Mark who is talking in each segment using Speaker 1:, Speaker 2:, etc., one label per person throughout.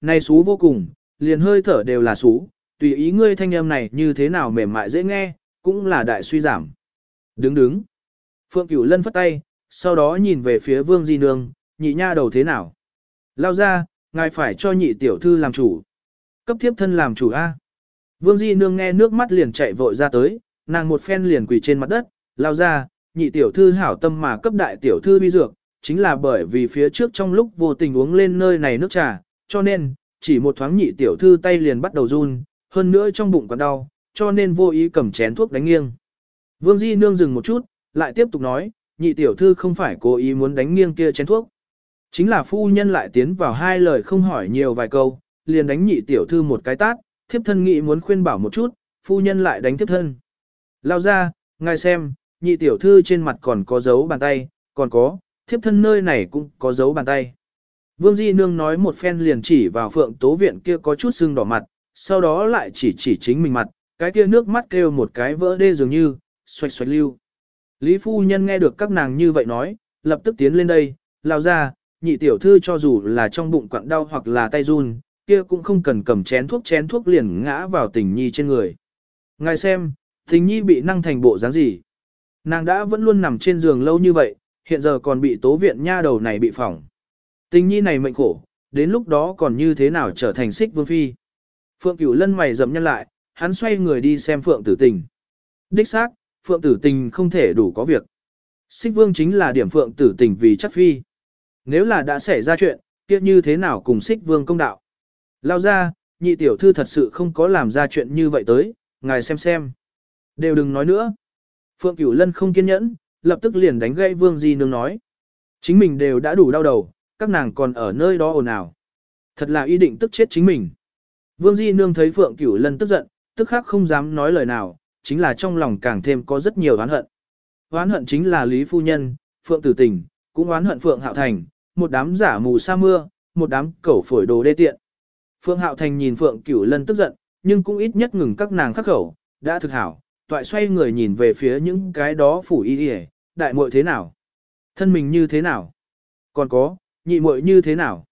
Speaker 1: Này xú vô cùng, liền hơi thở đều là xú, tùy ý ngươi thanh âm này như thế nào mềm mại dễ nghe, cũng là đại suy giảm. Đứng đứng. Phượng Cửu Lân phất tay, sau đó nhìn về phía Vương Di Nương, nhị nha đầu thế nào. Lao ra, ngài phải cho nhị tiểu thư làm chủ. Cấp thiếp thân làm chủ A. Vương Di Nương nghe nước mắt liền chạy vội ra tới, nàng một phen liền quỳ trên mặt đất, lao ra, nhị tiểu thư hảo tâm mà cấp đại tiểu thư bi dược, chính là bởi vì phía trước trong lúc vô tình uống lên nơi này nước trà, cho nên, chỉ một thoáng nhị tiểu thư tay liền bắt đầu run, hơn nữa trong bụng còn đau, cho nên vô ý cầm chén thuốc đánh nghiêng. Vương Di Nương dừng một chút, lại tiếp tục nói, nhị tiểu thư không phải cố ý muốn đánh nghiêng kia chén thuốc. Chính là phu nhân lại tiến vào hai lời không hỏi nhiều vài câu, liền đánh nhị tiểu thư một cái tát, thiếp thân nghĩ muốn khuyên bảo một chút, phu nhân lại đánh thiếp thân. Lao ra, ngài xem, nhị tiểu thư trên mặt còn có dấu bàn tay, còn có, thiếp thân nơi này cũng có dấu bàn tay. Vương Di Nương nói một phen liền chỉ vào phượng tố viện kia có chút sưng đỏ mặt, sau đó lại chỉ chỉ chính mình mặt, cái kia nước mắt kêu một cái vỡ đê dường như, xoạch xoạch lưu. Lý phu nhân nghe được các nàng như vậy nói, lập tức tiến lên đây, lao ra, nhị tiểu thư cho dù là trong bụng quặn đau hoặc là tay run, kia cũng không cần cầm chén thuốc chén thuốc liền ngã vào tình nhi trên người. Ngài xem, tình nhi bị năng thành bộ dáng gì? Nàng đã vẫn luôn nằm trên giường lâu như vậy, hiện giờ còn bị tố viện nha đầu này bị phỏng. Tình nhi này mệnh khổ, đến lúc đó còn như thế nào trở thành xích vương phi. Phượng cửu lân mày dầm nhân lại, hắn xoay người đi xem phượng tử tình. Đích xác, phượng tử tình không thể đủ có việc. Xích vương chính là điểm phượng tử tình vì chắc phi. Nếu là đã xảy ra chuyện, kia như thế nào cùng xích vương công đạo. Lao ra, nhị tiểu thư thật sự không có làm ra chuyện như vậy tới, ngài xem xem. Đều đừng nói nữa. Phượng Cửu Lân không kiên nhẫn, lập tức liền đánh gãy Vương Di Nương nói. Chính mình đều đã đủ đau đầu, các nàng còn ở nơi đó ồn ào. Thật là ý định tức chết chính mình. Vương Di Nương thấy Phượng Cửu Lân tức giận, tức khắc không dám nói lời nào, chính là trong lòng càng thêm có rất nhiều oán hận. Oán hận chính là Lý Phu Nhân, Phượng Tử Tình, cũng oán hận Phượng Hạo Thành, một đám giả mù sa mưa, một đám cẩu phổi đồ đê tiện. Phượng Hạo Thành nhìn Phượng Cửu Lân tức giận, nhưng cũng ít nhất ngừng các nàng khắc khẩu, đã thực hảo, toại xoay người nhìn về phía những cái đó phủ y y đại muội thế nào? Thân mình như thế nào? Còn có, nhị muội như thế nào?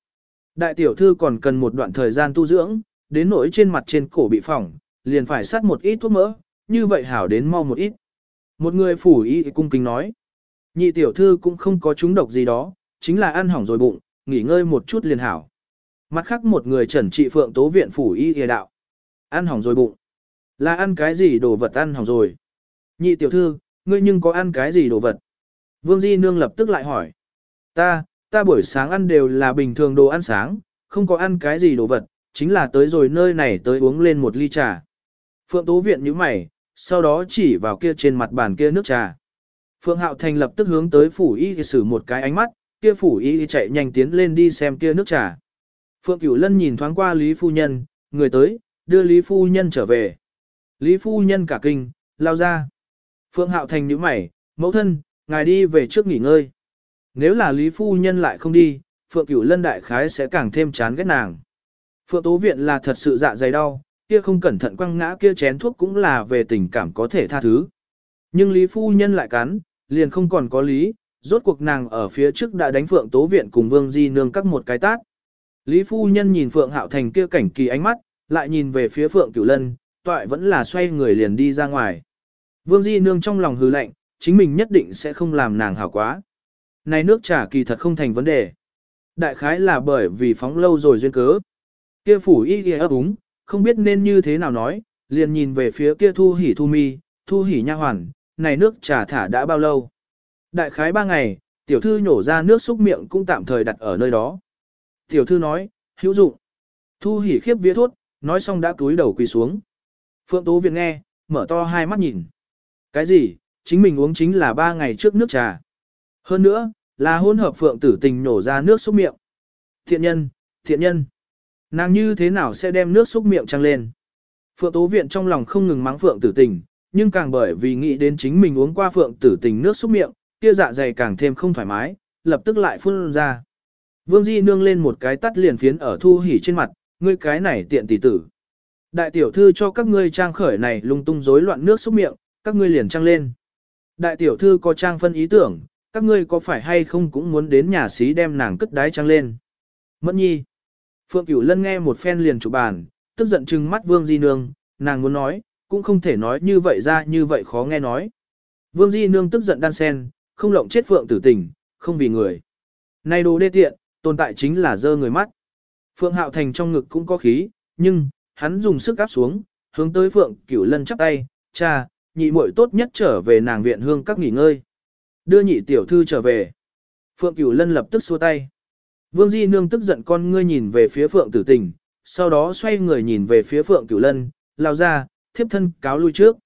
Speaker 1: Đại tiểu thư còn cần một đoạn thời gian tu dưỡng, đến nỗi trên mặt trên cổ bị phỏng, liền phải sát một ít thuốc mỡ, như vậy hảo đến mau một ít. Một người phủ y cung kính nói, nhị tiểu thư cũng không có trúng độc gì đó, chính là ăn hỏng rồi bụng, nghỉ ngơi một chút liền hảo. Mặt khác một người trần trị phượng tố viện phủ y y đạo. Ăn hỏng rồi bụng. Là ăn cái gì đồ vật ăn hỏng rồi? Nhị tiểu thư, ngươi nhưng có ăn cái gì đồ vật? Vương Di Nương lập tức lại hỏi. Ta, ta buổi sáng ăn đều là bình thường đồ ăn sáng, không có ăn cái gì đồ vật, chính là tới rồi nơi này tới uống lên một ly trà. Phượng Tố Viện như mày, sau đó chỉ vào kia trên mặt bàn kia nước trà. Phượng Hạo Thành lập tức hướng tới phủ y sử một cái ánh mắt, kia phủ y chạy nhanh tiến lên đi xem kia nước trà. Phượng Cửu Lân nhìn thoáng qua Lý Phu Nhân, người tới, đưa Lý Phu Nhân trở về. Lý Phu Nhân cả kinh, lao ra. Phượng Hạo Thành nhíu mày, mẫu thân, ngài đi về trước nghỉ ngơi. Nếu là Lý Phu Nhân lại không đi, Phượng Cửu Lân đại khái sẽ càng thêm chán ghét nàng. Phượng Tố Viện là thật sự dạ dày đau, kia không cẩn thận quăng ngã kia chén thuốc cũng là về tình cảm có thể tha thứ. Nhưng Lý Phu Nhân lại cắn, liền không còn có lý, rốt cuộc nàng ở phía trước đã đánh Phượng Tố Viện cùng Vương Di Nương các một cái tát. Lý Phu Nhân nhìn Phượng Hạo Thành kia cảnh kỳ ánh mắt, lại nhìn về phía Phượng Cửu Lân, toại vẫn là xoay người liền đi ra ngoài. Vương Di Nương trong lòng hừ lạnh, chính mình nhất định sẽ không làm nàng hảo quá. Này nước trà kỳ thật không thành vấn đề. Đại khái là bởi vì phóng lâu rồi duyên cớ. Kia phủ y kia ấp úng, không biết nên như thế nào nói, liền nhìn về phía kia thu hỉ thu mi, thu hỉ nha hoàn, này nước trà thả đã bao lâu. Đại khái ba ngày, tiểu thư nhổ ra nước xúc miệng cũng tạm thời đặt ở nơi đó. Tiểu thư nói, hữu dụng. Thu hỉ khiếp vía thốt, nói xong đã cúi đầu quỳ xuống. Phượng Tố Viện nghe, mở to hai mắt nhìn. Cái gì, chính mình uống chính là ba ngày trước nước trà. Hơn nữa, là hôn hợp Phượng tử tình nổ ra nước xúc miệng. Thiện nhân, thiện nhân. Nàng như thế nào sẽ đem nước xúc miệng trăng lên? Phượng Tố Viện trong lòng không ngừng mắng Phượng tử tình, nhưng càng bởi vì nghĩ đến chính mình uống qua Phượng tử tình nước xúc miệng, kia dạ dày càng thêm không thoải mái, lập tức lại phun ra. Vương Di nương lên một cái tắt liền phiến ở thu hỉ trên mặt, ngươi cái này tiện tỷ tử. Đại tiểu thư cho các ngươi trang khởi này lung tung rối loạn nước xúc miệng, các ngươi liền trang lên. Đại tiểu thư có trang phân ý tưởng, các ngươi có phải hay không cũng muốn đến nhà xí đem nàng cất đái trăng lên. Mẫn nhi. Phượng Cửu Lân nghe một phen liền chụp bàn, tức giận trừng mắt Vương Di Nương, nàng muốn nói, cũng không thể nói như vậy ra như vậy khó nghe nói. Vương Di Nương tức giận đan sen, không lộng chết Phượng tử tình, không vì người. Này đồ đê tiện, tồn tại chính là dơ người mắt. Phượng Hạo Thành trong ngực cũng có khí, nhưng, hắn dùng sức áp xuống, hướng tới Phượng Cửu Lân chắp tay, cha, nhị muội tốt nhất trở về nàng viện hương các nghỉ ngơi. Đưa nhị tiểu thư trở về. Phượng Cửu Lân lập tức xua tay. Vương Di Nương tức giận con ngươi nhìn về phía Phượng Tử Tình, sau đó xoay người nhìn về phía Phượng Cửu Lân, lao ra, thiếp thân cáo lui trước.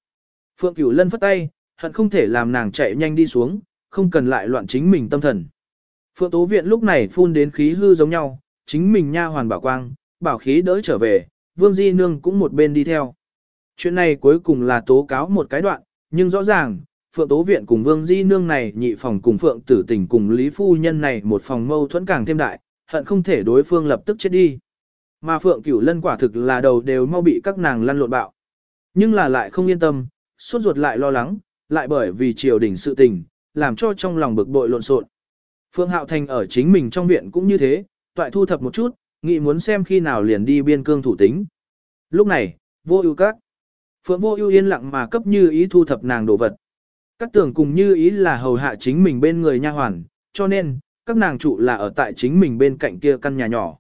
Speaker 1: Phượng Cửu Lân phất tay, hận không thể làm nàng chạy nhanh đi xuống, không cần lại loạn chính mình tâm thần. Phượng Tố Viện lúc này phun đến khí hư giống nhau, chính mình nha hoàn bảo quang, bảo khí đỡ trở về, Vương Di Nương cũng một bên đi theo. Chuyện này cuối cùng là tố cáo một cái đoạn, nhưng rõ ràng, Phượng Tố Viện cùng Vương Di Nương này nhị phòng cùng Phượng Tử Tình cùng Lý Phu Nhân này một phòng mâu thuẫn càng thêm đại, hận không thể đối phương lập tức chết đi. Mà Phượng Cửu Lân quả thực là đầu đều mau bị các nàng lăn lộn bạo. Nhưng là lại không yên tâm, suốt ruột lại lo lắng, lại bởi vì triều đình sự tình, làm cho trong lòng bực bội lộn xộn. Phượng Hạo Thành ở chính mình trong viện cũng như thế, toại thu thập một chút, nghĩ muốn xem khi nào liền đi biên cương thủ tính. Lúc này, vô ưu các. Phượng vô ưu yên lặng mà cấp như ý thu thập nàng đồ vật. Các tưởng cùng như ý là hầu hạ chính mình bên người nha hoàn, cho nên, các nàng trụ là ở tại chính mình bên cạnh kia căn nhà nhỏ.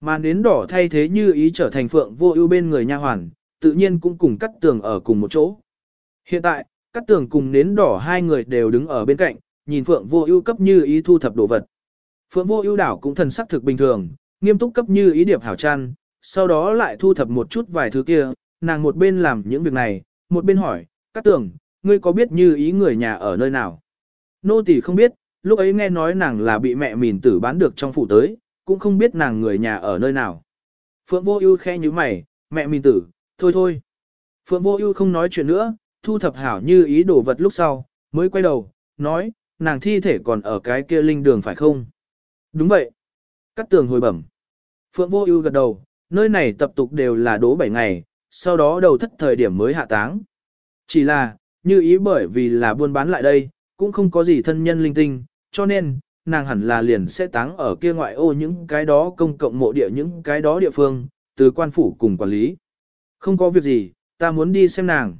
Speaker 1: Mà nến đỏ thay thế như ý trở thành phượng vô ưu bên người nha hoàn, tự nhiên cũng cùng cắt tường ở cùng một chỗ. Hiện tại, cắt tường cùng nến đỏ hai người đều đứng ở bên cạnh, nhìn phượng vô ưu cấp như ý thu thập đồ vật. Phượng vô ưu đảo cũng thần sắc thực bình thường, nghiêm túc cấp như ý điệp hảo chăn, sau đó lại thu thập một chút vài thứ kia, nàng một bên làm những việc này, một bên hỏi, cắt tường, ngươi có biết như ý người nhà ở nơi nào? Nô tỳ không biết, lúc ấy nghe nói nàng là bị mẹ mìn tử bán được trong phủ tới, cũng không biết nàng người nhà ở nơi nào. Phượng vô ưu khe như mày, mẹ mìn tử, thôi thôi. Phượng vô ưu không nói chuyện nữa, thu thập hảo như ý đồ vật lúc sau, mới quay đầu, nói, nàng thi thể còn ở cái kia linh đường phải không? Đúng vậy. Cắt tường hồi bẩm. Phượng vô ưu gật đầu, nơi này tập tục đều là đố 7 ngày, sau đó đầu thất thời điểm mới hạ táng. Chỉ là, như ý bởi vì là buôn bán lại đây, cũng không có gì thân nhân linh tinh, cho nên, nàng hẳn là liền sẽ táng ở kia ngoại ô những cái đó công cộng mộ địa những cái đó địa phương, từ quan phủ cùng quản lý. Không có việc gì, ta muốn đi xem nàng.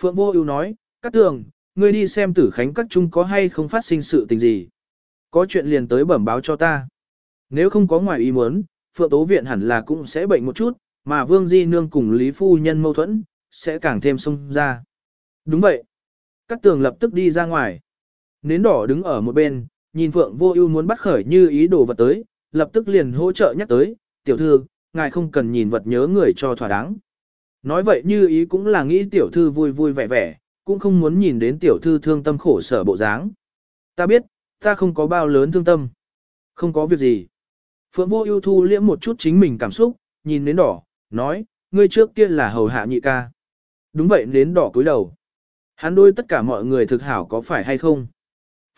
Speaker 1: Phượng Vô Ưu nói, Cát Tường, ngươi đi xem Tử Khánh các trung có hay không phát sinh sự tình gì. Có chuyện liền tới bẩm báo cho ta. Nếu không có ngoài ý muốn, Phượng Tố viện hẳn là cũng sẽ bệnh một chút, mà Vương Di nương cùng Lý phu nhân mâu thuẫn, sẽ càng thêm xung ra. Đúng vậy. Cát Tường lập tức đi ra ngoài. Nến đỏ đứng ở một bên, nhìn Phượng Vô Ưu muốn bắt khởi như ý đồ vật tới, lập tức liền hỗ trợ nhắc tới, "Tiểu thư, ngài không cần nhìn vật nhớ người cho thỏa đáng." Nói vậy như ý cũng là nghĩ tiểu thư vui vui vẻ vẻ, cũng không muốn nhìn đến tiểu thư thương tâm khổ sở bộ dáng. Ta biết, ta không có bao lớn thương tâm. Không có việc gì. Phượng vô ưu thu liễm một chút chính mình cảm xúc, nhìn nến đỏ, nói, ngươi trước kia là hầu hạ nhị ca. Đúng vậy nến đỏ cúi đầu. Hắn đôi tất cả mọi người thực hảo có phải hay không?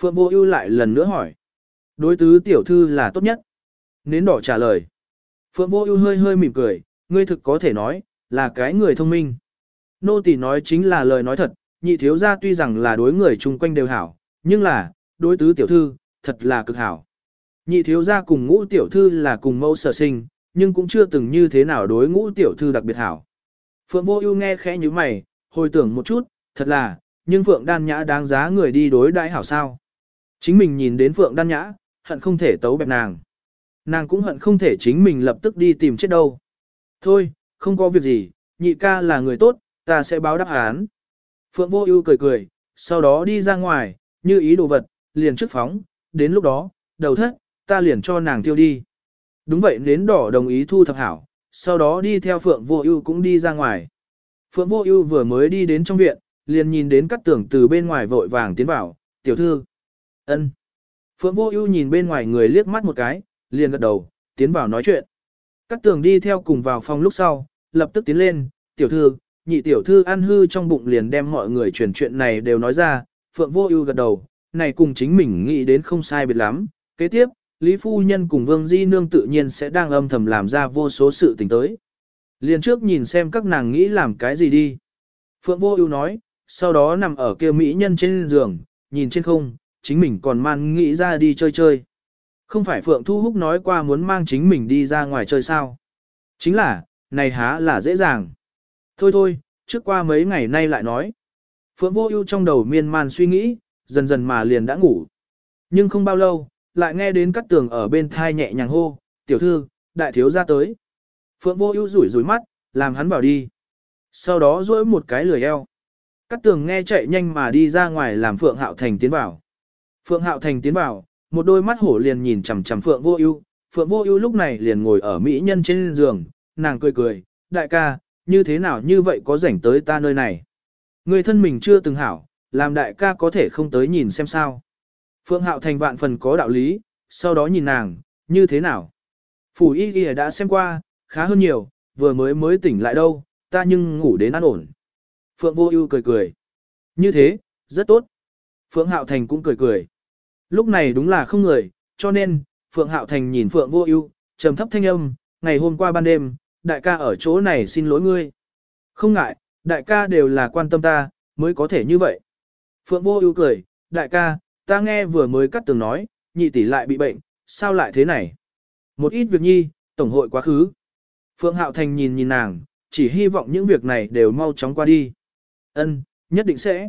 Speaker 1: Phượng vô ưu lại lần nữa hỏi. Đối tứ tiểu thư là tốt nhất. Nến đỏ trả lời. Phượng vô ưu hơi hơi mỉm cười, ngươi thực có thể nói, là cái người thông minh. Nô tỳ nói chính là lời nói thật, nhị thiếu gia tuy rằng là đối người chung quanh đều hảo, nhưng là, đối tứ tiểu thư, thật là cực hảo. Nhị thiếu gia cùng ngũ tiểu thư là cùng mẫu sở sinh, nhưng cũng chưa từng như thế nào đối ngũ tiểu thư đặc biệt hảo. Phượng vô ưu nghe khẽ như mày, hồi tưởng một chút, thật là, nhưng Phượng đan nhã đáng giá người đi đối đãi hảo sao. Chính mình nhìn đến Phượng đan nhã, hận không thể tấu bẹp nàng. Nàng cũng hận không thể chính mình lập tức đi tìm chết đâu. Thôi, không có việc gì, nhị ca là người tốt, ta sẽ báo đáp án. Phượng vô ưu cười cười, sau đó đi ra ngoài, như ý đồ vật, liền trước phóng, đến lúc đó, đầu thất, ta liền cho nàng tiêu đi. Đúng vậy nến đỏ đồng ý thu thập hảo, sau đó đi theo Phượng vô ưu cũng đi ra ngoài. Phượng vô ưu vừa mới đi đến trong viện, liền nhìn đến các tưởng từ bên ngoài vội vàng tiến vào, tiểu thư. ân. Phượng vô ưu nhìn bên ngoài người liếc mắt một cái, liền gật đầu, tiến vào nói chuyện. Các tường đi theo cùng vào phòng lúc sau, lập tức tiến lên, tiểu thư, nhị tiểu thư ăn hư trong bụng liền đem mọi người truyền chuyện này đều nói ra, phượng vô ưu gật đầu, này cùng chính mình nghĩ đến không sai biệt lắm. Kế tiếp, Lý Phu Nhân cùng Vương Di Nương tự nhiên sẽ đang âm thầm làm ra vô số sự tình tới. Liền trước nhìn xem các nàng nghĩ làm cái gì đi. Phượng vô ưu nói, sau đó nằm ở kia mỹ nhân trên giường, nhìn trên không, chính mình còn man nghĩ ra đi chơi chơi. Không phải Phượng Thu Húc nói qua muốn mang chính mình đi ra ngoài chơi sao. Chính là, này há là dễ dàng. Thôi thôi, trước qua mấy ngày nay lại nói. Phượng Vô Ưu trong đầu miên man suy nghĩ, dần dần mà liền đã ngủ. Nhưng không bao lâu, lại nghe đến cắt tường ở bên thai nhẹ nhàng hô, tiểu thư, đại thiếu gia tới. Phượng Vô Ưu rủi rủi mắt, làm hắn bảo đi. Sau đó duỗi một cái lười eo. Cát tường nghe chạy nhanh mà đi ra ngoài làm Phượng Hạo Thành tiến vào. Phượng Hạo Thành tiến vào, một đôi mắt hổ liền nhìn chằm chằm Phượng Vô Ưu. Phượng Vô Ưu lúc này liền ngồi ở mỹ nhân trên giường, nàng cười cười, "Đại ca, như thế nào như vậy có rảnh tới ta nơi này?" Người thân mình chưa từng hảo, làm đại ca có thể không tới nhìn xem sao. Phượng Hạo Thành vạn phần có đạo lý, sau đó nhìn nàng, như thế nào? Phủ y y đã xem qua, khá hơn nhiều, vừa mới mới tỉnh lại đâu, ta nhưng ngủ đến an ổn. Phượng Vô Ưu cười cười. Như thế, rất tốt. Phượng Hạo Thành cũng cười cười. Lúc này đúng là không người, cho nên, Phượng Hạo Thành nhìn Phượng Vô Ưu, trầm thấp thanh âm, ngày hôm qua ban đêm, đại ca ở chỗ này xin lỗi ngươi. Không ngại, đại ca đều là quan tâm ta, mới có thể như vậy. Phượng Vô Ưu cười, đại ca, ta nghe vừa mới cắt tường nói, nhị tỷ lại bị bệnh, sao lại thế này? Một ít việc nhi, tổng hội quá khứ. Phượng Hạo Thành nhìn nhìn nàng, chỉ hy vọng những việc này đều mau chóng qua đi. Ân, nhất định sẽ.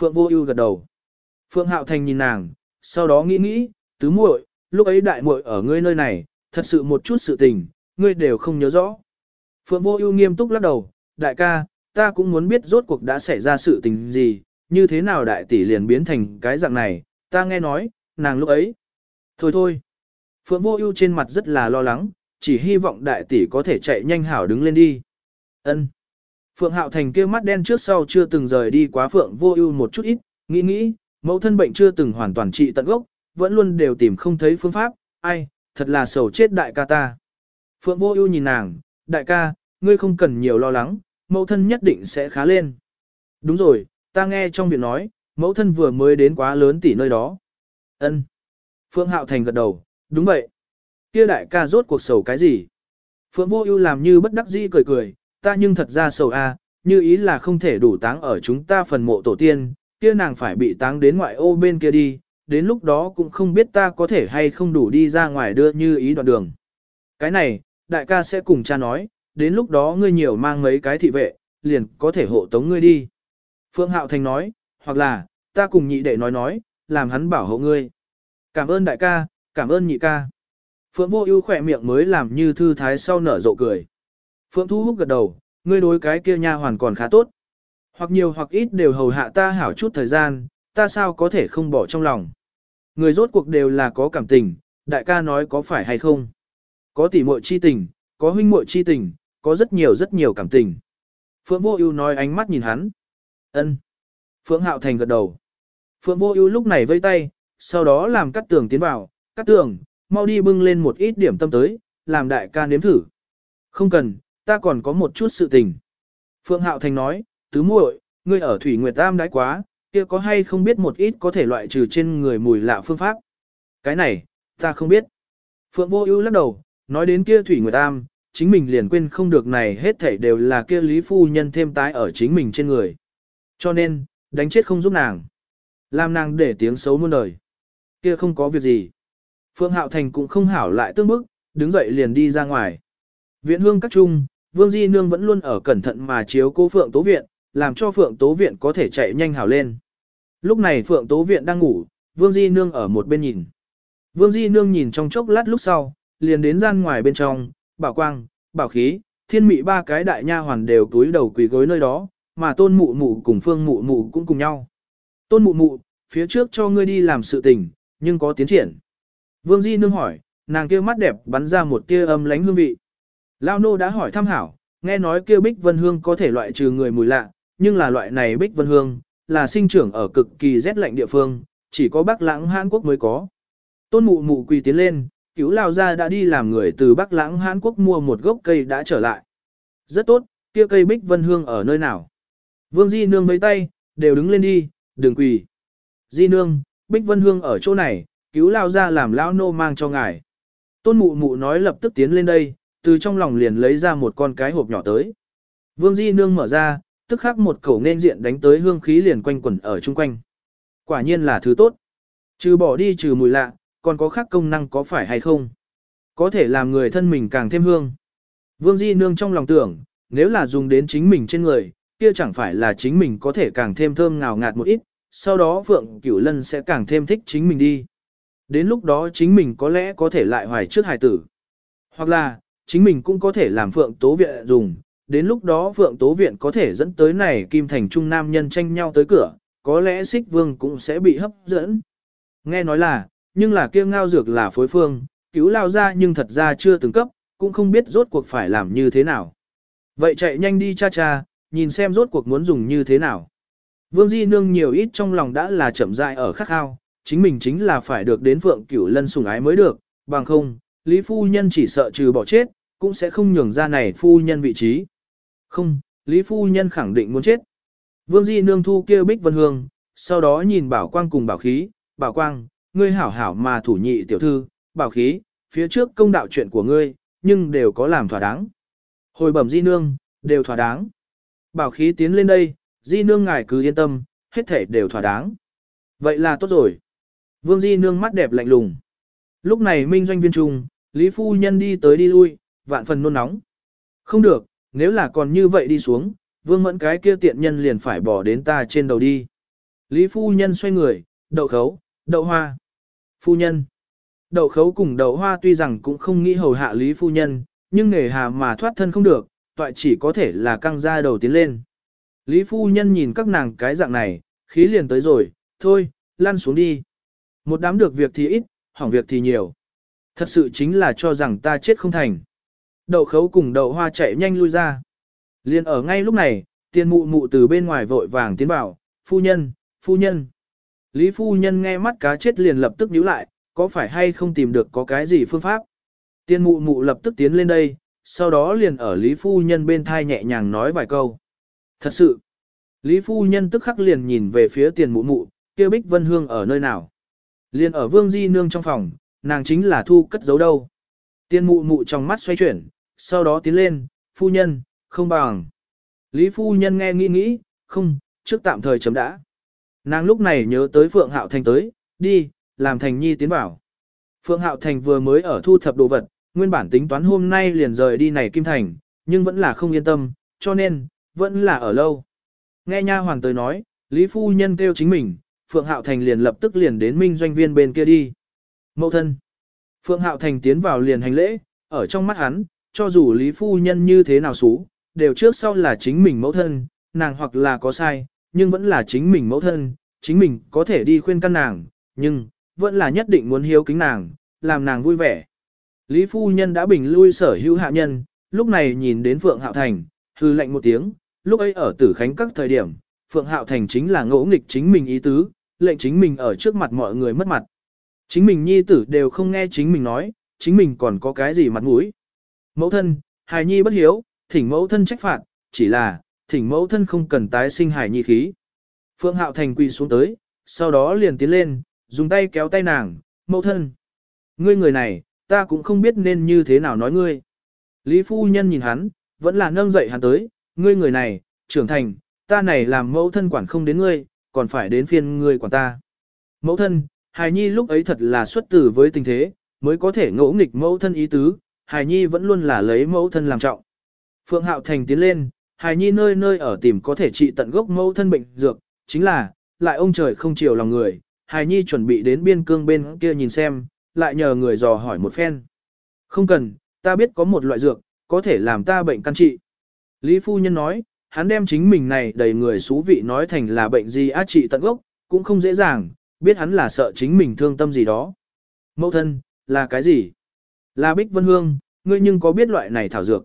Speaker 1: Phượng Vô Ưu gật đầu. Phượng Hạo Thành nhìn nàng, sau đó nghĩ nghĩ, tứ muội, lúc ấy đại muội ở ngươi nơi này, thật sự một chút sự tình, ngươi đều không nhớ rõ. Phượng Vô Ưu nghiêm túc lắc đầu, đại ca, ta cũng muốn biết rốt cuộc đã xảy ra sự tình gì, như thế nào đại tỷ liền biến thành cái dạng này, ta nghe nói, nàng lúc ấy. Thôi thôi. Phượng Vô Ưu trên mặt rất là lo lắng, chỉ hy vọng đại tỷ có thể chạy nhanh hảo đứng lên đi. Ân. Phượng Hạo Thành kia mắt đen trước sau chưa từng rời đi quá Phượng Vô Ưu một chút ít, nghĩ nghĩ, mẫu thân bệnh chưa từng hoàn toàn trị tận gốc, vẫn luôn đều tìm không thấy phương pháp, ai, thật là sầu chết đại ca ta. Phượng Vô Ưu nhìn nàng, đại ca, ngươi không cần nhiều lo lắng, mẫu thân nhất định sẽ khá lên. Đúng rồi, ta nghe trong viện nói, mẫu thân vừa mới đến quá lớn tỷ nơi đó. Ân. Phượng Hạo Thành gật đầu, đúng vậy. Kia đại ca rốt cuộc sầu cái gì? Phượng Vô Ưu làm như bất đắc dĩ cười cười, ta nhưng thật ra sầu a, như ý là không thể đủ táng ở chúng ta phần mộ tổ tiên, kia nàng phải bị táng đến ngoại ô bên kia đi, đến lúc đó cũng không biết ta có thể hay không đủ đi ra ngoài đưa như ý đoạn đường. Cái này, đại ca sẽ cùng cha nói, đến lúc đó ngươi nhiều mang mấy cái thị vệ, liền có thể hộ tống ngươi đi. Phương Hạo Thành nói, hoặc là, ta cùng nhị đệ nói nói, làm hắn bảo hộ ngươi. Cảm ơn đại ca, cảm ơn nhị ca. Phượng Vô Ưu khỏe miệng mới làm như thư thái sau nở rộ cười. Phượng Thu Húc gật đầu, ngươi đối cái kia nha hoàn còn khá tốt. Hoặc nhiều hoặc ít đều hầu hạ ta hảo chút thời gian, ta sao có thể không bỏ trong lòng. Người rốt cuộc đều là có cảm tình, đại ca nói có phải hay không. Có tỷ muội chi tình, có huynh muội chi tình, có rất nhiều rất nhiều cảm tình. Phượng Vô Ưu nói ánh mắt nhìn hắn. Ân. Phượng Hạo Thành gật đầu. Phượng Vô Ưu lúc này vây tay, sau đó làm cắt tường tiến vào, cắt tường, mau đi bưng lên một ít điểm tâm tới, làm đại ca nếm thử. Không cần, ta còn có một chút sự tình. Phượng Hạo Thành nói, tứ muội, ngươi ở Thủy Nguyệt Tam đãi quá, kia có hay không biết một ít có thể loại trừ trên người mùi lạ phương pháp. Cái này, ta không biết. Phượng Vô Ưu lắc đầu, nói đến kia Thủy Nguyệt Tam, chính mình liền quên không được này hết thảy đều là kia Lý Phu Nhân thêm tái ở chính mình trên người. Cho nên, đánh chết không giúp nàng. Làm nàng để tiếng xấu muôn đời. Kia không có việc gì. Phượng Hạo Thành cũng không hảo lại tương bức, đứng dậy liền đi ra ngoài. Viện hương các trung, Vương Di Nương vẫn luôn ở cẩn thận mà chiếu cố Phượng Tố Viện, làm cho Phượng Tố Viện có thể chạy nhanh hảo lên. Lúc này Phượng Tố Viện đang ngủ, Vương Di Nương ở một bên nhìn. Vương Di Nương nhìn trong chốc lát lúc sau, liền đến gian ngoài bên trong, bảo quang, bảo khí, thiên mị ba cái đại nha hoàn đều túi đầu quỳ gối nơi đó, mà tôn mụ mụ cùng phương mụ mụ cũng cùng nhau. Tôn mụ mụ, phía trước cho ngươi đi làm sự tình, nhưng có tiến triển. Vương Di Nương hỏi, nàng kia mắt đẹp bắn ra một tia âm lánh hương vị. Lao nô đã hỏi thăm hảo, nghe nói kia bích vân hương có thể loại trừ người mùi lạ, nhưng là loại này bích vân hương, là sinh trưởng ở cực kỳ rét lạnh địa phương, chỉ có Bắc Lãng Hàn Quốc mới có. Tôn mụ mụ quỳ tiến lên, cứu Lao gia đã đi làm người từ Bắc Lãng Hàn Quốc mua một gốc cây đã trở lại. Rất tốt, kia cây bích vân hương ở nơi nào? Vương Di Nương mấy tay, đều đứng lên đi, đừng quỳ. Di Nương, bích vân hương ở chỗ này, cứu Lao gia làm Lão nô mang cho ngài. Tôn mụ mụ nói lập tức tiến lên đây, từ trong lòng liền lấy ra một con cái hộp nhỏ tới. Vương Di Nương mở ra, tức khắc một khẩu nên diện đánh tới hương khí liền quanh quẩn ở chung quanh. Quả nhiên là thứ tốt. Trừ bỏ đi trừ mùi lạ, còn có khác công năng có phải hay không? Có thể làm người thân mình càng thêm hương. Vương Di Nương trong lòng tưởng, nếu là dùng đến chính mình trên người, kia chẳng phải là chính mình có thể càng thêm thơm ngào ngạt một ít, sau đó Phượng Cửu Lân sẽ càng thêm thích chính mình đi. Đến lúc đó chính mình có lẽ có thể lại hoài trước hài tử. Hoặc là, chính mình cũng có thể làm Phượng Tố Viện dùng, đến lúc đó Phượng Tố Viện có thể dẫn tới này Kim Thành Trung Nam nhân tranh nhau tới cửa, có lẽ xích vương cũng sẽ bị hấp dẫn. Nghe nói là, nhưng là kia ngao dược là phối phương, cứu lao ra nhưng thật ra chưa từng cấp, cũng không biết rốt cuộc phải làm như thế nào. Vậy chạy nhanh đi cha cha, nhìn xem rốt cuộc muốn dùng như thế nào. Vương Di Nương nhiều ít trong lòng đã là chậm dại ở khắc khao, chính mình chính là phải được đến Phượng Cửu Lân sủng ái mới được, bằng không, Lý Phu Nhân chỉ sợ trừ bỏ chết, cũng sẽ không nhường ra này Phu Nhân vị trí. Không, Lý Phu Nhân khẳng định muốn chết. Vương Di Nương thu kia Bích Vân Hương, sau đó nhìn Bảo Quang cùng Bảo Khí, Bảo Quang, ngươi hảo hảo mà thủ nhị tiểu thư, Bảo Khí, phía trước công đạo chuyện của ngươi, nhưng đều có làm thỏa đáng. Hồi bẩm Di Nương, đều thỏa đáng. Bảo Khí tiến lên đây, Di Nương ngài cứ yên tâm, hết thể đều thỏa đáng. Vậy là tốt rồi. Vương Di Nương mắt đẹp lạnh lùng. Lúc này Minh Doanh viên trung, Lý Phu Nhân đi tới đi lui, vạn phần nôn nóng. Không được, nếu là còn như vậy đi xuống, Vương Mẫn cái kia tiện nhân liền phải bỏ đến ta trên đầu đi. Lý Phu Nhân xoay người, đậu khấu, đậu hoa. Phu Nhân. Đậu khấu cùng đậu hoa tuy rằng cũng không nghĩ hầu hạ Lý Phu Nhân, nhưng nghề hà mà thoát thân không được, toại chỉ có thể là căng ra đầu tiến lên. Lý Phu Nhân nhìn các nàng cái dạng này, khí liền tới rồi, thôi, lăn xuống đi. Một đám được việc thì ít, hỏng việc thì nhiều. Thật sự chính là cho rằng ta chết không thành. Đậu khấu cùng đậu hoa chạy nhanh lui ra. Liên ở ngay lúc này, tiền mụ mụ từ bên ngoài vội vàng tiến vào, phu nhân, phu nhân. Lý phu nhân nghe mắt cá chết liền lập tức nhíu lại, có phải hay không tìm được có cái gì phương pháp. tiên mụ mụ lập tức tiến lên đây, sau đó liền ở Lý phu nhân bên thai nhẹ nhàng nói vài câu. Thật sự, Lý phu nhân tức khắc liền nhìn về phía tiền mụ mụ, kia Bích Vân Hương ở nơi nào. Liền ở Vương Di Nương trong phòng, nàng chính là thu cất giấu đâu. tiên mụ mụ trong mắt xoay chuyển, sau đó tiến lên, phu nhân, không bằng. Lý phu nhân nghe nghĩ nghĩ, không, trước tạm thời chấm đã. Nàng lúc này nhớ tới Phượng Hạo Thành tới, đi, làm Thành Nhi tiến vào. Phượng Hạo Thành vừa mới ở thu thập đồ vật, nguyên bản tính toán hôm nay liền rời đi này Kim Thành, nhưng vẫn là không yên tâm, cho nên, vẫn là ở lâu. Nghe nha hoàng tới nói, Lý Phu Nhân kêu chính mình, Phượng Hạo Thành liền lập tức liền đến minh doanh viên bên kia đi. Mậu thân. Phượng Hạo Thành tiến vào liền hành lễ, ở trong mắt hắn, cho dù Lý Phu Nhân như thế nào xú, đều trước sau là chính mình mẫu thân, nàng hoặc là có sai, nhưng vẫn là chính mình mẫu thân, chính mình có thể đi khuyên căn nàng, nhưng, vẫn là nhất định muốn hiếu kính nàng, làm nàng vui vẻ. Lý Phu Nhân đã bình lui sở hữu hạ nhân, lúc này nhìn đến Phượng Hạo Thành, hư lệnh một tiếng, lúc ấy ở tử khánh các thời điểm, Phượng Hạo Thành chính là ngỗ nghịch chính mình ý tứ, lệnh chính mình ở trước mặt mọi người mất mặt. Chính mình nhi tử đều không nghe chính mình nói, chính mình còn có cái gì mặt mũi. Mẫu thân, hài nhi bất hiếu, thỉnh mẫu thân trách phạt, chỉ là, thỉnh mẫu thân không cần tái sinh hài nhi khí. Phượng Hạo Thành quỳ xuống tới, sau đó liền tiến lên, dùng tay kéo tay nàng, mẫu thân. Ngươi người này, ta cũng không biết nên như thế nào nói ngươi. Lý phu nhân nhìn hắn, vẫn là nâng dậy hắn tới, ngươi người này, trưởng thành, ta này làm mẫu thân quản không đến ngươi, còn phải đến phiên ngươi quản ta. Mẫu thân, hài nhi lúc ấy thật là xuất tử với tình thế, mới có thể ngỗ nghịch mẫu thân ý tứ, Hải nhi vẫn luôn là lấy mẫu thân làm trọng. Phượng Hạo Thành tiến lên, Hải nhi nơi nơi ở tìm có thể trị tận gốc mẫu thân bệnh dược, chính là, lại ông trời không chiều lòng người, Hải nhi chuẩn bị đến biên cương bên kia nhìn xem, lại nhờ người dò hỏi một phen. Không cần, ta biết có một loại dược, có thể làm ta bệnh căn trị. Lý Phu Nhân nói, hắn đem chính mình này đầy người xú vị nói thành là bệnh gì á trị tận gốc, cũng không dễ dàng, biết hắn là sợ chính mình thương tâm gì đó. Mẫu thân, là cái gì? Là Bích Vân Hương, ngươi nhưng có biết loại này thảo dược?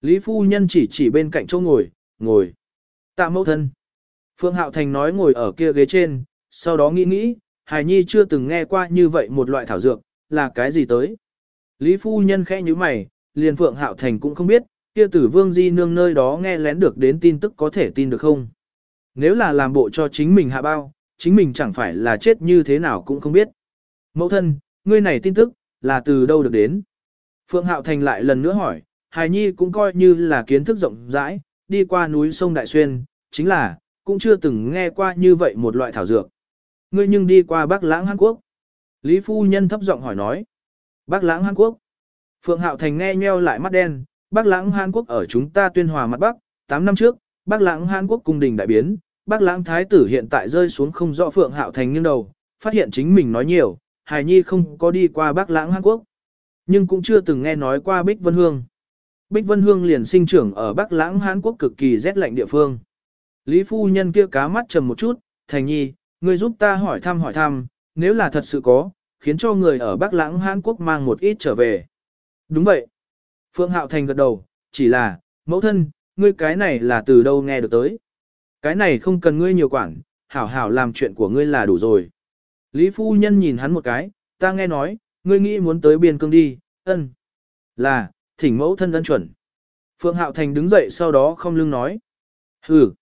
Speaker 1: Lý Phu Nhân chỉ chỉ bên cạnh chỗ ngồi, ngồi. Tạ mẫu thân. Phương Hạo Thành nói ngồi ở kia ghế trên, sau đó nghĩ nghĩ, Hải Nhi chưa từng nghe qua như vậy một loại thảo dược, là cái gì tới? Lý Phu Nhân khẽ như mày, liền Phượng Hạo Thành cũng không biết, kia tử vương di nương nơi đó nghe lén được đến tin tức có thể tin được không? Nếu là làm bộ cho chính mình hạ bao, chính mình chẳng phải là chết như thế nào cũng không biết. Mẫu thân, ngươi này tin tức, là từ đâu được đến? Phượng Hạo Thành lại lần nữa hỏi, Hài Nhi cũng coi như là kiến thức rộng rãi, đi qua núi sông Đại Xuyên, chính là, cũng chưa từng nghe qua như vậy một loại thảo dược. Ngươi nhưng đi qua Bắc Lãng Hàn Quốc. Lý phu nhân thấp giọng hỏi nói. Bắc lãng Hàn Quốc. Phượng Hạo Thành nghe nheo lại mắt đen, Bắc lãng Hàn Quốc ở chúng ta tuyên hòa mặt Bắc, 8 năm trước, Bắc lãng Hàn Quốc cung đình đại biến, Bắc lãng thái tử hiện tại rơi xuống không rõ Phượng Hạo Thành nghiêng đầu, phát hiện chính mình nói nhiều, Hải Nhi không có đi qua Bắc lãng Hàn Quốc, nhưng cũng chưa từng nghe nói qua Bích Vân Hương. Bích Vân Hương liền sinh trưởng ở Bắc Lãng Hán Quốc cực kỳ rét lạnh địa phương. Lý phu nhân kia cá mắt trầm một chút, Thành Nhi, ngươi giúp ta hỏi thăm hỏi thăm, nếu là thật sự có, khiến cho người ở Bắc Lãng Hán Quốc mang một ít trở về. Đúng vậy. Phương Hạo Thành gật đầu, chỉ là, mẫu thân, ngươi cái này là từ đâu nghe được tới. Cái này không cần ngươi nhiều quản, hảo hảo làm chuyện của ngươi là đủ rồi. Lý phu nhân nhìn hắn một cái, ta nghe nói, ngươi nghĩ muốn tới biên cương đi, ân. Là, thỉnh mẫu thân ân chuẩn. Phượng Hạo Thành đứng dậy sau đó không lưng nói. Hừ.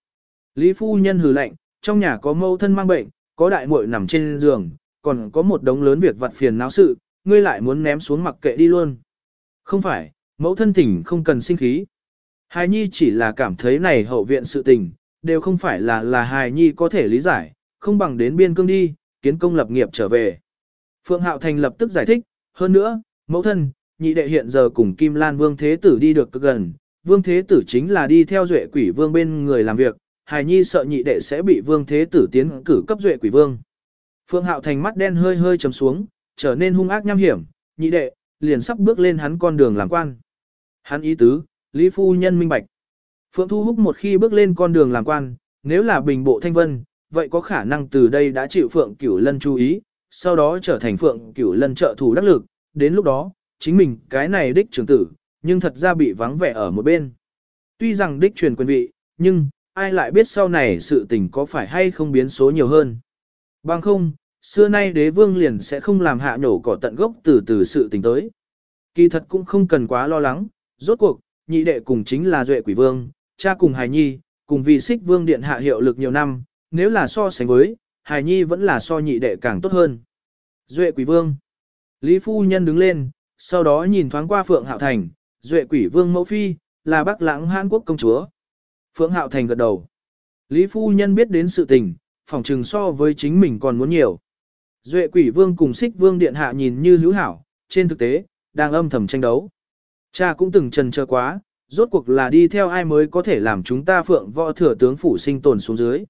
Speaker 1: Lý phu nhân hừ lạnh, trong nhà có mẫu thân mang bệnh, có đại muội nằm trên giường, còn có một đống lớn việc vặt phiền não sự, ngươi lại muốn ném xuống mặc kệ đi luôn. Không phải, mẫu thân thỉnh không cần sinh khí. Hài Nhi chỉ là cảm thấy này hậu viện sự tình, đều không phải là là Hài Nhi có thể lý giải, không bằng đến biên cương đi, kiến công lập nghiệp trở về. Phượng Hạo Thành lập tức giải thích, hơn nữa, mẫu thân, nhị đệ hiện giờ cùng Kim Lan Vương Thế Tử đi được cực gần, Vương Thế Tử chính là đi theo duệ quỷ vương bên người làm việc, Hài Nhi sợ nhị đệ sẽ bị Vương Thế Tử tiến cử cấp duệ quỷ vương. Phượng Hạo Thành mắt đen hơi hơi trầm xuống, trở nên hung ác nham hiểm, nhị đệ, liền sắp bước lên hắn con đường làm quan. Hắn ý tứ, Lý Phu Nhân minh bạch. Phượng Thu Húc một khi bước lên con đường làm quan, nếu là bình bộ thanh vân, vậy có khả năng từ đây đã chịu Phượng Cửu Lân chú ý, sau đó trở thành Phượng Cửu Lân trợ thủ đắc lực, đến lúc đó, chính mình cái này đích trưởng tử, nhưng thật ra bị vắng vẻ ở một bên. Tuy rằng đích truyền quyền vị, nhưng, ai lại biết sau này sự tình có phải hay không biến số nhiều hơn. Bằng không, xưa nay đế vương liền sẽ không làm hạ nổ cỏ tận gốc từ từ sự tình tới. Kỳ thật cũng không cần quá lo lắng, rốt cuộc, nhị đệ cùng chính là duệ quỷ vương, cha cùng hài nhi, cùng vì xích vương điện hạ hiệu lực nhiều năm, nếu là so sánh với, hài nhi vẫn là so nhị đệ càng tốt hơn. Duệ quỷ vương. Lý phu nhân đứng lên, sau đó nhìn thoáng qua Phượng Hạo Thành, duệ quỷ vương mẫu phi, là bác lãng Hàn Quốc công chúa. Phượng Hạo Thành gật đầu. Lý phu nhân biết đến sự tình, phỏng trừng so với chính mình còn muốn nhiều. Duệ quỷ vương cùng xích vương điện hạ nhìn như hữu hảo, trên thực tế, đang âm thầm tranh đấu. Cha cũng từng trần chờ quá, rốt cuộc là đi theo ai mới có thể làm chúng ta phượng võ thừa tướng phủ sinh tồn xuống dưới.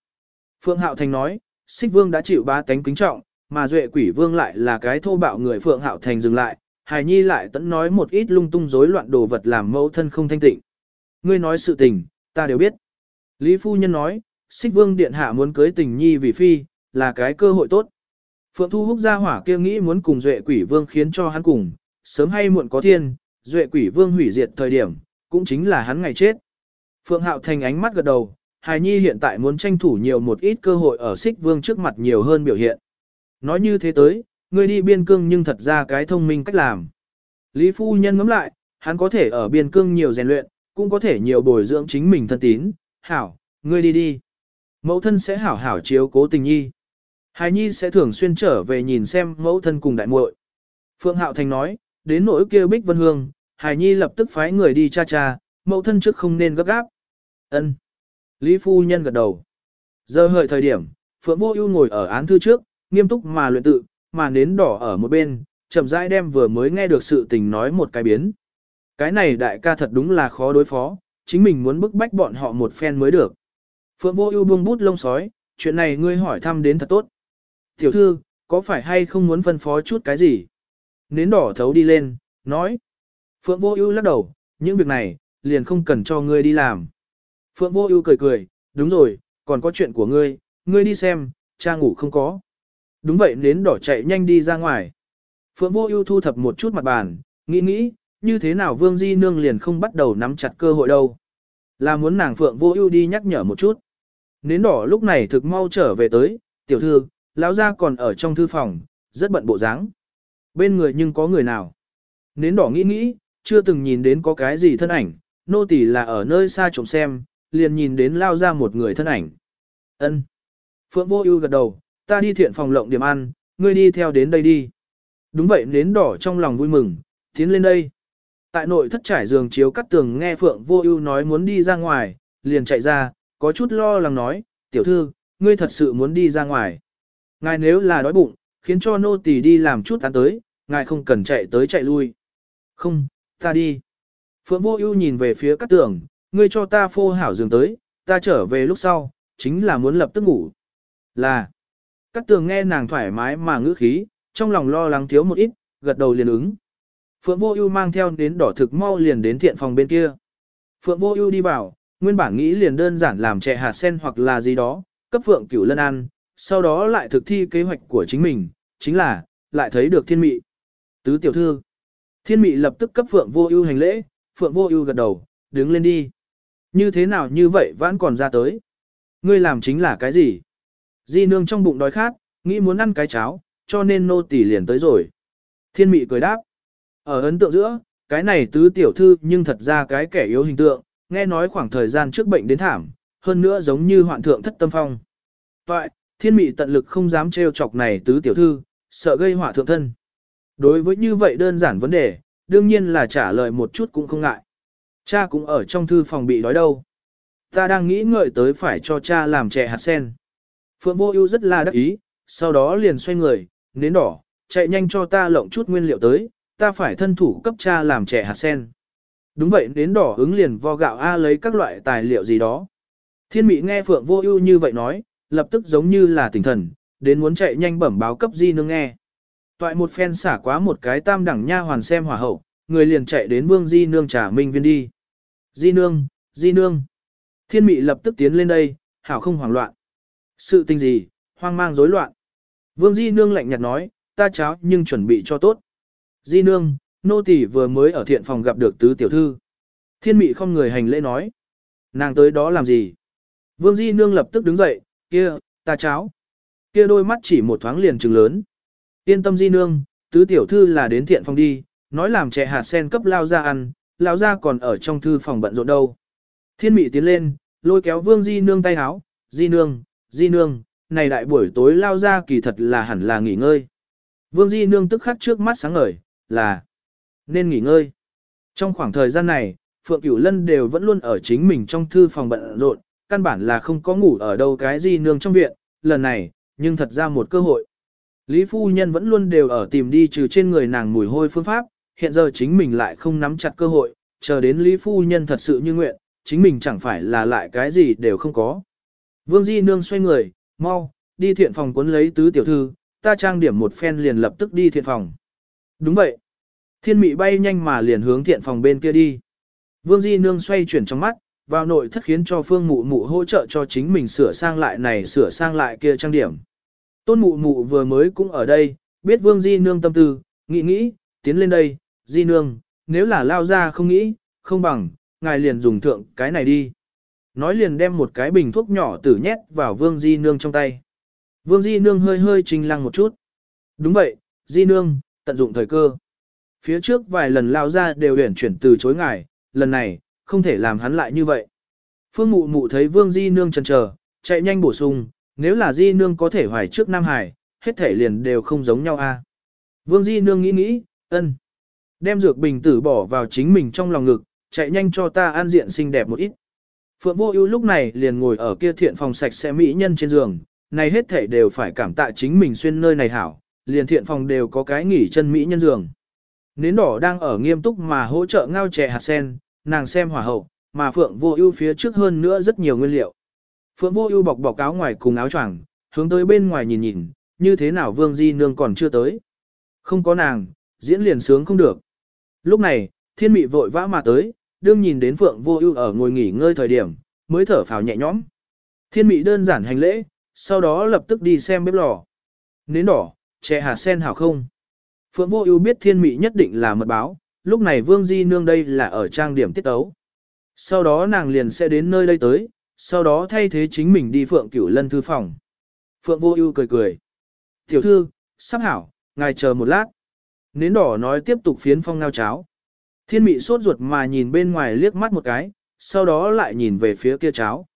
Speaker 1: Phượng Hạo Thành nói, xích vương đã chịu ba tánh kính trọng, mà duệ quỷ vương lại là cái thô bạo người Phượng Hạo Thành dừng lại, Hải Nhi lại tẫn nói một ít lung tung rối loạn đồ vật làm mẫu thân không thanh tịnh. Ngươi nói sự tình, ta đều biết. Lý Phu Nhân nói, xích vương điện hạ muốn cưới tình nhi vì phi, là cái cơ hội tốt. Phượng Thu Húc ra hỏa kia nghĩ muốn cùng Duệ Quỷ Vương khiến cho hắn cùng, sớm hay muộn có thiên, Duệ Quỷ Vương hủy diệt thời điểm, cũng chính là hắn ngày chết. Phượng Hạo Thành ánh mắt gật đầu, Hài Nhi hiện tại muốn tranh thủ nhiều một ít cơ hội ở xích vương trước mặt nhiều hơn biểu hiện. Nói như thế tới, ngươi đi biên cương nhưng thật ra cái thông minh cách làm. Lý Phu Nhân ngẫm lại, hắn có thể ở biên cương nhiều rèn luyện, cũng có thể nhiều bồi dưỡng chính mình thân tín. Hảo, ngươi đi đi. Mẫu thân sẽ hảo hảo chiếu cố tình nhi. Hài nhi sẽ thường xuyên trở về nhìn xem mẫu thân cùng đại muội. Phượng Hạo Thành nói, đến nỗi kia Bích Vân Hương, Hài nhi lập tức phái người đi cha cha, mẫu thân trước không nên gấp gáp. Ân. Lý Phu Nhân gật đầu. Giờ hợi thời điểm, Phượng Vô Ưu ngồi ở án thư trước, nghiêm túc mà luyện tự, mà nến đỏ ở một bên, chậm rãi đem vừa mới nghe được sự tình nói một cái biến. Cái này đại ca thật đúng là khó đối phó, chính mình muốn bức bách bọn họ một phen mới được. Phượng Vô Ưu buông bút lông sói, chuyện này ngươi hỏi thăm đến thật tốt. Tiểu thư, có phải hay không muốn phân phó chút cái gì? Nến đỏ thấu đi lên, nói. Phượng Vô Ưu lắc đầu, những việc này, liền không cần cho ngươi đi làm. Phượng Vô Ưu cười cười, đúng rồi, còn có chuyện của ngươi, ngươi đi xem, cha ngủ không có. Đúng vậy nến đỏ chạy nhanh đi ra ngoài. Phượng Vô Ưu thu thập một chút mặt bàn, nghĩ nghĩ, như thế nào Vương Di Nương liền không bắt đầu nắm chặt cơ hội đâu. Là muốn nàng Phượng Vô Ưu đi nhắc nhở một chút. Nến đỏ lúc này thực mau trở về tới, tiểu thư, lão gia còn ở trong thư phòng, rất bận bộ dáng. Bên người nhưng có người nào? Nến đỏ nghĩ nghĩ, chưa từng nhìn đến có cái gì thân ảnh, nô tỳ là ở nơi xa trông xem, liền nhìn đến lao ra một người thân ảnh. Ân. Phượng Vô Ưu gật đầu, ta đi thiện phòng lộng điểm ăn, ngươi đi theo đến đây đi. Đúng vậy nến đỏ trong lòng vui mừng, tiến lên đây. Tại nội thất trải giường chiếu cắt tường nghe Phượng Vô Ưu nói muốn đi ra ngoài, liền chạy ra, có chút lo lắng nói, tiểu thư, ngươi thật sự muốn đi ra ngoài. Ngài nếu là đói bụng, khiến cho nô tỳ đi làm chút ăn tới, ngài không cần chạy tới chạy lui. Không, ta đi. Phượng Vô Ưu nhìn về phía Cát Tường, ngươi cho ta phô hảo giường tới, ta trở về lúc sau, chính là muốn lập tức ngủ. Là. Cát Tường nghe nàng thoải mái mà ngữ khí, trong lòng lo lắng thiếu một ít, gật đầu liền ứng. Phượng Vô Ưu mang theo đến đỏ thực mau liền đến thiện phòng bên kia. Phượng Vô Ưu đi vào, nguyên bản nghĩ liền đơn giản làm chè hạt sen hoặc là gì đó, cấp Phượng Cửu Lân ăn, sau đó lại thực thi kế hoạch của chính mình, chính là lại thấy được Thiên Mị. Tứ tiểu thư. Thiên Mị lập tức cấp Phượng Vô Ưu hành lễ, Phượng Vô Ưu gật đầu, đứng lên đi. Như thế nào như vậy vẫn còn ra tới. Ngươi làm chính là cái gì? Di nương trong bụng đói khát, nghĩ muốn ăn cái cháo, cho nên nô tỳ liền tới rồi. Thiên Mị cười đáp. Ở ấn tượng giữa, cái này tứ tiểu thư nhưng thật ra cái kẻ yếu hình tượng, nghe nói khoảng thời gian trước bệnh đến thảm, hơn nữa giống như hoạn thượng thất tâm phong. Vậy, thiên mị tận lực không dám trêu chọc này tứ tiểu thư, sợ gây họa thượng thân. Đối với như vậy đơn giản vấn đề, đương nhiên là trả lời một chút cũng không ngại. Cha cũng ở trong thư phòng bị đói đâu. Ta đang nghĩ ngợi tới phải cho cha làm trẻ hạt sen. Phượng vô ưu rất là đắc ý, sau đó liền xoay người, nến đỏ, chạy nhanh cho ta lộng chút nguyên liệu tới, ta phải thân thủ cấp cha làm trẻ hạt sen. Đúng vậy nến đỏ ứng liền vo gạo A lấy các loại tài liệu gì đó. Thiên Mỹ nghe Phượng Vô Ưu như vậy nói, lập tức giống như là tỉnh thần, đến muốn chạy nhanh bẩm báo cấp Di Nương nghe. Toại một phen xả quá một cái tam đẳng nha hoàn xem hỏa hậu, người liền chạy đến Vương Di Nương trả Minh Viên đi. Di Nương, Di Nương. Thiên Mị lập tức tiến lên đây, hảo không hoảng loạn. Sự tình gì, hoang mang rối loạn. Vương Di Nương lạnh nhạt nói, ta cháo nhưng chuẩn bị cho tốt. Di Nương, nô tỳ vừa mới ở thiện phòng gặp được tứ tiểu thư. Thiên Mị không người hành lễ nói. Nàng tới đó làm gì? Vương Di Nương lập tức đứng dậy, kia, ta cháo. Kia đôi mắt chỉ một thoáng liền trừng lớn. Yên tâm Di Nương, tứ tiểu thư là đến thiện phòng đi, nói làm trẻ hạt sen cấp lao ra ăn, Lão gia còn ở trong thư phòng bận rộn đâu. Thiên mị tiến lên, lôi kéo Vương Di Nương tay háo, Di Nương, Di Nương, này đại buổi tối lao ra kỳ thật là hẳn là nghỉ ngơi. Vương Di Nương tức khắc trước mắt sáng ngời, là nên nghỉ ngơi. Trong khoảng thời gian này, Phượng Cửu Lân đều vẫn luôn ở chính mình trong thư phòng bận rộn, căn bản là không có ngủ ở đâu cái Di nương trong viện, lần này, nhưng thật ra một cơ hội. Lý phu nhân vẫn luôn đều ở tìm đi trừ trên người nàng mùi hôi phương pháp, hiện giờ chính mình lại không nắm chặt cơ hội, chờ đến Lý phu nhân thật sự như nguyện, chính mình chẳng phải là lại cái gì đều không có. Vương Di nương xoay người, mau, đi thiện phòng cuốn lấy tứ tiểu thư, ta trang điểm một phen liền lập tức đi thiện phòng. Đúng vậy. Thiên mị bay nhanh mà liền hướng thiện phòng bên kia đi. Vương Di nương xoay chuyển trong mắt, vào nội thất khiến cho phương mụ mụ hỗ trợ cho chính mình sửa sang lại này sửa sang lại kia trang điểm. Tôn mụ mụ vừa mới cũng ở đây, biết vương di nương tâm tư, nghĩ nghĩ, tiến lên đây, di nương, nếu là lao ra không nghĩ, không bằng, ngài liền dùng thượng cái này đi. Nói liền đem một cái bình thuốc nhỏ tử nhét vào vương di nương trong tay. Vương di nương hơi hơi trình lăng một chút. Đúng vậy, di nương, tận dụng thời cơ. Phía trước vài lần lao ra đều huyển chuyển từ chối ngài, lần này, không thể làm hắn lại như vậy. Phương mụ mụ thấy Vương Di Nương chần chờ, chạy nhanh bổ sung, nếu là Di Nương có thể hoài trước Nam Hải, hết thể liền đều không giống nhau a. Vương Di Nương nghĩ nghĩ, ân. Đem dược bình tử bỏ vào chính mình trong lòng ngực, chạy nhanh cho ta an diện xinh đẹp một ít. Phượng Vô Ưu lúc này liền ngồi ở kia thiện phòng sạch sẽ mỹ nhân trên giường, này hết thảy đều phải cảm tạ chính mình xuyên nơi này hảo, liền thiện phòng đều có cái nghỉ chân mỹ nhân giường. Nến đỏ đang ở nghiêm túc mà hỗ trợ ngao chè hạt sen, nàng xem hỏa hậu, mà Phượng Vô Ưu phía trước hơn nữa rất nhiều nguyên liệu. Phượng Vô Ưu bọc bọc áo ngoài cùng áo choàng, hướng tới bên ngoài nhìn nhìn, như thế nào Vương Di nương còn chưa tới. Không có nàng, diễn liền sướng không được. Lúc này, Thiên Mị vội vã mà tới, đương nhìn đến Phượng Vô Ưu ở ngồi nghỉ ngơi thời điểm, mới thở phào nhẹ nhõm. Thiên Mị đơn giản hành lễ, sau đó lập tức đi xem bếp lò. Nến đỏ, chè hạt sen hảo không? Phượng Vô Ưu biết Thiên Mị nhất định là mật báo, lúc này Vương Di Nương đây là ở trang điểm tiết tấu. Sau đó nàng liền sẽ đến nơi đây tới, sau đó thay thế chính mình đi Phượng Cửu Lân thư phòng. Phượng Vô Ưu cười cười. "Tiểu thư, sắp hảo, ngài chờ một lát." Nến đỏ nói tiếp tục phiến phong ngao cháo. Thiên Mị sốt ruột mà nhìn bên ngoài liếc mắt một cái, sau đó lại nhìn về phía kia cháo.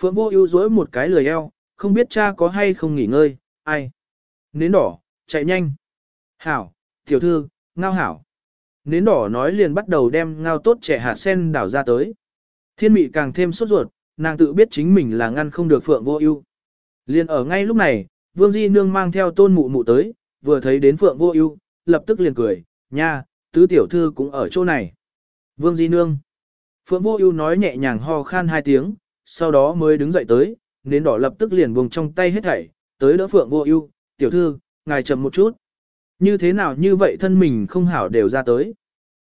Speaker 1: Phượng Vô Ưu dối một cái lười eo, không biết cha có hay không nghỉ ngơi, ai. Nến đỏ, chạy nhanh. Hảo, tiểu thư, ngao hảo. Nến đỏ nói liền bắt đầu đem ngao tốt trẻ hạt sen đảo ra tới. Thiên mị càng thêm sốt ruột, nàng tự biết chính mình là ngăn không được phượng vô ưu. Liền ở ngay lúc này, Vương Di Nương mang theo tôn mụ mụ tới, vừa thấy đến Phượng Vô Ưu, lập tức liền cười, nha, tứ tiểu thư cũng ở chỗ này. Vương Di Nương. Phượng Vô Ưu nói nhẹ nhàng ho khan hai tiếng, sau đó mới đứng dậy tới, nến đỏ lập tức liền buông trong tay hết thảy, tới đỡ Phượng Vô Ưu, "Tiểu thư, ngài chậm một chút." Như thế nào như vậy thân mình không hảo đều ra tới.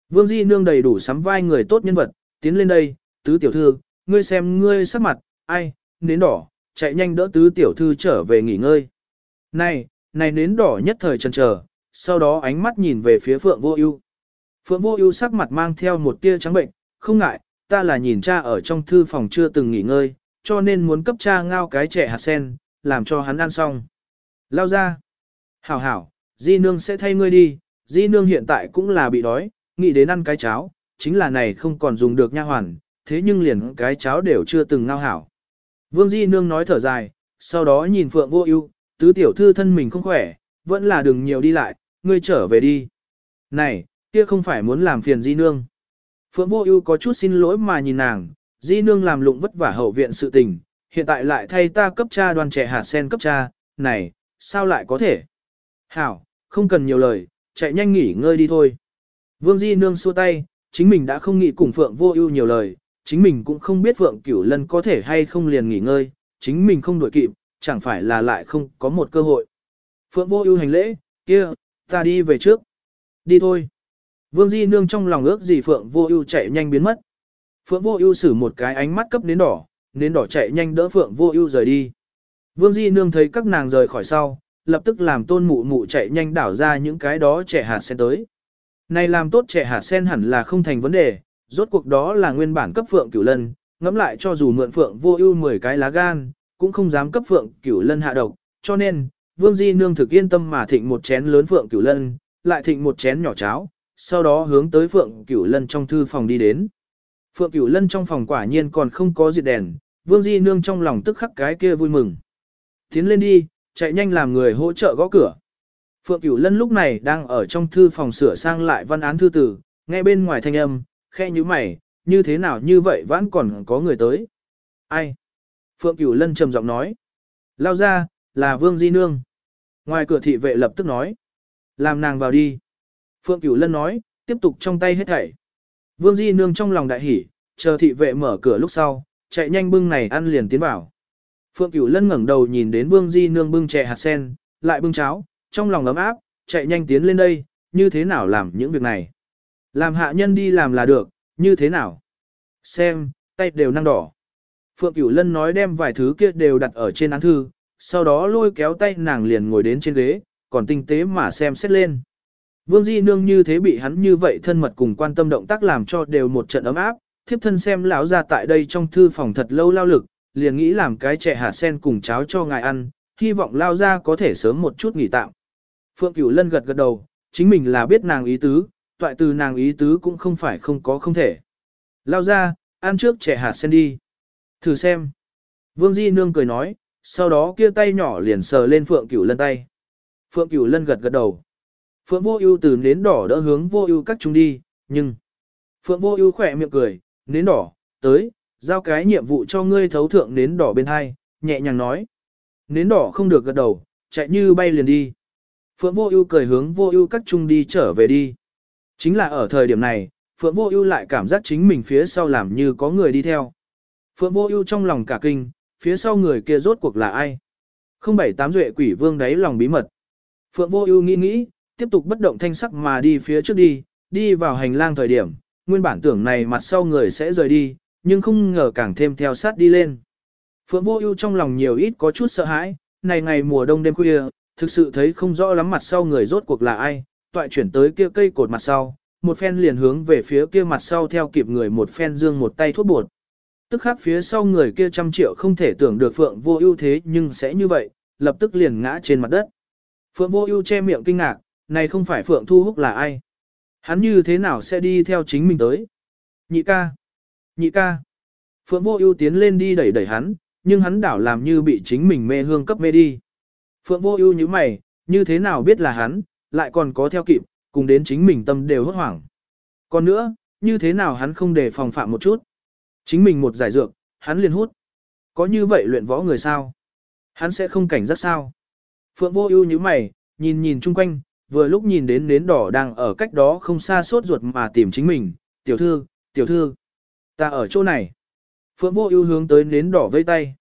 Speaker 1: Vương Di nương đầy đủ sắm vai người tốt nhân vật, tiến lên đây, "Tứ tiểu thư, ngươi xem ngươi sắc mặt, ai, nến đỏ." Chạy nhanh đỡ tứ tiểu thư trở về nghỉ ngơi. Này, này nến đỏ nhất thời chần chờ, sau đó ánh mắt nhìn về phía Phượng Vô Ưu. Phượng Vô Ưu sắc mặt mang theo một tia trắng bệnh, không ngại, ta là nhìn cha ở trong thư phòng chưa từng nghỉ ngơi, cho nên muốn cấp cha ngao cái trẻ hạt sen, làm cho hắn ăn xong. Lao ra. Hảo hảo, di nương sẽ thay ngươi đi, di nương hiện tại cũng là bị đói, nghĩ đến ăn cái cháo, chính là này không còn dùng được nha hoàn, thế nhưng liền cái cháo đều chưa từng ngao hảo. Vương di nương nói thở dài, sau đó nhìn Phượng vô ưu, tứ tiểu thư thân mình không khỏe, vẫn là đừng nhiều đi lại, ngươi trở về đi. Này, kia không phải muốn làm phiền di nương. Phượng Vô Ưu có chút xin lỗi mà nhìn nàng, Di nương làm lụng vất vả hậu viện sự tình, hiện tại lại thay ta cấp cha đoàn trẻ hạt sen cấp cha, này, sao lại có thể? Hảo, không cần nhiều lời, chạy nhanh nghỉ ngơi đi thôi. Vương Di nương xua tay, chính mình đã không nghĩ cùng Phượng Vô Ưu nhiều lời, chính mình cũng không biết Phượng Cửu Lân có thể hay không liền nghỉ ngơi, chính mình không đuổi kịp, chẳng phải là lại không có một cơ hội. Phượng Vô Ưu hành lễ, "Kia, ta đi về trước." "Đi thôi." Vương Di Nương trong lòng ước gì Phượng Vô Ưu chạy nhanh biến mất. Phượng Vô Ưu sử một cái ánh mắt cấp đến đỏ, nến đỏ chạy nhanh đỡ Phượng Vô Ưu rời đi. Vương Di Nương thấy các nàng rời khỏi sau, lập tức làm Tôn Mụ Mụ chạy nhanh đảo ra những cái đó trẻ hạt sen tới. Này làm tốt trẻ hạt sen hẳn là không thành vấn đề, rốt cuộc đó là nguyên bản cấp Phượng Cửu Lân, ngẫm lại cho dù mượn Phượng Vô Ưu 10 cái lá gan, cũng không dám cấp Phượng Cửu Lân hạ độc, cho nên, Vương Di Nương thực yên tâm mà thịnh một chén lớn Phượng Cửu Lân, lại thịnh một chén nhỏ cháo, sau đó hướng tới Phượng Cửu Lân trong thư phòng đi đến. Phượng Cửu Lân trong phòng quả nhiên còn không có diệt đèn, Vương Di Nương trong lòng tức khắc cái kia vui mừng. Tiến lên đi, chạy nhanh làm người hỗ trợ gõ cửa. Phượng Cửu Lân lúc này đang ở trong thư phòng sửa sang lại văn án thư tử, nghe bên ngoài thanh âm, khe như mày, như thế nào như vậy vẫn còn có người tới. Ai? Phượng Cửu Lân trầm giọng nói. Lao ra, là Vương Di Nương. Ngoài cửa thị vệ lập tức nói. Làm nàng vào đi. Phượng Cửu Lân nói, tiếp tục trong tay hết thảy. Vương Di Nương trong lòng đại hỉ, chờ thị vệ mở cửa lúc sau, chạy nhanh bưng này ăn liền tiến vào. Phượng Cửu Lân ngẩng đầu nhìn đến Vương Di Nương bưng chè hạt sen, lại bưng cháo, trong lòng ấm áp, chạy nhanh tiến lên đây, như thế nào làm những việc này. Làm hạ nhân đi làm là được, như thế nào. Xem, tay đều năng đỏ. Phượng Cửu Lân nói đem vài thứ kia đều đặt ở trên án thư, sau đó lôi kéo tay nàng liền ngồi đến trên ghế, còn tinh tế mà xem xét lên. Vương Di Nương như thế bị hắn như vậy thân mật cùng quan tâm động tác làm cho đều một trận ấm áp, thiếp thân xem lão ra tại đây trong thư phòng thật lâu lao lực, liền nghĩ làm cái trẻ hạt sen cùng cháo cho ngài ăn, hy vọng lao ra có thể sớm một chút nghỉ tạm. Phượng Cửu Lân gật gật đầu, chính mình là biết nàng ý tứ, toại từ nàng ý tứ cũng không phải không có không thể. Lao ra, ăn trước trẻ hạt sen đi. Thử xem. Vương Di Nương cười nói, sau đó kia tay nhỏ liền sờ lên Phượng Cửu Lân tay. Phượng Cửu Lân gật gật đầu. Phượng Vô Ưu từ nến đỏ đỡ hướng Vô Ưu các chúng đi, nhưng Phượng Vô Ưu khẽ miệng cười, "Nến đỏ, tới, giao cái nhiệm vụ cho ngươi thấu thượng nến đỏ bên hai." nhẹ nhàng nói. Nến đỏ không được gật đầu, chạy như bay liền đi. Phượng Vô Ưu cười hướng Vô Ưu các trung đi trở về đi. Chính là ở thời điểm này, Phượng Vô Ưu lại cảm giác chính mình phía sau làm như có người đi theo. Phượng Vô Ưu trong lòng cả kinh, phía sau người kia rốt cuộc là ai? Không bảy tám duệ quỷ vương đấy lòng bí mật. Phượng Vô Ưu nghĩ nghĩ, tiếp tục bất động thanh sắc mà đi phía trước đi, đi vào hành lang thời điểm, nguyên bản tưởng này mặt sau người sẽ rời đi, nhưng không ngờ càng thêm theo sát đi lên. Phượng Vô Ưu trong lòng nhiều ít có chút sợ hãi, này ngày mùa đông đêm khuya, thực sự thấy không rõ lắm mặt sau người rốt cuộc là ai, toại chuyển tới kia cây cột mặt sau, một phen liền hướng về phía kia mặt sau theo kịp người một phen dương một tay thuốc bột. Tức khắc phía sau người kia trăm triệu không thể tưởng được Phượng Vô Ưu thế nhưng sẽ như vậy, lập tức liền ngã trên mặt đất. Phượng Vô Ưu che miệng kinh ngạc, này không phải Phượng Thu Húc là ai? Hắn như thế nào sẽ đi theo chính mình tới? Nhị ca! Nhị ca! Phượng Vô Ưu tiến lên đi đẩy đẩy hắn, nhưng hắn đảo làm như bị chính mình mê hương cấp mê đi. Phượng Vô Ưu nhíu mày, như thế nào biết là hắn, lại còn có theo kịp, cùng đến chính mình tâm đều hốt hoảng. Còn nữa, như thế nào hắn không để phòng phạm một chút? Chính mình một giải dược, hắn liền hút. Có như vậy luyện võ người sao? Hắn sẽ không cảnh giác sao? Phượng vô ưu như mày, nhìn nhìn chung quanh, vừa lúc nhìn đến nến đỏ đang ở cách đó không xa sốt ruột mà tìm chính mình, tiểu thư, tiểu thư, ta ở chỗ này. Phượng vô ưu hướng tới nến đỏ vây tay.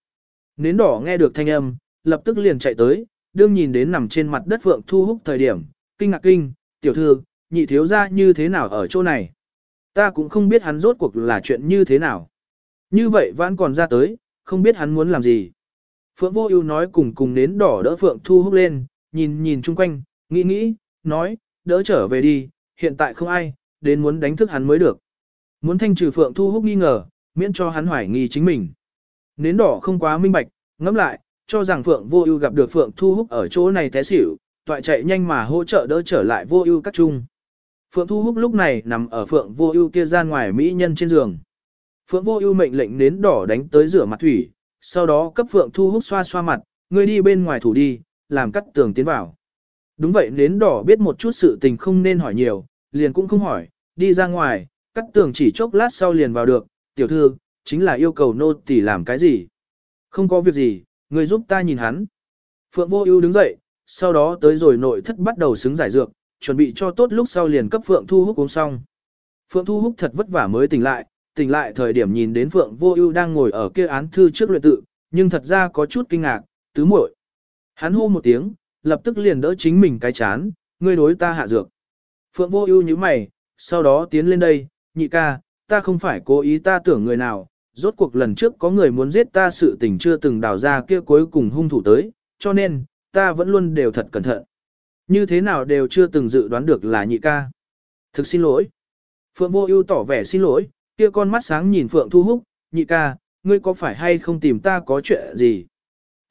Speaker 1: Nến đỏ nghe được thanh âm, lập tức liền chạy tới, đương nhìn đến nằm trên mặt đất Phượng Thu Húc thời điểm, kinh ngạc kinh, tiểu thư, nhị thiếu ra như thế nào ở chỗ này. Ta cũng không biết hắn rốt cuộc là chuyện như thế nào. Như vậy vẫn còn ra tới, không biết hắn muốn làm gì. Phượng Vô Ưu nói cùng cùng nến đỏ đỡ Phượng Thu Húc lên, nhìn nhìn chung quanh, nghĩ nghĩ, nói, đỡ trở về đi, hiện tại không ai, đến muốn đánh thức hắn mới được. Muốn thanh trừ Phượng Thu Húc nghi ngờ, miễn cho hắn hoài nghi chính mình. Nến đỏ không quá minh bạch, ngẫm lại, cho rằng Phượng Vô Ưu gặp được Phượng Thu Húc ở chỗ này té xỉu, toại chạy nhanh mà hỗ trợ đỡ trở lại Vô Ưu các trung. Phượng Thu Húc lúc này nằm ở Phượng Vô Ưu kia gian ngoài mỹ nhân trên giường. Phượng Vô Ưu mệnh lệnh nến đỏ đánh tới rửa mặt thủy, sau đó cấp Phượng Thu Húc xoa xoa mặt, ngươi đi bên ngoài thủ đi, làm cắt tường tiến vào. Đúng vậy nến đỏ biết một chút sự tình không nên hỏi nhiều, liền cũng không hỏi, đi ra ngoài, cắt tường chỉ chốc lát sau liền vào được, tiểu thư, chính là yêu cầu nô tỳ làm cái gì. Không có việc gì, người giúp ta nhìn hắn. Phượng Vô Ưu đứng dậy, sau đó tới rồi nội thất bắt đầu xứng giải dược, chuẩn bị cho tốt lúc sau liền cấp Phượng Thu Húc uống xong. Phượng Thu Húc thật vất vả mới tỉnh lại, tỉnh lại thời điểm nhìn đến Phượng Vô Ưu đang ngồi ở kia án thư trước luyện tự, nhưng thật ra có chút kinh ngạc, tứ muội. Hắn hô một tiếng, lập tức liền đỡ chính mình cái chán, ngươi đối ta hạ dược. Phượng Vô Ưu nhíu mày, sau đó tiến lên đây, nhị ca, ta không phải cố ý ta tưởng người nào, rốt cuộc lần trước có người muốn giết ta sự tình chưa từng đào ra kia cuối cùng hung thủ tới, cho nên, ta vẫn luôn đều thật cẩn thận. Như thế nào đều chưa từng dự đoán được là nhị ca. Thực xin lỗi. Phượng Vô Ưu tỏ vẻ xin lỗi, kia con mắt sáng nhìn Phượng Thu Húc, nhị ca, ngươi có phải hay không tìm ta có chuyện gì?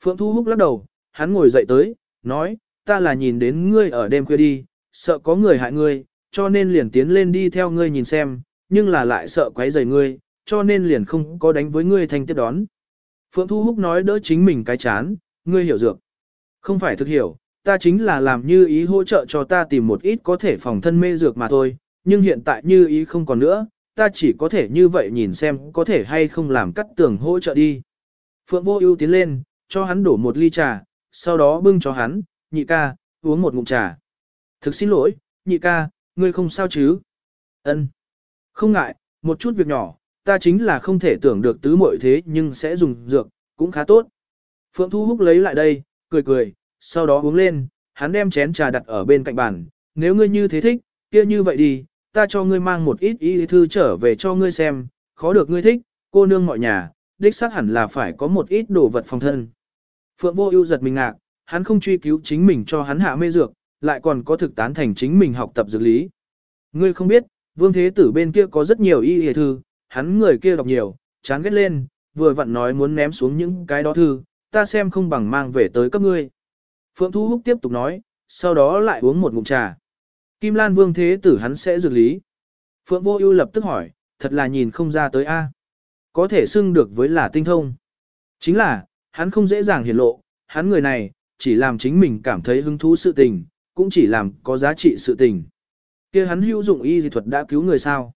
Speaker 1: Phượng Thu Húc lắc đầu, hắn ngồi dậy tới, nói, ta là nhìn đến ngươi ở đêm khuya đi, sợ có người hại ngươi, cho nên liền tiến lên đi theo ngươi nhìn xem, nhưng là lại sợ quấy rầy ngươi, cho nên liền không có đánh với ngươi thành tiếp đón. Phượng Thu Húc nói đỡ chính mình cái chán, ngươi hiểu dược. Không phải thực hiểu, ta chính là làm như ý hỗ trợ cho ta tìm một ít có thể phòng thân mê dược mà thôi, nhưng hiện tại như ý không còn nữa, ta chỉ có thể như vậy nhìn xem có thể hay không làm cắt tường hỗ trợ đi. Phượng Vô Ưu tiến lên, cho hắn đổ một ly trà, sau đó bưng cho hắn, nhị ca, uống một ngụm trà. Thực xin lỗi, nhị ca, ngươi không sao chứ? Ân. Không ngại, một chút việc nhỏ, ta chính là không thể tưởng được tứ muội thế nhưng sẽ dùng dược, cũng khá tốt. Phượng Thu Húc lấy lại đây, cười cười, sau đó uống lên, hắn đem chén trà đặt ở bên cạnh bàn, nếu ngươi như thế thích, kia như vậy đi, ta cho ngươi mang một ít y thư trở về cho ngươi xem, khó được ngươi thích, cô nương mọi nhà, đích xác hẳn là phải có một ít đồ vật phòng thân. Phượng Vô Ưu giật mình ngạc, hắn không truy cứu chính mình cho hắn hạ mê dược, lại còn có thực tán thành chính mình học tập dược lý. Ngươi không biết, Vương Thế Tử bên kia có rất nhiều y y thư, hắn người kia đọc nhiều, chán ghét lên, vừa vặn nói muốn ném xuống những cái đó thư, ta xem không bằng mang về tới cấp ngươi. Phượng Thu Húc tiếp tục nói, sau đó lại uống một ngụm trà. Kim Lan Vương Thế Tử hắn sẽ dược lý. Phượng Vô Ưu lập tức hỏi, thật là nhìn không ra tới a. Có thể xưng được với là tinh thông. Chính là, hắn không dễ dàng hiển lộ, hắn người này, chỉ làm chính mình cảm thấy hứng thú sự tình, cũng chỉ làm có giá trị sự tình. kia hắn hữu dụng y dị thuật đã cứu người sao?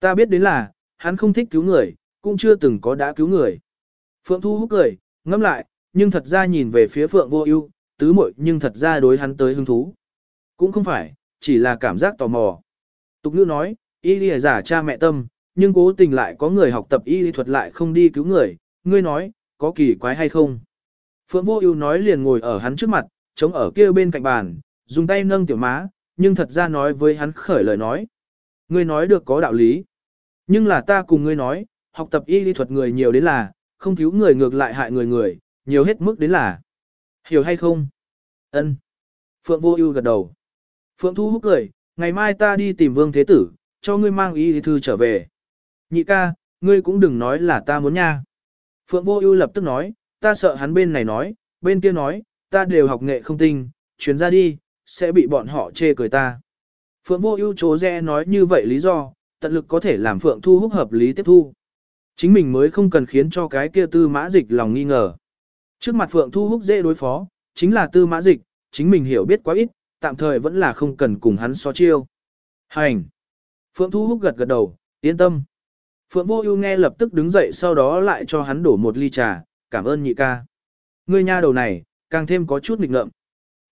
Speaker 1: Ta biết đến là, hắn không thích cứu người, cũng chưa từng có đã cứu người. Phượng Thu hút cười, ngẫm lại, nhưng thật ra nhìn về phía Phượng Vô Ưu, tứ muội nhưng thật ra đối hắn tới hứng thú. Cũng không phải, chỉ là cảm giác tò mò. Tục ngữ nói, y lìa giả cha mẹ tâm, nhưng cố tình lại có người học tập y lý thuật lại không đi cứu người, ngươi nói, có kỳ quái hay không? Phượng Vô Ưu nói liền ngồi ở hắn trước mặt, chống ở kia bên cạnh bàn, dùng tay nâng tiểu má, nhưng thật ra nói với hắn khởi lời nói. Ngươi nói được có đạo lý. Nhưng là ta cùng ngươi nói, học tập y lý thuật người nhiều đến là, không cứu người ngược lại hại người người, nhiều hết mức đến là. Hiểu hay không? Ân. Phượng Vô Ưu gật đầu. Phượng Thu hút cười, ngày mai ta đi tìm Vương Thế Tử, cho ngươi mang ý thư trở về. Nhị ca, ngươi cũng đừng nói là ta muốn nha. Phượng Vô Ưu lập tức nói, ta sợ hắn bên này nói, bên kia nói, ta đều học nghệ không tinh, chuyến ra đi, sẽ bị bọn họ chê cười ta. Phượng Vô Ưu chố rẽ nói như vậy lý do, tận lực có thể làm Phượng Thu hút hợp lý tiếp thu. Chính mình mới không cần khiến cho cái kia tư mã dịch lòng nghi ngờ. Trước mặt Phượng Thu hút dễ đối phó, chính là tư mã dịch, chính mình hiểu biết quá ít, tạm thời vẫn là không cần cùng hắn so chiêu. Hành! Phượng Thu hút gật gật đầu, yên tâm. Phượng Vô Ưu nghe lập tức đứng dậy sau đó lại cho hắn đổ một ly trà, cảm ơn nhị ca. Ngươi nha đầu này, càng thêm có chút nghịch ngợm.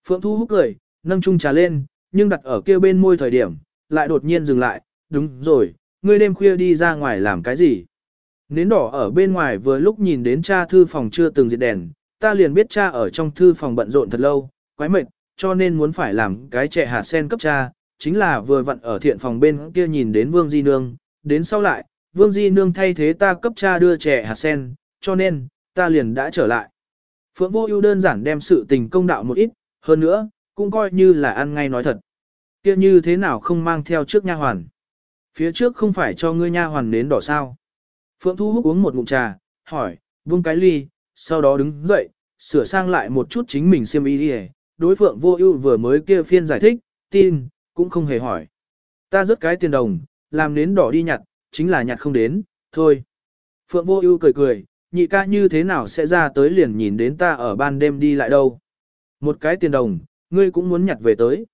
Speaker 1: Phượng Thu hút cười, nâng chung trà lên, nhưng đặt ở kia bên môi thời điểm, lại đột nhiên dừng lại, đúng rồi, ngươi đêm khuya đi ra ngoài làm cái gì? Nến đỏ ở bên ngoài vừa lúc nhìn đến cha thư phòng chưa từng diệt đèn, ta liền biết cha ở trong thư phòng bận rộn thật lâu, quái mệt, cho nên muốn phải làm cái trẻ hạt sen cấp cha, chính là vừa vặn ở thiện phòng bên kia nhìn đến Vương Di Nương, đến sau lại, Vương Di Nương thay thế ta cấp cha đưa trẻ hạt sen, cho nên, ta liền đã trở lại. Phượng Vô Ưu đơn giản đem sự tình công đạo một ít, hơn nữa, cũng coi như là ăn ngay nói thật. Kia như thế nào không mang theo trước nha hoàn? Phía trước không phải cho ngươi nha hoàn đến đỏ sao? Phượng Thu Húc uống một ngụm trà, hỏi, buông cái ly, sau đó đứng dậy, sửa sang lại một chút chính mình xiêm y đi đối Phượng Vô Ưu vừa mới kia phiên giải thích, tin, cũng không hề hỏi. Ta rớt cái tiền đồng, làm nến đỏ đi nhặt, chính là nhặt không đến, thôi. Phượng Vô Ưu cười cười, nhị ca như thế nào sẽ ra tới liền nhìn đến ta ở ban đêm đi lại đâu. Một cái tiền đồng, ngươi cũng muốn nhặt về tới.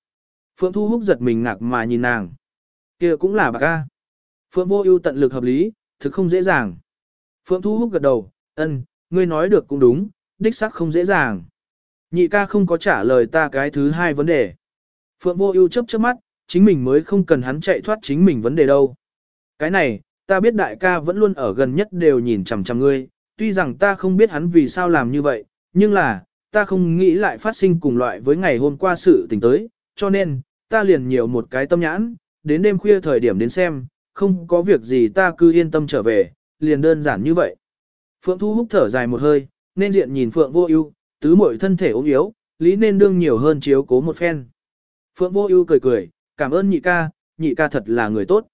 Speaker 1: Phượng Thu Húc giật mình ngạc mà nhìn nàng. kia cũng là bạc ca. Phượng Vô Ưu tận lực hợp lý, thực không dễ dàng. Phượng Thu Húc gật đầu, ân, ngươi nói được cũng đúng, đích xác không dễ dàng. Nhị ca không có trả lời ta cái thứ hai vấn đề. Phượng Vô Ưu chớp chớp mắt, chính mình mới không cần hắn chạy thoát chính mình vấn đề đâu. Cái này, ta biết đại ca vẫn luôn ở gần nhất đều nhìn chằm chằm ngươi, tuy rằng ta không biết hắn vì sao làm như vậy, nhưng là, ta không nghĩ lại phát sinh cùng loại với ngày hôm qua sự tình tới, cho nên, ta liền nhiều một cái tâm nhãn, đến đêm khuya thời điểm đến xem, không có việc gì ta cứ yên tâm trở về, liền đơn giản như vậy. Phượng Thu Húc thở dài một hơi, nên diện nhìn Phượng Vô Ưu, tứ muội thân thể ốm yếu, lý nên đương nhiều hơn chiếu cố một phen. Phượng Vô Ưu cười cười, cảm ơn nhị ca, nhị ca thật là người tốt.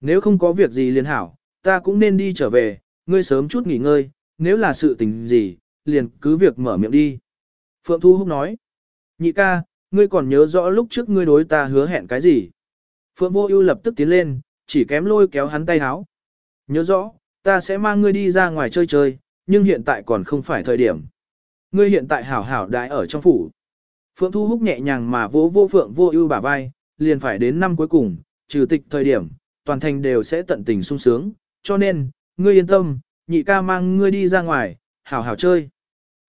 Speaker 1: Nếu không có việc gì liền hảo, ta cũng nên đi trở về, ngươi sớm chút nghỉ ngơi, nếu là sự tình gì, liền cứ việc mở miệng đi. Phượng Thu Húc nói, nhị ca, ngươi còn nhớ rõ lúc trước ngươi đối ta hứa hẹn cái gì? Phượng Vô Ưu lập tức tiến lên, chỉ kém lôi kéo hắn tay háo. Nhớ rõ, ta sẽ mang ngươi đi ra ngoài chơi chơi, nhưng hiện tại còn không phải thời điểm. Ngươi hiện tại hảo hảo đại ở trong phủ. Phượng Thu Húc nhẹ nhàng mà vỗ vô Phượng Vô Ưu bả vai, liền phải đến năm cuối cùng, trừ tịch thời điểm, toàn thành đều sẽ tận tình sung sướng, cho nên, ngươi yên tâm, nhị ca mang ngươi đi ra ngoài, hảo hảo chơi.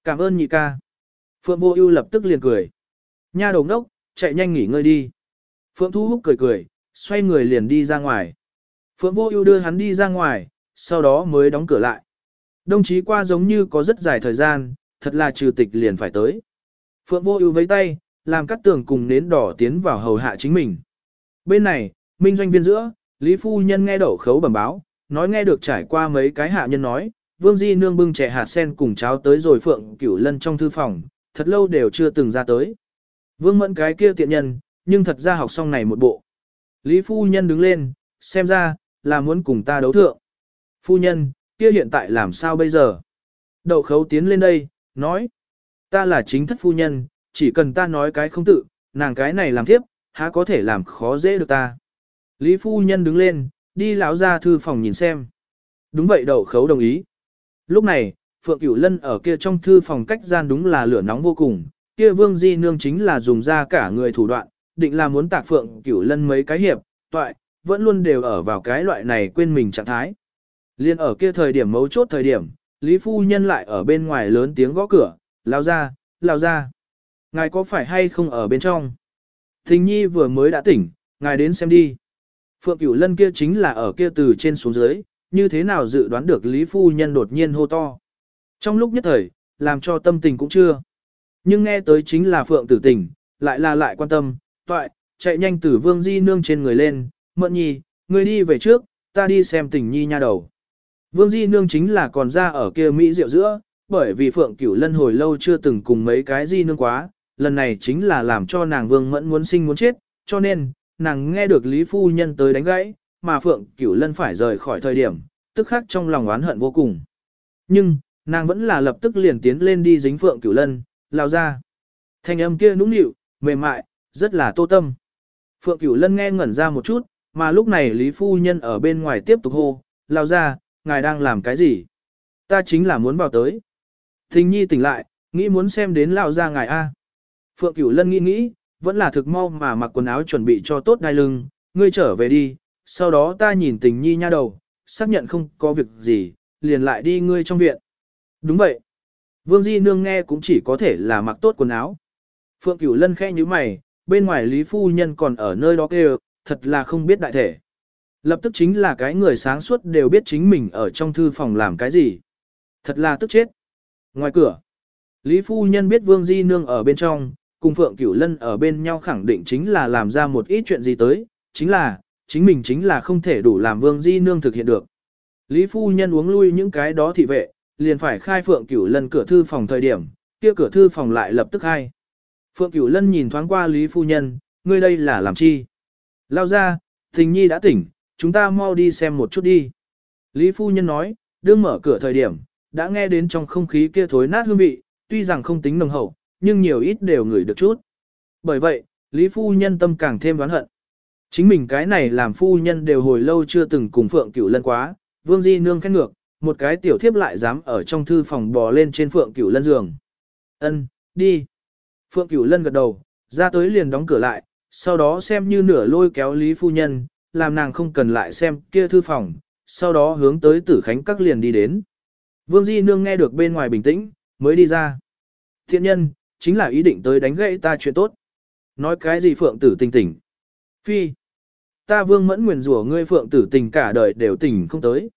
Speaker 1: Cảm ơn nhị ca. Phượng Vô Ưu lập tức liền cười. Nha đầu đốc, chạy nhanh nghỉ ngơi đi. Phượng Thu Húc cười cười, xoay người liền đi ra ngoài. Phượng Vô Ưu đưa hắn đi ra ngoài, sau đó mới đóng cửa lại. Đồng chí qua giống như có rất dài thời gian, thật là trừ tịch liền phải tới. Phượng Vô Ưu vẫy tay, làm cắt tường cùng nến đỏ tiến vào hầu hạ chính mình. Bên này, Minh doanh viên giữa, Lý phu nhân nghe đậu khấu bẩm báo, nói nghe được trải qua mấy cái hạ nhân nói, Vương Di nương bưng trẻ hạt sen cùng cháo tới rồi Phượng Cửu Lân trong thư phòng, thật lâu đều chưa từng ra tới. Vương Mẫn cái kia tiện nhân, nhưng thật ra học xong này một bộ. Lý phu nhân đứng lên, xem ra, là muốn cùng ta đấu thượng. Phu nhân, kia hiện tại làm sao bây giờ? Đậu khấu tiến lên đây, nói. Ta là chính thất phu nhân, chỉ cần ta nói cái không tự, nàng cái này làm tiếp, há có thể làm khó dễ được ta. Lý phu nhân đứng lên, đi lão ra thư phòng nhìn xem. Đúng vậy đậu khấu đồng ý. Lúc này, Phượng Cửu Lân ở kia trong thư phòng cách gian đúng là lửa nóng vô cùng, kia Vương Di Nương chính là dùng ra cả người thủ đoạn, định là muốn tạc Phượng Cửu Lân mấy cái hiệp, toại, vẫn luôn đều ở vào cái loại này quên mình trạng thái. Liên ở kia thời điểm mấu chốt thời điểm, Lý Phu Nhân lại ở bên ngoài lớn tiếng gõ cửa, lao ra, lao ra. Ngài có phải hay không ở bên trong? Thình Nhi vừa mới đã tỉnh, ngài đến xem đi. Phượng Cửu Lân kia chính là ở kia từ trên xuống dưới, như thế nào dự đoán được Lý Phu Nhân đột nhiên hô to. Trong lúc nhất thời, làm cho tâm tình cũng chưa. Nhưng nghe tới chính là Phượng tử tình, lại là lại quan tâm, toại, chạy nhanh từ Vương Di Nương trên người lên, mận nhi, người đi về trước, ta đi xem tình nhi nha đầu. Vương Di Nương chính là còn ra ở kia Mỹ rượu giữa, bởi vì Phượng Cửu Lân hồi lâu chưa từng cùng mấy cái Di Nương quá, lần này chính là làm cho nàng Vương Mẫn muốn sinh muốn chết, cho nên, nàng nghe được Lý Phu Nhân tới đánh gãy, mà Phượng Cửu Lân phải rời khỏi thời điểm, tức khắc trong lòng oán hận vô cùng. Nhưng, nàng vẫn là lập tức liền tiến lên đi dính Phượng Cửu Lân, lao ra. Thanh âm kia nũng nịu, mềm mại, rất là tô tâm. Phượng Cửu Lân nghe ngẩn ra một chút, mà lúc này Lý Phu Nhân ở bên ngoài tiếp tục hô, lao ra, ngài đang làm cái gì? Ta chính là muốn vào tới. Thình nhi tỉnh lại, nghĩ muốn xem đến lao ra ngài A. Phượng Cửu Lân nghĩ nghĩ, vẫn là thực mau mà mặc quần áo chuẩn bị cho tốt đai lưng, ngươi trở về đi, sau đó ta nhìn tình nhi nha đầu, xác nhận không có việc gì, liền lại đi ngươi trong viện. Đúng vậy. Vương Di Nương nghe cũng chỉ có thể là mặc tốt quần áo. Phượng Cửu Lân khẽ như mày, bên ngoài Lý Phu Nhân còn ở nơi đó kêu, thật là không biết đại thể. Lập tức chính là cái người sáng suốt đều biết chính mình ở trong thư phòng làm cái gì. Thật là tức chết. Ngoài cửa, Lý Phu Nhân biết Vương Di Nương ở bên trong, cùng Phượng Cửu Lân ở bên nhau khẳng định chính là làm ra một ít chuyện gì tới, chính là, chính mình chính là không thể đủ làm Vương Di Nương thực hiện được. Lý Phu Nhân uống lui những cái đó thị vệ, liền phải khai Phượng Cửu Lân cửa thư phòng thời điểm, kia cửa thư phòng lại lập tức khai. Phượng Cửu Lân nhìn thoáng qua Lý Phu Nhân, ngươi đây là làm chi? Lao ra, tình nhi đã tỉnh, chúng ta mau đi xem một chút đi. Lý Phu Nhân nói, đương mở cửa thời điểm, đã nghe đến trong không khí kia thối nát hương vị, tuy rằng không tính nồng hậu, nhưng nhiều ít đều ngửi được chút. Bởi vậy, Lý Phu Nhân tâm càng thêm đoán hận. Chính mình cái này làm phu nhân đều hồi lâu chưa từng cùng Phượng Cửu Lân quá, Vương Di Nương khét ngược, một cái tiểu thiếp lại dám ở trong thư phòng bò lên trên Phượng Cửu Lân giường. Ân, đi. Phượng Cửu Lân gật đầu, ra tới liền đóng cửa lại, sau đó xem như nửa lôi kéo Lý Phu Nhân, làm nàng không cần lại xem kia thư phòng, sau đó hướng tới tử khánh các liền đi đến. Vương Di Nương nghe được bên ngoài bình tĩnh, mới đi ra. Thiện nhân, chính là ý định tới đánh gãy ta chuyện tốt. Nói cái gì Phượng tử tình tỉnh. Phi. Ta vương mẫn nguyền rủa ngươi Phượng tử tình cả đời đều tỉnh không tới.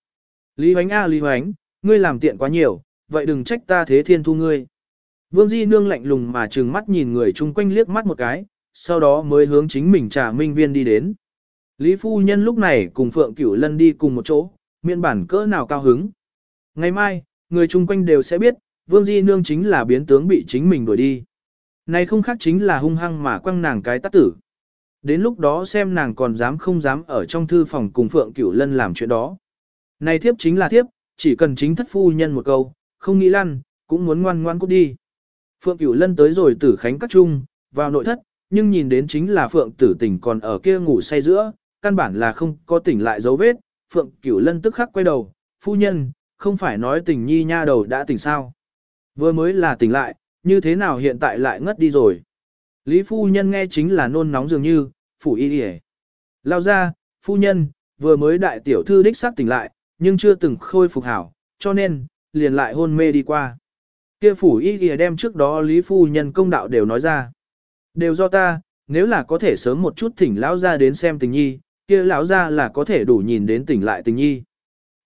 Speaker 1: Lý Hoánh A Lý Hoánh, ngươi làm tiện quá nhiều, vậy đừng trách ta thế thiên thu ngươi. Vương Di Nương lạnh lùng mà trừng mắt nhìn người chung quanh liếc mắt một cái, sau đó mới hướng chính mình trả minh viên đi đến. Lý Phu Nhân lúc này cùng Phượng Cửu Lân đi cùng một chỗ, miễn bản cỡ nào cao hứng. Ngày mai, người chung quanh đều sẽ biết, Vương Di Nương chính là biến tướng bị chính mình đuổi đi. Này không khác chính là hung hăng mà quăng nàng cái tắt tử. Đến lúc đó xem nàng còn dám không dám ở trong thư phòng cùng Phượng Cửu Lân làm chuyện đó. Này thiếp chính là thiếp, chỉ cần chính thất phu nhân một câu, không nghĩ lăn, cũng muốn ngoan ngoan cút đi. Phượng Cửu Lân tới rồi tử khánh các trung, vào nội thất, nhưng nhìn đến chính là Phượng tử tỉnh còn ở kia ngủ say giữa, căn bản là không có tỉnh lại dấu vết. Phượng Cửu Lân tức khắc quay đầu, phu nhân, không phải nói tình nhi nha đầu đã tỉnh sao. Vừa mới là tỉnh lại, như thế nào hiện tại lại ngất đi rồi. Lý phu nhân nghe chính là nôn nóng dường như, phủ y đi Lao ra, phu nhân, vừa mới đại tiểu thư đích xác tỉnh lại, nhưng chưa từng khôi phục hảo, cho nên, liền lại hôn mê đi qua. Kia phủ y ghi đem trước đó Lý Phu Nhân công đạo đều nói ra. Đều do ta, nếu là có thể sớm một chút thỉnh lão ra đến xem tình nhi, kia lão ra là có thể đủ nhìn đến tỉnh lại tình nhi.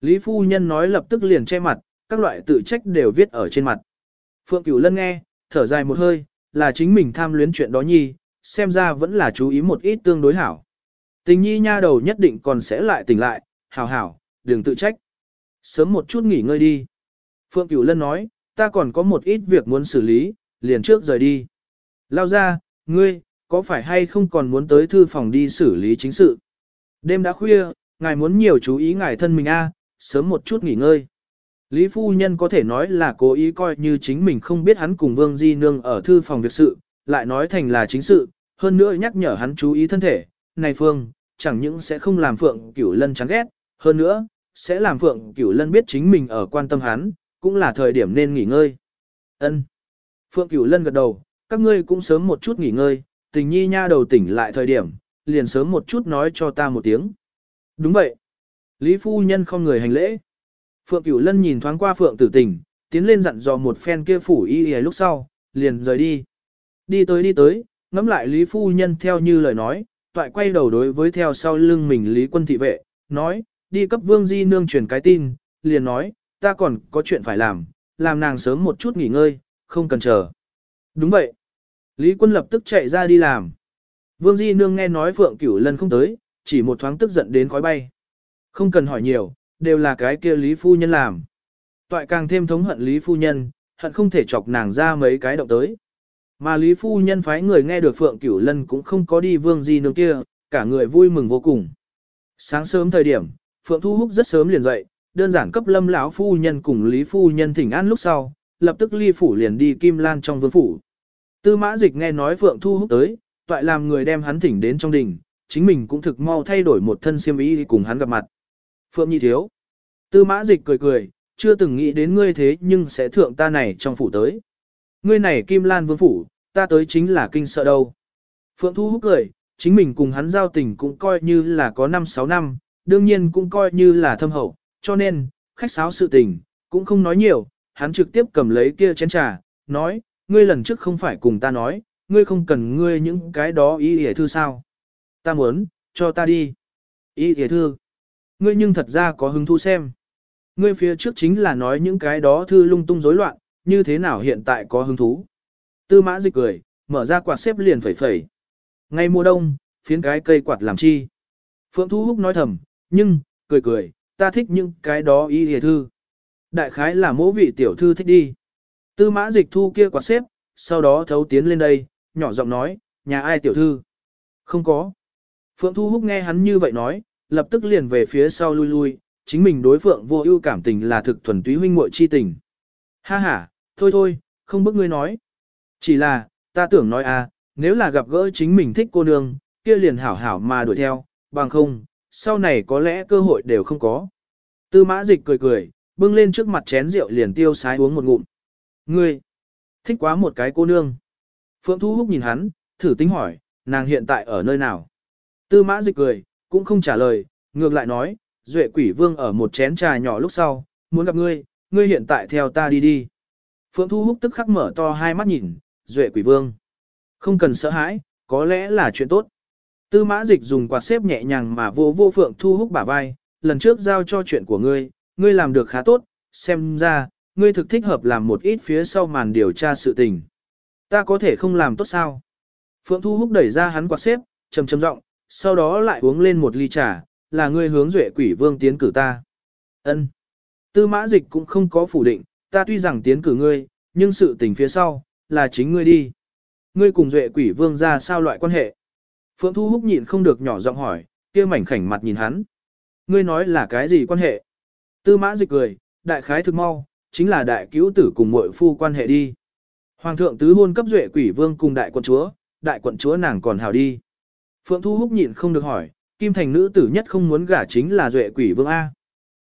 Speaker 1: Lý Phu Nhân nói lập tức liền che mặt, các loại tự trách đều viết ở trên mặt. Phượng Cửu Lân nghe, thở dài một hơi, là chính mình tham luyến chuyện đó nhi, xem ra vẫn là chú ý một ít tương đối hảo. Tình nhi nha đầu nhất định còn sẽ lại tỉnh lại, hảo hảo, đừng tự trách. Sớm một chút nghỉ ngơi đi. Phượng Cửu Lân nói, ta còn có một ít việc muốn xử lý, liền trước rời đi. Lao ra, ngươi, có phải hay không còn muốn tới thư phòng đi xử lý chính sự? Đêm đã khuya, ngài muốn nhiều chú ý ngài thân mình a, sớm một chút nghỉ ngơi. Lý phu nhân có thể nói là cố ý coi như chính mình không biết hắn cùng Vương Di Nương ở thư phòng việc sự, lại nói thành là chính sự, hơn nữa nhắc nhở hắn chú ý thân thể. Này Phương, chẳng những sẽ không làm Phượng Cửu Lân chán ghét, hơn nữa, sẽ làm Phượng Cửu Lân biết chính mình ở quan tâm hắn, cũng là thời điểm nên nghỉ ngơi. Ân. Phượng Cửu Lân gật đầu, các ngươi cũng sớm một chút nghỉ ngơi, tình nhi nha đầu tỉnh lại thời điểm, liền sớm một chút nói cho ta một tiếng. Đúng vậy. Lý Phu Nhân không người hành lễ. Phượng Cửu Lân nhìn thoáng qua Phượng Tử Tình, tiến lên dặn dò một phen kia phủ y y lúc sau, liền rời đi. Đi tới đi tới, ngắm lại Lý Phu Nhân theo như lời nói, toại quay đầu đối với theo sau lưng mình Lý Quân Thị Vệ, nói, đi cấp Vương Di Nương truyền cái tin, liền nói, ta còn có chuyện phải làm, làm nàng sớm một chút nghỉ ngơi, không cần chờ. Đúng vậy. Lý Quân lập tức chạy ra đi làm. Vương Di Nương nghe nói Phượng Cửu Lân không tới, chỉ một thoáng tức giận đến khói bay. Không cần hỏi nhiều, đều là cái kia Lý Phu Nhân làm. Toại càng thêm thống hận Lý Phu Nhân, hận không thể chọc nàng ra mấy cái động tới. Mà Lý Phu Nhân phái người nghe được Phượng Cửu Lân cũng không có đi Vương Di Nương kia, cả người vui mừng vô cùng. Sáng sớm thời điểm, Phượng Thu Húc rất sớm liền dậy, đơn giản cấp lâm lão phu nhân cùng lý phu nhân thỉnh an lúc sau, lập tức ly phủ liền đi kim lan trong vương phủ. Tư mã dịch nghe nói Phượng Thu Húc tới, toại làm người đem hắn thỉnh đến trong đình, chính mình cũng thực mau thay đổi một thân xiêm y cùng hắn gặp mặt. Phượng Nhi thiếu. Tư mã dịch cười cười, chưa từng nghĩ đến ngươi thế nhưng sẽ thượng ta này trong phủ tới. Ngươi này kim lan vương phủ, ta tới chính là kinh sợ đâu. Phượng Thu Húc cười, chính mình cùng hắn giao tình cũng coi như là có 5-6 năm, đương nhiên cũng coi như là thâm hậu, cho nên, khách sáo sự tình, cũng không nói nhiều, hắn trực tiếp cầm lấy kia chén trà, nói, ngươi lần trước không phải cùng ta nói, ngươi không cần ngươi những cái đó y hề thư sao. Ta muốn, cho ta đi. Y hề thư. Ngươi nhưng thật ra có hứng thú xem. Ngươi phía trước chính là nói những cái đó thư lung tung rối loạn, như thế nào hiện tại có hứng thú. Tư mã dịch cười, mở ra quạt xếp liền phẩy phẩy. Ngay mùa đông, phiến cái cây quạt làm chi. Phượng Thu Húc nói thầm, nhưng, cười cười, ta thích những cái đó y hề thư. Đại khái là mỗ vị tiểu thư thích đi. Tư mã dịch thu kia quạt xếp, sau đó thấu tiến lên đây, nhỏ giọng nói, nhà ai tiểu thư? Không có. Phượng Thu Húc nghe hắn như vậy nói, lập tức liền về phía sau lui lui, chính mình đối Phượng vô ưu cảm tình là thực thuần túy huynh muội chi tình. Ha ha, thôi thôi, không bức ngươi nói. Chỉ là, ta tưởng nói à, nếu là gặp gỡ chính mình thích cô nương, kia liền hảo hảo mà đuổi theo, bằng không, sau này có lẽ cơ hội đều không có. Tư mã dịch cười cười, bưng lên trước mặt chén rượu liền tiêu sái uống một ngụm. Ngươi, thích quá một cái cô nương. Phượng Thu Húc nhìn hắn, thử tính hỏi, nàng hiện tại ở nơi nào? Tư mã dịch cười, cũng không trả lời, ngược lại nói, Duệ quỷ vương ở một chén trà nhỏ lúc sau, muốn gặp ngươi, ngươi hiện tại theo ta đi đi. Phượng Thu Húc tức khắc mở to hai mắt nhìn, Duệ quỷ vương. Không cần sợ hãi, có lẽ là chuyện tốt. Tư mã dịch dùng quạt xếp nhẹ nhàng mà vô vô Phượng Thu Húc bả vai, lần trước giao cho chuyện của ngươi, ngươi làm được khá tốt, xem ra, ngươi thực thích hợp làm một ít phía sau màn điều tra sự tình. Ta có thể không làm tốt sao? Phượng Thu Húc đẩy ra hắn quạt xếp, trầm trầm giọng, sau đó lại uống lên một ly trà, là ngươi hướng duệ quỷ vương tiến cử ta. Ân. Tư mã dịch cũng không có phủ định, ta tuy rằng tiến cử ngươi, nhưng sự tình phía sau, là chính ngươi đi. Ngươi cùng duệ quỷ vương ra sao loại quan hệ? Phượng Thu Húc nhịn không được nhỏ giọng hỏi, kia mảnh khảnh mặt nhìn hắn. Ngươi nói là cái gì quan hệ? Tư mã dịch cười, đại khái thực mau, chính là đại cứu tử cùng muội phu quan hệ đi. Hoàng thượng tứ hôn cấp duệ quỷ vương cùng đại quận chúa, đại quận chúa nàng còn hào đi. Phượng Thu Húc nhịn không được hỏi, kim thành nữ tử nhất không muốn gả chính là duệ quỷ vương A.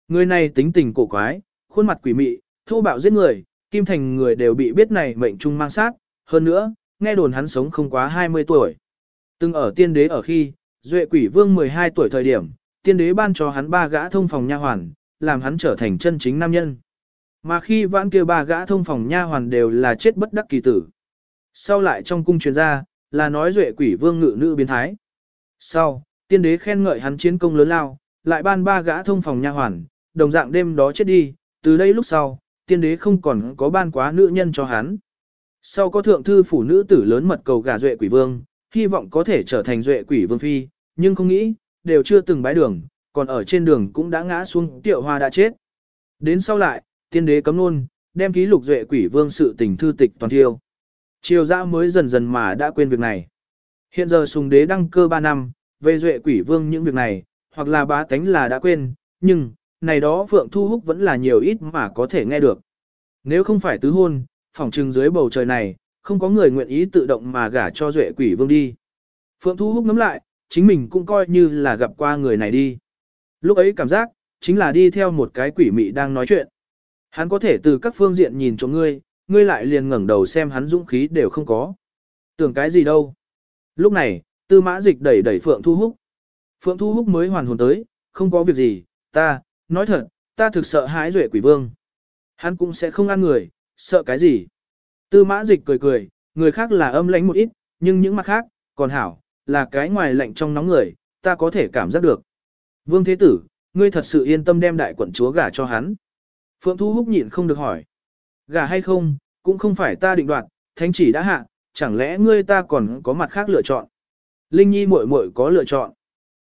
Speaker 1: Người này tính tình cổ quái, khuôn mặt quỷ mị, thô bạo giết người, kim thành người đều bị biết này mệnh trung mang sát, hơn nữa, nghe đồn hắn sống không quá 20 tuổi. Từng ở tiên đế ở khi, duệ quỷ vương 12 tuổi thời điểm, tiên đế ban cho hắn ba gã thông phòng nha hoàn, làm hắn trở thành chân chính nam nhân. Mà khi vãn kia ba gã thông phòng nha hoàn đều là chết bất đắc kỳ tử. Sau lại trong cung truyền ra, là nói duệ quỷ vương ngự nữ biến thái. Sau, tiên đế khen ngợi hắn chiến công lớn lao, lại ban ba gã thông phòng nha hoàn, đồng dạng đêm đó chết đi, từ đây lúc sau, tiên đế không còn có ban quá nữ nhân cho hắn. Sau có thượng thư phủ nữ tử lớn mật cầu gả duệ quỷ vương, hy vọng có thể trở thành duệ quỷ vương phi, nhưng không nghĩ, đều chưa từng bái đường, còn ở trên đường cũng đã ngã xuống tiệu hoa đã chết. Đến sau lại, tiên đế cấm luôn, đem ký lục duệ quỷ vương sự tình thư tịch toàn thiêu. Triều dã mới dần dần mà đã quên việc này. Hiện giờ sùng đế đăng cơ 3 năm, về duệ quỷ vương những việc này, hoặc là bá tánh là đã quên, nhưng, này đó Phượng Thu Húc vẫn là nhiều ít mà có thể nghe được. Nếu không phải tứ hôn, phỏng trừng dưới bầu trời này, không có người nguyện ý tự động mà gả cho duệ quỷ vương đi. Phượng Thu Húc ngắm lại, chính mình cũng coi như là gặp qua người này đi. Lúc ấy cảm giác, chính là đi theo một cái quỷ mị đang nói chuyện. Hắn có thể từ các phương diện nhìn cho ngươi, ngươi lại liền ngẩng đầu xem hắn dũng khí đều không có. Tưởng cái gì đâu. Lúc này, tư mã dịch đẩy đẩy Phượng Thu Húc. Phượng Thu Húc mới hoàn hồn tới, không có việc gì, ta, nói thật, ta thực sợ hãi duệ quỷ vương. Hắn cũng sẽ không ăn người, sợ cái gì. Tư mã dịch cười cười, người khác là âm lãnh một ít, nhưng những mặt khác, còn hảo, là cái ngoài lạnh trong nóng người, ta có thể cảm giác được. Vương Thế Tử, ngươi thật sự yên tâm đem đại quận chúa gả cho hắn. Phượng Thu Húc nhịn không được hỏi. Gả hay không, cũng không phải ta định đoạt, thánh chỉ đã hạ, chẳng lẽ ngươi ta còn có mặt khác lựa chọn. Linh Nhi muội muội có lựa chọn.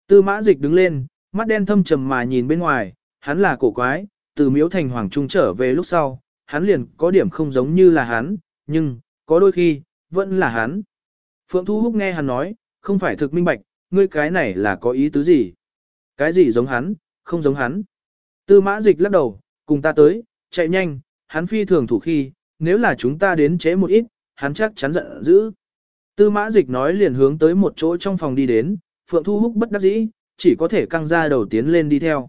Speaker 1: Tư mã dịch đứng lên, mắt đen thâm trầm mà nhìn bên ngoài, hắn là cổ quái, từ miếu thành hoàng trung trở về lúc sau, hắn liền có điểm không giống như là hắn, nhưng, có đôi khi, vẫn là hắn. Phượng Thu Húc nghe hắn nói, không phải thực minh bạch, ngươi cái này là có ý tứ gì? Cái gì giống hắn, không giống hắn? Tư mã dịch lắc đầu, cùng ta tới, chạy nhanh, hắn phi thường thủ khi, nếu là chúng ta đến chế một ít, hắn chắc chắn giận dữ. Tư mã dịch nói liền hướng tới một chỗ trong phòng đi đến, Phượng Thu Húc bất đắc dĩ, chỉ có thể căng ra đầu tiến lên đi theo.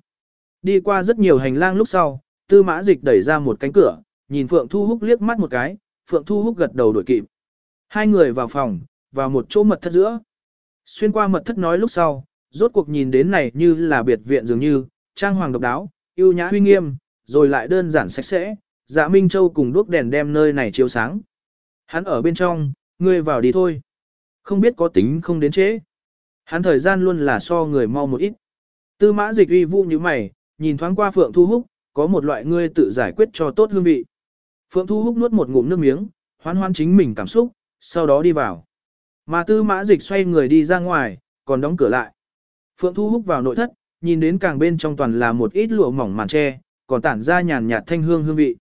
Speaker 1: Đi qua rất nhiều hành lang lúc sau, tư mã dịch đẩy ra một cánh cửa, nhìn Phượng Thu Húc liếc mắt một cái, Phượng Thu Húc gật đầu đổi kịp. Hai người vào phòng, vào một chỗ mật thất giữa. Xuyên qua mật thất nói lúc sau, rốt cuộc nhìn đến này như là biệt viện dường như, trang hoàng độc đáo, yêu nhã huy nghiêm, rồi lại đơn giản sạch sẽ, dạ Minh Châu cùng đuốc đèn đem nơi này chiếu sáng. Hắn ở bên trong, ngươi vào đi thôi. Không biết có tính không đến chế. Hắn thời gian luôn là so người mau một ít. Tư mã dịch uy vũ như mày, nhìn thoáng qua Phượng Thu Húc, có một loại ngươi tự giải quyết cho tốt hương vị. Phượng Thu Húc nuốt một ngụm nước miếng, hoan hoan chính mình cảm xúc, sau đó đi vào. Mà tư mã dịch xoay người đi ra ngoài, còn đóng cửa lại. Phượng Thu Húc vào nội thất, nhìn đến càng bên trong toàn là một ít lụa mỏng màn tre, còn tản ra nhàn nhạt thanh hương hương vị.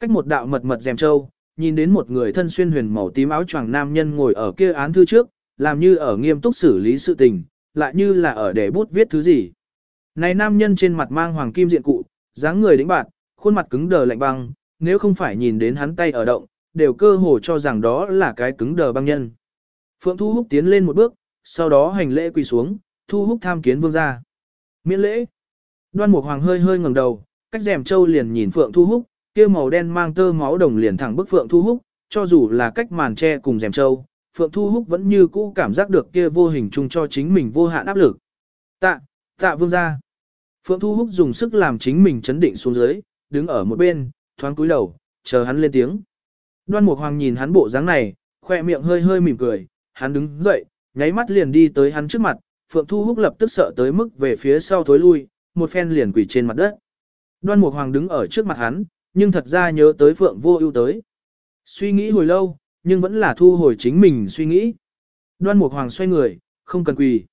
Speaker 1: Cách một đạo mật mật rèm trâu, nhìn đến một người thân xuyên huyền màu tím áo choàng nam nhân ngồi ở kia án thư trước, làm như ở nghiêm túc xử lý sự tình, lại như là ở để bút viết thứ gì. Này nam nhân trên mặt mang hoàng kim diện cụ, dáng người đĩnh bạn, khuôn mặt cứng đờ lạnh băng, nếu không phải nhìn đến hắn tay ở động, đều cơ hồ cho rằng đó là cái cứng đờ băng nhân. Phượng Thu Húc tiến lên một bước, sau đó hành lễ quỳ xuống, Thu Húc tham kiến vương gia. Miễn lễ. Đoan Mục Hoàng hơi hơi ngẩng đầu, cách rèm châu liền nhìn Phượng Thu Húc, kia màu đen mang tơ máu đồng liền thẳng bức Phượng Thu Húc, cho dù là cách màn che cùng rèm châu, Phượng Thu Húc vẫn như cũ cảm giác được kia vô hình chung cho chính mình vô hạn áp lực. Tạ, tạ vương gia. Phượng Thu Húc dùng sức làm chính mình chấn định xuống dưới, đứng ở một bên, thoáng cúi đầu, chờ hắn lên tiếng. Đoan Mục Hoàng nhìn hắn bộ dáng này, khoe miệng hơi hơi mỉm cười, hắn đứng dậy, nháy mắt liền đi tới hắn trước mặt, Phượng Thu Húc lập tức sợ tới mức về phía sau thối lui, một phen liền quỳ trên mặt đất. Đoan Mục Hoàng đứng ở trước mặt hắn, nhưng thật ra nhớ tới Phượng Vô Ưu tới. Suy nghĩ hồi lâu, nhưng vẫn là thu hồi chính mình suy nghĩ. Đoan Mục Hoàng xoay người, không cần quỳ.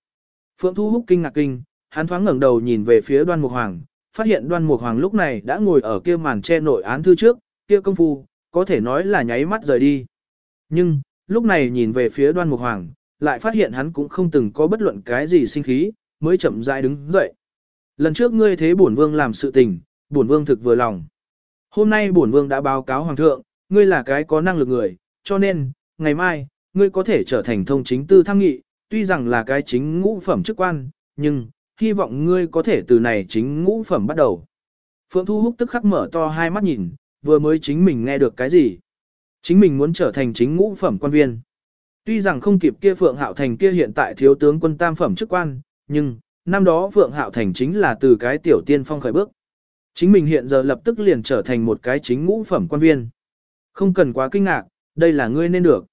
Speaker 1: Phượng Thu Húc kinh ngạc kinh, hắn thoáng ngẩng đầu nhìn về phía Đoan Mục Hoàng, phát hiện Đoan Mục Hoàng lúc này đã ngồi ở kia màn che nội án thư trước, kia công phu, có thể nói là nháy mắt rời đi. Nhưng, lúc này nhìn về phía Đoan Mục Hoàng, lại phát hiện hắn cũng không từng có bất luận cái gì sinh khí, mới chậm rãi đứng dậy. Lần trước ngươi thế bổn vương làm sự tình, bổn vương thực vừa lòng. Hôm nay bổn vương đã báo cáo hoàng thượng, ngươi là cái có năng lực người, cho nên, ngày mai, ngươi có thể trở thành thông chính tư tham nghị, tuy rằng là cái chính ngũ phẩm chức quan, nhưng, hy vọng ngươi có thể từ này chính ngũ phẩm bắt đầu. Phượng Thu Húc tức khắc mở to hai mắt nhìn, vừa mới chính mình nghe được cái gì. Chính mình muốn trở thành chính ngũ phẩm quan viên. Tuy rằng không kịp kia Phượng Hạo Thành kia hiện tại thiếu tướng quân tam phẩm chức quan, nhưng, năm đó Phượng Hạo Thành chính là từ cái tiểu tiên phong khởi bước. Chính mình hiện giờ lập tức liền trở thành một cái chính ngũ phẩm quan viên. Không cần quá kinh ngạc, đây là ngươi nên được.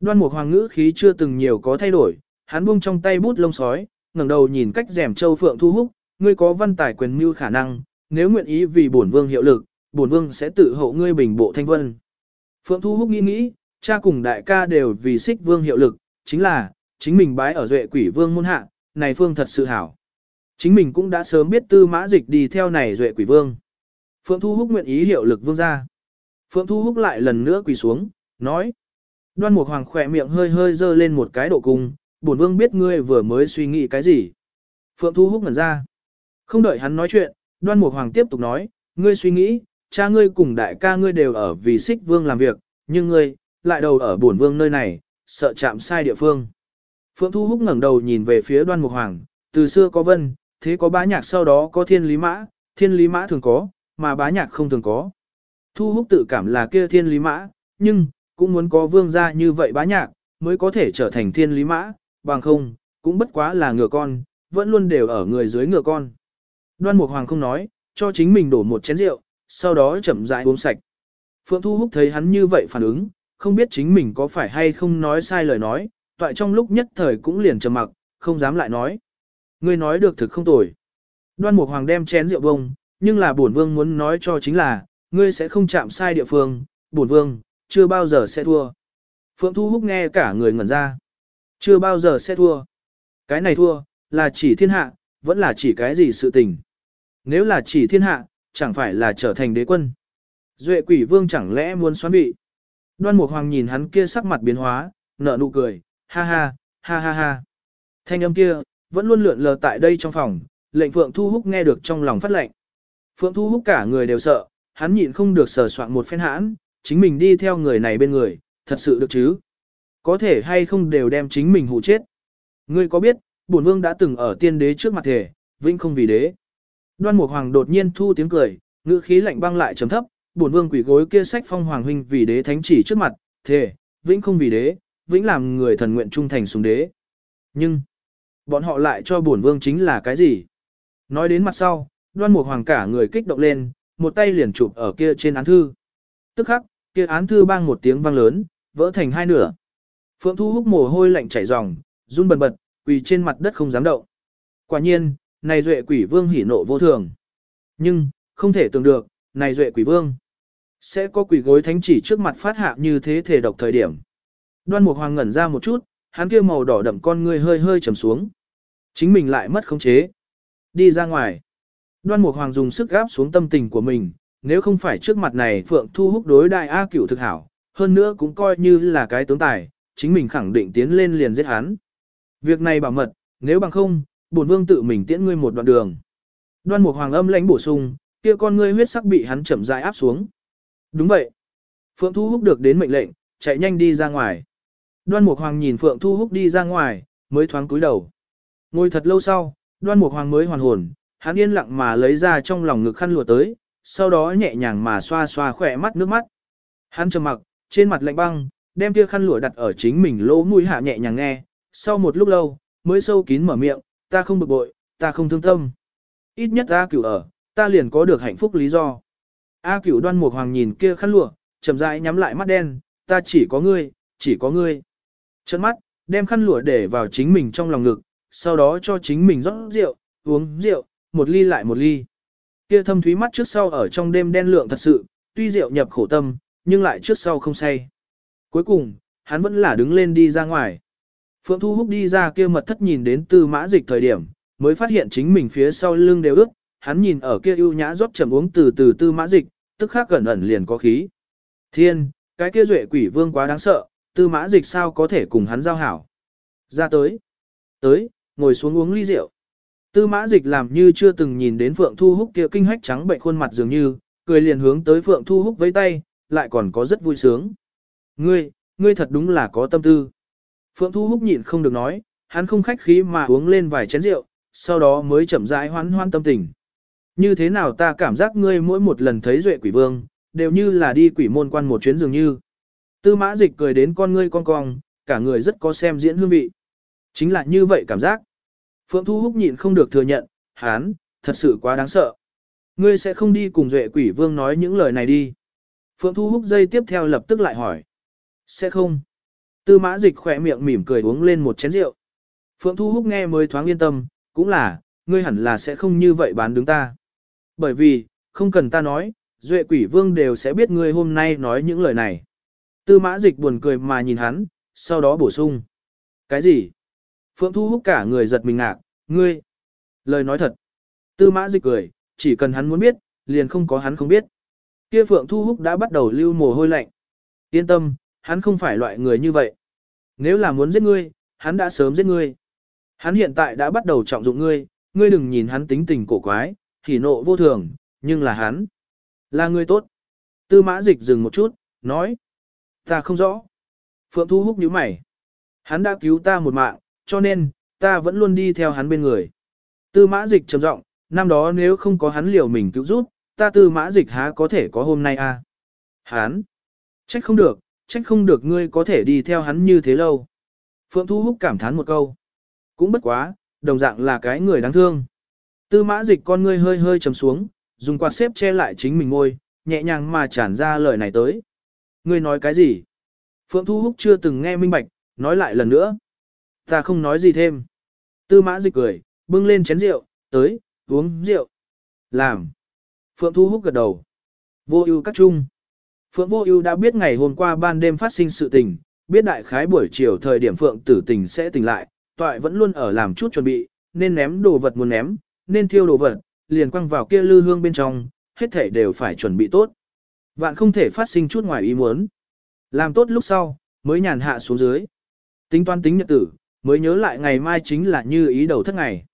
Speaker 1: Đoan Mục Hoàng ngữ khí chưa từng nhiều có thay đổi, hắn buông trong tay bút lông sói, ngẩng đầu nhìn cách rèm châu phượng thu húc, ngươi có văn tài quyền mưu khả năng, nếu nguyện ý vì bổn vương hiệu lực, bổn vương sẽ tự hộ ngươi bình bộ thanh vân. Phượng thu húc nghĩ nghĩ, cha cùng đại ca đều vì xích vương hiệu lực, chính là, chính mình bái ở duệ quỷ vương môn hạ, này phương thật sự hảo. Chính mình cũng đã sớm biết tư mã dịch đi theo này duệ quỷ vương. Phượng Thu Húc nguyện ý hiệu lực vương ra. Phượng Thu Húc lại lần nữa quỳ xuống, nói. Đoan Mục Hoàng khỏe miệng hơi hơi dơ lên một cái độ cung, bổn vương biết ngươi vừa mới suy nghĩ cái gì. Phượng Thu Húc ngẩn ra. Không đợi hắn nói chuyện, Đoan Mục Hoàng tiếp tục nói, ngươi suy nghĩ, cha ngươi cùng đại ca ngươi đều ở vì xích vương làm việc, nhưng ngươi, lại đầu ở bổn vương nơi này, sợ chạm sai địa phương. Phượng Thu Húc ngẩng đầu nhìn về phía Đoan Mục Hoàng, từ xưa có vân, thế có bá nhạc sau đó có thiên lý mã, thiên lý mã thường có, mà bá nhạc không thường có. Thu Húc tự cảm là kia thiên lý mã, nhưng, cũng muốn có vương gia như vậy bá nhạc, mới có thể trở thành thiên lý mã, bằng không, cũng bất quá là ngựa con, vẫn luôn đều ở người dưới ngựa con. Đoan Mục Hoàng không nói, cho chính mình đổ một chén rượu, sau đó chậm rãi uống sạch. Phượng Thu Húc thấy hắn như vậy phản ứng, không biết chính mình có phải hay không nói sai lời nói, toại trong lúc nhất thời cũng liền trầm mặc, không dám lại nói. Ngươi nói được thực không tồi. Đoan Mục Hoàng đem chén rượu bông, nhưng là bổn vương muốn nói cho chính là, ngươi sẽ không chạm sai địa phương, bổn vương, chưa bao giờ sẽ thua. Phượng Thu Húc nghe cả người ngẩn ra. Chưa bao giờ sẽ thua. Cái này thua, là chỉ thiên hạ, vẫn là chỉ cái gì sự tình. Nếu là chỉ thiên hạ, chẳng phải là trở thành đế quân. Duệ quỷ vương chẳng lẽ muốn xoán vị. Đoan Mục Hoàng nhìn hắn kia sắc mặt biến hóa, nở nụ cười, ha ha, ha ha ha. Thanh âm kia, vẫn luôn lượn lờ tại đây trong phòng, lệnh Phượng Thu Húc nghe được trong lòng phát lệnh. Phượng Thu Húc cả người đều sợ, hắn nhịn không được sờ soạn một phen hãn, chính mình đi theo người này bên người, thật sự được chứ. Có thể hay không đều đem chính mình hù chết. Ngươi có biết, bổn vương đã từng ở tiên đế trước mặt thể, vĩnh không vì đế. Đoan Mục Hoàng đột nhiên thu tiếng cười, ngữ khí lạnh băng lại trầm thấp, bổn vương quỷ gối kia sách phong hoàng huynh vì đế thánh chỉ trước mặt, thể, vĩnh không vì đế, vĩnh làm người thần nguyện trung thành xuống đế. Nhưng, bọn họ lại cho bổn vương chính là cái gì? Nói đến mặt sau, đoan mục hoàng cả người kích động lên, một tay liền chụp ở kia trên án thư. Tức khắc, kia án thư bang một tiếng vang lớn, vỡ thành hai nửa. Phượng Thu Húc mồ hôi lạnh chảy ròng, run bần bật, quỳ trên mặt đất không dám động. Quả nhiên, này duệ quỷ vương hỉ nộ vô thường. Nhưng, không thể tưởng được, này duệ quỷ vương. Sẽ có quỷ gối thánh chỉ trước mặt phát hạ như thế thể độc thời điểm. Đoan Mục Hoàng ngẩn ra một chút, hắn kia màu đỏ đậm con ngươi hơi hơi trầm xuống. Chính mình lại mất khống chế. Đi ra ngoài. Đoan Mục Hoàng dùng sức gáp xuống tâm tình của mình, nếu không phải trước mặt này Phượng Thu Húc đối đại A Cửu thực hảo, hơn nữa cũng coi như là cái tướng tài, chính mình khẳng định tiến lên liền giết hắn. Việc này bảo mật, nếu bằng không, bổn vương tự mình tiễn ngươi một đoạn đường. Đoan Mục Hoàng âm lãnh bổ sung, kia con ngươi huyết sắc bị hắn chậm rãi áp xuống. Đúng vậy. Phượng Thu Húc được đến mệnh lệnh, chạy nhanh đi ra ngoài. Đoan Mục Hoàng nhìn Phượng Thu Húc đi ra ngoài, mới thoáng cúi đầu. Ngồi thật lâu sau, Đoan Mục Hoàng mới hoàn hồn, hắn yên lặng mà lấy ra trong lòng ngực khăn lụa tới, sau đó nhẹ nhàng mà xoa xoa khỏe mắt nước mắt. Hắn trầm mặc, trên mặt lạnh băng, đem kia khăn lụa đặt ở chính mình lỗ mũi hạ nhẹ nhàng nghe, sau một lúc lâu, mới sâu kín mở miệng, ta không bực bội, ta không thương tâm. Ít nhất ta cửu ở, ta liền có được hạnh phúc lý do. A cửu đoan mục hoàng nhìn kia khăn lụa, chậm rãi nhắm lại mắt đen, ta chỉ có ngươi, chỉ có ngươi. Chân mắt, đem khăn lụa để vào chính mình trong lòng ngực, sau đó cho chính mình rót rượu, uống rượu, một ly lại một ly. Kia thâm thúy mắt trước sau ở trong đêm đen lượng thật sự, tuy rượu nhập khổ tâm, nhưng lại trước sau không say. Cuối cùng, hắn vẫn là đứng lên đi ra ngoài. Phượng Thu Húc đi ra kia mật thất nhìn đến tư mã dịch thời điểm, mới phát hiện chính mình phía sau lưng đều ướt, hắn nhìn ở kia ưu nhã rót chậm uống từ từ tư mã dịch, tức khắc gần ẩn liền có khí. Thiên, cái kia duệ quỷ vương quá đáng sợ, tư mã dịch sao có thể cùng hắn giao hảo. Ra tới, tới, ngồi xuống uống ly rượu. Tư mã dịch làm như chưa từng nhìn đến Phượng Thu Húc kia kinh hách trắng bệnh khuôn mặt dường như, cười liền hướng tới Phượng Thu Húc với tay, lại còn có rất vui sướng. Ngươi, ngươi thật đúng là có tâm tư. Phượng Thu Húc nhịn không được nói, hắn không khách khí mà uống lên vài chén rượu, sau đó mới chậm rãi hoan hoan tâm tình. Như thế nào ta cảm giác ngươi mỗi một lần thấy duệ quỷ vương, đều như là đi quỷ môn quan một chuyến dường như. Tư mã dịch cười đến con ngươi con cong, cả người rất có xem diễn hương vị. Chính là như vậy cảm giác. Phượng Thu Húc nhịn không được thừa nhận, hán, thật sự quá đáng sợ. Ngươi sẽ không đi cùng duệ quỷ vương nói những lời này đi. Phượng Thu Húc dây tiếp theo lập tức lại hỏi. Sẽ không. Tư mã dịch khỏe miệng mỉm cười uống lên một chén rượu. Phượng Thu Húc nghe mới thoáng yên tâm, cũng là, ngươi hẳn là sẽ không như vậy bán đứng ta. Bởi vì, không cần ta nói, Duệ quỷ vương đều sẽ biết ngươi hôm nay nói những lời này. Tư mã dịch buồn cười mà nhìn hắn, sau đó bổ sung. Cái gì? Phượng Thu Húc cả người giật mình ngạc, ngươi. Lời nói thật. Tư mã dịch cười, chỉ cần hắn muốn biết, liền không có hắn không biết. Kia Phượng Thu Húc đã bắt đầu lưu mồ hôi lạnh. Yên tâm, hắn không phải loại người như vậy. Nếu là muốn giết ngươi, hắn đã sớm giết ngươi. Hắn hiện tại đã bắt đầu trọng dụng ngươi, ngươi đừng nhìn hắn tính tình cổ quái, thì nộ vô thường, nhưng là hắn. Là người tốt. Tư mã dịch dừng một chút, nói. Ta không rõ. Phượng Thu Húc nhíu mày. Hắn đã cứu ta một mạng, cho nên, ta vẫn luôn đi theo hắn bên người. Tư mã dịch trầm giọng, năm đó nếu không có hắn liều mình cứu giúp, ta tư mã dịch há có thể có hôm nay a? À? Hắn. Trách không được, trách không được ngươi có thể đi theo hắn như thế lâu. Phượng Thu Húc cảm thán một câu. Cũng bất quá, đồng dạng là cái người đáng thương. Tư mã dịch con ngươi hơi hơi trầm xuống, dùng quạt xếp che lại chính mình ngôi, nhẹ nhàng mà tràn ra lời này tới. Ngươi nói cái gì? Phượng Thu Húc chưa từng nghe minh bạch, nói lại lần nữa. Ta không nói gì thêm. Tư mã dịch cười, bưng lên chén rượu, tới, uống rượu. Làm. Phượng Thu Húc gật đầu. Vô ưu các chung. Phượng Vô Ưu đã biết ngày hôm qua ban đêm phát sinh sự tình, biết đại khái buổi chiều thời điểm Phượng Tử Tình sẽ tỉnh lại, toại vẫn luôn ở làm chút chuẩn bị, nên ném đồ vật muốn ném, nên thiêu đồ vật, liền quăng vào kia lư hương bên trong, hết thảy đều phải chuẩn bị tốt. Vạn không thể phát sinh chút ngoài ý muốn. Làm tốt lúc sau, mới nhàn hạ xuống dưới. Tính toán tính nhật tử, mới nhớ lại ngày mai chính là như ý đầu thất ngày.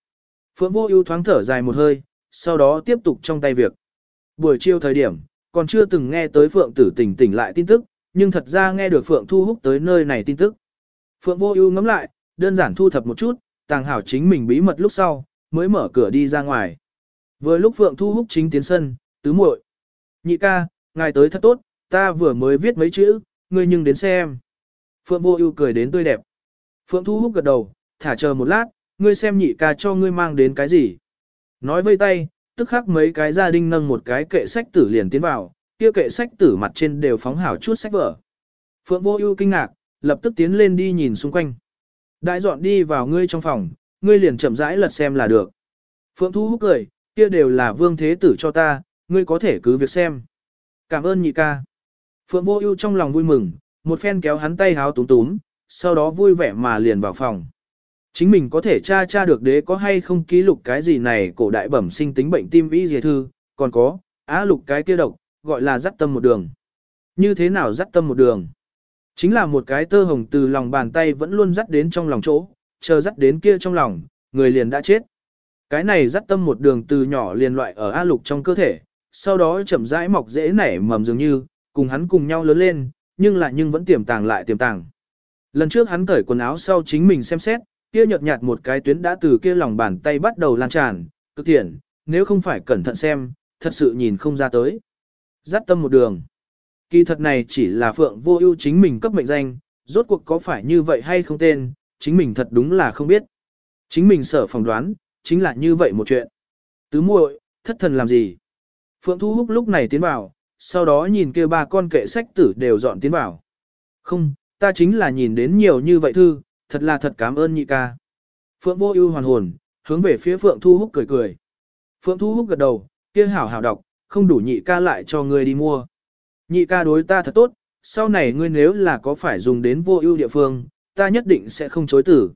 Speaker 1: Phượng Vô Ưu thoáng thở dài một hơi, sau đó tiếp tục trong tay việc. Buổi chiều thời điểm, còn chưa từng nghe tới Phượng Tử Tình tỉnh lại tin tức, nhưng thật ra nghe được Phượng Thu hút tới nơi này tin tức. Phượng Vô Ưu ngắm lại, đơn giản thu thập một chút, tàng hảo chính mình bí mật lúc sau, mới mở cửa đi ra ngoài. Vừa lúc Phượng Thu hút chính tiến sân, tứ muội. Nhị ca, ngài tới thật tốt, ta vừa mới viết mấy chữ, ngươi nhưng đến xem. Phượng Vô Ưu cười đến tươi đẹp. Phượng Thu hút gật đầu, thả chờ một lát, ngươi xem nhị ca cho ngươi mang đến cái gì. Nói vây tay, tức khắc mấy cái gia đình nâng một cái kệ sách tử liền tiến vào, kia kệ sách tử mặt trên đều phóng hảo chút sách vở. Phượng Vô Ưu kinh ngạc, lập tức tiến lên đi nhìn xung quanh. Đại dọn đi vào ngươi trong phòng, ngươi liền chậm rãi lật xem là được. Phượng Thu hút cười, kia đều là vương thế tử cho ta, ngươi có thể cứ việc xem. Cảm ơn nhị ca. Phượng Vô Ưu trong lòng vui mừng, một phen kéo hắn tay háo túm túm, sau đó vui vẻ mà liền vào phòng. Chính mình có thể tra tra được đế có hay không ký lục cái gì này cổ đại bẩm sinh tính bệnh tim y dìa thư, còn có, á lục cái kia độc, gọi là dắt tâm một đường. Như thế nào dắt tâm một đường? Chính là một cái tơ hồng từ lòng bàn tay vẫn luôn dắt đến trong lòng chỗ, chờ dắt đến kia trong lòng, người liền đã chết. Cái này dắt tâm một đường từ nhỏ liền loại ở á lục trong cơ thể, sau đó chậm rãi mọc dễ nảy mầm dường như, cùng hắn cùng nhau lớn lên, nhưng lại nhưng vẫn tiềm tàng lại tiềm tàng. Lần trước hắn cởi quần áo sau chính mình xem xét, kia nhợt nhạt một cái tuyến đã từ kia lòng bàn tay bắt đầu lan tràn, cực thiện, nếu không phải cẩn thận xem, thật sự nhìn không ra tới. Dắt tâm một đường. Kỳ thật này chỉ là phượng vô ưu chính mình cấp mệnh danh, rốt cuộc có phải như vậy hay không tên, chính mình thật đúng là không biết. Chính mình sở phỏng đoán, chính là như vậy một chuyện. Tứ muội, thất thần làm gì? Phượng Thu Húc lúc này tiến vào, sau đó nhìn kia ba con kệ sách tử đều dọn tiến vào. Không, ta chính là nhìn đến nhiều như vậy thư, thật là thật cảm ơn nhị ca. Phượng vô ưu hoàn hồn, hướng về phía Phượng Thu Húc cười cười. Phượng Thu Húc gật đầu, kia hảo hảo đọc, không đủ nhị ca lại cho ngươi đi mua. Nhị ca đối ta thật tốt, sau này ngươi nếu là có phải dùng đến vô ưu địa phương, ta nhất định sẽ không chối tử.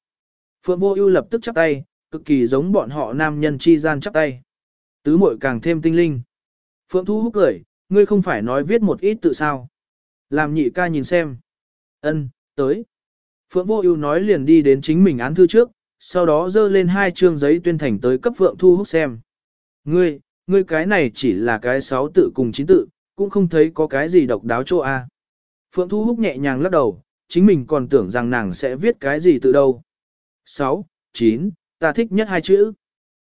Speaker 1: Phượng vô ưu lập tức chắp tay, cực kỳ giống bọn họ nam nhân chi gian chắp tay. Tứ muội càng thêm tinh linh. Phượng Thu Húc cười, ngươi không phải nói viết một ít tự sao. Làm nhị ca nhìn xem. Ân, tới. Phượng Vô Ưu nói liền đi đến chính mình án thư trước, sau đó dơ lên hai chương giấy tuyên thành tới cấp Phượng Thu Húc xem. Ngươi, ngươi cái này chỉ là cái sáu tự cùng chín tự, cũng không thấy có cái gì độc đáo chỗ a. Phượng Thu Húc nhẹ nhàng lắc đầu, chính mình còn tưởng rằng nàng sẽ viết cái gì tự đâu. 6, 9, ta thích nhất hai chữ.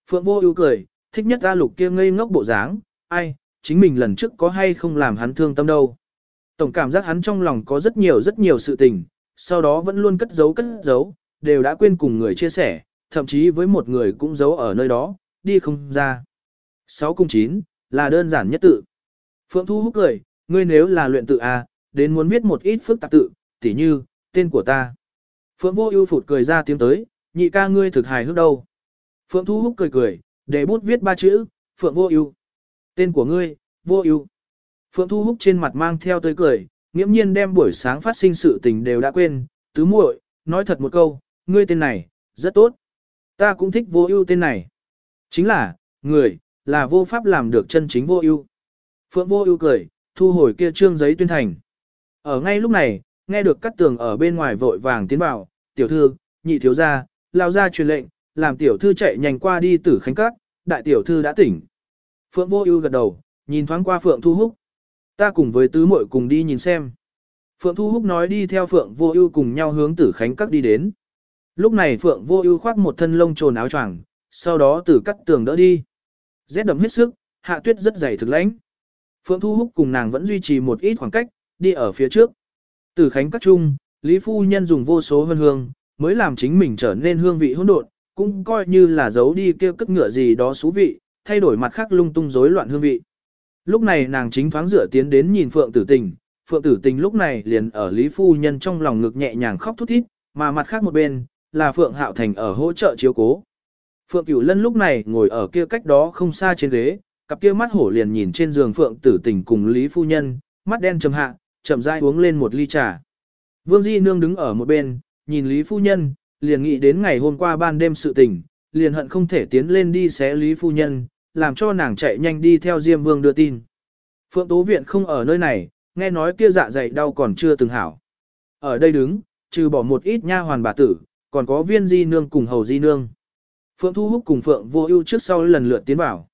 Speaker 1: Phượng Vô Ưu cười, thích nhất ta lục kia ngây ngốc bộ dáng, ai, chính mình lần trước có hay không làm hắn thương tâm đâu. Tổng cảm giác hắn trong lòng có rất nhiều rất nhiều sự tình, sau đó vẫn luôn cất giấu cất giấu, đều đã quên cùng người chia sẻ, thậm chí với một người cũng giấu ở nơi đó, đi không ra. 6 cùng 9, là đơn giản nhất tự. Phượng Thu hút cười, ngươi nếu là luyện tự A, đến muốn viết một ít phức tạp tự, tỉ như, tên của ta. Phượng Vô Ưu phụt cười ra tiếng tới, nhị ca ngươi thực hài hước đâu. Phượng Thu hút cười cười, để bút viết ba chữ, Phượng Vô Ưu. Tên của ngươi, Vô Ưu. Phượng Thu Húc trên mặt mang theo tươi cười, nghiễm nhiên đem buổi sáng phát sinh sự tình đều đã quên, tứ muội, nói thật một câu, ngươi tên này, rất tốt. Ta cũng thích Vô Ưu tên này. Chính là, người, là vô pháp làm được chân chính Vô Ưu. Phượng Vô Ưu cười, thu hồi kia trương giấy tuyên thành. Ở ngay lúc này, nghe được cắt tường ở bên ngoài vội vàng tiến vào, tiểu thư, nhị thiếu gia, lao ra truyền lệnh, làm tiểu thư chạy nhanh qua đi tử khánh các, đại tiểu thư đã tỉnh. Phượng vô ưu gật đầu, nhìn thoáng qua Phượng Thu Húc. Ta cùng với tứ muội cùng đi nhìn xem. Phượng Thu Húc nói đi theo Phượng vô ưu cùng nhau hướng tử khánh các đi đến. Lúc này Phượng vô ưu khoác một thân lông trồn áo choàng, sau đó tử cắt tường đỡ đi. Rét đậm hết sức, hạ tuyết rất dày thực lãnh. Phượng Thu Húc cùng nàng vẫn duy trì một ít khoảng cách, đi ở phía trước. Tử khánh các trung, Lý Phu Nhân dùng vô số hương hương, mới làm chính mình trở nên hương vị hỗn độn, cũng coi như là giấu đi kêu cất ngựa gì đó xú vị, thay đổi mặt khác lung tung rối loạn hương vị. Lúc này nàng chính thoáng rửa tiến đến nhìn Phượng Tử Tình, Phượng Tử Tình lúc này liền ở Lý Phu Nhân trong lòng ngực nhẹ nhàng khóc thút thít, mà mặt khác một bên, là Phượng Hạo Thành ở hỗ trợ chiếu cố. Phượng Cửu Lân lúc này ngồi ở kia cách đó không xa trên ghế, cặp kia mắt hổ liền nhìn trên giường Phượng Tử Tình cùng Lý Phu Nhân, mắt đen trầm hạ, chậm rãi uống lên một ly trà. Vương Di Nương đứng ở một bên, nhìn Lý Phu Nhân, liền nghĩ đến ngày hôm qua ban đêm sự tình, liền hận không thể tiến lên đi xé Lý Phu Nhân, làm cho nàng chạy nhanh đi theo Diêm Vương đưa tin. Phượng Tố Viện không ở nơi này, nghe nói kia dạ dày đau còn chưa từng hảo. Ở đây đứng, trừ bỏ một ít nha hoàn bà tử, còn có viên di nương cùng hầu di nương. Phượng Thu Húc cùng Phượng Vô Ưu trước sau lần lượt tiến vào.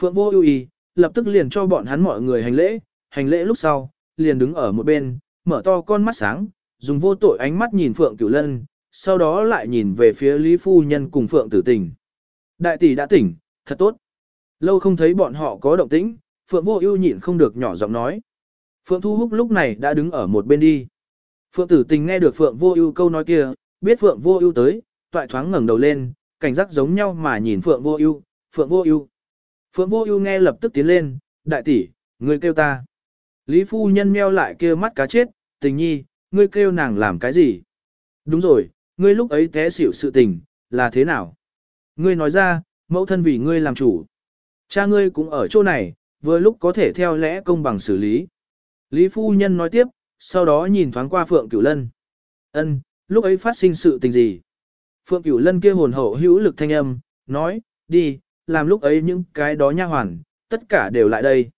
Speaker 1: Phượng Vô Ưu y, lập tức liền cho bọn hắn mọi người hành lễ, hành lễ lúc sau, liền đứng ở một bên, mở to con mắt sáng, dùng vô tội ánh mắt nhìn Phượng Cửu Lân, sau đó lại nhìn về phía Lý Phu Nhân cùng Phượng Tử Tình. Đại tỷ đã tỉnh, thật tốt. Lâu không thấy bọn họ có động tĩnh, Phượng Vô Ưu nhịn không được nhỏ giọng nói. Phượng Thu Húc lúc này đã đứng ở một bên đi. Phượng Tử Tình nghe được Phượng Vô Ưu câu nói kia, biết Phượng Vô Ưu tới, toại thoáng ngẩng đầu lên, cảnh giác giống nhau mà nhìn Phượng Vô Ưu, Phượng Vô Ưu. Phượng Vô Ưu nghe lập tức tiến lên, "Đại tỷ, ngươi kêu ta." Lý phu nhân meo lại kia mắt cá chết, "Tình nhi, ngươi kêu nàng làm cái gì? Đúng rồi, ngươi lúc ấy té xỉu sự tình, là thế nào? Ngươi nói ra, mẫu thân vì ngươi làm chủ. Cha ngươi cũng ở chỗ này, vừa lúc có thể theo lẽ công bằng xử lý. Lý phu nhân nói tiếp, sau đó nhìn thoáng qua Phượng Cửu Lân. Ân, lúc ấy phát sinh sự tình gì? Phượng Cửu Lân kia hồn hậu hữu lực thanh âm, nói, đi, làm lúc ấy những cái đó nha hoàn, tất cả đều lại đây.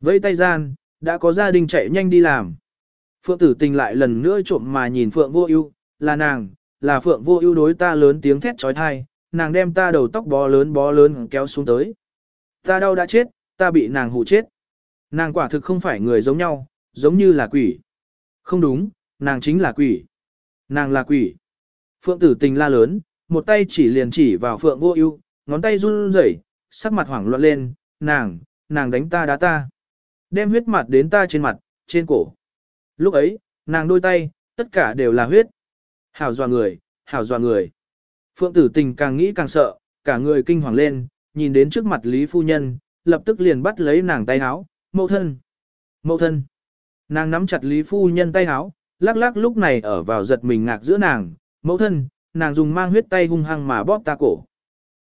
Speaker 1: Vây tay gian, đã có gia đình chạy nhanh đi làm. Phượng tử tình lại lần nữa trộm mà nhìn Phượng vô ưu, là nàng, là Phượng vô ưu đối ta lớn tiếng thét trói thai, nàng đem ta đầu tóc bó lớn bó lớn kéo xuống tới. Ta đau đã chết, ta bị nàng hù chết. Nàng quả thực không phải người giống nhau, giống như là quỷ. Không đúng, nàng chính là quỷ. Nàng là quỷ. Phượng tử tình la lớn, một tay chỉ liền chỉ vào Phượng vô ưu, ngón tay run rẩy, sắc mặt hoảng loạn lên, nàng, nàng đánh ta đá ta. Đem huyết mặt đến ta trên mặt, trên cổ. Lúc ấy, nàng đôi tay, tất cả đều là huyết. Hảo dọa người, hảo dọa người. Phượng tử tình càng nghĩ càng sợ, cả người kinh hoàng lên, nhìn đến trước mặt Lý Phu Nhân, lập tức liền bắt lấy nàng tay háo, mẫu thân. Mẫu thân. Nàng nắm chặt Lý Phu Nhân tay háo, lắc lắc lúc này ở vào giật mình ngạc giữa nàng, mẫu thân, nàng dùng mang huyết tay hung hăng mà bóp ta cổ.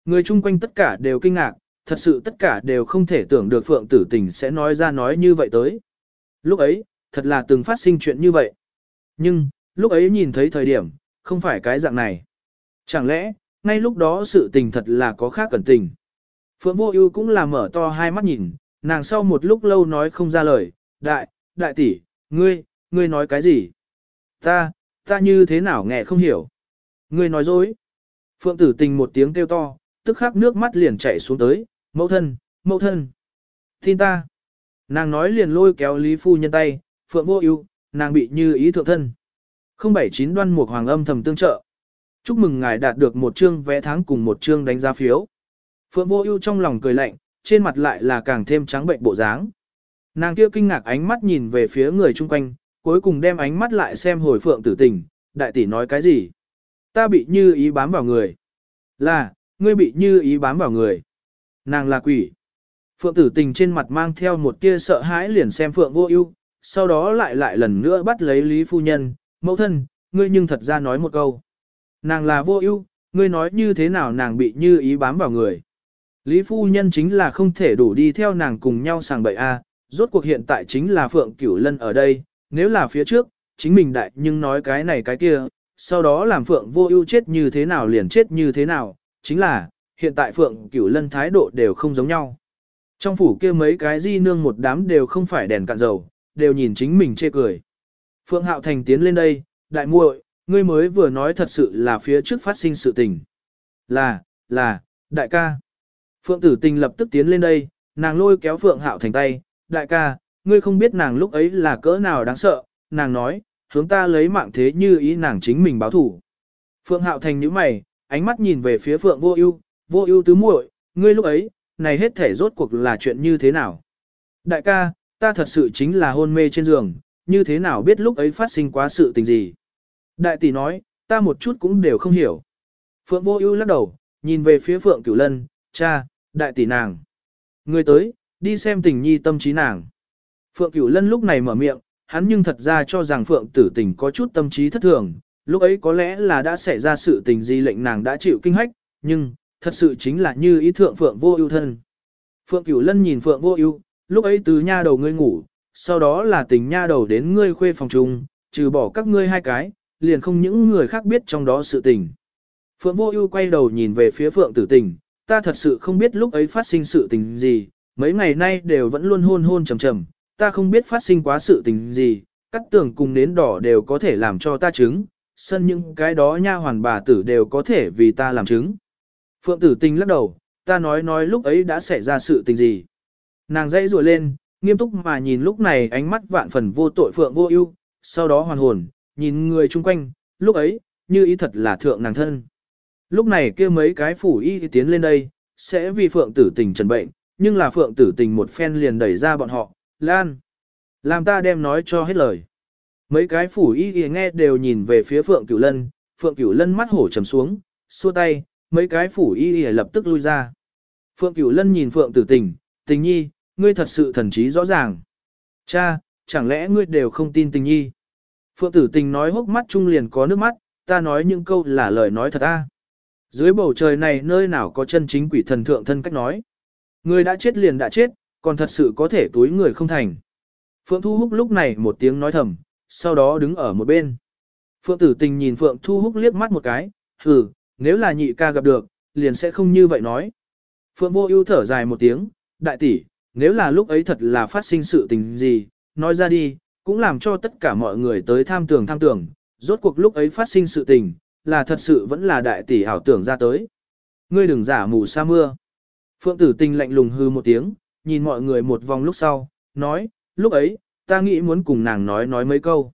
Speaker 1: Người chung quanh tất cả đều kinh ngạc, thật sự tất cả đều không thể tưởng được Phượng tử tình sẽ nói ra nói như vậy tới. Lúc ấy, thật là từng phát sinh chuyện như vậy. Nhưng, lúc ấy nhìn thấy thời điểm, không phải cái dạng này. Chẳng lẽ, ngay lúc đó sự tình thật là có khác cẩn tình. Phượng vô ưu cũng là mở to hai mắt nhìn, nàng sau một lúc lâu nói không ra lời, đại, đại tỷ, ngươi, ngươi nói cái gì? Ta, ta như thế nào nghe không hiểu? Ngươi nói dối. Phượng tử tình một tiếng kêu to, tức khắc nước mắt liền chảy xuống tới, mẫu thân, mẫu thân. Tin ta. Nàng nói liền lôi kéo Lý Phu Nhân tay, Phượng vô ưu, nàng bị như ý thượng thân. 079 đoan mục hoàng âm thầm tương trợ. Chúc mừng ngài đạt được một chương vẽ tháng cùng một chương đánh giá phiếu. Phượng vô ưu trong lòng cười lạnh, trên mặt lại là càng thêm trắng bệnh bộ dáng. Nàng kia kinh ngạc ánh mắt nhìn về phía người chung quanh, cuối cùng đem ánh mắt lại xem hồi Phượng tử tình, đại tỷ nói cái gì. Ta bị như ý bám vào người. Là, ngươi bị như ý bám vào người. Nàng là quỷ. Phượng tử tình trên mặt mang theo một tia sợ hãi liền xem Phượng vô ưu, sau đó lại lại lần nữa bắt lấy Lý Phu Nhân, mẫu thân, ngươi nhưng thật ra nói một câu. Nàng là vô ưu, ngươi nói như thế nào nàng bị như ý bám vào người. Lý Phu Nhân chính là không thể đủ đi theo nàng cùng nhau sàng bậy A, rốt cuộc hiện tại chính là Phượng Cửu Lân ở đây, nếu là phía trước, chính mình đại nhưng nói cái này cái kia, sau đó làm Phượng vô ưu chết như thế nào liền chết như thế nào, chính là, hiện tại Phượng Cửu Lân thái độ đều không giống nhau. Trong phủ kia mấy cái di nương một đám đều không phải đèn cạn dầu, đều nhìn chính mình chê cười. Phượng Hạo Thành tiến lên đây, đại muội, ngươi mới vừa nói thật sự là phía trước phát sinh sự tình. Là, là, đại ca. Phượng Tử Tình lập tức tiến lên đây, nàng lôi kéo Phượng Hạo Thành tay, đại ca, ngươi không biết nàng lúc ấy là cỡ nào đáng sợ, nàng nói, hướng ta lấy mạng thế như ý nàng chính mình báo thủ. Phượng Hạo Thành nhíu mày, ánh mắt nhìn về phía Phượng Vô Ưu, Vô Ưu tứ muội, ngươi lúc ấy, này hết thể rốt cuộc là chuyện như thế nào? Đại ca, ta thật sự chính là hôn mê trên giường, như thế nào biết lúc ấy phát sinh quá sự tình gì? Đại tỷ nói, ta một chút cũng đều không hiểu. Phượng Vô Ưu lắc đầu, nhìn về phía Phượng Cửu Lân, cha, đại tỷ nàng. người tới, đi xem tình nhi tâm trí nàng. Phượng Cửu Lân lúc này mở miệng, hắn nhưng thật ra cho rằng Phượng Tử Tình có chút tâm trí thất thường, lúc ấy có lẽ là đã xảy ra sự tình gì lệnh nàng đã chịu kinh hách, nhưng, thật sự chính là như ý thượng Phượng vô ưu thân. Phượng Cửu Lân nhìn Phượng vô ưu, lúc ấy từ nha đầu ngươi ngủ, sau đó là tình nha đầu đến ngươi khuê phòng trùng, trừ bỏ các ngươi hai cái, liền không những người khác biết trong đó sự tình. Phượng vô ưu quay đầu nhìn về phía Phượng Tử Tình, ta thật sự không biết lúc ấy phát sinh sự tình gì, mấy ngày nay đều vẫn luôn hôn hôn trầm trầm, ta không biết phát sinh quá sự tình gì, cắt tường cùng nến đỏ đều có thể làm cho ta chứng, sân những cái đó nha hoàn bà tử đều có thể vì ta làm chứng. Phượng tử tình lắc đầu, ta nói nói lúc ấy đã xảy ra sự tình gì. Nàng dãy rùa lên, nghiêm túc mà nhìn lúc này ánh mắt vạn phần vô tội Phượng vô ưu, sau đó hoàn hồn, nhìn người chung quanh, lúc ấy, như ý thật là thượng nàng thân. Lúc này kia mấy cái phủ y tiến lên đây, sẽ vì Phượng tử tình trần bệnh, nhưng là Phượng tử tình một phen liền đẩy ra bọn họ, Lan. Làm ta đem nói cho hết lời. Mấy cái phủ y nghe đều nhìn về phía Phượng Cửu Lân, Phượng Cửu Lân mắt hổ trầm xuống, xua tay, mấy cái phủ y lập tức lui ra. Phượng Cửu Lân nhìn Phượng Tử Tình, Tình Nhi, ngươi thật sự thần trí rõ ràng. Cha, chẳng lẽ ngươi đều không tin Tình Nhi? Phượng tử tình nói hốc mắt trung liền có nước mắt, ta nói những câu là lời nói thật a. Dưới bầu trời này nơi nào có chân chính quỷ thần thượng thân cách nói. Người đã chết liền đã chết, còn thật sự có thể túi người không thành. Phượng Thu Húc lúc này một tiếng nói thầm, sau đó đứng ở một bên. Phượng tử tình nhìn Phượng Thu Húc liếc mắt một cái, hừ, nếu là nhị ca gặp được, liền sẽ không như vậy nói. Phượng vô ưu thở dài một tiếng, đại tỷ, nếu là lúc ấy thật là phát sinh sự tình gì, nói ra đi, cũng làm cho tất cả mọi người tới tham tưởng tham tưởng, rốt cuộc lúc ấy phát sinh sự tình, là thật sự vẫn là đại tỷ ảo tưởng ra tới. Ngươi đừng giả mù sa mưa. Phượng tử tình lạnh lùng hư một tiếng, nhìn mọi người một vòng lúc sau, nói, lúc ấy, ta nghĩ muốn cùng nàng nói nói mấy câu.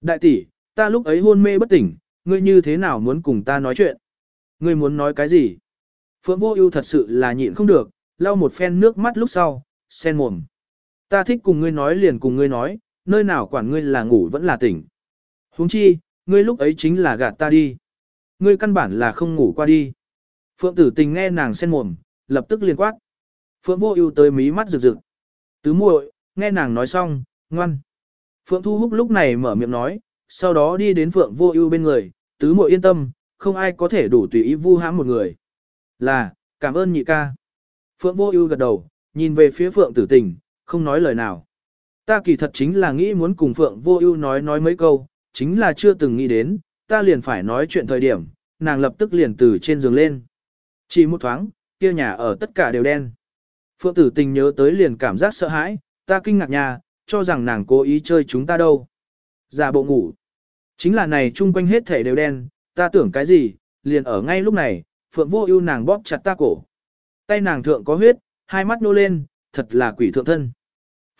Speaker 1: Đại tỷ, ta lúc ấy hôn mê bất tỉnh, ngươi như thế nào muốn cùng ta nói chuyện? Ngươi muốn nói cái gì? Phượng vô ưu thật sự là nhịn không được, lau một phen nước mắt lúc sau, sen mồm. Ta thích cùng ngươi nói liền cùng ngươi nói, nơi nào quản ngươi là ngủ vẫn là tỉnh. Huống chi, ngươi lúc ấy chính là gạt ta đi. Ngươi căn bản là không ngủ qua đi. Phượng tử tình nghe nàng sen mồm, lập tức liền quát. Phượng vô ưu tới mí mắt rực rực. Tứ muội, nghe nàng nói xong, ngoan. Phượng thu húc lúc này mở miệng nói, sau đó đi đến Phượng vô ưu bên người, tứ muội yên tâm, không ai có thể đủ tùy ý vu hãm một người. Là, cảm ơn nhị ca. Phượng vô ưu gật đầu, nhìn về phía Phượng tử tình, không nói lời nào. Ta kỳ thật chính là nghĩ muốn cùng Phượng vô ưu nói nói mấy câu, chính là chưa từng nghĩ đến, ta liền phải nói chuyện thời điểm, nàng lập tức liền từ trên giường lên. Chỉ một thoáng, kia nhà ở tất cả đều đen. Phượng tử tình nhớ tới liền cảm giác sợ hãi, ta kinh ngạc nhà, cho rằng nàng cố ý chơi chúng ta đâu. Giả bộ ngủ. Chính là này chung quanh hết thể đều đen, ta tưởng cái gì, liền ở ngay lúc này, Phượng vô ưu nàng bóp chặt ta cổ. Tay nàng thượng có huyết, hai mắt nô lên, thật là quỷ thượng thân.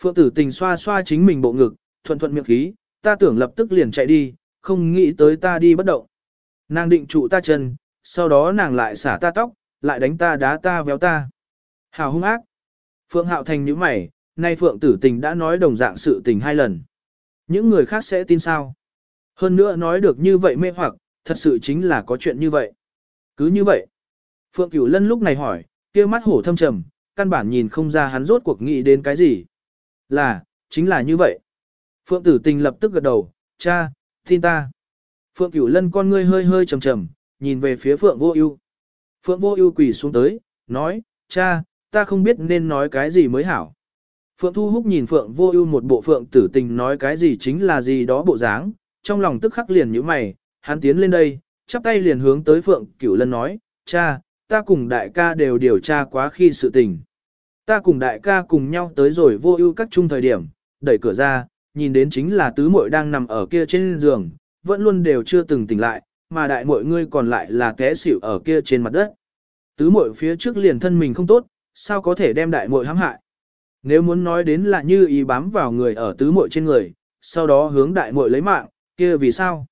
Speaker 1: Phượng tử tình xoa xoa chính mình bộ ngực, thuận thuận miệng khí, ta tưởng lập tức liền chạy đi, không nghĩ tới ta đi bất động. Nàng định trụ ta chân, sau đó nàng lại xả ta tóc, lại đánh ta đá ta véo ta. Hào hung ác. Phượng hạo thành những mày, nay Phượng tử tình đã nói đồng dạng sự tình hai lần. Những người khác sẽ tin sao? Hơn nữa nói được như vậy mê hoặc, thật sự chính là có chuyện như vậy. Cứ như vậy. Phượng Cửu Lân lúc này hỏi, kia mắt hổ thâm trầm, căn bản nhìn không ra hắn rốt cuộc nghĩ đến cái gì. Là, chính là như vậy. Phượng Tử Tình lập tức gật đầu, cha, tin ta. Phượng Cửu Lân con ngươi hơi hơi trầm trầm, nhìn về phía Phượng Vô Ưu. Phượng Vô Ưu quỳ xuống tới, nói, cha, ta không biết nên nói cái gì mới hảo. Phượng Thu Húc nhìn Phượng Vô Ưu một bộ Phượng Tử Tình nói cái gì chính là gì đó bộ dáng, trong lòng tức khắc liền nhíu mày, hắn tiến lên đây, chắp tay liền hướng tới Phượng Cửu Lân nói, cha, ta cùng đại ca đều điều tra quá khi sự tình. Ta cùng đại ca cùng nhau tới rồi vô ưu các chung thời điểm, đẩy cửa ra, nhìn đến chính là tứ muội đang nằm ở kia trên giường, vẫn luôn đều chưa từng tỉnh lại, mà đại muội ngươi còn lại là té xỉu ở kia trên mặt đất. Tứ muội phía trước liền thân mình không tốt, sao có thể đem đại muội hãm hại? Nếu muốn nói đến là như ý bám vào người ở tứ muội trên người, sau đó hướng đại muội lấy mạng, kia vì sao?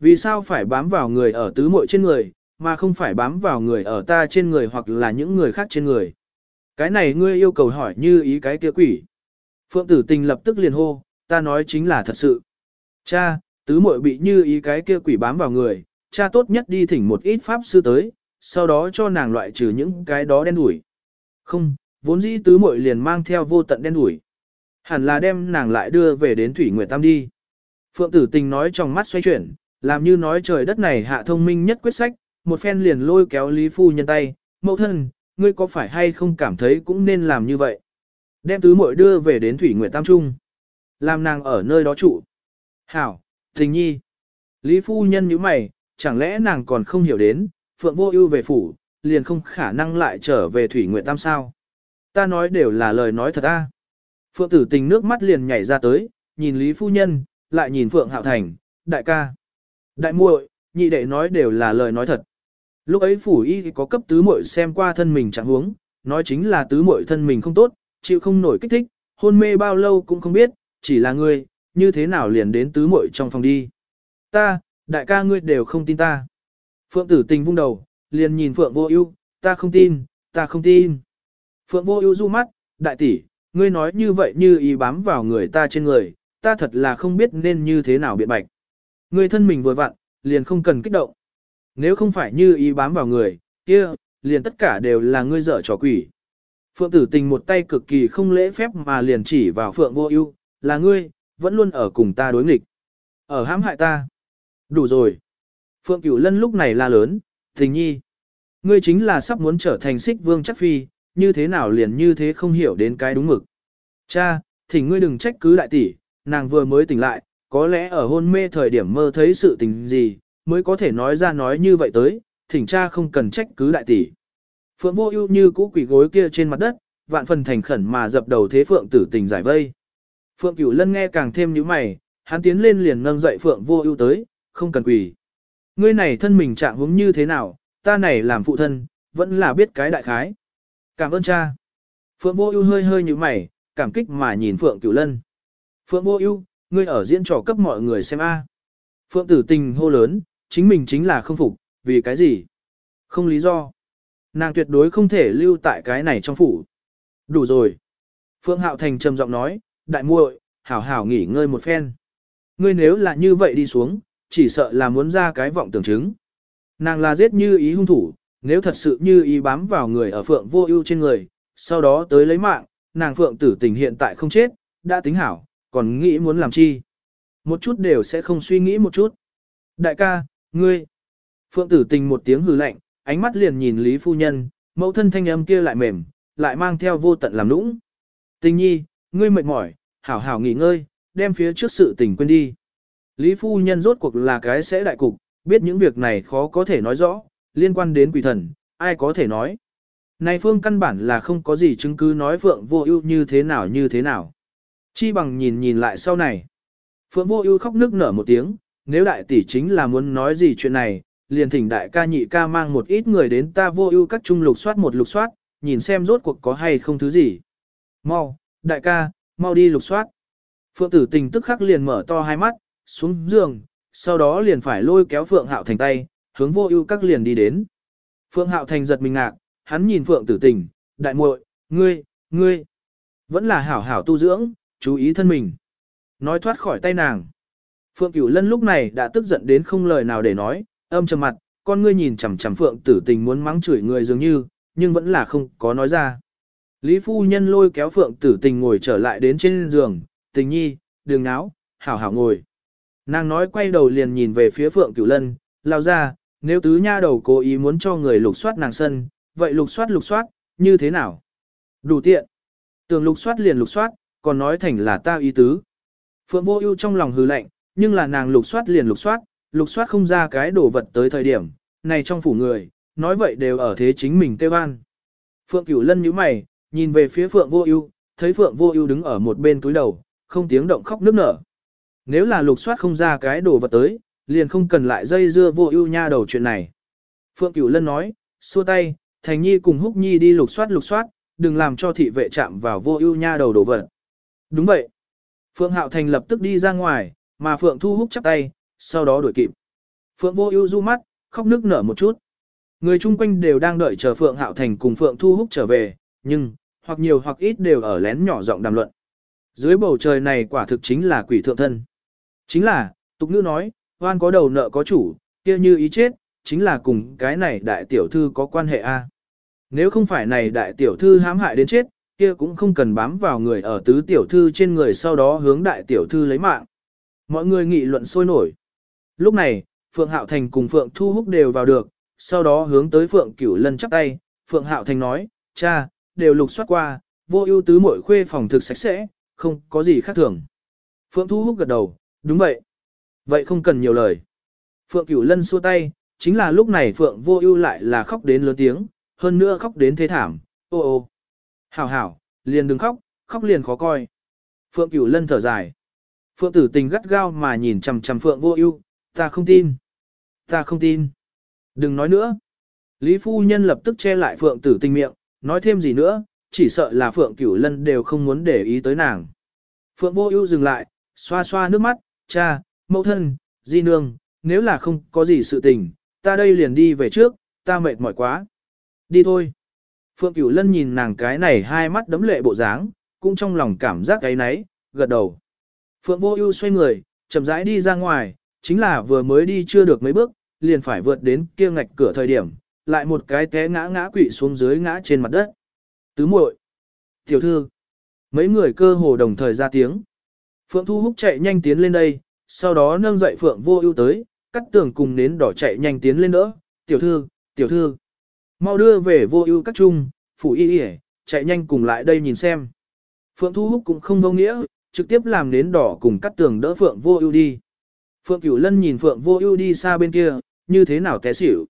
Speaker 1: Vì sao phải bám vào người ở tứ muội trên người, mà không phải bám vào người ở ta trên người hoặc là những người khác trên người? Cái này ngươi yêu cầu hỏi như ý cái kia quỷ. Phượng tử tình lập tức liền hô, ta nói chính là thật sự. Cha, tứ muội bị như ý cái kia quỷ bám vào người, cha tốt nhất đi thỉnh một ít pháp sư tới, sau đó cho nàng loại trừ những cái đó đen đủi. Không, vốn dĩ tứ muội liền mang theo vô tận đen đủi. Hẳn là đem nàng lại đưa về đến Thủy Nguyệt Tam đi. Phượng tử tình nói trong mắt xoay chuyển, làm như nói trời đất này hạ thông minh nhất quyết sách, một phen liền lôi kéo Lý Phu nhân tay, mẫu thân, ngươi có phải hay không cảm thấy cũng nên làm như vậy? Đem tứ muội đưa về đến Thủy Nguyệt Tam Trung. Làm nàng ở nơi đó trụ. Hảo, tình nhi. Lý Phu nhân như mày, chẳng lẽ nàng còn không hiểu đến, Phượng Vô Ưu về phủ, liền không khả năng lại trở về Thủy Nguyệt Tam sao? Ta nói đều là lời nói thật a. Phượng Tử Tình nước mắt liền nhảy ra tới, nhìn Lý Phu nhân, lại nhìn Phượng Hạo Thành, đại ca. Đại muội, nhị đệ nói đều là lời nói thật. Lúc ấy phủ y có cấp tứ muội xem qua thân mình trạng huống, nói chính là tứ muội thân mình không tốt, chịu không nổi kích thích, hôn mê bao lâu cũng không biết, chỉ là ngươi, như thế nào liền đến tứ muội trong phòng đi. Ta, đại ca ngươi đều không tin ta. Phượng tử tình vung đầu, liền nhìn Phượng vô ưu, ta không tin, ta không tin. Phượng vô ưu du mắt, đại tỷ, ngươi nói như vậy như ý bám vào người ta trên người, ta thật là không biết nên như thế nào biện bạch. Ngươi thân mình vừa vặn, liền không cần kích động. Nếu không phải như ý bám vào người, kia, liền tất cả đều là ngươi dở trò quỷ. Phượng tử tình một tay cực kỳ không lễ phép mà liền chỉ vào Phượng vô ưu, là ngươi, vẫn luôn ở cùng ta đối nghịch. Ở hãm hại ta. Đủ rồi. Phượng Cửu Lân lúc này la lớn, tình nhi. Ngươi chính là sắp muốn trở thành xích vương chắc phi, như thế nào liền như thế không hiểu đến cái đúng mực. Cha, thỉnh ngươi đừng trách cứ đại tỷ, nàng vừa mới tỉnh lại, có lẽ ở hôn mê thời điểm mơ thấy sự tình gì, mới có thể nói ra nói như vậy tới, thỉnh cha không cần trách cứ đại tỷ. Phượng vô ưu như cũ quỷ gối kia trên mặt đất, vạn phần thành khẩn mà dập đầu thế Phượng tử tình giải vây. Phượng cửu lân nghe càng thêm nhíu mày, hắn tiến lên liền nâng dậy Phượng vô ưu tới, không cần quỳ. Ngươi này thân mình trạng huống như thế nào, ta này làm phụ thân, vẫn là biết cái đại khái. Cảm ơn cha. Phượng vô ưu hơi hơi nhíu mày, cảm kích mà nhìn Phượng cửu lân. Phượng vô ưu, ngươi ở diễn trò cấp mọi người xem a. Phượng tử tình hô lớn, chính mình chính là không phục, vì cái gì? Không lý do. Nàng tuyệt đối không thể lưu tại cái này trong phủ. Đủ rồi. Phượng Hạo Thành trầm giọng nói, đại muội, hảo hảo nghỉ ngơi một phen. Ngươi nếu là như vậy đi xuống, chỉ sợ là muốn ra cái vọng tưởng chứng. Nàng là giết như ý hung thủ, nếu thật sự như ý bám vào người ở Phượng vô ưu trên người, sau đó tới lấy mạng, nàng Phượng tử tình hiện tại không chết, đã tính hảo, còn nghĩ muốn làm chi. Một chút đều sẽ không suy nghĩ một chút. Đại ca, ngươi. Phượng tử tình một tiếng hừ lạnh, ánh mắt liền nhìn Lý Phu Nhân, mẫu thân thanh âm kia lại mềm, lại mang theo vô tận làm nũng. Tình nhi, ngươi mệt mỏi, hảo hảo nghỉ ngơi, đem phía trước sự tình quên đi. Lý Phu Nhân rốt cuộc là cái sẽ đại cục, biết những việc này khó có thể nói rõ, liên quan đến quỷ thần, ai có thể nói. Này Phương căn bản là không có gì chứng cứ nói Phượng vô ưu như thế nào như thế nào. Chi bằng nhìn nhìn lại sau này. Phượng vô ưu khóc nước nở một tiếng, nếu đại tỷ chính là muốn nói gì chuyện này, liền thỉnh đại ca nhị ca mang một ít người đến ta vô ưu các trung lục soát một lục soát, nhìn xem rốt cuộc có hay không thứ gì. Mau, đại ca, mau đi lục soát. Phượng tử tình tức khắc liền mở to hai mắt, xuống giường, sau đó liền phải lôi kéo Phượng Hạo Thành tay, hướng vô ưu các liền đi đến. Phượng Hạo Thành giật mình ngạc, hắn nhìn Phượng tử tình, đại muội, ngươi, ngươi, vẫn là hảo hảo tu dưỡng, chú ý thân mình. Nói thoát khỏi tay nàng. Phượng Cửu Lân lúc này đã tức giận đến không lời nào để nói, âm trầm mặt, con ngươi nhìn chằm chằm Phượng Tử Tình muốn mắng chửi người dường như, nhưng vẫn là không có nói ra. Lý phu nhân lôi kéo Phượng Tử Tình ngồi trở lại đến trên giường, "Tình nhi, đừng náo, hảo hảo ngồi." Nàng nói quay đầu liền nhìn về phía Phượng Cửu Lân, lao ra, nếu tứ nha đầu cố ý muốn cho người lục soát nàng sân, vậy lục soát lục soát, như thế nào? Đủ tiện. Tường lục soát liền lục soát, còn nói thành là ta ý tứ. Phượng vô ưu trong lòng hừ lạnh, nhưng là nàng lục soát liền lục soát, lục soát không ra cái đồ vật tới thời điểm, này trong phủ người, nói vậy đều ở thế chính mình kêu an. Phượng Cửu Lân nhíu mày, nhìn về phía Phượng Vô Ưu, thấy Phượng Vô Ưu đứng ở một bên túi đầu, không tiếng động khóc nức nở. Nếu là lục soát không ra cái đồ vật tới, liền không cần lại dây dưa Vô Ưu nha đầu chuyện này. Phượng Cửu Lân nói, xua tay, Thành Nhi cùng Húc Nhi đi lục soát lục soát, đừng làm cho thị vệ chạm vào Vô Ưu nha đầu đồ vật. Đúng vậy. Phượng Hạo Thành lập tức đi ra ngoài, mà Phượng Thu Húc chắp tay, sau đó đuổi kịp. Phượng Vô Ưu du mắt, khóc nức nở một chút. Người chung quanh đều đang đợi chờ Phượng Hạo Thành cùng Phượng Thu Húc trở về, nhưng hoặc nhiều hoặc ít đều ở lén nhỏ giọng đàm luận. Dưới bầu trời này quả thực chính là quỷ thượng thân. Chính là, tục ngữ nói, oan có đầu nợ có chủ, kia như ý chết, chính là cùng cái này đại tiểu thư có quan hệ a. Nếu không phải này đại tiểu thư hãm hại đến chết, kia cũng không cần bám vào người ở tứ tiểu thư trên người sau đó hướng đại tiểu thư lấy mạng. Mọi người nghị luận sôi nổi. Lúc này, Phượng Hạo Thành cùng Phượng Thu Húc đều vào được, sau đó hướng tới Phượng Cửu Lân chắp tay, Phượng Hạo Thành nói, cha, đều lục soát qua, vô ưu tứ mỗi khuê phòng thực sạch sẽ, không có gì khác thường. Phượng Thu Húc gật đầu, đúng vậy. Vậy không cần nhiều lời. Phượng Cửu Lân xua tay, chính là lúc này Phượng vô ưu lại là khóc đến lớn tiếng, hơn nữa khóc đến thế thảm, ô ô. Hảo hảo, liền đừng khóc, khóc liền khó coi. Phượng Cửu Lân thở dài. Phượng tử tình gắt gao mà nhìn chằm chằm Phượng vô ưu, ta không tin. Ta không tin. Đừng nói nữa. Lý phu nhân lập tức che lại Phượng tử tình miệng, nói thêm gì nữa, chỉ sợ là Phượng Cửu Lân đều không muốn để ý tới nàng. Phượng vô ưu dừng lại, xoa xoa nước mắt, cha, mẫu thân, di nương, nếu là không có gì sự tình, ta đây liền đi về trước, ta mệt mỏi quá. Đi thôi. Phượng Cửu Lân nhìn nàng cái này hai mắt đấm lệ bộ dáng, cũng trong lòng cảm giác cái nấy, gật đầu. Phượng Vô Ưu xoay người, chậm rãi đi ra ngoài, chính là vừa mới đi chưa được mấy bước, liền phải vượt đến kia ngạch cửa thời điểm, lại một cái té ngã ngã quỵ xuống dưới ngã trên mặt đất. Tứ muội, tiểu thư, mấy người cơ hồ đồng thời ra tiếng. Phượng Thu Húc chạy nhanh tiến lên đây, sau đó nâng dậy Phượng Vô Ưu tới, cắt tường cùng nến đỏ chạy nhanh tiến lên đỡ, "Tiểu thư, tiểu thư, mau đưa về Vô Ưu các trung, phủ y y, chạy nhanh cùng lại đây nhìn xem." Phượng Thu Húc cũng không vô nghĩa, trực tiếp làm nến đỏ cùng cắt tường đỡ Phượng Vô Ưu đi. Phượng Cửu Lân nhìn Phượng Vô Ưu đi xa bên kia, như thế nào té xỉu.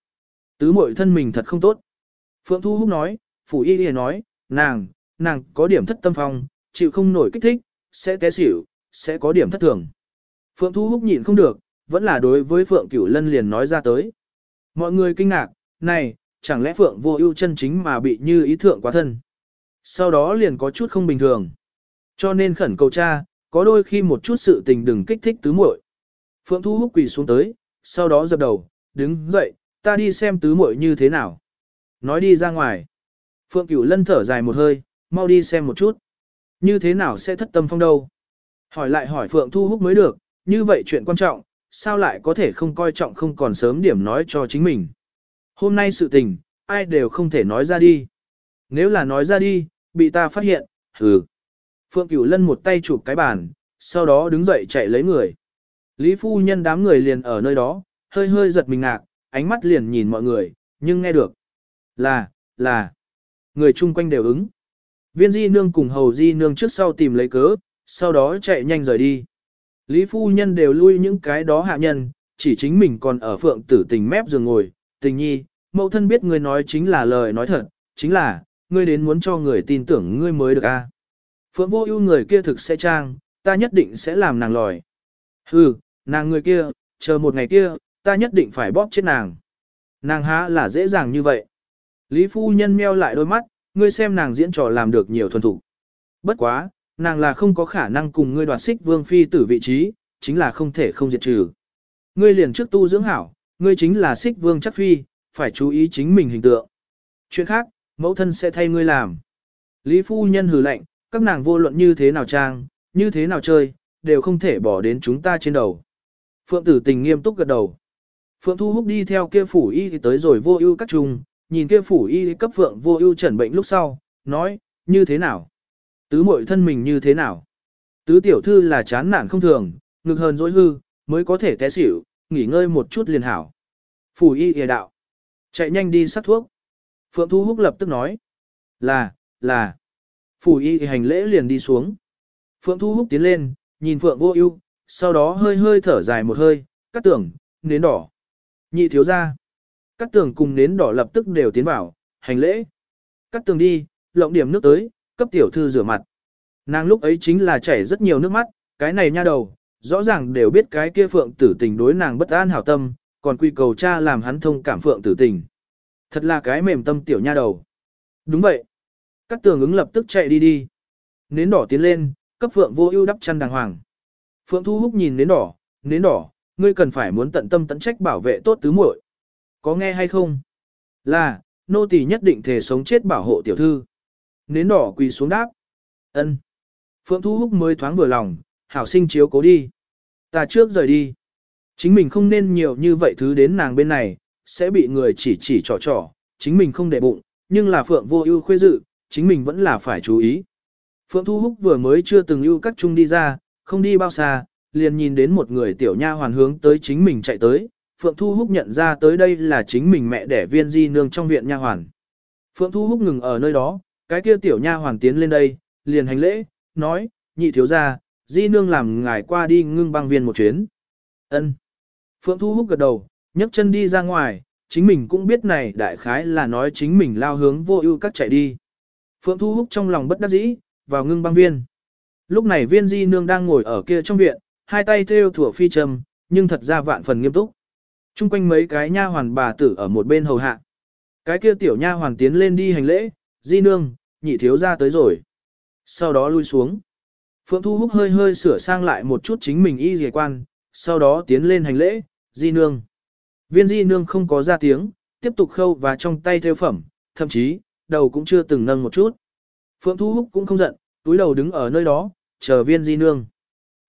Speaker 1: Tứ muội thân mình thật không tốt. Phượng Thu Húc nói, phủ y y nói, nàng, nàng có điểm thất tâm phong, chịu không nổi kích thích, sẽ té xỉu, sẽ có điểm thất thường. Phượng Thu Húc nhịn không được, vẫn là đối với Phượng Cửu Lân liền nói ra tới. Mọi người kinh ngạc, này, chẳng lẽ Phượng vô ưu chân chính mà bị như ý thượng quá thân. Sau đó liền có chút không bình thường. Cho nên khẩn cầu cha, có đôi khi một chút sự tình đừng kích thích tứ muội. Phượng Thu Húc quỳ xuống tới, sau đó dập đầu, đứng dậy, ta đi xem tứ muội như thế nào. Nói đi ra ngoài. Phượng Cửu Lân thở dài một hơi, mau đi xem một chút. Như thế nào sẽ thất tâm phong đâu? Hỏi lại hỏi Phượng Thu Húc mới được, như vậy chuyện quan trọng, sao lại có thể không coi trọng không còn sớm điểm nói cho chính mình. Hôm nay sự tình, ai đều không thể nói ra đi. Nếu là nói ra đi, bị ta phát hiện, hừ. Phượng Cửu Lân một tay chụp cái bàn, sau đó đứng dậy chạy lấy người. Lý phu nhân đám người liền ở nơi đó, hơi hơi giật mình ngạc, ánh mắt liền nhìn mọi người, nhưng nghe được. Là, là. Người chung quanh đều ứng. Viên di nương cùng hầu di nương trước sau tìm lấy cớ, sau đó chạy nhanh rời đi. Lý phu nhân đều lui những cái đó hạ nhân, chỉ chính mình còn ở phượng tử tình mép giường ngồi, tình nhi, mẫu thân biết ngươi nói chính là lời nói thật, chính là, ngươi đến muốn cho người tin tưởng ngươi mới được a. Phượng vô ưu người kia thực sẽ trang, ta nhất định sẽ làm nàng lòi. Hừ, nàng người kia, chờ một ngày kia, ta nhất định phải bóp chết nàng. Nàng há là dễ dàng như vậy. Lý phu nhân meo lại đôi mắt, ngươi xem nàng diễn trò làm được nhiều thuần thủ. Bất quá, nàng là không có khả năng cùng ngươi đoạt xích vương phi tử vị trí, chính là không thể không diệt trừ. Ngươi liền trước tu dưỡng hảo, ngươi chính là xích vương chắc phi, phải chú ý chính mình hình tượng. Chuyện khác, mẫu thân sẽ thay ngươi làm. Lý phu nhân hừ lạnh, các nàng vô luận như thế nào trang, như thế nào chơi, đều không thể bỏ đến chúng ta trên đầu. Phượng tử tình nghiêm túc gật đầu. Phượng thu Húc đi theo kia phủ y thì tới rồi vô ưu các trùng, nhìn kia phủ y cấp Phượng vô ưu chẩn bệnh lúc sau, nói, như thế nào? Tứ muội thân mình như thế nào? Tứ tiểu thư là chán nản không thường, ngực hờn dỗi hư, mới có thể té xỉu, nghỉ ngơi một chút liền hảo. Phủ y hề đạo. Chạy nhanh đi sắc thuốc. Phượng Thu Húc lập tức nói. Là, là. Phủ y hành lễ liền đi xuống. Phượng Thu Húc tiến lên, nhìn Phượng vô ưu, sau đó hơi hơi thở dài một hơi, cắt tưởng, nến đỏ. Nhị thiếu ra. các tường cùng nến đỏ lập tức đều tiến vào, hành lễ. các tường đi, lộng điểm nước tới, cấp tiểu thư rửa mặt. Nàng lúc ấy chính là chảy rất nhiều nước mắt, cái này nha đầu, rõ ràng đều biết cái kia phượng tử tình đối nàng bất an hảo tâm, còn quy cầu cha làm hắn thông cảm phượng tử tình. Thật là cái mềm tâm tiểu nha đầu. Đúng vậy. Các tường ứng lập tức chạy đi đi. Nến đỏ tiến lên, cấp phượng vô ưu đắp chăn đàng hoàng. Phượng thu húc nhìn nến đỏ, nến đỏ, ngươi cần phải muốn tận tâm tận trách bảo vệ tốt tứ muội. Có nghe hay không? Là, nô tỳ nhất định thể sống chết bảo hộ tiểu thư nến đỏ quỳ xuống đáp. ân Phượng Thu Húc mới thoáng vừa lòng, hảo sinh chiếu cố đi. Ta trước rời đi. Chính mình không nên nhiều như vậy thứ đến nàng bên này, sẽ bị người chỉ chỉ trò trò, chính mình không để bụng, nhưng là Phượng vô ưu khuê dự, chính mình vẫn là phải chú ý. Phượng Thu Húc vừa mới chưa từng ưu các chung đi ra, không đi bao xa, liền nhìn đến một người tiểu nha hoàn hướng tới chính mình chạy tới. Phượng Thu Húc nhận ra tới đây là chính mình mẹ đẻ viên di nương trong viện nha hoàn. Phượng Thu Húc ngừng ở nơi đó, cái kia tiểu nha hoàn tiến lên đây, liền hành lễ, nói, nhị thiếu gia, di nương làm ngài qua đi ngưng băng viên một chuyến. Ân. Phượng Thu Húc gật đầu, nhấc chân đi ra ngoài, chính mình cũng biết này đại khái là nói chính mình lao hướng vô ưu các chạy đi. Phượng Thu Húc trong lòng bất đắc dĩ, vào ngưng băng viên. Lúc này viên di nương đang ngồi ở kia trong viện, hai tay thêu thủa phi trầm, nhưng thật ra vạn phần nghiêm túc. Trung quanh mấy cái nha hoàn bà tử ở một bên hầu hạ. Cái kia tiểu nha hoàn tiến lên đi hành lễ, di nương, nhị thiếu ra tới rồi. Sau đó lui xuống. Phượng Thu Húc hơi hơi sửa sang lại một chút chính mình y dề quan, sau đó tiến lên hành lễ, di nương. Viên di nương không có ra tiếng, tiếp tục khâu và trong tay theo phẩm, thậm chí, đầu cũng chưa từng nâng một chút. Phượng Thu Húc cũng không giận, túi đầu đứng ở nơi đó, chờ viên di nương.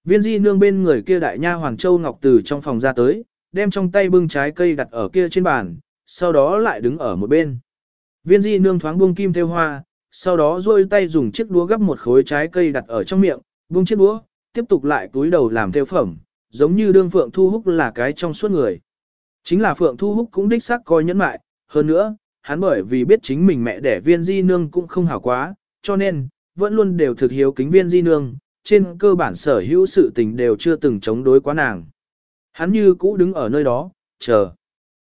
Speaker 1: Viên di nương bên người kia đại nha Hoàng Châu Ngọc từ trong phòng ra tới, đem trong tay bưng trái cây đặt ở kia trên bàn, sau đó lại đứng ở một bên. Viên di nương thoáng buông kim theo hoa, sau đó duỗi tay dùng chiếc đũa gấp một khối trái cây đặt ở trong miệng, buông chiếc đũa, tiếp tục lại túi đầu làm theo phẩm, giống như đương Phượng Thu Húc là cái trong suốt người. Chính là Phượng Thu Húc cũng đích xác coi nhẫn mại, hơn nữa, hắn bởi vì biết chính mình mẹ đẻ viên di nương cũng không hảo quá, cho nên, vẫn luôn đều thực hiếu kính viên di nương, trên cơ bản sở hữu sự tình đều chưa từng chống đối quá nàng. Hắn như cũ đứng ở nơi đó, chờ.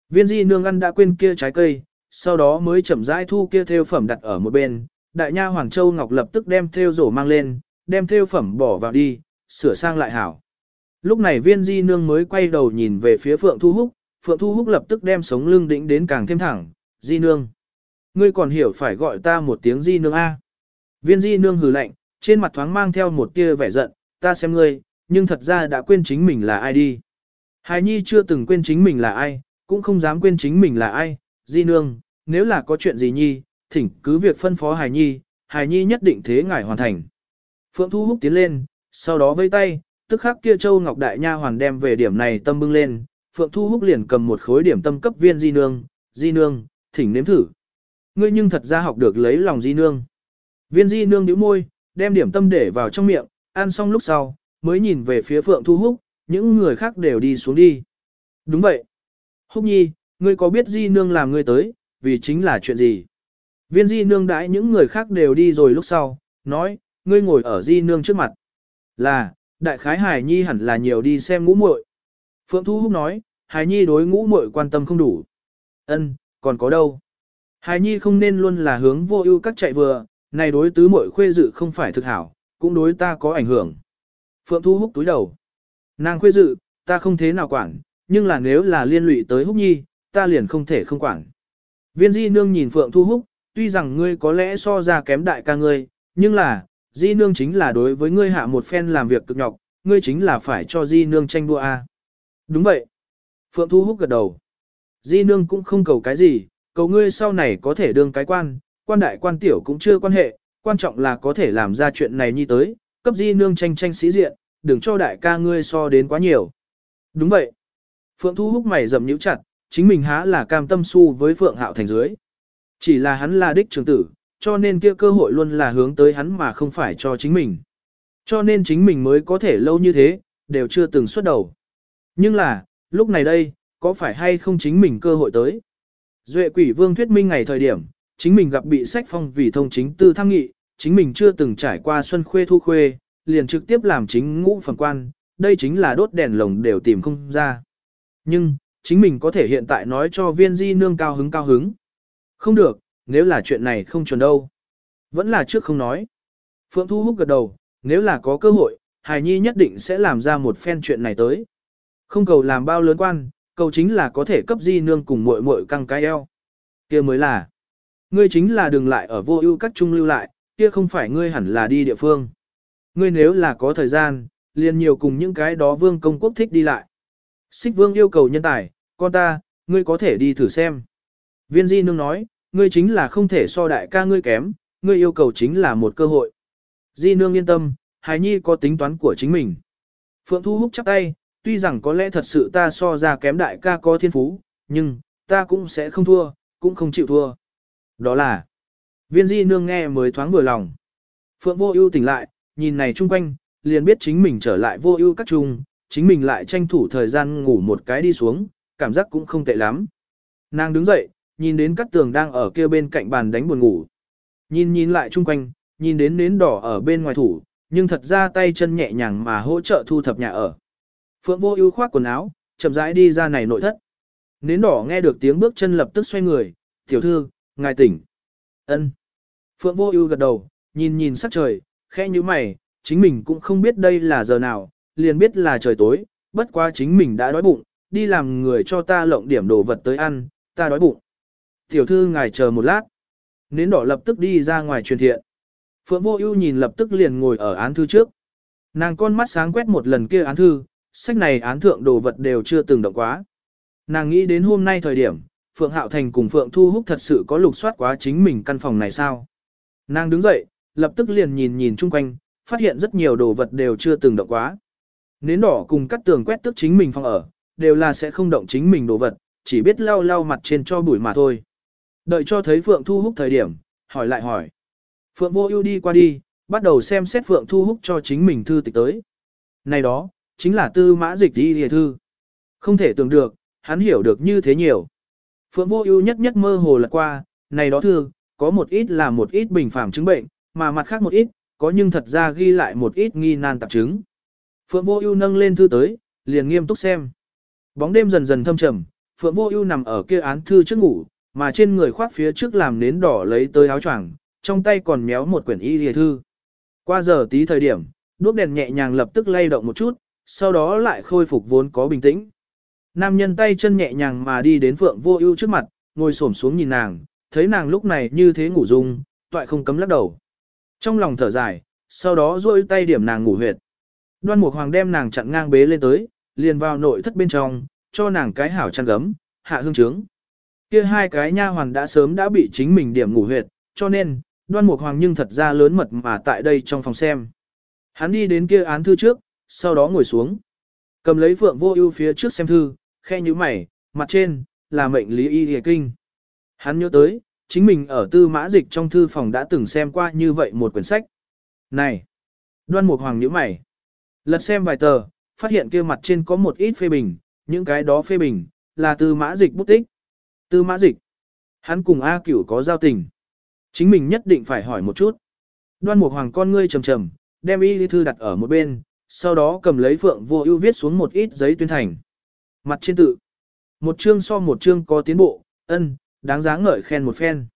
Speaker 1: Viên di nương ăn đã quên kia trái cây, sau đó mới chậm rãi thu kia theo phẩm đặt ở một bên, đại nha Hoàng Châu Ngọc lập tức đem theo rổ mang lên, đem theo phẩm bỏ vào đi, sửa sang lại hảo. Lúc này viên di nương mới quay đầu nhìn về phía Phượng Thu Húc, Phượng Thu Húc lập tức đem sống lưng đỉnh đến càng thêm thẳng, di nương. Ngươi còn hiểu phải gọi ta một tiếng di nương A. Viên di nương hừ lạnh, trên mặt thoáng mang theo một tia vẻ giận, ta xem ngươi, nhưng thật ra đã quên chính mình là ai đi. Hài Nhi chưa từng quên chính mình là ai, cũng không dám quên chính mình là ai, di nương, nếu là có chuyện gì Nhi, thỉnh cứ việc phân phó Hài Nhi, Hài Nhi nhất định thế ngài hoàn thành. Phượng Thu Húc tiến lên, sau đó vây tay, tức khắc kia Châu Ngọc Đại Nha hoàn đem về điểm này tâm bưng lên, Phượng Thu Húc liền cầm một khối điểm tâm cấp viên di nương, di nương, thỉnh nếm thử. Ngươi nhưng thật ra học được lấy lòng di nương. Viên di nương nhíu môi, đem điểm tâm để vào trong miệng, ăn xong lúc sau, mới nhìn về phía Phượng Thu Húc, những người khác đều đi xuống đi. Đúng vậy. Húc nhi, ngươi có biết di nương làm ngươi tới, vì chính là chuyện gì? Viên di nương đãi những người khác đều đi rồi lúc sau, nói, ngươi ngồi ở di nương trước mặt. Là, đại khái Hải Nhi hẳn là nhiều đi xem ngũ muội. Phượng Thu Húc nói, Hải Nhi đối ngũ muội quan tâm không đủ. Ân, còn có đâu? Hải Nhi không nên luôn là hướng vô ưu các chạy vừa, này đối tứ muội khuê dự không phải thực hảo, cũng đối ta có ảnh hưởng. Phượng Thu Húc túi đầu. Nàng khuê dự, ta không thế nào quản, nhưng là nếu là liên lụy tới Húc Nhi, ta liền không thể không quản. Viên Di Nương nhìn Phượng Thu Húc, tuy rằng ngươi có lẽ so ra kém đại ca ngươi, nhưng là, Di Nương chính là đối với ngươi hạ một phen làm việc cực nhọc, ngươi chính là phải cho Di Nương tranh đua a. Đúng vậy. Phượng Thu Húc gật đầu. Di Nương cũng không cầu cái gì, cầu ngươi sau này có thể đương cái quan, quan đại quan tiểu cũng chưa quan hệ, quan trọng là có thể làm ra chuyện này như tới, cấp Di Nương tranh tranh sĩ diện, đừng cho đại ca ngươi so đến quá nhiều. Đúng vậy. Phượng Thu Húc mày rậm nhíu chặt, chính mình há là cam tâm su với Phượng Hạo thành dưới. Chỉ là hắn là đích trưởng tử, cho nên kia cơ hội luôn là hướng tới hắn mà không phải cho chính mình. Cho nên chính mình mới có thể lâu như thế, đều chưa từng xuất đầu. Nhưng là, lúc này đây, có phải hay không chính mình cơ hội tới? Duệ quỷ vương thuyết minh ngày thời điểm, chính mình gặp bị sách phong vì thông chính tư tham nghị, chính mình chưa từng trải qua xuân khuê thu khuê, liền trực tiếp làm chính ngũ phần quan, đây chính là đốt đèn lồng đều tìm không ra. Nhưng, chính mình có thể hiện tại nói cho viên di nương cao hứng cao hứng. Không được, nếu là chuyện này không chuẩn đâu. Vẫn là trước không nói. Phượng Thu Húc gật đầu, nếu là có cơ hội, Hải Nhi nhất định sẽ làm ra một phen chuyện này tới. Không cầu làm bao lớn quan, cầu chính là có thể cấp di nương cùng muội muội căng cái eo. kia mới là. Ngươi chính là đừng lại ở vô ưu các trung lưu lại, kia không phải ngươi hẳn là đi địa phương. Ngươi nếu là có thời gian, liền nhiều cùng những cái đó vương công quốc thích đi lại. Xích vương yêu cầu nhân tài, con ta, ngươi có thể đi thử xem. Viên di nương nói, ngươi chính là không thể so đại ca ngươi kém, ngươi yêu cầu chính là một cơ hội. Di nương yên tâm, hài nhi có tính toán của chính mình. Phượng Thu Húc chắp tay, tuy rằng có lẽ thật sự ta so ra kém đại ca có thiên phú, nhưng, ta cũng sẽ không thua, cũng không chịu thua. Đó là, viên di nương nghe mới thoáng vừa lòng. Phượng vô ưu tỉnh lại, nhìn này chung quanh, liền biết chính mình trở lại vô ưu các trung chính mình lại tranh thủ thời gian ngủ một cái đi xuống, cảm giác cũng không tệ lắm. Nàng đứng dậy, nhìn đến các tường đang ở kia bên cạnh bàn đánh buồn ngủ. Nhìn nhìn lại chung quanh, nhìn đến nến đỏ ở bên ngoài thủ, nhưng thật ra tay chân nhẹ nhàng mà hỗ trợ thu thập nhà ở. Phượng vô ưu khoác quần áo, chậm rãi đi ra này nội thất. Nến đỏ nghe được tiếng bước chân lập tức xoay người, tiểu thư, ngài tỉnh. ân Phượng vô ưu gật đầu, nhìn nhìn sắc trời, khẽ như mày, chính mình cũng không biết đây là giờ nào, liền biết là trời tối, bất quá chính mình đã đói bụng, đi làm người cho ta lộng điểm đồ vật tới ăn, ta đói bụng. Tiểu thư ngài chờ một lát. Nến đỏ lập tức đi ra ngoài truyền thiện. Phượng Vô Ưu nhìn lập tức liền ngồi ở án thư trước. Nàng con mắt sáng quét một lần kia án thư, sách này án thượng đồ vật đều chưa từng động quá. Nàng nghĩ đến hôm nay thời điểm, Phượng Hạo Thành cùng Phượng Thu Húc thật sự có lục soát quá chính mình căn phòng này sao? Nàng đứng dậy, lập tức liền nhìn nhìn chung quanh, phát hiện rất nhiều đồ vật đều chưa từng động quá. Nến đỏ cùng cắt tường quét tức chính mình phòng ở, đều là sẽ không động chính mình đồ vật, chỉ biết lau lau mặt trên cho bụi mà thôi. Đợi cho thấy Phượng Thu Húc thời điểm, hỏi lại hỏi. Phượng Vô Ưu đi qua đi, bắt đầu xem xét Phượng Thu Húc cho chính mình thư tịch tới. Này đó, chính là tư mã dịch đi hề thư. Không thể tưởng được, hắn hiểu được như thế nhiều. Phượng vô ưu nhất nhất mơ hồ lật qua, này đó thường có một ít là một ít bình phạm chứng bệnh, mà mặt khác một ít, có nhưng thật ra ghi lại một ít nghi nan tạp chứng. Phượng vô ưu nâng lên thư tới, liền nghiêm túc xem. Bóng đêm dần dần thâm trầm, Phượng vô ưu nằm ở kia án thư trước ngủ, mà trên người khoác phía trước làm nến đỏ lấy tới áo choàng, trong tay còn méo một quyển y lìa thư. Qua giờ tí thời điểm, đuốc đèn nhẹ nhàng lập tức lay động một chút, sau đó lại khôi phục vốn có bình tĩnh. Nam nhân tay chân nhẹ nhàng mà đi đến Phượng Vô Ưu trước mặt, ngồi xổm xuống nhìn nàng, thấy nàng lúc này như thế ngủ dung, toại không cấm lắc đầu. Trong lòng thở dài, sau đó duỗi tay điểm nàng ngủ huyệt. Đoan Mục Hoàng đem nàng chặn ngang bế lên tới, liền vào nội thất bên trong, cho nàng cái hảo chăn gấm, hạ hương trướng. Kia hai cái nha hoàn đã sớm đã bị chính mình điểm ngủ huyệt, cho nên, Đoan Mục Hoàng nhưng thật ra lớn mật mà tại đây trong phòng xem. Hắn đi đến kia án thư trước, sau đó ngồi xuống. Cầm lấy Phượng Vô Ưu phía trước xem thư, khe nhíu mày, mặt trên, là mệnh lý y y kinh. Hắn nhớ tới, chính mình ở tư mã dịch trong thư phòng đã từng xem qua như vậy một quyển sách. Này! Đoan Mục Hoàng nhíu mày. Lật xem vài tờ, phát hiện kia mặt trên có một ít phê bình, những cái đó phê bình, là tư mã dịch bút tích. Tư mã dịch. Hắn cùng A cửu có giao tình. Chính mình nhất định phải hỏi một chút. Đoan Mục Hoàng con ngươi trầm trầm, đem y thư đặt ở một bên, sau đó cầm lấy phượng vô ưu viết xuống một ít giấy tuyên thành. Mặt trên tự. Một chương so một chương có tiến bộ, ân, đáng giá ngợi khen một phen.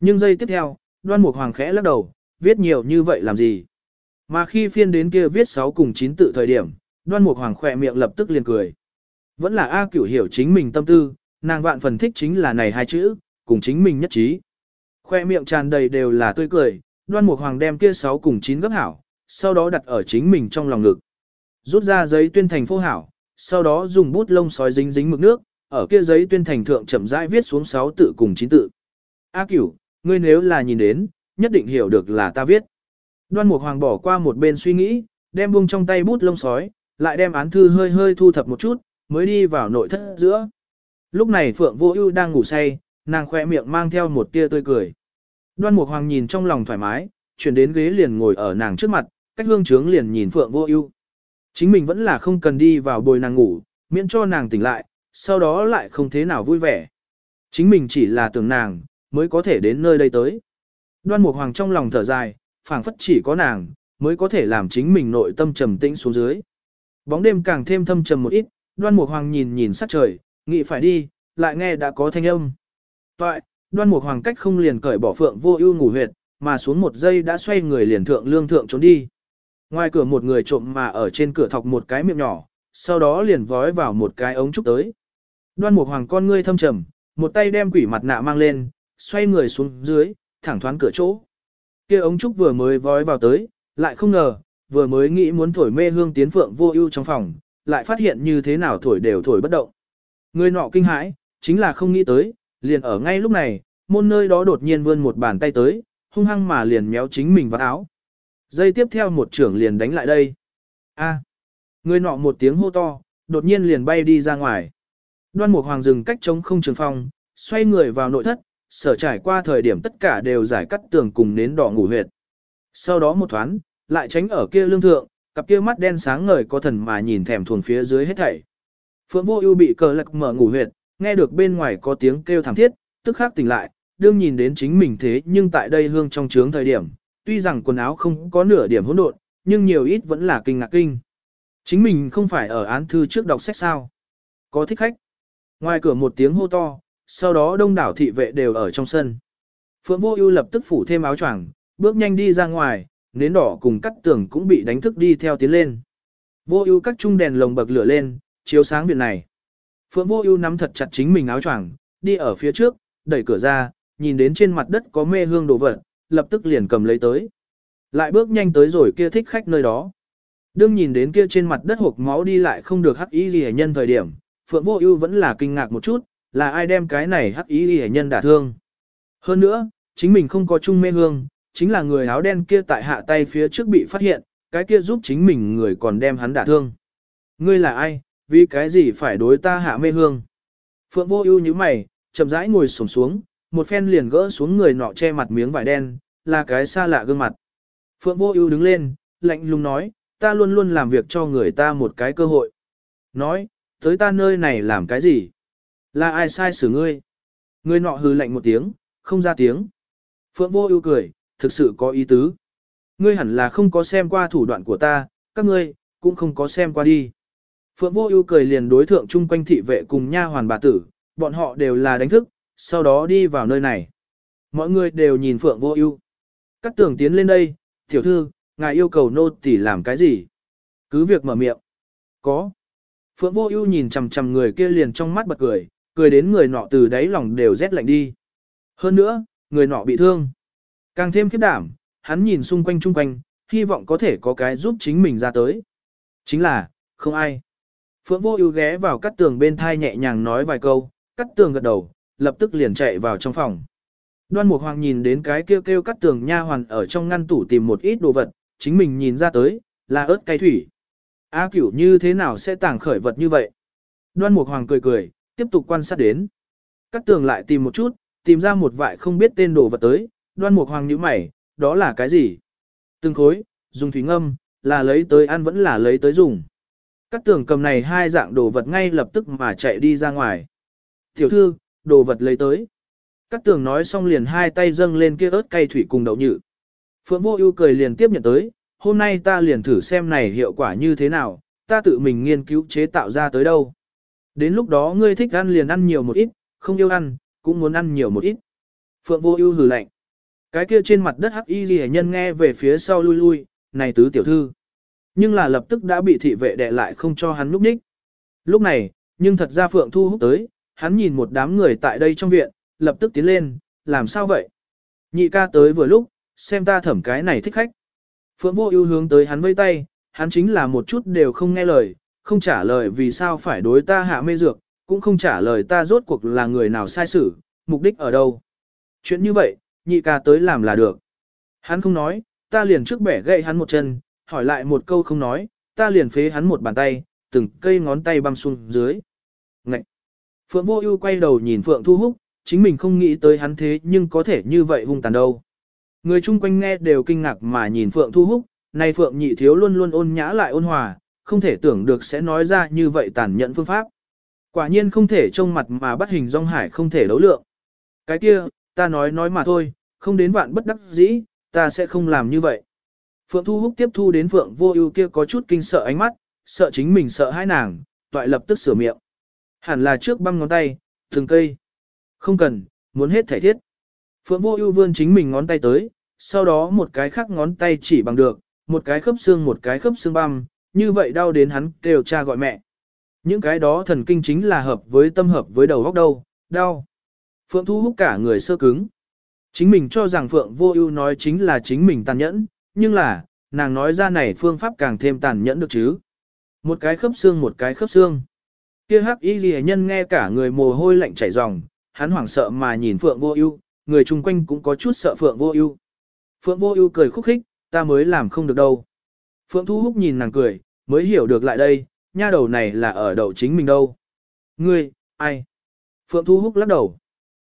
Speaker 1: Nhưng giây tiếp theo, đoan mục hoàng khẽ lắc đầu, viết nhiều như vậy làm gì? Mà khi phiên đến kia viết 6 cùng 9 tự thời điểm, đoan mục hoàng khỏe miệng lập tức liền cười. Vẫn là A cửu hiểu chính mình tâm tư, nàng vạn phần thích chính là này hai chữ, cùng chính mình nhất trí. Khoe miệng tràn đầy đều là tươi cười, đoan mục hoàng đem kia 6 cùng 9 gấp hảo, sau đó đặt ở chính mình trong lòng ngực. Rút ra giấy tuyên thành phô hảo, sau đó dùng bút lông sói dính dính mực nước, ở kia giấy tuyên thành thượng chậm rãi viết xuống 6 tự cùng 9 tự. A cửu, ngươi nếu là nhìn đến, nhất định hiểu được là ta viết. Đoan Mục Hoàng bỏ qua một bên suy nghĩ, đem buông trong tay bút lông sói, lại đem án thư hơi hơi thu thập một chút, mới đi vào nội thất giữa. Lúc này Phượng Vô Ưu đang ngủ say, nàng khẽ miệng mang theo một tia tươi cười. Đoan Mục Hoàng nhìn trong lòng thoải mái, chuyển đến ghế liền ngồi ở nàng trước mặt, cách hương trướng liền nhìn Phượng Vô Ưu. Chính mình vẫn là không cần đi vào bồi nàng ngủ, miễn cho nàng tỉnh lại, sau đó lại không thế nào vui vẻ. Chính mình chỉ là tưởng nàng, mới có thể đến nơi đây tới. Đoan Mục Hoàng trong lòng thở dài, phảng phất chỉ có nàng, mới có thể làm chính mình nội tâm trầm tĩnh xuống dưới. Bóng đêm càng thêm thâm trầm một ít, Đoan Mục Hoàng nhìn nhìn sát trời, nghĩ phải đi, lại nghe đã có thanh âm. Vậy, Đoan Mục Hoàng cách không liền cởi bỏ Phượng Vô Ưu ngủ huyệt, mà xuống một giây đã xoay người liền thượng lương thượng trốn đi. Ngoài cửa một người trộm mà ở trên cửa thọc một cái miệng nhỏ, sau đó liền vói vào một cái ống trúc tới. Đoan Mục Hoàng con ngươi thâm trầm, một tay đem quỷ mặt nạ mang lên, xoay người xuống dưới, thẳng thoáng cửa chỗ. Kia ống trúc vừa mới vói vào tới, lại không ngờ, vừa mới nghĩ muốn thổi mê hương tiến phượng vô ưu trong phòng, lại phát hiện như thế nào thổi đều thổi bất động. Người nọ kinh hãi, chính là không nghĩ tới, liền ở ngay lúc này, môn nơi đó đột nhiên vươn một bàn tay tới, hung hăng mà liền méo chính mình vào áo dây tiếp theo một trưởng liền đánh lại đây. A. Người nọ một tiếng hô to, đột nhiên liền bay đi ra ngoài. Đoan Mục Hoàng dừng cách trống không trường phong, xoay người vào nội thất, sở trải qua thời điểm tất cả đều giải cắt tường cùng nến đỏ ngủ huyệt. Sau đó một thoáng, lại tránh ở kia lương thượng, cặp kia mắt đen sáng ngời có thần mà nhìn thèm thuồng phía dưới hết thảy. Phượng Vô Ưu bị cờ lật mở ngủ huyệt, nghe được bên ngoài có tiếng kêu thảm thiết, tức khắc tỉnh lại, đương nhìn đến chính mình thế nhưng tại đây hương trong trướng thời điểm, tuy rằng quần áo không có nửa điểm hỗn độn, nhưng nhiều ít vẫn là kinh ngạc kinh. Chính mình không phải ở án thư trước đọc sách sao? Có thích khách. Ngoài cửa một tiếng hô to, sau đó đông đảo thị vệ đều ở trong sân. Phượng Vô Ưu lập tức phủ thêm áo choàng, bước nhanh đi ra ngoài, nến đỏ cùng cắt tường cũng bị đánh thức đi theo tiến lên. Vô Ưu các trung đèn lồng bậc lửa lên, chiếu sáng viện này. Phượng Vô Ưu nắm thật chặt chính mình áo choàng, đi ở phía trước, đẩy cửa ra, nhìn đến trên mặt đất có mê hương đồ vật, lập tức liền cầm lấy tới. Lại bước nhanh tới rồi kia thích khách nơi đó. Đương nhìn đến kia trên mặt đất hộp máu đi lại không được hắc ý gì nhân thời điểm, Phượng Vô Ưu vẫn là kinh ngạc một chút, là ai đem cái này hắc ý gì nhân đả thương. Hơn nữa, chính mình không có chung mê hương, chính là người áo đen kia tại hạ tay phía trước bị phát hiện, cái kia giúp chính mình người còn đem hắn đả thương. Ngươi là ai, vì cái gì phải đối ta hạ mê hương? Phượng Vô Ưu nhíu mày, chậm rãi ngồi xổm xuống, một phen liền gỡ xuống người nọ che mặt miếng vải đen, là cái xa lạ gương mặt. Phượng Vô Ưu đứng lên, lạnh lùng nói, ta luôn luôn làm việc cho người ta một cái cơ hội. Nói, tới ta nơi này làm cái gì? Là ai sai xử ngươi? người nọ hừ lạnh một tiếng, không ra tiếng. Phượng vô ưu cười, thực sự có ý tứ. Ngươi hẳn là không có xem qua thủ đoạn của ta, các ngươi, cũng không có xem qua đi. Phượng vô ưu cười liền đối thượng chung quanh thị vệ cùng nha hoàn bà tử, bọn họ đều là đánh thức, sau đó đi vào nơi này. Mọi người đều nhìn Phượng vô ưu. cát tường tiến lên đây, tiểu thư, ngài yêu cầu nô tỳ làm cái gì? Cứ việc mở miệng. Có. Phượng vô ưu nhìn chằm chằm người kia liền trong mắt bật cười, cười đến người nọ từ đáy lòng đều rét lạnh đi. Hơn nữa, người nọ bị thương. Càng thêm khiếp đảm, hắn nhìn xung quanh chung quanh, hy vọng có thể có cái giúp chính mình ra tới. Chính là, không ai. Phượng vô ưu ghé vào cắt tường bên thai nhẹ nhàng nói vài câu, cắt tường gật đầu, lập tức liền chạy vào trong phòng. Đoan Mục Hoàng nhìn đến cái kêu kêu cắt tường nha hoàn ở trong ngăn tủ tìm một ít đồ vật, chính mình nhìn ra tới, là ớt cay thủy. A cửu như thế nào sẽ tàng khởi vật như vậy? Đoan Mục Hoàng cười cười, tiếp tục quan sát đến. Cắt tường lại tìm một chút, tìm ra một vại không biết tên đồ vật tới, đoan Mục Hoàng nhíu mày, đó là cái gì? Từng khối, dùng thủy ngâm, là lấy tới ăn vẫn là lấy tới dùng. Cắt tường cầm này hai dạng đồ vật ngay lập tức mà chạy đi ra ngoài. Tiểu thư, đồ vật lấy tới. Cát tường nói xong liền hai tay dâng lên kia ớt cay thủy cùng đậu nhự. Phượng vô ưu cười liền tiếp nhận tới, hôm nay ta liền thử xem này hiệu quả như thế nào, ta tự mình nghiên cứu chế tạo ra tới đâu. Đến lúc đó ngươi thích ăn liền ăn nhiều một ít, không yêu ăn, cũng muốn ăn nhiều một ít. Phượng vô ưu hừ lạnh. Cái kia trên mặt đất hắc y ghi nhân nghe về phía sau lui lui, này tứ tiểu thư. Nhưng là lập tức đã bị thị vệ đè lại không cho hắn núp ních. Lúc này, nhưng thật ra Phượng Thu hút tới, hắn nhìn một đám người tại đây trong viện, lập tức tiến lên, làm sao vậy? Nhị ca tới vừa lúc, xem ta thẩm cái này thích khách. Phượng vô ưu hướng tới hắn vây tay, hắn chính là một chút đều không nghe lời, không trả lời vì sao phải đối ta hạ mê dược, cũng không trả lời ta rốt cuộc là người nào sai xử, mục đích ở đâu. Chuyện như vậy, nhị ca tới làm là được. Hắn không nói, ta liền trước bẻ gậy hắn một chân, hỏi lại một câu không nói, ta liền phế hắn một bàn tay, từng cây ngón tay băm xuống dưới. Ngậy! Phượng Vô Ưu quay đầu nhìn Phượng Thu Húc, chính mình không nghĩ tới hắn thế nhưng có thể như vậy hung tàn đâu. Người chung quanh nghe đều kinh ngạc mà nhìn Phượng Thu Húc, này Phượng nhị thiếu luôn luôn ôn nhã lại ôn hòa, không thể tưởng được sẽ nói ra như vậy tàn nhẫn phương pháp. Quả nhiên không thể trông mặt mà bắt hình rong hải không thể đấu lượng. Cái kia, ta nói nói mà thôi, không đến vạn bất đắc dĩ, ta sẽ không làm như vậy. Phượng Thu Húc tiếp thu đến Phượng Vô Ưu kia có chút kinh sợ ánh mắt, sợ chính mình sợ hai nàng, toại lập tức sửa miệng. Hẳn là trước băm ngón tay, từng cây. Không cần, muốn hết thể thiết. Phượng Vô Ưu vươn chính mình ngón tay tới, sau đó một cái khác ngón tay chỉ bằng được, một cái khớp xương một cái khớp xương băm, như vậy đau đến hắn kêu cha gọi mẹ. Những cái đó thần kinh chính là hợp với tâm hợp với đầu góc đâu, đau. Phượng Thu Húc cả người sơ cứng. Chính mình cho rằng Phượng Vô Ưu nói chính là chính mình tàn nhẫn, nhưng là, nàng nói ra này phương pháp càng thêm tàn nhẫn được chứ. Một cái khớp xương một cái khớp xương. Kia hắc y ghi nhân nghe cả người mồ hôi lạnh chảy ròng, hắn hoảng sợ mà nhìn Phượng Vô Ưu, người chung quanh cũng có chút sợ Phượng Vô Ưu. Phượng Vô Ưu cười khúc khích, ta mới làm không được đâu. Phượng Thu Húc nhìn nàng cười, mới hiểu được lại đây, nha đầu này là ở đầu chính mình đâu. Ngươi, ai? Phượng Thu Húc lắc đầu.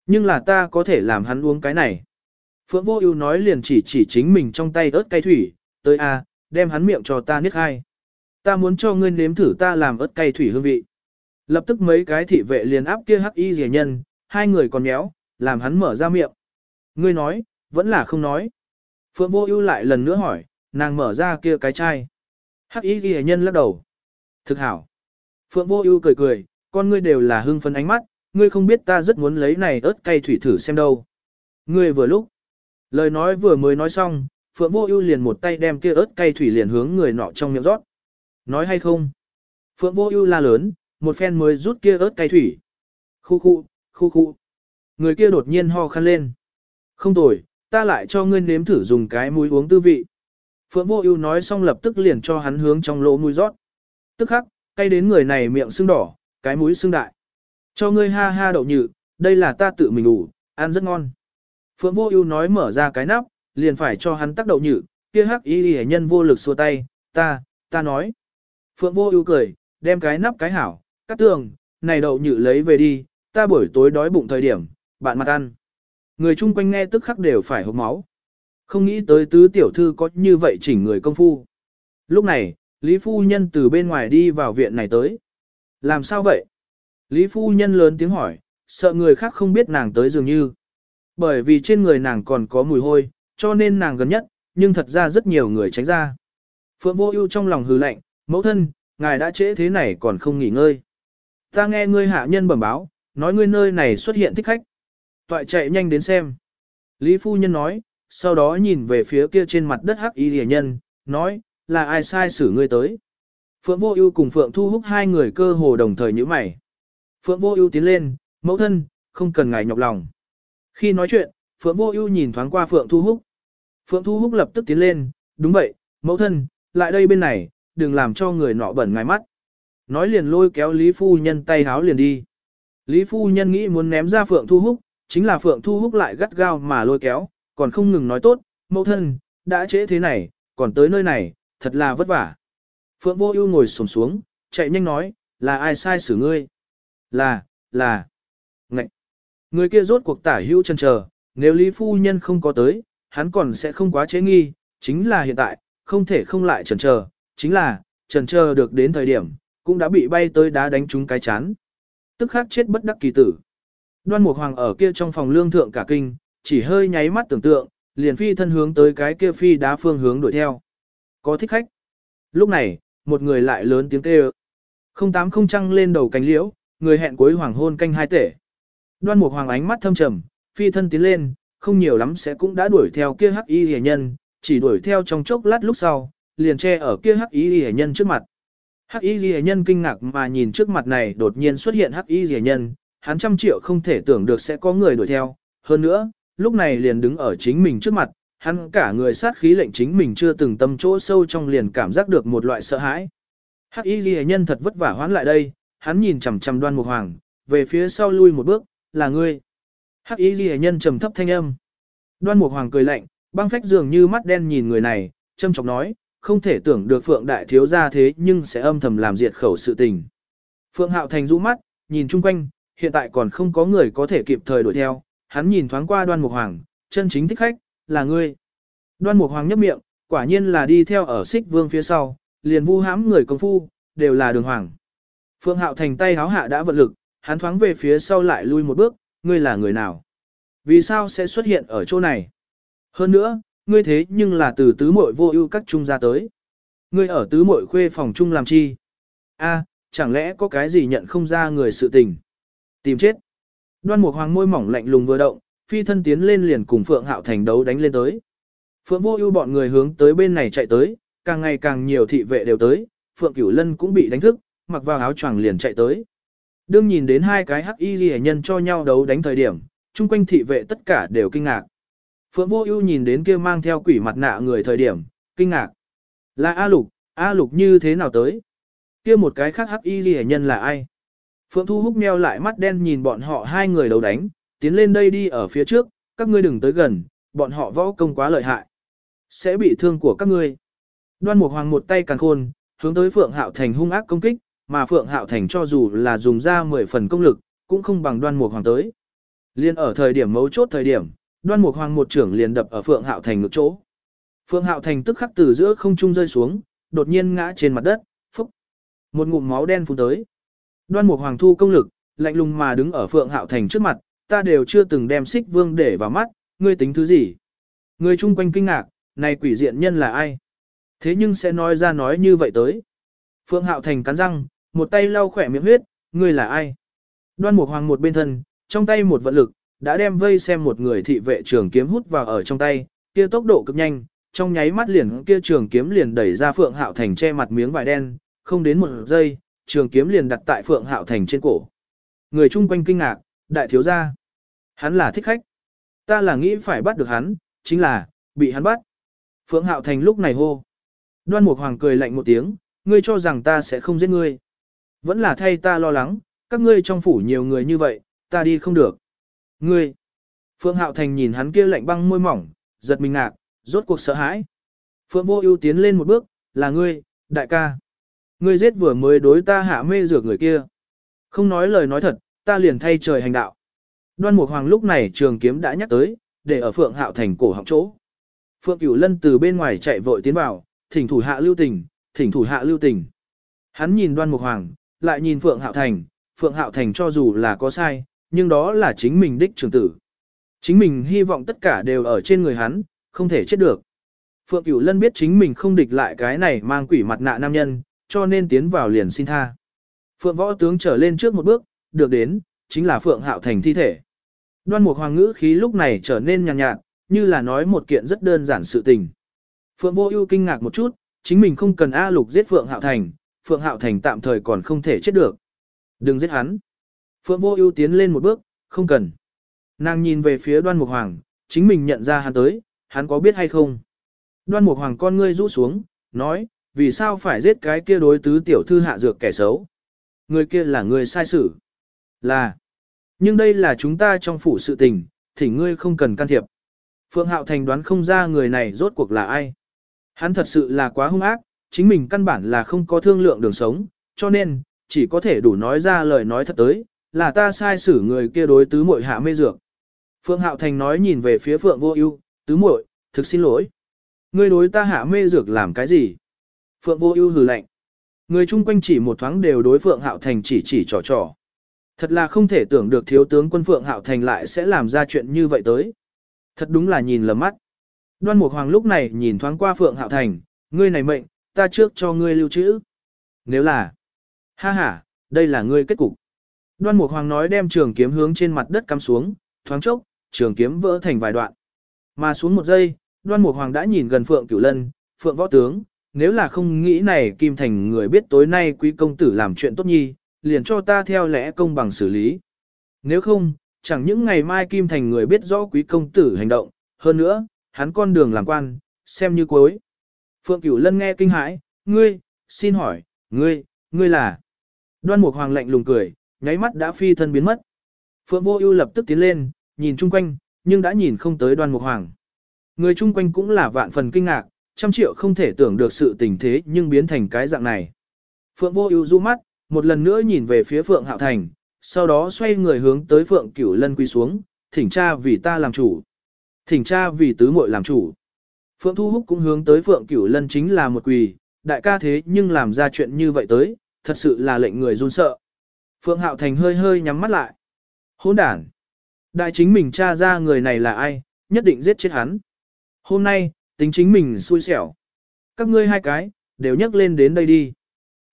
Speaker 1: Nhưng là ta có thể làm hắn uống cái này. Phượng Vô Ưu nói liền chỉ chỉ chính mình trong tay ớt cay thủy, tới a, đem hắn miệng cho ta niết hai. Ta muốn cho ngươi nếm thử ta làm ớt cay thủy hương vị. Lập tức mấy cái thị vệ liền áp kia hắc y rẻ nhân, hai người còn méo, làm hắn mở ra miệng. Ngươi nói, vẫn là không nói. Phượng Vô Ưu lại lần nữa hỏi, nàng mở ra kia cái chai. Hắc y rẻ nhân lắc đầu. Thực hảo. Phượng Vô Ưu cười cười, con ngươi đều là hưng phấn ánh mắt, ngươi không biết ta rất muốn lấy này ớt cay thủy thử xem đâu. Ngươi vừa lúc Lời nói vừa mới nói xong, Phượng Vô Ưu liền một tay đem kia ớt cay thủy liền hướng người nọ trong miệng rót. Nói hay không? Phượng Vô Ưu la lớn, một phen mới rút kia ớt cay thủy. Khu khu, khu khu. Người kia đột nhiên ho khăn lên. Không tồi, ta lại cho ngươi nếm thử dùng cái muối uống tư vị. Phượng Vô Ưu nói xong lập tức liền cho hắn hướng trong lỗ mũi rót. Tức khắc, cay đến người này miệng sưng đỏ, cái mũi sưng đại. Cho ngươi ha ha đậu nhự, đây là ta tự mình ủ, ăn rất ngon. Phượng Vô Ưu nói mở ra cái nắp, liền phải cho hắn tác đậu nhự, kia hắc y hệ nhân vô lực xua tay, ta, ta nói. Phượng Vô Ưu cười, đem cái nắp cái hảo, cắt tường, này đậu nhự lấy về đi, ta buổi tối đói bụng thời điểm, bạn mặt ăn. Người chung quanh nghe tức khắc đều phải hộp máu. Không nghĩ tới tứ tiểu thư có như vậy chỉnh người công phu. Lúc này, Lý Phu Nhân từ bên ngoài đi vào viện này tới. Làm sao vậy? Lý Phu Nhân lớn tiếng hỏi, sợ người khác không biết nàng tới dường như. Bởi vì trên người nàng còn có mùi hôi, cho nên nàng gần nhất, nhưng thật ra rất nhiều người tránh ra. Phượng Vô Ưu trong lòng hừ lạnh, mẫu thân, ngài đã trễ thế này còn không nghỉ ngơi. Ta nghe ngươi hạ nhân bẩm báo, nói ngươi nơi này xuất hiện thích khách. Toại chạy nhanh đến xem. Lý Phu Nhân nói, sau đó nhìn về phía kia trên mặt đất hắc y rìa nhân, nói, là ai sai xử ngươi tới. Phượng Vô Ưu cùng Phượng Thu Húc hai người cơ hồ đồng thời nhíu mày. Phượng Vô Ưu tiến lên, mẫu thân, không cần ngài nhọc lòng. Khi nói chuyện, Phượng Vô Ưu nhìn thoáng qua Phượng Thu Húc. Phượng Thu Húc lập tức tiến lên, đúng vậy, mẫu thân, lại đây bên này, đừng làm cho người nọ bẩn ngài mắt. Nói liền lôi kéo Lý Phu Nhân tay háo liền đi. Lý Phu Nhân nghĩ muốn ném ra Phượng Thu Húc, chính là Phượng Thu Húc lại gắt gao mà lôi kéo, còn không ngừng nói tốt, mẫu thân, đã trễ thế này, còn tới nơi này, thật là vất vả. Phượng Vô Ưu ngồi xổm xuống, chạy nhanh nói, là ai sai xử ngươi? Là, là. Ngậy. Người kia rốt cuộc tả hữu chân chờ, nếu Lý Phu Nhân không có tới, hắn còn sẽ không quá chế nghi, chính là hiện tại, không thể không lại chần chờ, chính là, chần chờ được đến thời điểm, cũng đã bị bay tới đá đánh trúng cái chán. Tức khắc chết bất đắc kỳ tử. Đoan Mục Hoàng ở kia trong phòng lương thượng cả kinh, chỉ hơi nháy mắt tưởng tượng, liền phi thân hướng tới cái kia phi đá phương hướng đuổi theo. Có thích khách. Lúc này, một người lại lớn tiếng kêu. Không tám không trăng lên đầu cánh liễu, người hẹn cuối hoàng hôn canh hai tể. Đoan Mục Hoàng ánh mắt thâm trầm, phi thân tiến lên, không nhiều lắm sẽ cũng đã đuổi theo kia hắc y hề nhân, chỉ đuổi theo trong chốc lát lúc sau, liền che ở kia hắc y hề nhân trước mặt. Hắc y hề nhân kinh ngạc mà nhìn trước mặt này đột nhiên xuất hiện hắc y hề nhân, hắn trăm triệu không thể tưởng được sẽ có người đuổi theo, hơn nữa, lúc này liền đứng ở chính mình trước mặt, hắn cả người sát khí lệnh chính mình chưa từng tâm chỗ sâu trong liền cảm giác được một loại sợ hãi. Hắc y ghi nhân thật vất vả hoán lại đây, hắn nhìn chằm chằm đoan mục hoàng, về phía sau lui một bước, là ngươi. Hắc y ghi nhân trầm thấp thanh âm. Đoan mục hoàng cười lạnh, băng phách dường như mắt đen nhìn người này, châm chọc nói, không thể tưởng được phượng đại thiếu ra thế nhưng sẽ âm thầm làm diệt khẩu sự tình. Phượng hạo thành rũ mắt, nhìn chung quanh, hiện tại còn không có người có thể kịp thời đuổi theo, hắn nhìn thoáng qua đoan mục hoàng, chân chính thích khách, là ngươi. Đoan mục hoàng nhấp miệng, quả nhiên là đi theo ở xích vương phía sau, liền vu hãm người công phu, đều là đường hoàng. phượng hạo thành tay háo hạ đã vận lực, hắn thoáng về phía sau lại lui một bước, ngươi là người nào? Vì sao sẽ xuất hiện ở chỗ này? Hơn nữa, ngươi thế nhưng là từ tứ muội vô ưu các trung ra tới. Ngươi ở tứ muội khuê phòng trung làm chi? A, chẳng lẽ có cái gì nhận không ra người sự tình? Tìm chết. Đoan Mục Hoàng môi mỏng lạnh lùng vừa động, phi thân tiến lên liền cùng Phượng Hạo Thành đấu đánh lên tới. Phượng Vô Ưu bọn người hướng tới bên này chạy tới, càng ngày càng nhiều thị vệ đều tới, Phượng Cửu Lân cũng bị đánh thức, mặc vào áo choàng liền chạy tới. Đương nhìn đến hai cái hắc y liễu nhân cho nhau đấu đánh thời điểm, chung quanh thị vệ tất cả đều kinh ngạc. Phượng Vô Ưu nhìn đến kia mang theo quỷ mặt nạ người thời điểm, kinh ngạc. Là A Lục, A Lục như thế nào tới? Kia một cái khác hắc y liễu nhân là ai? Phượng Thu Húc meo lại mắt đen nhìn bọn họ hai người đấu đánh, tiến lên đây đi ở phía trước, các ngươi đừng tới gần, bọn họ võ công quá lợi hại. Sẽ bị thương của các ngươi. Đoan Mục Hoàng một tay càng khôn, hướng tới Phượng Hạo Thành hung ác công kích, mà Phượng Hạo Thành cho dù là dùng ra 10 phần công lực, cũng không bằng Đoan Mục Hoàng tới. Liên ở thời điểm mấu chốt thời điểm, Đoan Mục Hoàng một trưởng liền đập ở Phượng Hạo Thành ngực chỗ. Phượng Hạo Thành tức khắc từ giữa không trung rơi xuống, đột nhiên ngã trên mặt đất, phúc. Một ngụm máu đen phun tới. Đoan Mục Hoàng thu công lực, lạnh lùng mà đứng ở Phượng Hạo Thành trước mặt, ta đều chưa từng đem xích vương để vào mắt, ngươi tính thứ gì? Người chung quanh kinh ngạc, này quỷ diện nhân là ai? Thế nhưng sẽ nói ra nói như vậy tới. Phượng Hạo Thành cắn răng, một tay lau khỏe miệng huyết, ngươi là ai? Đoan Mục Hoàng một bên thân, trong tay một vận lực, đã đem vây xem một người thị vệ trường kiếm hút vào ở trong tay, kia tốc độ cực nhanh, trong nháy mắt liền kia trường kiếm liền đẩy ra Phượng Hạo Thành che mặt miếng vải đen, không đến một giây, trường kiếm liền đặt tại Phượng Hạo Thành trên cổ. Người chung quanh kinh ngạc, đại thiếu gia. Hắn là thích khách. Ta là nghĩ phải bắt được hắn, chính là, bị hắn bắt. Phượng Hạo Thành lúc này hô. Đoan Mục Hoàng cười lạnh một tiếng, ngươi cho rằng ta sẽ không giết ngươi. Vẫn là thay ta lo lắng, các ngươi trong phủ nhiều người như vậy, ta đi không được. Ngươi. Phượng Hạo Thành nhìn hắn kia lạnh băng môi mỏng, giật mình ngạc, rốt cuộc sợ hãi. Phượng Vô Ưu tiến lên một bước, là ngươi, đại ca. Ngươi giết vừa mới đối ta hạ mê dược người kia. Không nói lời nói thật, ta liền thay trời hành đạo. Đoan Mục Hoàng lúc này trường kiếm đã nhắc tới, để ở Phượng Hạo thành cổ họng chỗ. Phượng Cửu Lân từ bên ngoài chạy vội tiến vào, thỉnh thủ hạ lưu tình, thỉnh thủ hạ lưu tình. Hắn nhìn đoan mục hoàng, lại nhìn Phượng Hạo Thành, Phượng Hạo Thành cho dù là có sai, nhưng đó là chính mình đích trưởng tử. Chính mình hy vọng tất cả đều ở trên người hắn, không thể chết được. Phượng Cửu Lân biết chính mình không địch lại cái này mang quỷ mặt nạ nam nhân, cho nên tiến vào liền xin tha. Phượng võ tướng trở lên trước một bước, được đến, chính là Phượng Hạo Thành thi thể. Đoan Mục Hoàng ngữ khí lúc này trở nên nhàn nhạt, nhạt, như là nói một kiện rất đơn giản sự tình. Phượng Vô Ưu kinh ngạc một chút, chính mình không cần A Lục giết Phượng Hạo Thành, Phượng Hạo Thành tạm thời còn không thể chết được. Đừng giết hắn. Phượng Vô Ưu tiến lên một bước, không cần. Nàng nhìn về phía Đoan Mục Hoàng, chính mình nhận ra hắn tới, hắn có biết hay không? Đoan Mục Hoàng con ngươi rũ xuống, nói, vì sao phải giết cái kia đối tứ tiểu thư hạ dược kẻ xấu? Người kia là người sai xử. Là. Nhưng đây là chúng ta trong phủ sự tình, thỉnh ngươi không cần can thiệp. Phượng Hạo Thành đoán không ra người này rốt cuộc là ai. Hắn thật sự là quá hung ác, chính mình căn bản là không có thương lượng đường sống, cho nên, chỉ có thể đủ nói ra lời nói thật tới, là ta sai xử người kia đối tứ muội hạ mê dược. Phượng Hạo Thành nói nhìn về phía Phượng Vô Ưu, tứ muội, thực xin lỗi. Ngươi đối ta hạ mê dược làm cái gì? Phượng Vô Ưu hừ lạnh. Người chung quanh chỉ một thoáng đều đối Phượng Hạo Thành chỉ chỉ trò trò. Thật là không thể tưởng được thiếu tướng quân Phượng Hạo Thành lại sẽ làm ra chuyện như vậy tới. Thật đúng là nhìn lầm mắt. Đoan Mục Hoàng lúc này nhìn thoáng qua Phượng Hạo Thành, ngươi này mệnh, ta trước cho ngươi lưu trữ. Nếu là, ha ha, đây là ngươi kết cục. Đoan Mục Hoàng nói đem trường kiếm hướng trên mặt đất cắm xuống, thoáng chốc, trường kiếm vỡ thành vài đoạn. Mà xuống một giây, Đoan Mục Hoàng đã nhìn gần Phượng Cửu Lân, Phượng Võ Tướng, nếu là không nghĩ này Kim Thành người biết tối nay quý công tử làm chuyện tốt nhi, liền cho ta theo lẽ công bằng xử lý. Nếu không, chẳng những ngày mai Kim Thành người biết rõ quý công tử hành động, hơn nữa, hắn con đường làm quan, xem như cuối. Phượng Cửu Lân nghe kinh hãi, ngươi, xin hỏi, ngươi, ngươi là. Đoan Mục Hoàng lạnh lùng cười, nháy mắt đã phi thân biến mất. Phượng Vô Ưu lập tức tiến lên, nhìn chung quanh, nhưng đã nhìn không tới Đoan Mục Hoàng. Người chung quanh cũng là vạn phần kinh ngạc, trăm triệu không thể tưởng được sự tình thế nhưng biến thành cái dạng này. Phượng Vô Ưu du mắt, một lần nữa nhìn về phía Phượng Hạo Thành, sau đó xoay người hướng tới Phượng Cửu Lân quy xuống, thỉnh cha vì ta làm chủ. Thỉnh cha vì tứ muội làm chủ. Phượng Thu Húc cũng hướng tới Phượng Cửu Lân chính là một quỳ, đại ca thế nhưng làm ra chuyện như vậy tới, thật sự là lệnh người run sợ. Phượng Hạo Thành hơi hơi nhắm mắt lại. Hỗn đản. Đại chính mình tra ra người này là ai, nhất định giết chết hắn. Hôm nay, tính chính mình xui xẻo. Các ngươi hai cái, đều nhắc lên đến đây đi.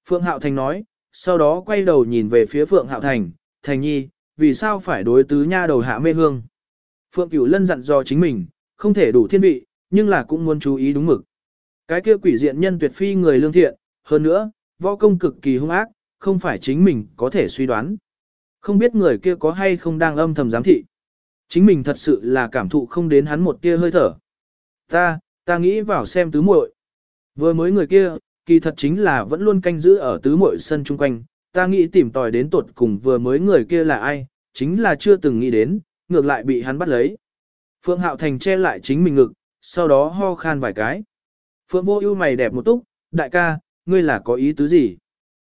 Speaker 1: Phượng Hạo Thành nói, sau đó quay đầu nhìn về phía Phượng Hạo Thành, Thành nhi, vì sao phải đối tứ nha đầu hạ mê hương. Phượng Cửu Lân dặn dò chính mình, không thể đủ thiên vị, nhưng là cũng muốn chú ý đúng mực. Cái kia quỷ diện nhân tuyệt phi người lương thiện, hơn nữa, võ công cực kỳ hung ác, không phải chính mình có thể suy đoán. Không biết người kia có hay không đang âm thầm giám thị. Chính mình thật sự là cảm thụ không đến hắn một tia hơi thở. Ta, ta nghĩ vào xem tứ muội. Vừa mới người kia, kỳ thật chính là vẫn luôn canh giữ ở tứ muội sân chung quanh, ta nghĩ tìm tòi đến tột cùng vừa mới người kia là ai, chính là chưa từng nghĩ đến, ngược lại bị hắn bắt lấy. Phượng Hạo Thành che lại chính mình ngực, sau đó ho khan vài cái. Phượng Vô Ưu mày đẹp một túc, đại ca, ngươi là có ý tứ gì?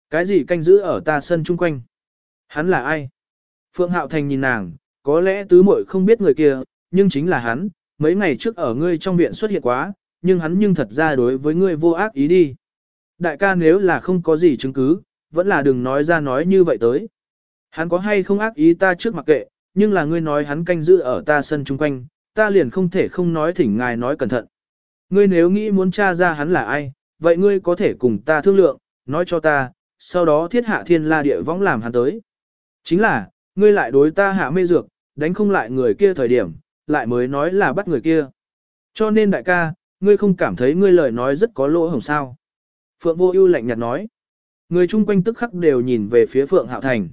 Speaker 1: Cái gì canh giữ ở ta sân chung quanh? Hắn là ai? Phượng Hạo Thành nhìn nàng, có lẽ tứ muội không biết người kia, nhưng chính là hắn, mấy ngày trước ở ngươi trong viện xuất hiện quá, nhưng hắn nhưng thật ra đối với ngươi vô ác ý đi. Đại ca nếu là không có gì chứng cứ, vẫn là đừng nói ra nói như vậy tới. Hắn có hay không ác ý ta trước mặc kệ, nhưng là ngươi nói hắn canh giữ ở ta sân chung quanh, ta liền không thể không nói thỉnh ngài nói cẩn thận. Ngươi nếu nghĩ muốn tra ra hắn là ai, vậy ngươi có thể cùng ta thương lượng, nói cho ta, sau đó thiết hạ thiên la địa võng làm hắn tới. Chính là, ngươi lại đối ta hạ mê dược, đánh không lại người kia thời điểm, lại mới nói là bắt người kia. Cho nên đại ca, ngươi không cảm thấy ngươi lời nói rất có lỗ hổng sao. Phượng vô ưu lạnh nhạt nói. Người chung quanh tức khắc đều nhìn về phía Phượng Hạo Thành.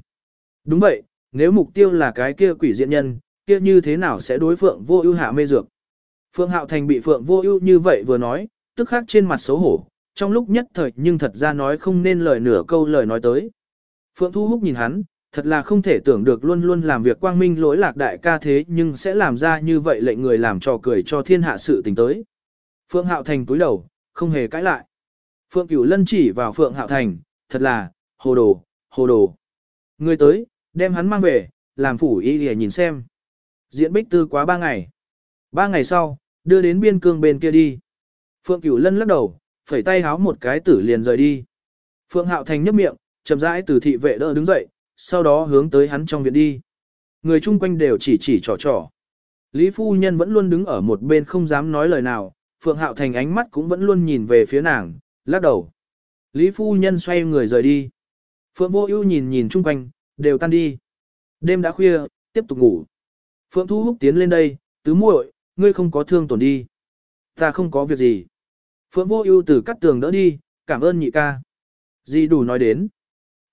Speaker 1: Đúng vậy, nếu mục tiêu là cái kia quỷ diện nhân, kia như thế nào sẽ đối Phượng vô ưu hạ mê dược. Phượng Hạo Thành bị Phượng vô ưu như vậy vừa nói, tức khắc trên mặt xấu hổ, trong lúc nhất thời nhưng thật ra nói không nên lời nửa câu lời nói tới. Phượng Thu Húc nhìn hắn, thật là không thể tưởng được luôn luôn làm việc quang minh lỗi lạc đại ca thế nhưng sẽ làm ra như vậy lệnh người làm trò cười cho thiên hạ sự tình tới. Phượng Hạo Thành túi đầu, không hề cãi lại. Phượng Cửu Lân chỉ vào Phượng Hạo Thành, thật là, hồ đồ, hồ đồ. Người tới, đem hắn mang về, làm phủ y để nhìn xem. Diễn bích tư quá ba ngày. Ba ngày sau, đưa đến biên cương bên kia đi. Phượng Cửu Lân lắc đầu, phẩy tay háo một cái tử liền rời đi. Phượng Hạo Thành nhấp miệng, chậm rãi từ thị vệ đỡ đứng dậy, sau đó hướng tới hắn trong viện đi. Người chung quanh đều chỉ chỉ trò trò. Lý phu nhân vẫn luôn đứng ở một bên không dám nói lời nào, Phượng Hạo Thành ánh mắt cũng vẫn luôn nhìn về phía nàng, lắc đầu. Lý phu nhân xoay người rời đi. Phượng Vô Ưu nhìn nhìn chung quanh, đều tan đi. Đêm đã khuya, tiếp tục ngủ. Phượng Thu Húc tiến lên đây, tứ muội, ngươi không có thương tổn đi. Ta không có việc gì. Phượng Vô Ưu từ cắt tường đỡ đi, cảm ơn nhị ca. Di đủ nói đến.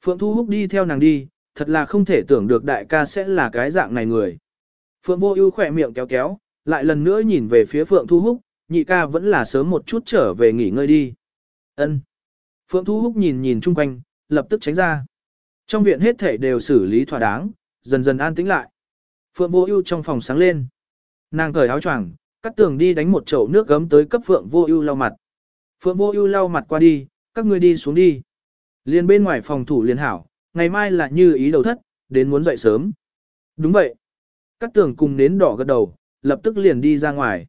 Speaker 1: Phượng Thu Húc đi theo nàng đi, thật là không thể tưởng được đại ca sẽ là cái dạng này người. Phượng Vô Ưu khẽ miệng kéo kéo, lại lần nữa nhìn về phía Phượng Thu Húc, nhị ca vẫn là sớm một chút trở về nghỉ ngơi đi. Ân. Phượng Thu Húc nhìn nhìn xung quanh, lập tức tránh ra. Trong viện hết thảy đều xử lý thỏa đáng, dần dần an tĩnh lại. Phượng Vô Ưu trong phòng sáng lên. Nàng cởi áo choàng, cắt tường đi đánh một chậu nước gấm tới cấp Phượng Vô Ưu lau mặt. Phượng Vô Ưu lau mặt qua đi, các ngươi đi xuống đi. Liên bên ngoài phòng thủ liên hảo, ngày mai là như ý đầu thất, đến muốn dậy sớm. Đúng vậy. Các tường cùng nến đỏ gật đầu, lập tức liền đi ra ngoài.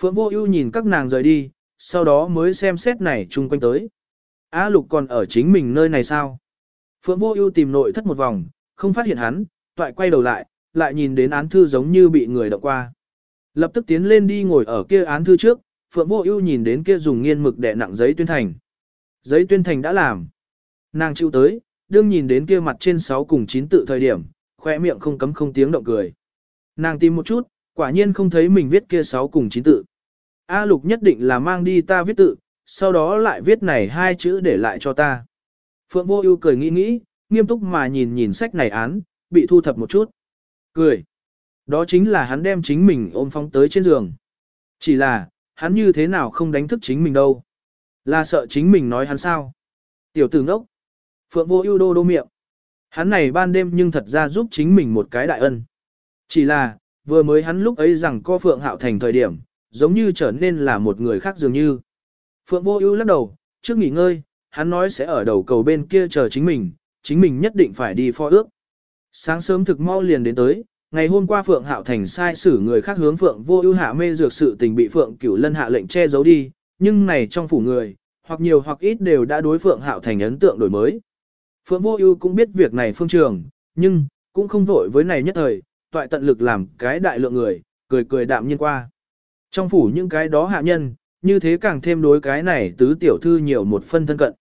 Speaker 1: Phượng Vô Ưu nhìn các nàng rời đi, sau đó mới xem xét này chung quanh tới. A Lục còn ở chính mình nơi này sao? Phượng Vô Ưu tìm nội thất một vòng, không phát hiện hắn, toại quay đầu lại, lại nhìn đến án thư giống như bị người động qua. Lập tức tiến lên đi ngồi ở kia án thư trước, Phượng Vô Ưu nhìn đến kia dùng nghiên mực đè nặng giấy tuyên thành. Giấy tuyên thành đã làm. Nàng chịu tới, đương nhìn đến kia mặt trên 6 cùng 9 tự thời điểm, khóe miệng không cấm không tiếng động cười. Nàng tìm một chút, quả nhiên không thấy mình viết kia 6 cùng 9 tự. A Lục nhất định là mang đi ta viết tự, sau đó lại viết này hai chữ để lại cho ta. Phượng Vô Ưu cười nghĩ nghĩ, nghiêm túc mà nhìn nhìn sách này án, bị thu thập một chút. Cười. Đó chính là hắn đem chính mình ôm phóng tới trên giường. Chỉ là, hắn như thế nào không đánh thức chính mình đâu. Là sợ chính mình nói hắn sao. Tiểu tử ngốc. Phượng Vô Ưu đô đô miệng. Hắn này ban đêm nhưng thật ra giúp chính mình một cái đại ân. Chỉ là, vừa mới hắn lúc ấy rằng co Phượng Hạo thành thời điểm, giống như trở nên là một người khác dường như. Phượng Vô Ưu lắc đầu, trước nghỉ ngơi, hắn nói sẽ ở đầu cầu bên kia chờ chính mình, chính mình nhất định phải đi phó ước. Sáng sớm thực mau liền đến tới, ngày hôm qua Phượng Hạo Thành sai xử người khác hướng Phượng Vô Ưu hạ mê dược sự tình bị Phượng Cửu Lân hạ lệnh che giấu đi, nhưng này trong phủ người, hoặc nhiều hoặc ít đều đã đối Phượng Hạo Thành ấn tượng đổi mới. Phượng Vô Ưu cũng biết việc này phương trường, nhưng cũng không vội với này nhất thời, toại tận lực làm cái đại lượng người, cười cười đạm nhiên qua. Trong phủ những cái đó hạ nhân, như thế càng thêm đối cái này tứ tiểu thư nhiều một phân thân cận.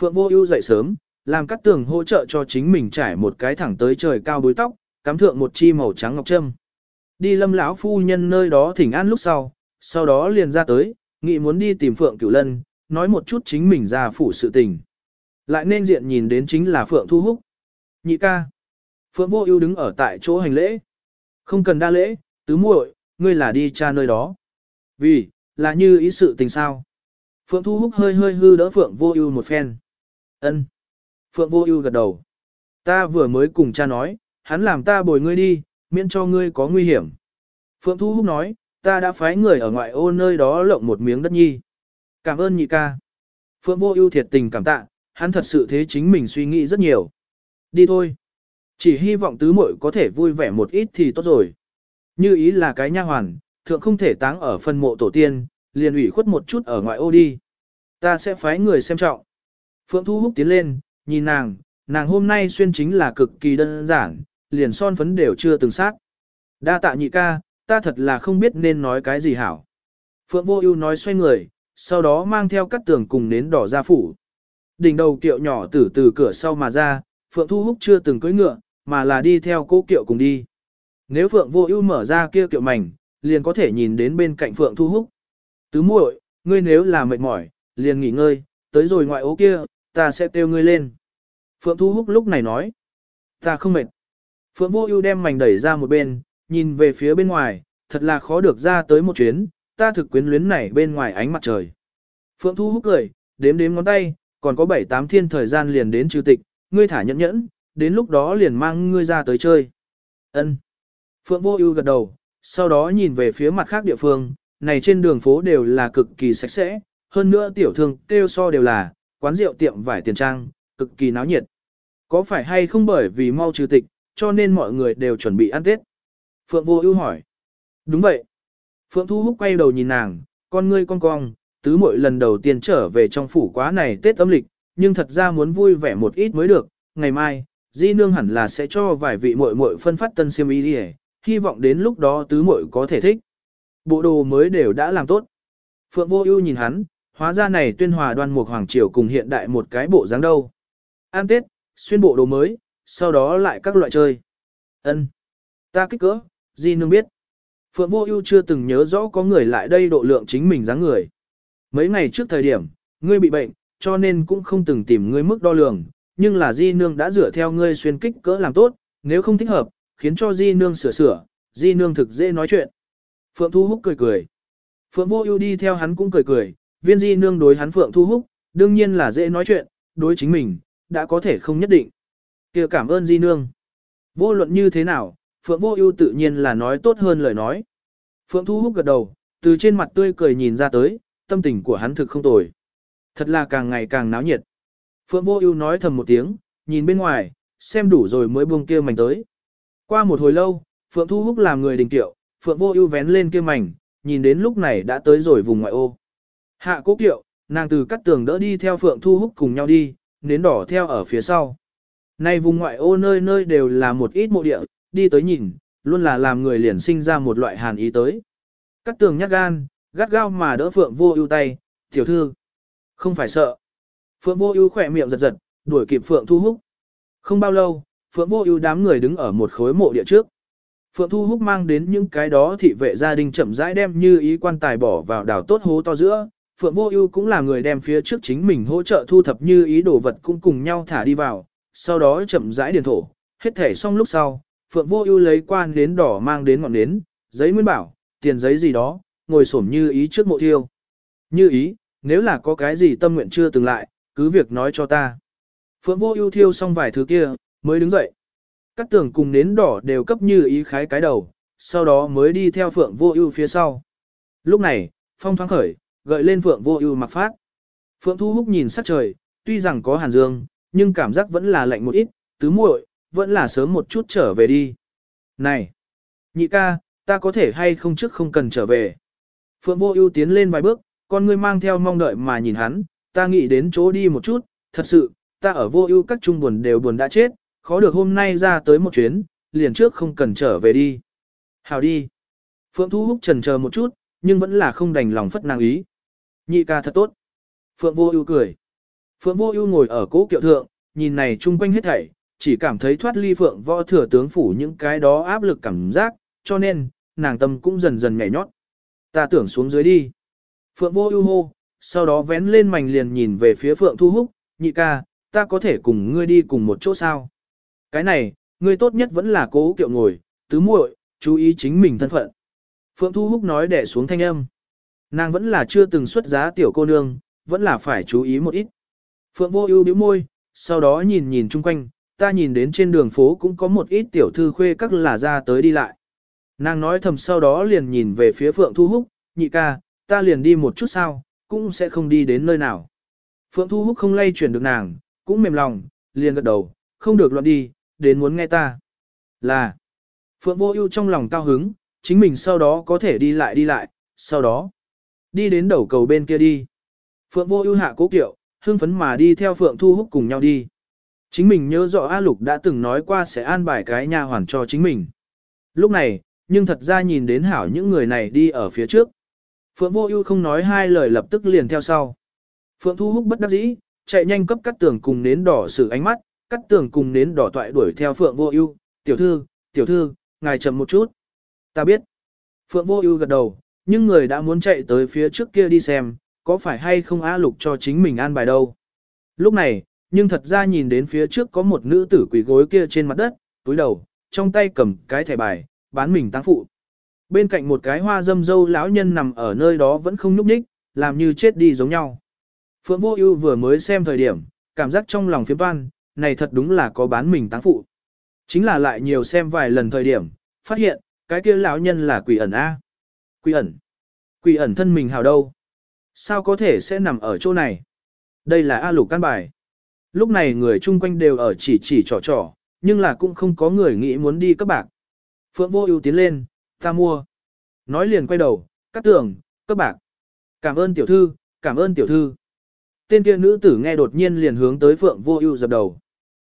Speaker 1: Phượng Vô Ưu dậy sớm, làm cắt tường hỗ trợ cho chính mình trải một cái thẳng tới trời cao búi tóc, cắm thượng một chi màu trắng ngọc trâm. Đi Lâm lão phu nhân nơi đó thỉnh an lúc sau, sau đó liền ra tới, nghị muốn đi tìm Phượng Cửu Lân, nói một chút chính mình ra phủ sự tình. Lại nên diện nhìn đến chính là Phượng Thu Húc. Nhị ca. Phượng Vô Ưu đứng ở tại chỗ hành lễ. Không cần đa lễ, tứ muội, ngươi là đi cha nơi đó. Vì, là như ý sự tình sao. Phượng Thu Húc hơi hơi hư đỡ Phượng Vô Ưu một phen. Ân. Phượng Vô Ưu gật đầu. Ta vừa mới cùng cha nói, hắn làm ta bồi ngươi đi, miễn cho ngươi có nguy hiểm. Phượng Thu Húc nói, ta đã phái người ở ngoại ô nơi đó lộng một miếng đất nhi. Cảm ơn nhị ca. Phượng Vô Ưu thiệt tình cảm tạ, hắn thật sự thế chính mình suy nghĩ rất nhiều. Đi thôi. Chỉ hy vọng tứ muội có thể vui vẻ một ít thì tốt rồi. Như ý là cái nha hoàn, thượng không thể táng ở phân mộ tổ tiên, liền ủy khuất một chút ở ngoại ô đi. Ta sẽ phái người xem trọng. Phượng Thu Húc tiến lên, nhìn nàng, nàng hôm nay xuyên chính là cực kỳ đơn giản, liền son phấn đều chưa từng sát. Đa tạ nhị ca, ta thật là không biết nên nói cái gì hảo. Phượng Vô Ưu nói xoay người, sau đó mang theo cắt tường cùng nến đỏ ra phủ. Đỉnh đầu kiệu nhỏ từ từ cửa sau mà ra, Phượng Thu Húc chưa từng cưỡi ngựa, mà là đi theo cô kiệu cùng đi. Nếu Phượng Vô Ưu mở ra kia kiệu mảnh, liền có thể nhìn đến bên cạnh Phượng Thu Húc. Tứ muội, ngươi nếu là mệt mỏi, liền nghỉ ngơi, tới rồi ngoại ố kia, ta sẽ kêu ngươi lên. Phượng Thu Húc lúc này nói, ta không mệt. Phượng Vô Ưu đem mảnh đẩy ra một bên, nhìn về phía bên ngoài, thật là khó được ra tới một chuyến, ta thực quyến luyến này bên ngoài ánh mặt trời. Phượng Thu Húc cười, đếm đếm ngón tay, còn có 7-8 thiên thời gian liền đến trừ tịch, ngươi thả nhẫn nhẫn, đến lúc đó liền mang ngươi ra tới chơi. Ân. Phượng Vô Ưu gật đầu, sau đó nhìn về phía mặt khác địa phương, này trên đường phố đều là cực kỳ sạch sẽ, hơn nữa tiểu thương kêu so đều là, quán rượu tiệm vải tiền trang, cực kỳ náo nhiệt. Có phải hay không bởi vì mau trừ tịch, cho nên mọi người đều chuẩn bị ăn Tết? Phượng Vô Ưu hỏi. Đúng vậy. Phượng Thu Húc quay đầu nhìn nàng, con ngươi con cong, tứ muội lần đầu tiên trở về trong phủ quá này Tết âm lịch, nhưng thật ra muốn vui vẻ một ít mới được, ngày mai, di nương hẳn là sẽ cho vài vị muội muội phân phát tân xiêm y đi hy vọng đến lúc đó tứ muội có thể thích. Bộ đồ mới đều đã làm tốt. Phượng Vô Ưu nhìn hắn, hóa ra này tuyên hòa đoan mục hoàng triều cùng hiện đại một cái bộ dáng đâu. An Tết, xuyên bộ đồ mới, sau đó lại các loại chơi. Ân, Ta kích cỡ, di nương biết. Phượng Vô Ưu chưa từng nhớ rõ có người lại đây độ lượng chính mình dáng người. Mấy ngày trước thời điểm, ngươi bị bệnh, cho nên cũng không từng tìm ngươi mức đo lường, nhưng là di nương đã rửa theo ngươi xuyên kích cỡ làm tốt, nếu không thích hợp, khiến cho di nương sửa sửa, di nương thực dễ nói chuyện. Phượng Thu Húc cười cười. Phượng Vô Ưu đi theo hắn cũng cười cười, viên di nương đối hắn Phượng Thu Húc, đương nhiên là dễ nói chuyện, đối chính mình, đã có thể không nhất định. Kia cảm ơn di nương. Vô luận như thế nào, Phượng Vô Ưu tự nhiên là nói tốt hơn lời nói. Phượng Thu Húc gật đầu, từ trên mặt tươi cười nhìn ra tới, tâm tình của hắn thực không tồi. Thật là càng ngày càng náo nhiệt. Phượng Vô Ưu nói thầm một tiếng, nhìn bên ngoài, xem đủ rồi mới buông kia mảnh tới. Qua một hồi lâu, Phượng Thu Húc làm người đình tiệu, Phượng Vô Ưu vén lên kia mảnh, nhìn đến lúc này đã tới rồi vùng ngoại ô. Hạ Cố Kiệu, nàng từ cắt tường đỡ đi theo Phượng Thu Húc cùng nhau đi, nến đỏ theo ở phía sau. Nay vùng ngoại ô nơi nơi đều là một ít mộ địa, đi tới nhìn, luôn là làm người liền sinh ra một loại hàn ý tới. Cắt tường nhát gan, gắt gao mà đỡ Phượng Vô Ưu tay, "Tiểu thư, không phải sợ." Phượng Vô Ưu khẽ miệng giật giật, đuổi kịp Phượng Thu Húc. Không bao lâu, Phượng Vô Ưu đám người đứng ở một khối mộ địa trước. Phượng Thu Húc mang đến những cái đó thị vệ gia đình chậm rãi đem như ý quan tài bỏ vào đào tốt hố to giữa. Phượng Vô Ưu cũng là người đem phía trước chính mình hỗ trợ thu thập như ý đồ vật cũng cùng nhau thả đi vào, sau đó chậm rãi điền thổ. Hết thể xong lúc sau, Phượng Vô Ưu lấy quan đến đỏ mang đến ngọn nến, giấy nguyên bảo, tiền giấy gì đó, ngồi xổm như ý trước mộ thiêu. Như ý, nếu là có cái gì tâm nguyện chưa từng lại, cứ việc nói cho ta. Phượng Vô Ưu thiêu xong vài thứ kia, mới đứng dậy. Các tường cùng nến đỏ đều cấp như ý khái cái đầu, sau đó mới đi theo Phượng Vô Ưu phía sau. Lúc này, phong thoáng khởi, gợi lên Phượng Vô Ưu mặc phát. Phượng Thu Húc nhìn sắc trời, tuy rằng có hàn dương, nhưng cảm giác vẫn là lạnh một ít, tứ muội, vẫn là sớm một chút trở về đi. Này, nhị ca, ta có thể hay không trước không cần trở về. Phượng Vô Ưu tiến lên vài bước, con ngươi mang theo mong đợi mà nhìn hắn, ta nghĩ đến chỗ đi một chút, thật sự, ta ở Vô Ưu các trung buồn đều buồn đã chết, khó được hôm nay ra tới một chuyến, liền trước không cần trở về đi. hào đi. Phượng Thu Húc trần chờ một chút, nhưng vẫn là không đành lòng phất nàng ý. Nhị ca thật tốt. Phượng Vô Ưu cười. Phượng Vô Ưu ngồi ở cố kiệu thượng, nhìn này chung quanh hết thảy, chỉ cảm thấy thoát ly Phượng Võ thừa tướng phủ những cái đó áp lực cảm giác, cho nên, nàng tâm cũng dần dần nhảy nhót. Ta tưởng xuống dưới đi. Phượng Vô Ưu hô, sau đó vén lên mảnh liền nhìn về phía Phượng Thu Húc, nhị ca, ta có thể cùng ngươi đi cùng một chỗ sao? Cái này, ngươi tốt nhất vẫn là cố kiệu ngồi, tứ muội, chú ý chính mình thân phận. Phượng Thu Húc nói để xuống thanh âm. Nàng vẫn là chưa từng xuất giá tiểu cô nương, vẫn là phải chú ý một ít. Phượng Vô Ưu bĩu môi, sau đó nhìn nhìn chung quanh, ta nhìn đến trên đường phố cũng có một ít tiểu thư khuê các là ra tới đi lại. Nàng nói thầm sau đó liền nhìn về phía Phượng Thu Húc, nhị ca, ta liền đi một chút sao, cũng sẽ không đi đến nơi nào. Phượng Thu Húc không lay chuyển được nàng, cũng mềm lòng, liền gật đầu, không được loạn đi, đến muốn nghe ta. Là, Phượng Vô Ưu trong lòng cao hứng, chính mình sau đó có thể đi lại đi lại, sau đó, đi đến đầu cầu bên kia đi. Phượng Vô Ưu hạ cố kiệu, hưng phấn mà đi theo Phượng Thu Húc cùng nhau đi. Chính mình nhớ rõ A Lục đã từng nói qua sẽ an bài cái nha hoàn cho chính mình. Lúc này, nhưng thật ra nhìn đến hảo những người này đi ở phía trước. Phượng Vô Ưu không nói hai lời lập tức liền theo sau. Phượng Thu Húc bất đắc dĩ, chạy nhanh cấp cắt tường cùng nến đỏ sử ánh mắt, cắt tường cùng nến đỏ toại đuổi theo Phượng Vô Ưu, "Tiểu thư, tiểu thư, ngài chậm một chút." "Ta biết." Phượng Vô Ưu gật đầu, nhưng người đã muốn chạy tới phía trước kia đi xem, có phải hay không A Lục cho chính mình an bài đâu. Lúc này, nhưng thật ra nhìn đến phía trước có một nữ tử quỳ gối kia trên mặt đất, túi đầu, trong tay cầm cái thẻ bài, bán mình tăng phụ. Bên cạnh một cái hoa dâm dâu lão nhân nằm ở nơi đó vẫn không nhúc nhích, làm như chết đi giống nhau. Phượng Vô Ưu vừa mới xem thời điểm, cảm giác trong lòng phía ban, này thật đúng là có bán mình tăng phụ. Chính là lại nhiều xem vài lần thời điểm, phát hiện, cái kia lão nhân là quỷ ẩn a. Quỷ ẩn? Quỷ ẩn thân mình hào đâu? Sao có thể sẽ nằm ở chỗ này? Đây là A Lục căn bài. Lúc này người chung quanh đều ở chỉ chỉ trò trò, nhưng là cũng không có người nghĩ muốn đi các bạc. Phượng Vô Ưu tiến lên, "Ta mua." Nói liền quay đầu, "Cắt tưởng, các bạc." "Cảm ơn tiểu thư, cảm ơn tiểu thư. Tên kia nữ tử nghe đột nhiên liền hướng tới Phượng Vô Ưu dập đầu.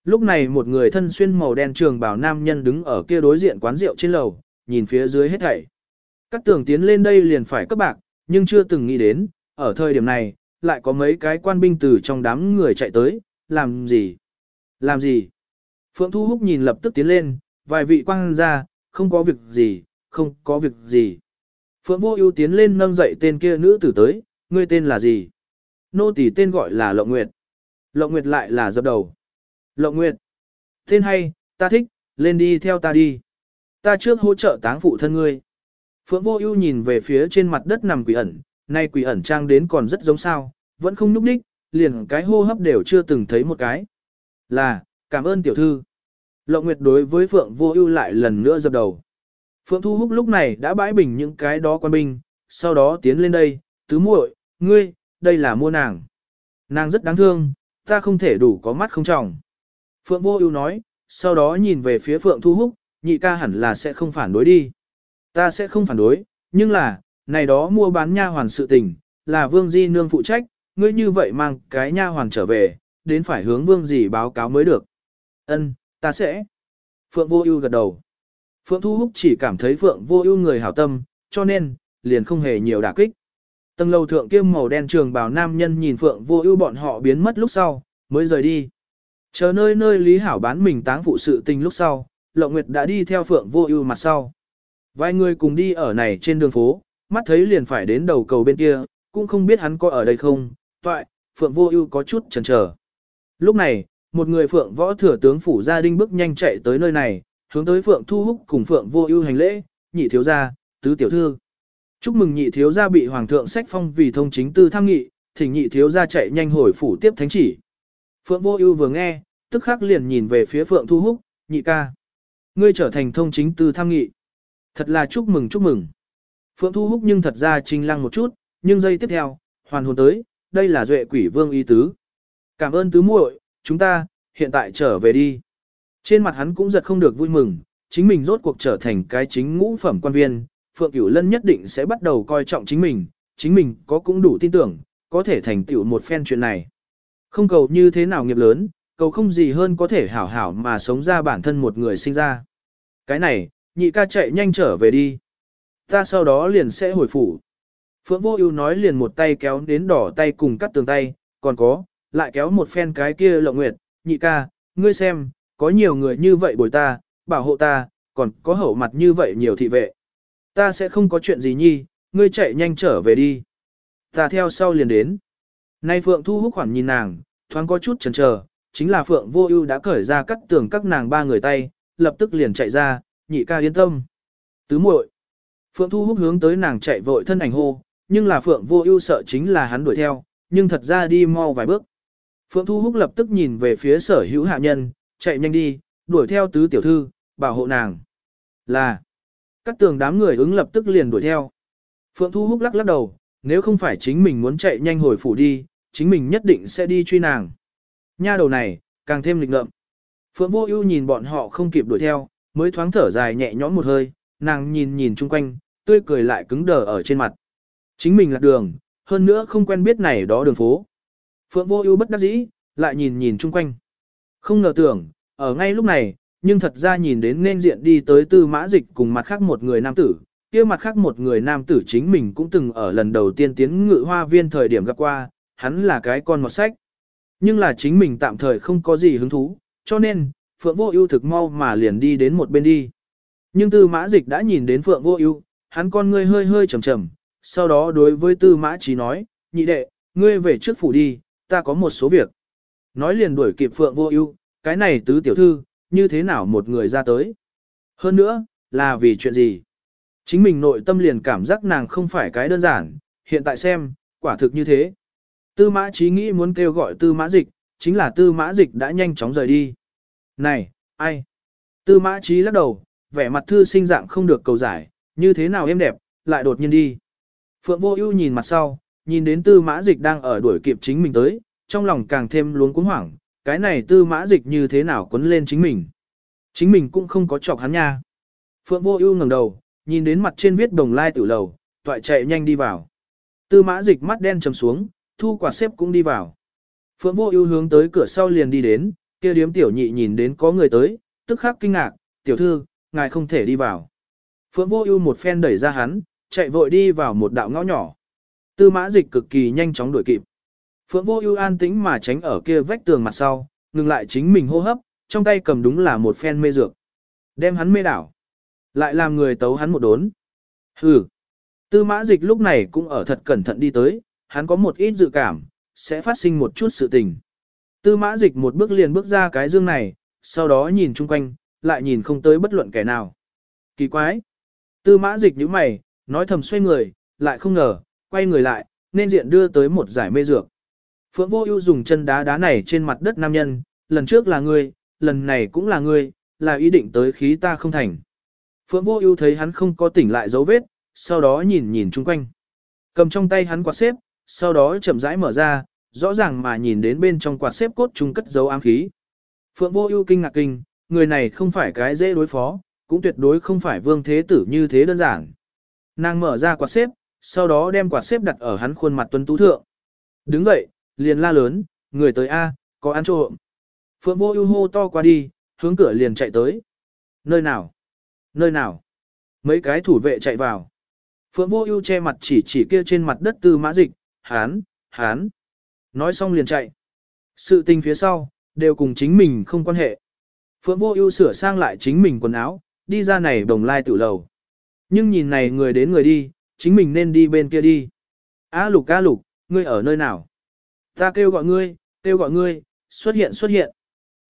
Speaker 1: Lúc này một người thân xuyên màu đen trường bào nam nhân đứng ở kia đối diện quán rượu trên lầu, nhìn phía dưới hết thảy. Các tưởng tiến lên đây liền phải cấp bạc, nhưng chưa từng nghĩ đến, ở thời điểm này, lại có mấy cái quan binh từ trong đám người chạy tới, làm gì? Làm gì? Phượng Thu Húc nhìn lập tức tiến lên, vài vị quan ra, không có việc gì, không có việc gì. Phượng Vô Ưu tiến lên nâng dậy tên kia nữ tử tới, ngươi tên là gì? Nô tỳ tên gọi là Lộng Nguyệt. Lộng Nguyệt lại là dập đầu. Lộng Nguyệt. Tên hay, ta thích, lên đi theo ta đi. Ta trước hỗ trợ táng phụ thân ngươi. Phượng Vô Ưu nhìn về phía trên mặt đất nằm quỷ ẩn, nay quỷ ẩn trang đến còn rất giống sao, vẫn không núp đích, liền cái hô hấp đều chưa từng thấy một cái. Là, cảm ơn tiểu thư. Lộng Nguyệt đối với Phượng Vô Ưu lại lần nữa dập đầu. Phượng Thu Húc lúc này đã bãi bình những cái đó quan binh, sau đó tiến lên đây, tứ muội, ngươi, đây là mua nàng. Nàng rất đáng thương, ta không thể đủ có mắt không trọng. Phượng Vô Ưu nói, sau đó nhìn về phía Phượng Thu Húc, nhị ca hẳn là sẽ không phản đối đi. Ta sẽ không phản đối, nhưng là, này đó mua bán nha hoàn sự tình, là Vương Di nương phụ trách, ngươi như vậy mang cái nha hoàn trở về, đến phải hướng Vương gì báo cáo mới được. Ân, ta sẽ. Phượng Vô Ưu gật đầu. Phượng Thu Húc chỉ cảm thấy Phượng Vô Ưu người hảo tâm, cho nên liền không hề nhiều đả kích. Tầng lầu thượng kia màu đen trường bào nam nhân nhìn Phượng Vô Ưu bọn họ biến mất lúc sau, mới rời đi. Chờ nơi nơi Lý Hảo bán mình táng phụ sự tình lúc sau, Lộng Nguyệt đã đi theo Phượng Vô Ưu mặt sau. Vài người cùng đi ở này trên đường phố, mắt thấy liền phải đến đầu cầu bên kia, cũng không biết hắn có ở đây không. Toại, Phượng Vô Ưu có chút chần chờ. Lúc này, một người Phượng võ thừa tướng phủ gia đinh bước nhanh chạy tới nơi này, hướng tới Phượng Thu Húc cùng Phượng Vô Ưu hành lễ, nhị thiếu gia, tứ tiểu thư. Chúc mừng nhị thiếu gia bị hoàng thượng sách phong vì thông chính tư tham nghị, thỉnh nhị thiếu gia chạy nhanh hồi phủ tiếp thánh chỉ. Phượng Vô Ưu vừa nghe, tức khắc liền nhìn về phía Phượng Thu Húc, nhị ca. Ngươi trở thành thông chính tư tham nghị. Thật là chúc mừng chúc mừng. Phượng Thu Húc nhưng thật ra trinh lăng một chút, nhưng giây tiếp theo, hoàn hồn tới, đây là duệ quỷ vương y tứ. Cảm ơn tứ muội, chúng ta, hiện tại trở về đi. Trên mặt hắn cũng giật không được vui mừng, chính mình rốt cuộc trở thành cái chính ngũ phẩm quan viên, Phượng Cửu Lân nhất định sẽ bắt đầu coi trọng chính mình, chính mình có cũng đủ tin tưởng, có thể thành tựu một phen chuyện này. Không cầu như thế nào nghiệp lớn, cầu không gì hơn có thể hảo hảo mà sống ra bản thân một người sinh ra. Cái này, nhị ca chạy nhanh trở về đi. Ta sau đó liền sẽ hồi phủ. Phượng Vô Ưu nói liền một tay kéo đến đỏ tay cùng cắt tường tay, còn có, lại kéo một phen cái kia Lộng Nguyệt, nhị ca, ngươi xem, có nhiều người như vậy bồi ta, bảo hộ ta, còn có hậu mặt như vậy nhiều thị vệ. Ta sẽ không có chuyện gì nhi, ngươi chạy nhanh trở về đi. Ta theo sau liền đến. Nay Phượng Thu Húc khoản nhìn nàng, thoáng có chút chần chờ, chính là Phượng Vô Ưu đã cởi ra cắt tường các nàng ba người tay, lập tức liền chạy ra, nhị ca yên tâm. Tứ muội. Phượng Thu Húc hướng tới nàng chạy vội thân ảnh hô, nhưng là Phượng Vô Ưu sợ chính là hắn đuổi theo, nhưng thật ra đi mau vài bước. Phượng Thu Húc lập tức nhìn về phía sở hữu hạ nhân, chạy nhanh đi, đuổi theo tứ tiểu thư, bảo hộ nàng. Là, các tường đám người ứng lập tức liền đuổi theo. Phượng Thu Húc lắc lắc đầu, nếu không phải chính mình muốn chạy nhanh hồi phủ đi, chính mình nhất định sẽ đi truy nàng. Nha đầu này, càng thêm lịch ngợm. Phượng Vô Ưu nhìn bọn họ không kịp đuổi theo, mới thoáng thở dài nhẹ nhõm một hơi, nàng nhìn nhìn chung quanh, tươi cười lại cứng đờ ở trên mặt. Chính mình lạc đường, hơn nữa không quen biết này đó đường phố. Phượng Vô Ưu bất đắc dĩ, lại nhìn nhìn chung quanh. Không ngờ tưởng, ở ngay lúc này, nhưng thật ra nhìn đến nên diện đi tới tư mã dịch cùng mặt khác một người nam tử, kia mặt khác một người nam tử chính mình cũng từng ở lần đầu tiên tiến ngự hoa viên thời điểm gặp qua, hắn là cái con mọt sách. Nhưng là chính mình tạm thời không có gì hứng thú, cho nên, Phượng Vô Ưu thực mau mà liền đi đến một bên đi. Nhưng Tư Mã Dịch đã nhìn đến Phượng Vô Ưu, hắn con ngươi hơi hơi trầm trầm, sau đó đối với Tư Mã Chí nói, "Nhị đệ, ngươi về trước phủ đi, ta có một số việc." Nói liền đuổi kịp Phượng Vô Ưu, cái này tứ tiểu thư, như thế nào một người ra tới? Hơn nữa, là vì chuyện gì? Chính mình nội tâm liền cảm giác nàng không phải cái đơn giản, hiện tại xem, quả thực như thế. Tư mã trí nghĩ muốn kêu gọi tư mã dịch, chính là tư mã dịch đã nhanh chóng rời đi. Này, ai? Tư mã trí lắc đầu, vẻ mặt thư sinh dạng không được cầu giải, như thế nào em đẹp, lại đột nhiên đi. Phượng vô ưu nhìn mặt sau, nhìn đến tư mã dịch đang ở đuổi kịp chính mình tới, trong lòng càng thêm luống cuống hoảng, cái này tư mã dịch như thế nào quấn lên chính mình. Chính mình cũng không có chọc hắn nha. Phượng vô ưu ngẩng đầu, nhìn đến mặt trên viết đồng lai tử lầu, toại chạy nhanh đi vào. Tư mã dịch mắt đen trầm xuống, thu quả xếp cũng đi vào. Phượng Vô Ưu hướng tới cửa sau liền đi đến, kia điếm tiểu nhị nhìn đến có người tới, tức khắc kinh ngạc, "Tiểu thư, ngài không thể đi vào." Phượng Vô Ưu một phen đẩy ra hắn, chạy vội đi vào một đạo ngõ nhỏ. Tư Mã Dịch cực kỳ nhanh chóng đuổi kịp. Phượng Vô Ưu an tĩnh mà tránh ở kia vách tường mặt sau, ngừng lại chính mình hô hấp, trong tay cầm đúng là một phen mê dược. Đem hắn mê đảo, lại làm người tấu hắn một đốn. Hừ. Tư Mã Dịch lúc này cũng ở thật cẩn thận đi tới, hắn có một ít dự cảm, sẽ phát sinh một chút sự tình. Tư Mã Dịch một bước liền bước ra cái dương này, sau đó nhìn chung quanh, lại nhìn không tới bất luận kẻ nào. Kỳ quái. Tư Mã Dịch như mày, nói thầm xoay người, lại không ngờ, quay người lại, nên diện đưa tới một giải mê dược. Phượng Vô Ưu dùng chân đá đá này trên mặt đất nam nhân, lần trước là ngươi, lần này cũng là ngươi, là ý định tới khí ta không thành. Phượng Vô Ưu thấy hắn không có tỉnh lại dấu vết, sau đó nhìn nhìn chung quanh. Cầm trong tay hắn quạt xếp, sau đó chậm rãi mở ra, rõ ràng mà nhìn đến bên trong quạt xếp cốt trung cất dấu ám khí. Phượng Vô Ưu kinh ngạc kinh, người này không phải cái dễ đối phó, cũng tuyệt đối không phải vương thế tử như thế đơn giản. Nàng mở ra quạt xếp, sau đó đem quạt xếp đặt ở hắn khuôn mặt tuấn tú thượng. Đứng dậy, liền la lớn, người tới A, có ăn trộm. Phượng vô ưu hô to qua đi, hướng cửa liền chạy tới. Nơi nào? Nơi nào? Mấy cái thủ vệ chạy vào. Phượng vô ưu che mặt chỉ chỉ kia trên mặt đất tư mã dịch, hán, hán. Nói xong liền chạy. Sự tình phía sau, đều cùng chính mình không quan hệ. Phượng vô ưu sửa sang lại chính mình quần áo, đi ra này đồng lai tự lầu. Nhưng nhìn này người đến người đi, chính mình nên đi bên kia đi. á lục á lục, ngươi ở nơi nào? Ta kêu gọi ngươi, kêu gọi ngươi, xuất hiện xuất hiện.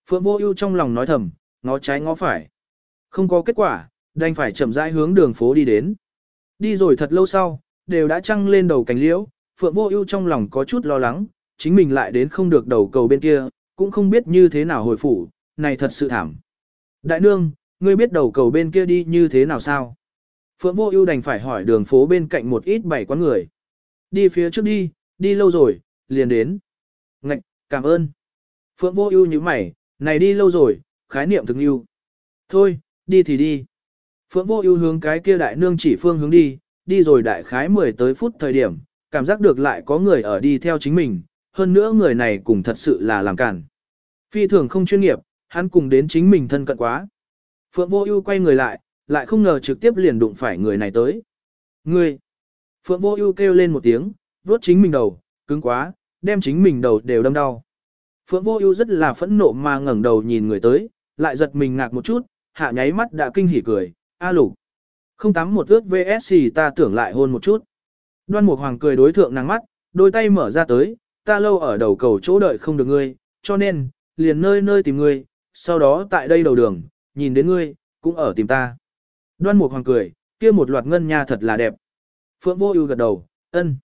Speaker 1: Phượng vô ưu trong lòng nói thầm, ngó trái ngó phải. Không có kết quả, đành phải chậm rãi hướng đường phố đi đến. Đi rồi thật lâu sau, đều đã trăng lên đầu cánh liễu, Phượng vô ưu trong lòng có chút lo lắng, chính mình lại đến không được đầu cầu bên kia, cũng không biết như thế nào hồi phủ, này thật sự thảm. Đại nương, ngươi biết đầu cầu bên kia đi như thế nào sao? Phượng Vô Ưu đành phải hỏi đường phố bên cạnh một ít bảy quán người. Đi phía trước đi, đi lâu rồi, liền đến. Ngạch, cảm ơn. Phượng Vô Ưu nhíu mày, này đi lâu rồi, khái niệm thực ưu. Thôi, đi thì đi. Phượng Vô Ưu hướng cái kia đại nương chỉ phương hướng đi, đi rồi đại khái 10 tới phút thời điểm, cảm giác được lại có người ở đi theo chính mình, hơn nữa người này cũng thật sự là làm cản. Phi thường không chuyên nghiệp, hắn cùng đến chính mình thân cận quá. Phượng Vô Ưu quay người lại, lại không ngờ trực tiếp liền đụng phải người này tới. Ngươi! Phượng Vô Ưu kêu lên một tiếng, vuốt chính mình đầu, cứng quá, đem chính mình đầu đều đâm đau. Phượng Vô Ưu rất là phẫn nộ mà ngẩng đầu nhìn người tới, lại giật mình ngạc một chút, hạ nháy mắt đã kinh hỉ cười, "A Lục, không tắm một ước VSC ta tưởng lại hôn một chút." Đoan Mục Hoàng cười đối thượng nàng mắt, đôi tay mở ra tới, "Ta lâu ở đầu cầu chỗ đợi không được ngươi, cho nên liền nơi nơi tìm ngươi, sau đó tại đây đầu đường, nhìn đến ngươi, cũng ở tìm ta." Đoan Mục Hoàng cười, kia một loạt ngân nha thật là đẹp. Phượng Vô Ưu gật đầu, "Ân."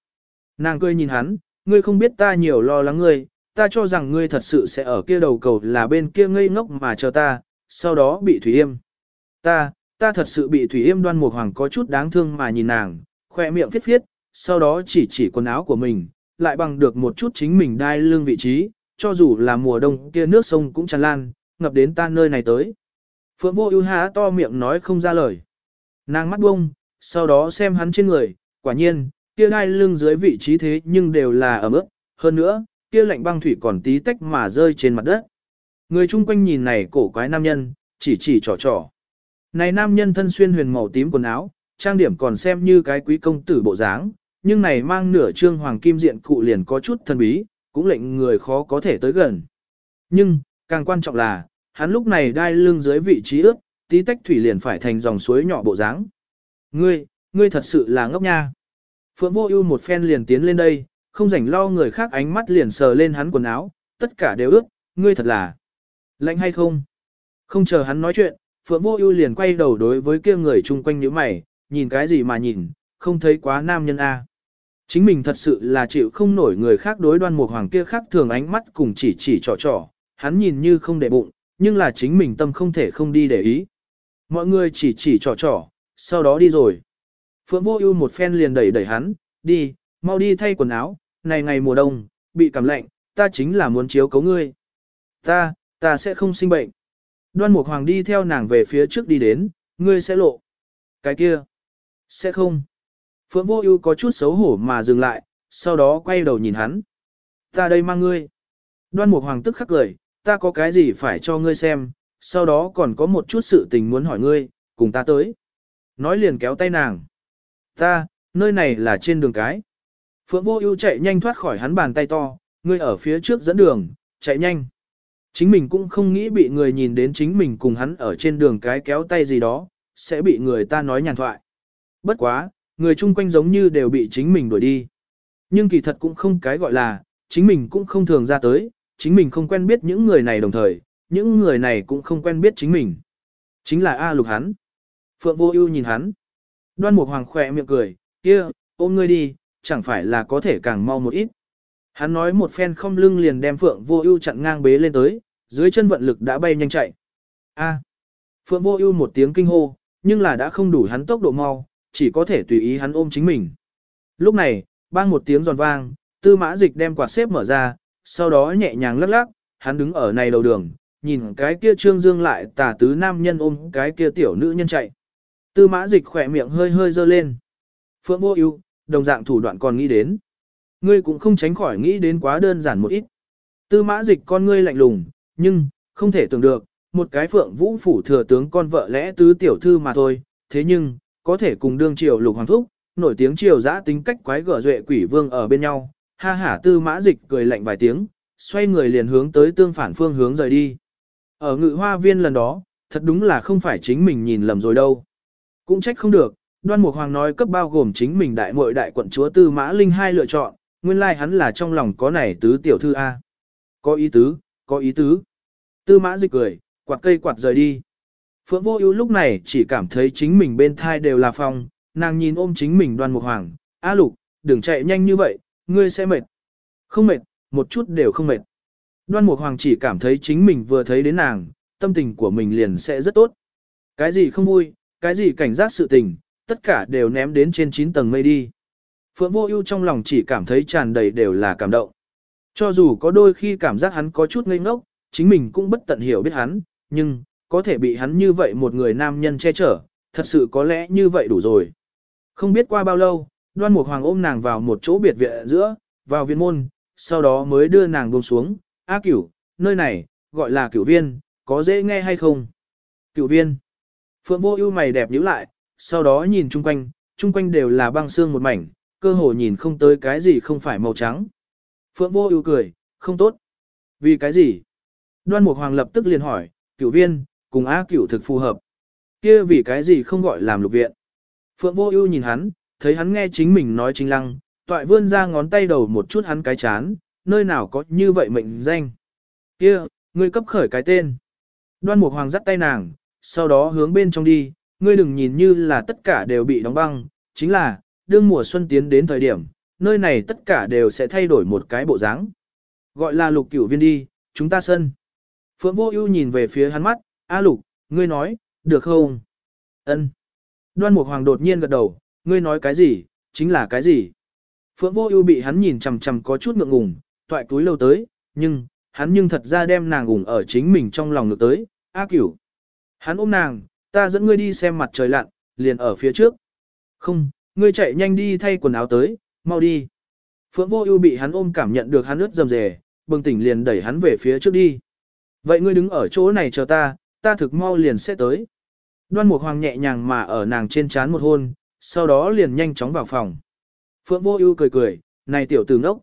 Speaker 1: Nàng cười nhìn hắn, "Ngươi không biết ta nhiều lo lắng ngươi, ta cho rằng ngươi thật sự sẽ ở kia đầu cầu là bên kia ngây ngốc mà chờ ta, sau đó bị Thủy Yêm." "Ta, ta thật sự bị Thủy Yêm Đoan Mục Hoàng có chút đáng thương mà nhìn nàng, khóe miệng phiết phiết, sau đó chỉ chỉ quần áo của mình, lại bằng được một chút chính mình đai lưng vị trí, cho dù là mùa đông kia nước sông cũng tràn lan, ngập đến ta nơi này tới. Phượng vô ưu há to miệng nói không ra lời. Nàng mắt bông, sau đó xem hắn trên người, quả nhiên, kia đai lưng dưới vị trí thế nhưng đều là ẩm ướt, hơn nữa, kia lạnh băng thủy còn tí tách mà rơi trên mặt đất. Người chung quanh nhìn này cổ quái nam nhân, chỉ chỉ trò trò. Này nam nhân thân xuyên huyền màu tím quần áo, trang điểm còn xem như cái quý công tử bộ dáng, nhưng này mang nửa trương hoàng kim diện cụ liền có chút thần bí, cũng lệnh người khó có thể tới gần. Nhưng, càng quan trọng là, hắn lúc này đai lưng dưới vị trí ướt, tí tách thủy liền phải thành dòng suối nhỏ bộ dáng. Ngươi, ngươi thật sự là ngốc nha. Phượng vô ưu một phen liền tiến lên đây, không rảnh lo người khác ánh mắt liền sờ lên hắn quần áo, tất cả đều ướt, ngươi thật là lạnh hay không? Không chờ hắn nói chuyện, Phượng vô ưu liền quay đầu đối với kia người chung quanh nhíu mày, nhìn cái gì mà nhìn, không thấy quá nam nhân a. Chính mình thật sự là chịu không nổi người khác đối đoan một hoàng kia khác thường ánh mắt cùng chỉ chỉ trò trò, hắn nhìn như không để bụng, nhưng là chính mình tâm không thể không đi để ý. Mọi người chỉ chỉ trò trò, sau đó đi rồi. Phượng vô ưu một phen liền đẩy đẩy hắn, đi, mau đi thay quần áo, này ngày mùa đông, bị cảm lạnh, ta chính là muốn chiếu cố ngươi. Ta, ta sẽ không sinh bệnh. Đoan Mục Hoàng đi theo nàng về phía trước đi đến, ngươi sẽ lộ. Cái kia, sẽ không. Phượng Vô Ưu có chút xấu hổ mà dừng lại, sau đó quay đầu nhìn hắn. Ta đây mang ngươi. Đoan Mục Hoàng tức khắc cười, ta có cái gì phải cho ngươi xem, sau đó còn có một chút sự tình muốn hỏi ngươi, cùng ta tới. Nói liền kéo tay nàng. Ta, nơi này là trên đường cái. Phượng Vô Ưu chạy nhanh thoát khỏi hắn bàn tay to, ngươi ở phía trước dẫn đường, chạy nhanh. Chính mình cũng không nghĩ bị người nhìn đến chính mình cùng hắn ở trên đường cái kéo tay gì đó, sẽ bị người ta nói nhàn thoại. Bất quá, người chung quanh giống như đều bị chính mình đuổi đi. Nhưng kỳ thật cũng không cái gọi là, chính mình cũng không thường ra tới, chính mình không quen biết những người này đồng thời, những người này cũng không quen biết chính mình. Chính là A lục hắn. Phượng vô ưu nhìn hắn. Đoan Mục Hoàng khỏe miệng cười, kia, ôm ngươi đi, chẳng phải là có thể càng mau một ít. Hắn nói một phen không lưng liền đem Phượng vô ưu chặn ngang bế lên tới, dưới chân vận lực đã bay nhanh chạy. A. Phượng vô ưu một tiếng kinh hô, nhưng là đã không đủ hắn tốc độ mau, chỉ có thể tùy ý hắn ôm chính mình. Lúc này, bang một tiếng giòn vang, tư mã dịch đem quạt xếp mở ra, sau đó nhẹ nhàng lắc lắc, hắn đứng ở này đầu đường, nhìn cái kia trương dương lại tà tứ nam nhân ôm cái kia tiểu nữ nhân chạy. Tư mã dịch khỏe miệng hơi hơi dơ lên. Phượng vô ưu, đồng dạng thủ đoạn còn nghĩ đến. Ngươi cũng không tránh khỏi nghĩ đến quá đơn giản một ít. Tư mã dịch con ngươi lạnh lùng, nhưng, không thể tưởng được, một cái phượng vũ phủ thừa tướng con vợ lẽ tứ tiểu thư mà thôi, thế nhưng, có thể cùng đương triều lục hoàng thúc, nổi tiếng triều giã tính cách quái gở duệ quỷ vương ở bên nhau, ha hả tư mã dịch cười lạnh vài tiếng, xoay người liền hướng tới tương phản phương hướng rời đi. Ở ngự hoa viên lần đó, thật đúng là không phải chính mình nhìn lầm rồi đâu. Cũng trách không được, đoan mục hoàng nói cấp bao gồm chính mình đại muội đại quận chúa tư mã linh hai lựa chọn, nguyên lai like hắn là trong lòng có này tứ tiểu thư A. Có ý tứ, có ý tứ. Tư mã dịch cười, quạt cây quạt rời đi. Phượng vô ưu lúc này chỉ cảm thấy chính mình bên thai đều là phong, nàng nhìn ôm chính mình đoan mục hoàng, A lục, đừng chạy nhanh như vậy, ngươi sẽ mệt. Không mệt, một chút đều không mệt. Đoan mục hoàng chỉ cảm thấy chính mình vừa thấy đến nàng, tâm tình của mình liền sẽ rất tốt. Cái gì không vui, cái gì cảnh giác sự tình, tất cả đều ném đến trên 9 tầng mây đi. Phượng vô ưu trong lòng chỉ cảm thấy tràn đầy đều là cảm động. Cho dù có đôi khi cảm giác hắn có chút ngây ngốc, chính mình cũng bất tận hiểu biết hắn, nhưng, có thể bị hắn như vậy một người nam nhân che chở, thật sự có lẽ như vậy đủ rồi. Không biết qua bao lâu, đoan mục hoàng ôm nàng vào một chỗ biệt viện giữa, vào viên môn, sau đó mới đưa nàng buông xuống, A cửu, nơi này, gọi là cửu viên, có dễ nghe hay không? Cửu viên. Phượng vô ưu mày đẹp nhíu lại, sau đó nhìn chung quanh, chung quanh đều là băng xương một mảnh, cơ hồ nhìn không tới cái gì không phải màu trắng. Phượng vô ưu cười, không tốt. Vì cái gì? Đoan Mục Hoàng lập tức liền hỏi, cửu viên, cùng A cửu thực phù hợp. kia vì cái gì không gọi làm lục viện? Phượng vô ưu nhìn hắn, thấy hắn nghe chính mình nói chính lăng, toại vươn ra ngón tay đầu một chút hắn cái chán, nơi nào có như vậy mệnh danh. kia ngươi cấp khởi cái tên. Đoan Mục Hoàng dắt tay nàng, sau đó hướng bên trong đi, ngươi đừng nhìn như là tất cả đều bị đóng băng, chính là, đương mùa xuân tiến đến thời điểm, nơi này tất cả đều sẽ thay đổi một cái bộ dáng. Gọi là lục cửu viên đi, chúng ta sân. Phượng vô ưu nhìn về phía hắn mắt, A lục, ngươi nói, được không? Ân. Đoan Mục Hoàng đột nhiên gật đầu, ngươi nói cái gì, chính là cái gì? Phượng vô ưu bị hắn nhìn chằm chằm có chút ngượng ngùng, toại túi lâu tới, nhưng, hắn nhưng thật ra đem nàng ủng ở chính mình trong lòng ngược tới, A cửu. Hắn ôm nàng, ta dẫn ngươi đi xem mặt trời lặn, liền ở phía trước. Không, ngươi chạy nhanh đi thay quần áo tới, mau đi. Phượng vô ưu bị hắn ôm cảm nhận được hắn ướt dầm dề, bừng tỉnh liền đẩy hắn về phía trước đi. Vậy ngươi đứng ở chỗ này chờ ta, ta thực mau liền sẽ tới. Đoan Mục Hoàng nhẹ nhàng mà ở nàng trên trán một hôn, sau đó liền nhanh chóng vào phòng. Phượng Vô Ưu cười cười, này tiểu tử ngốc.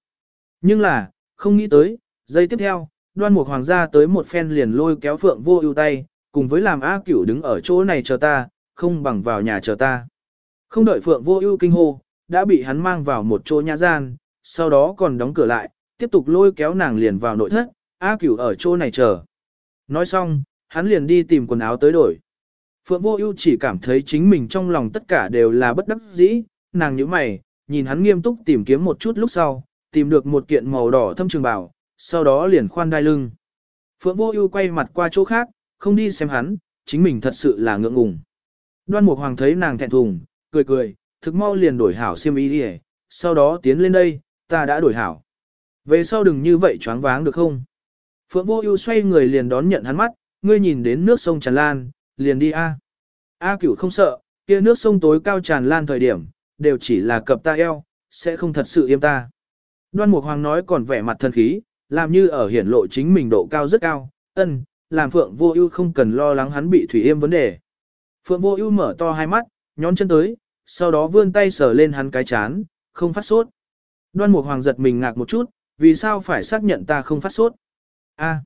Speaker 1: Nhưng là, không nghĩ tới, giây tiếp theo, Đoan Mục Hoàng gia tới một phen liền lôi kéo Phượng Vô Ưu tay, cùng với làm A Cửu đứng ở chỗ này chờ ta, không bằng vào nhà chờ ta. Không đợi Phượng Vô Ưu kinh hô, đã bị hắn mang vào một chỗ nhà gian, sau đó còn đóng cửa lại, tiếp tục lôi kéo nàng liền vào nội thất, A Cửu ở chỗ này chờ. Nói xong, hắn liền đi tìm quần áo tới đổi. Phượng Vô Ưu chỉ cảm thấy chính mình trong lòng tất cả đều là bất đắc dĩ, nàng nhíu mày, nhìn hắn nghiêm túc tìm kiếm một chút lúc sau, tìm được một kiện màu đỏ thâm trường bào, sau đó liền khoan đai lưng. Phượng Vô Ưu quay mặt qua chỗ khác, không đi xem hắn, chính mình thật sự là ngượng ngùng. Đoan Mục Hoàng thấy nàng thẹn thùng, cười cười, thực mau liền đổi hảo xiêm y đi, sau đó tiến lên đây, ta đã đổi hảo. Về sau đừng như vậy choáng váng được không? Phượng Vô Ưu xoay người liền đón nhận hắn mắt, ngươi nhìn đến nước sông tràn lan, liền đi a. A Cửu không sợ, kia nước sông tối cao tràn lan thời điểm, đều chỉ là cập ta eo, sẽ không thật sự yêm ta. Đoan Mục Hoàng nói còn vẻ mặt thân khí, làm như ở hiển lộ chính mình độ cao rất cao, ân, làm Phượng Vô Ưu không cần lo lắng hắn bị thủy yêm vấn đề. Phượng Vô Ưu mở to hai mắt, nhón chân tới, sau đó vươn tay sờ lên hắn cái chán, không phát sốt. Đoan Mục Hoàng giật mình ngạc một chút, vì sao phải xác nhận ta không phát sốt? A.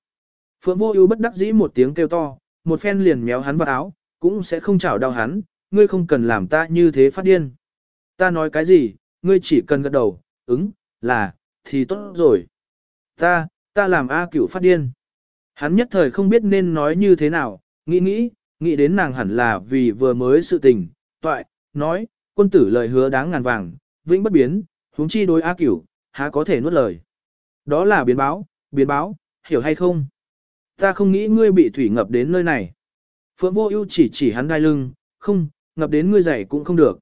Speaker 1: Phượng Vô Ưu bất đắc dĩ một tiếng kêu to, một phen liền méo hắn vào áo, cũng sẽ không chảo đau hắn, ngươi không cần làm ta như thế phát điên. Ta nói cái gì, ngươi chỉ cần gật đầu, ứng, là, thì tốt rồi. Ta, ta làm A cửu phát điên. Hắn nhất thời không biết nên nói như thế nào, nghĩ nghĩ, nghĩ đến nàng hẳn là vì vừa mới sự tình, toại, nói, quân tử lời hứa đáng ngàn vàng, vĩnh bất biến, huống chi đối A cửu, há có thể nuốt lời. Đó là biến báo, biến báo, hiểu hay không? Ta không nghĩ ngươi bị thủy ngập đến nơi này. Phượng vô ưu chỉ chỉ hắn đai lưng, không, ngập đến ngươi giày cũng không được.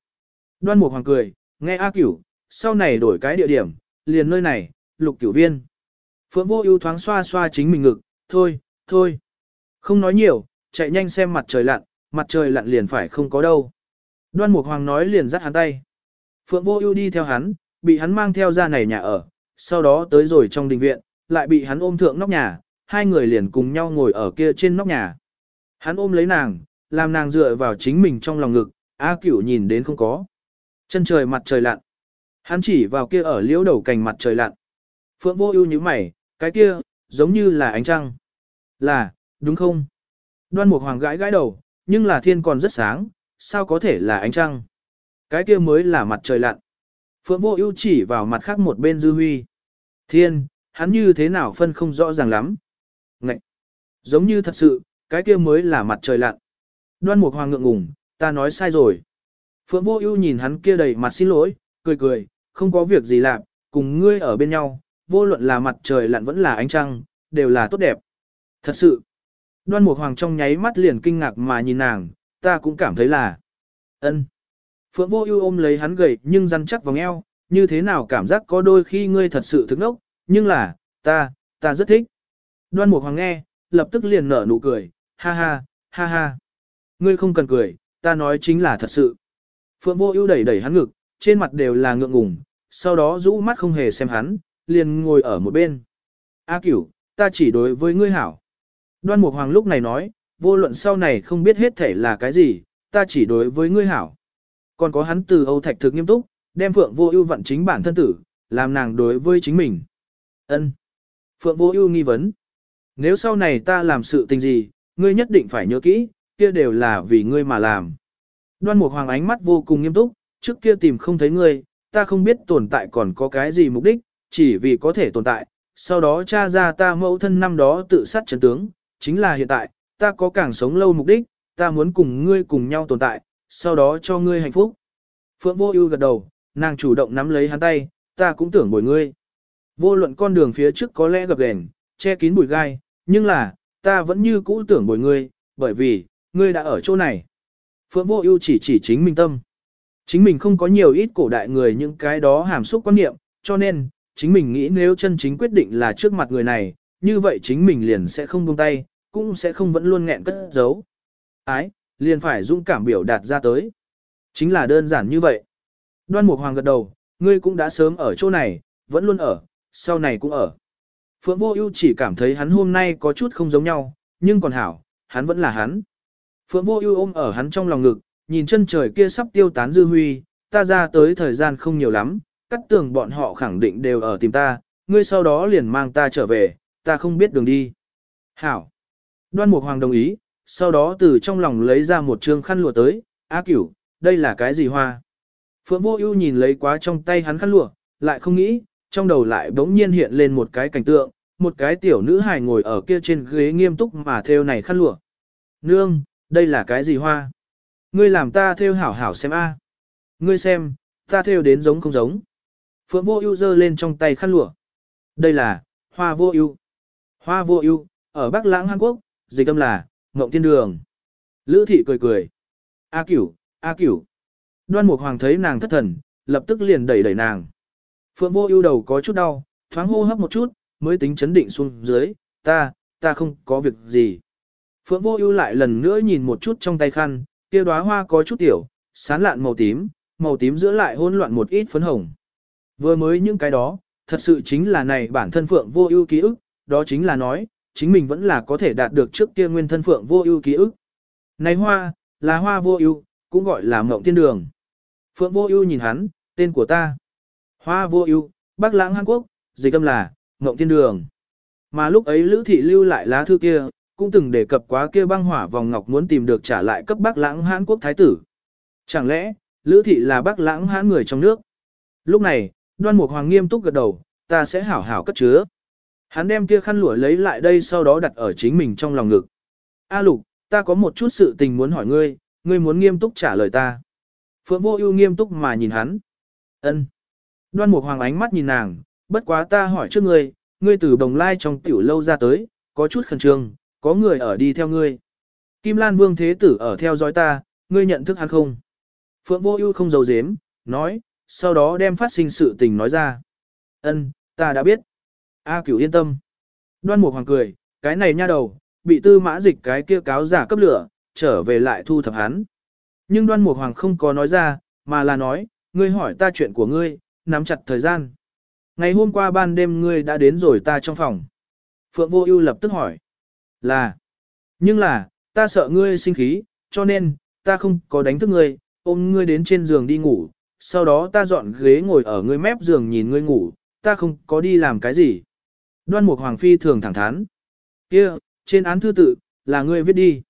Speaker 1: Đoan Mục Hoàng cười, nghe A Cửu, sau này đổi cái địa điểm, liền nơi này, lục cửu viên. Phượng vô ưu thoáng xoa xoa chính mình ngực, thôi, thôi. Không nói nhiều, chạy nhanh xem mặt trời lặn, mặt trời lặn liền phải không có đâu. Đoan Mục Hoàng nói liền dắt hắn tay. Phượng vô ưu đi theo hắn, bị hắn mang theo ra này nhà ở, sau đó tới rồi trong đình viện, lại bị hắn ôm thượng nóc nhà, hai người liền cùng nhau ngồi ở kia trên nóc nhà. Hắn ôm lấy nàng, làm nàng dựa vào chính mình trong lòng ngực, A Cửu nhìn đến không có. Chân trời mặt trời lặn. Hắn chỉ vào kia ở liễu đầu cành mặt trời lặn. Phượng vô ưu như mày, cái kia, giống như là ánh trăng. Là, đúng không? Đoan Mục Hoàng gãi gãi đầu, nhưng là thiên còn rất sáng, sao có thể là ánh trăng? Cái kia mới là mặt trời lặn. Phượng Vô Ưu chỉ vào mặt khác một bên Dư Huy. Thiên, hắn như thế nào phân không rõ ràng lắm. Giống như thật sự, cái kia mới là mặt trời lặn. Đoan Mục Hoàng ngượng ngùng, ta nói sai rồi. Phượng Vô Ưu nhìn hắn kia đầy mặt xin lỗi, cười cười, không có việc gì làm, cùng ngươi ở bên nhau, vô luận là mặt trời lặn vẫn là ánh trăng, đều là tốt đẹp. Thật sự. Đoan Mục Hoàng trong nháy mắt liền kinh ngạc mà nhìn nàng, ta cũng cảm thấy là. Ân. Phượng Vô Ưu ôm lấy hắn gầy nhưng rắn chắc vòng eo, như thế nào cảm giác có đôi khi ngươi thật sự thức nốc, nhưng là, ta, ta rất thích. Đoan Mục Hoàng nghe, lập tức liền nở nụ cười, ha ha, ha ha. Ngươi không cần cười, ta nói chính là thật sự. Phượng Vô Ưu đẩy đẩy hắn ngực, trên mặt đều là ngượng ngùng, sau đó rũ mắt không hề xem hắn, liền ngồi ở một bên. A Cửu, ta chỉ đối với ngươi hảo. Đoan Mục Hoàng lúc này nói, vô luận sau này không biết hết thể là cái gì, ta chỉ đối với ngươi hảo. Còn có hắn từ Âu Thạch thực nghiêm túc, đem Phượng Vô Ưu vận chính bản thân tử, làm nàng đối với chính mình. Ân. Phượng Vô Ưu nghi vấn. Nếu sau này ta làm sự tình gì, ngươi nhất định phải nhớ kỹ, kia đều là vì ngươi mà làm. Đoan Mục Hoàng ánh mắt vô cùng nghiêm túc, trước kia tìm không thấy ngươi, ta không biết tồn tại còn có cái gì mục đích, chỉ vì có thể tồn tại. Sau đó cha ra ta mẫu thân năm đó tự sát chấn tướng, chính là hiện tại, ta có càng sống lâu mục đích, ta muốn cùng ngươi cùng nhau tồn tại, sau đó cho ngươi hạnh phúc. Phượng Vô Ưu gật đầu, nàng chủ động nắm lấy hắn tay, ta cũng tưởng bồi ngươi. Vô luận con đường phía trước có lẽ gập ghềnh, che kín bụi gai, nhưng là, ta vẫn như cũ tưởng bồi ngươi, bởi vì, ngươi đã ở chỗ này. Phượng Vô Ưu chỉ chỉ chính mình tâm. Chính mình không có nhiều ít cổ đại người những cái đó hàm xúc quan niệm, cho nên, chính mình nghĩ nếu chân chính quyết định là trước mặt người này, như vậy chính mình liền sẽ không buông tay, cũng sẽ không vẫn luôn nghẹn cất giấu. Ái, liền phải dũng cảm biểu đạt ra tới. Chính là đơn giản như vậy. Đoan Mục Hoàng gật đầu, ngươi cũng đã sớm ở chỗ này, vẫn luôn ở, sau này cũng ở. Phượng Vô Ưu chỉ cảm thấy hắn hôm nay có chút không giống nhau, nhưng còn hảo, hắn vẫn là hắn. Phượng Vô Ưu ôm ở hắn trong lòng ngực, nhìn chân trời kia sắp tiêu tán dư huy, ta ra tới thời gian không nhiều lắm, cắt tường bọn họ khẳng định đều ở tìm ta, ngươi sau đó liền mang ta trở về, ta không biết đường đi. Hảo. Đoan Mục Hoàng đồng ý, sau đó từ trong lòng lấy ra một trương khăn lụa tới, "A Cửu, đây là cái gì hoa?" Phượng Vô Ưu nhìn lấy quá trong tay hắn khăn lụa, lại không nghĩ, trong đầu lại bỗng nhiên hiện lên một cái cảnh tượng, một cái tiểu nữ hài ngồi ở kia trên ghế nghiêm túc mà theo này khăn lụa. "Nương, đây là cái gì hoa?" "Ngươi làm ta theo hảo hảo xem a." "Ngươi xem, ta theo đến giống không giống?" Phượng Vô Ưu giơ lên trong tay khăn lụa. "Đây là Hoa Vô Ưu." Hoa Vô Ưu, ở Bắc Lãng Hàn Quốc, dịch âm là Ngộng Thiên Đường. Lữ thị cười cười. A Cửu, A Cửu. Đoan Mục Hoàng thấy nàng thất thần, lập tức liền đẩy đẩy nàng. Phượng Vô Ưu đầu có chút đau, thoáng hô hấp một chút, mới tính chấn định xuống dưới, "Ta, ta không có việc gì." Phượng Vô Ưu lại lần nữa nhìn một chút trong tay khăn, kia đóa hoa có chút tiểu, sán lạn màu tím, màu tím giữa lại hỗn loạn một ít phấn hồng. Vừa mới những cái đó, thật sự chính là này bản thân Phượng vô ưu ký ức, đó chính là nói, chính mình vẫn là có thể đạt được trước kia nguyên thân Phượng vô ưu ký ức. Này hoa, là hoa vô ưu, cũng gọi là mộng thiên đường. Phượng vô ưu nhìn hắn, tên của ta. Hoa vô ưu, Bắc Lãng Hàn Quốc, dịch âm là, Ngộng thiên đường. Mà lúc ấy Lữ Thị lưu lại lá thư kia, cũng từng đề cập quá kia băng hỏa vòng ngọc muốn tìm được trả lại cấp Bắc Lãng Hàn Quốc Thái tử. Chẳng lẽ, Lữ Thị là Bắc Lãng Hán người trong nước? Lúc này, đoan mục hoàng nghiêm túc gật đầu, ta sẽ hảo hảo cất chứa. Hắn đem kia khăn lụa lấy lại đây sau đó đặt ở chính mình trong lòng ngực. A lục, ta có một chút sự tình muốn hỏi ngươi, ngươi muốn nghiêm túc trả lời ta. Phượng vô ưu nghiêm túc mà nhìn hắn. ân Đoan mục hoàng ánh mắt nhìn nàng, bất quá ta hỏi trước ngươi, ngươi từ đồng lai trong tiểu lâu ra tới, có chút khẩn trương, có người ở đi theo ngươi. Kim Lan Vương Thế Tử ở theo dõi ta, ngươi nhận thức hắn không? Phượng Vô Ưu không giấu giếm, nói, sau đó đem phát sinh sự tình nói ra. Ân, ta đã biết. A Cửu yên tâm. Đoan Mục Hoàng cười, cái này nha đầu, bị Tư Mã Dịch cái kia cáo giả cấp lửa, trở về lại thu thập hắn. Nhưng Đoan Mục Hoàng không có nói ra, mà là nói, ngươi hỏi ta chuyện của ngươi, nắm chặt thời gian. Ngày hôm qua ban đêm ngươi đã đến rồi ta trong phòng. Phượng Vô Ưu lập tức hỏi. Là. Nhưng là, ta sợ ngươi sinh khí, cho nên, ta không có đánh thức ngươi, ôm ngươi đến trên giường đi ngủ, sau đó ta dọn ghế ngồi ở ngươi mép giường nhìn ngươi ngủ, ta không có đi làm cái gì. Đoan Mục Hoàng Phi thường thẳng thắn. kia trên án thư tự, là ngươi viết đi.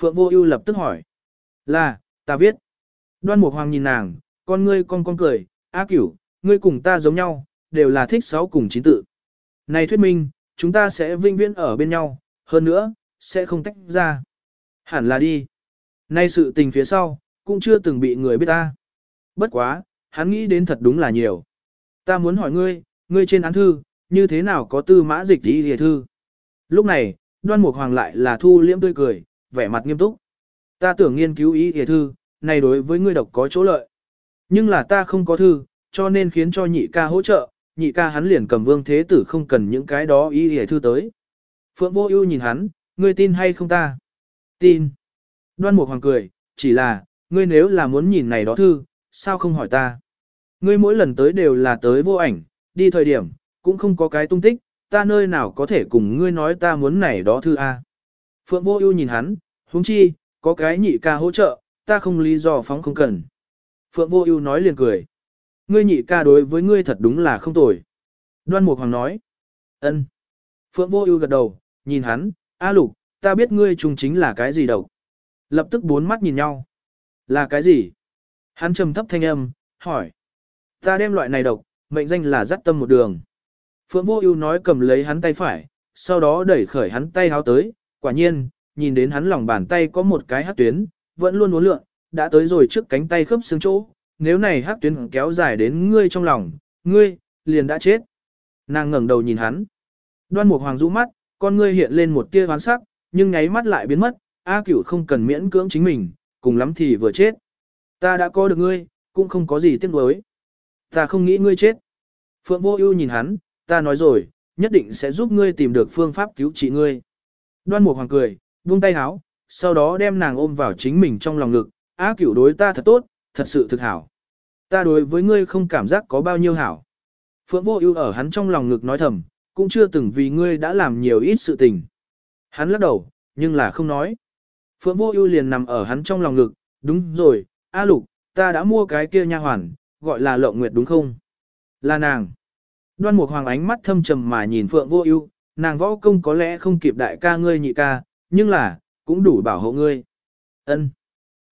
Speaker 1: Phượng Vô Ưu lập tức hỏi. Là, ta viết. Đoan Mục Hoàng nhìn nàng, con ngươi con con cười, A Cửu, ngươi cùng ta giống nhau, đều là thích sáu cùng chín tự. Này thuyết minh, chúng ta sẽ vinh viễn ở bên nhau, hơn nữa, sẽ không tách ra. Hẳn là đi. Nay sự tình phía sau, cũng chưa từng bị người biết ta. Bất quá, hắn nghĩ đến thật đúng là nhiều. Ta muốn hỏi ngươi, ngươi trên án thư, như thế nào có tư mã dịch đi hề thư? Lúc này, đoan mục hoàng lại là thu liễm tươi cười, vẻ mặt nghiêm túc. Ta tưởng nghiên cứu ý hề thư, này đối với ngươi độc có chỗ lợi. Nhưng là ta không có thư, cho nên khiến cho nhị ca hỗ trợ, nhị ca hắn liền cầm vương thế tử không cần những cái đó ý hề thư tới. Phượng vô ưu nhìn hắn, ngươi tin hay không ta? Tin. Đoan mục hoàng cười, chỉ là, ngươi nếu là muốn nhìn này đó thư, sao không hỏi ta? Ngươi mỗi lần tới đều là tới vô ảnh, đi thời điểm, cũng không có cái tung tích, ta nơi nào có thể cùng ngươi nói ta muốn này đó thư a? Phượng vô ưu nhìn hắn, huống chi, có cái nhị ca hỗ trợ, ta không lý do phóng không cần. Phượng vô ưu nói liền cười. Ngươi nhị ca đối với ngươi thật đúng là không tồi. Đoan Mục Hoàng nói. ân. Phượng vô ưu gật đầu, nhìn hắn, A lục, ta biết ngươi trùng chính là cái gì đâu. Lập tức bốn mắt nhìn nhau. Là cái gì? Hắn trầm thấp thanh âm, hỏi. Ta đem loại này độc, mệnh danh là dắt tâm một đường. Phượng Vô Ưu nói cầm lấy hắn tay phải, sau đó đẩy khởi hắn tay háo tới, quả nhiên, nhìn đến hắn lòng bàn tay có một cái hắc tuyến, vẫn luôn uốn lượn, đã tới rồi trước cánh tay khớp xương chỗ, nếu này hắc tuyến kéo dài đến ngươi trong lòng, ngươi liền đã chết. Nàng ngẩng đầu nhìn hắn. Đoan Mục Hoàng rũ mắt, con ngươi hiện lên một tia hoán sắc, nhưng nháy mắt lại biến mất, A Cửu không cần miễn cưỡng chính mình, cùng lắm thì vừa chết. Ta đã có được ngươi, cũng không có gì tiếc nuối. Ta không nghĩ ngươi chết. Phượng Vô Ưu nhìn hắn, ta nói rồi, nhất định sẽ giúp ngươi tìm được phương pháp cứu trị ngươi. Đoan Mục Hoàng cười, buông tay háo, sau đó đem nàng ôm vào chính mình trong lòng ngực, A Cửu đối ta thật tốt, thật sự thực hảo. Ta đối với ngươi không cảm giác có bao nhiêu hảo." Phượng Vô Ưu ở hắn trong lòng ngực nói thầm, cũng chưa từng vì ngươi đã làm nhiều ít sự tình. Hắn lắc đầu, nhưng là không nói. Phượng Vô Ưu liền nằm ở hắn trong lòng ngực, "Đúng rồi, A Lục, ta đã mua cái kia nha hoàn, gọi là Lộng Nguyệt đúng không?" "Là nàng." Đoan Mục Hoàng ánh mắt thâm trầm mà nhìn Phượng Vô Ưu, nàng võ công có lẽ không kịp đại ca ngươi nhị ca, nhưng là cũng đủ bảo hộ ngươi. Ân.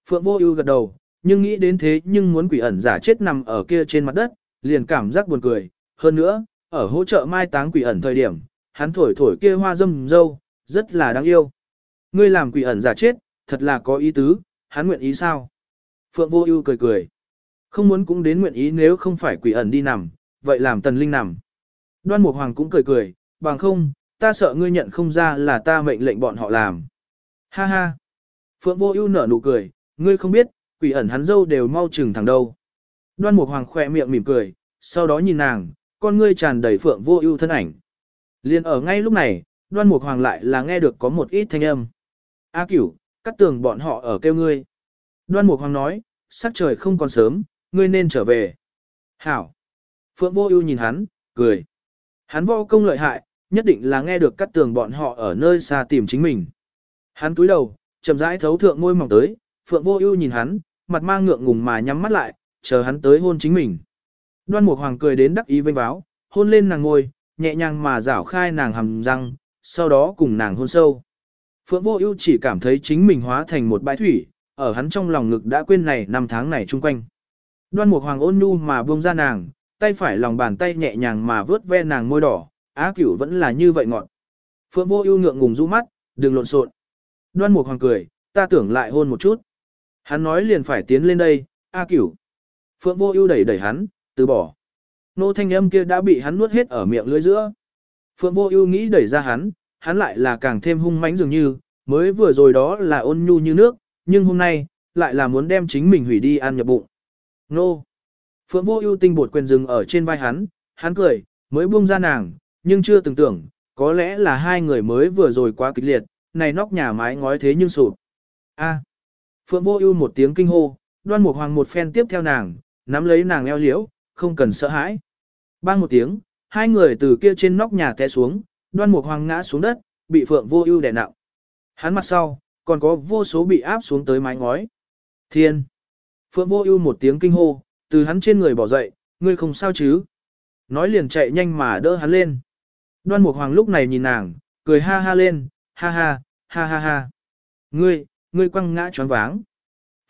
Speaker 1: Phượng Vô Ưu gật đầu, nhưng nghĩ đến thế nhưng muốn quỷ ẩn giả chết nằm ở kia trên mặt đất, liền cảm giác buồn cười, hơn nữa, ở hỗ trợ mai táng quỷ ẩn thời điểm, hắn thổi thổi kia hoa dâm dâu, rất là đáng yêu. Ngươi làm quỷ ẩn giả chết, thật là có ý tứ, hắn nguyện ý sao? Phượng Vô Ưu cười cười. Không muốn cũng đến nguyện ý nếu không phải quỷ ẩn đi nằm, vậy làm tần linh nằm. Đoan Mục Hoàng cũng cười cười, bằng không, ta sợ ngươi nhận không ra là ta mệnh lệnh bọn họ làm. Ha ha. Phượng Vô Ưu nở nụ cười, ngươi không biết, quỷ ẩn hắn dâu đều mau chừng thẳng đâu. Đoan Mục Hoàng khẽ miệng mỉm cười, sau đó nhìn nàng, con ngươi tràn đầy Phượng Vô Ưu thân ảnh. Liên ở ngay lúc này, Đoan Mục Hoàng lại là nghe được có một ít thanh âm. A Cửu, cắt tường bọn họ ở kêu ngươi. Đoan Mục Hoàng nói, sắc trời không còn sớm, ngươi nên trở về. Hảo. Phượng Vô Ưu nhìn hắn, cười. Hắn vô công lợi hại, nhất định là nghe được cắt tường bọn họ ở nơi xa tìm chính mình. Hắn cúi đầu, chậm rãi thấu thượng ngôi mỏng tới, Phượng Vô Ưu nhìn hắn, mặt mang ngượng ngùng mà nhắm mắt lại, chờ hắn tới hôn chính mình. Đoan Mục Hoàng cười đến đắc ý vênh váo, hôn lên nàng ngôi, nhẹ nhàng mà rảo khai nàng hàm răng, sau đó cùng nàng hôn sâu. Phượng Vô Ưu chỉ cảm thấy chính mình hóa thành một bãi thủy, ở hắn trong lòng ngực đã quên này năm tháng này chung quanh. Đoan Mục Hoàng ôn nhu mà buông ra nàng, tay phải lòng bàn tay nhẹ nhàng mà vớt ve nàng môi đỏ, Á Cửu vẫn là như vậy ngọt. Phượng Vô Ưu ngượng ngùng rũ mắt, đừng lộn xộn. Đoan Mục Hoàng cười, ta tưởng lại hôn một chút. Hắn nói liền phải tiến lên đây, A Cửu. Phượng Vô Ưu đẩy đẩy hắn, từ bỏ. Nô thanh âm kia đã bị hắn nuốt hết ở miệng lưỡi giữa. Phượng Vô Ưu nghĩ đẩy ra hắn, hắn lại là càng thêm hung mãnh dường như, mới vừa rồi đó là ôn nhu như nước, nhưng hôm nay lại là muốn đem chính mình hủy đi ăn nhập bụng. Nô. Phượng Vô Ưu tinh bột quyền dừng ở trên vai hắn, hắn cười, mới buông ra nàng, nhưng chưa từng tưởng, có lẽ là hai người mới vừa rồi quá kịch liệt, này nóc nhà mái ngói thế nhưng sụp. A. Phượng Vô Ưu một tiếng kinh hô, Đoan Mục Hoàng một phen tiếp theo nàng, nắm lấy nàng eo liễu, không cần sợ hãi. Bang một tiếng, hai người từ kia trên nóc nhà té xuống, Đoan Mục Hoàng ngã xuống đất, bị Phượng Vô Ưu đè nặng. Hắn mặt sau, còn có vô số bị áp xuống tới mái ngói. Thiên. Phượng Vô Ưu một tiếng kinh hô, từ hắn trên người bỏ dậy, ngươi không sao chứ? Nói liền chạy nhanh mà đỡ hắn lên. Đoan Mục Hoàng lúc này nhìn nàng, cười ha ha lên, ha ha, ha ha ha. Ngươi, ngươi quăng ngã choáng váng.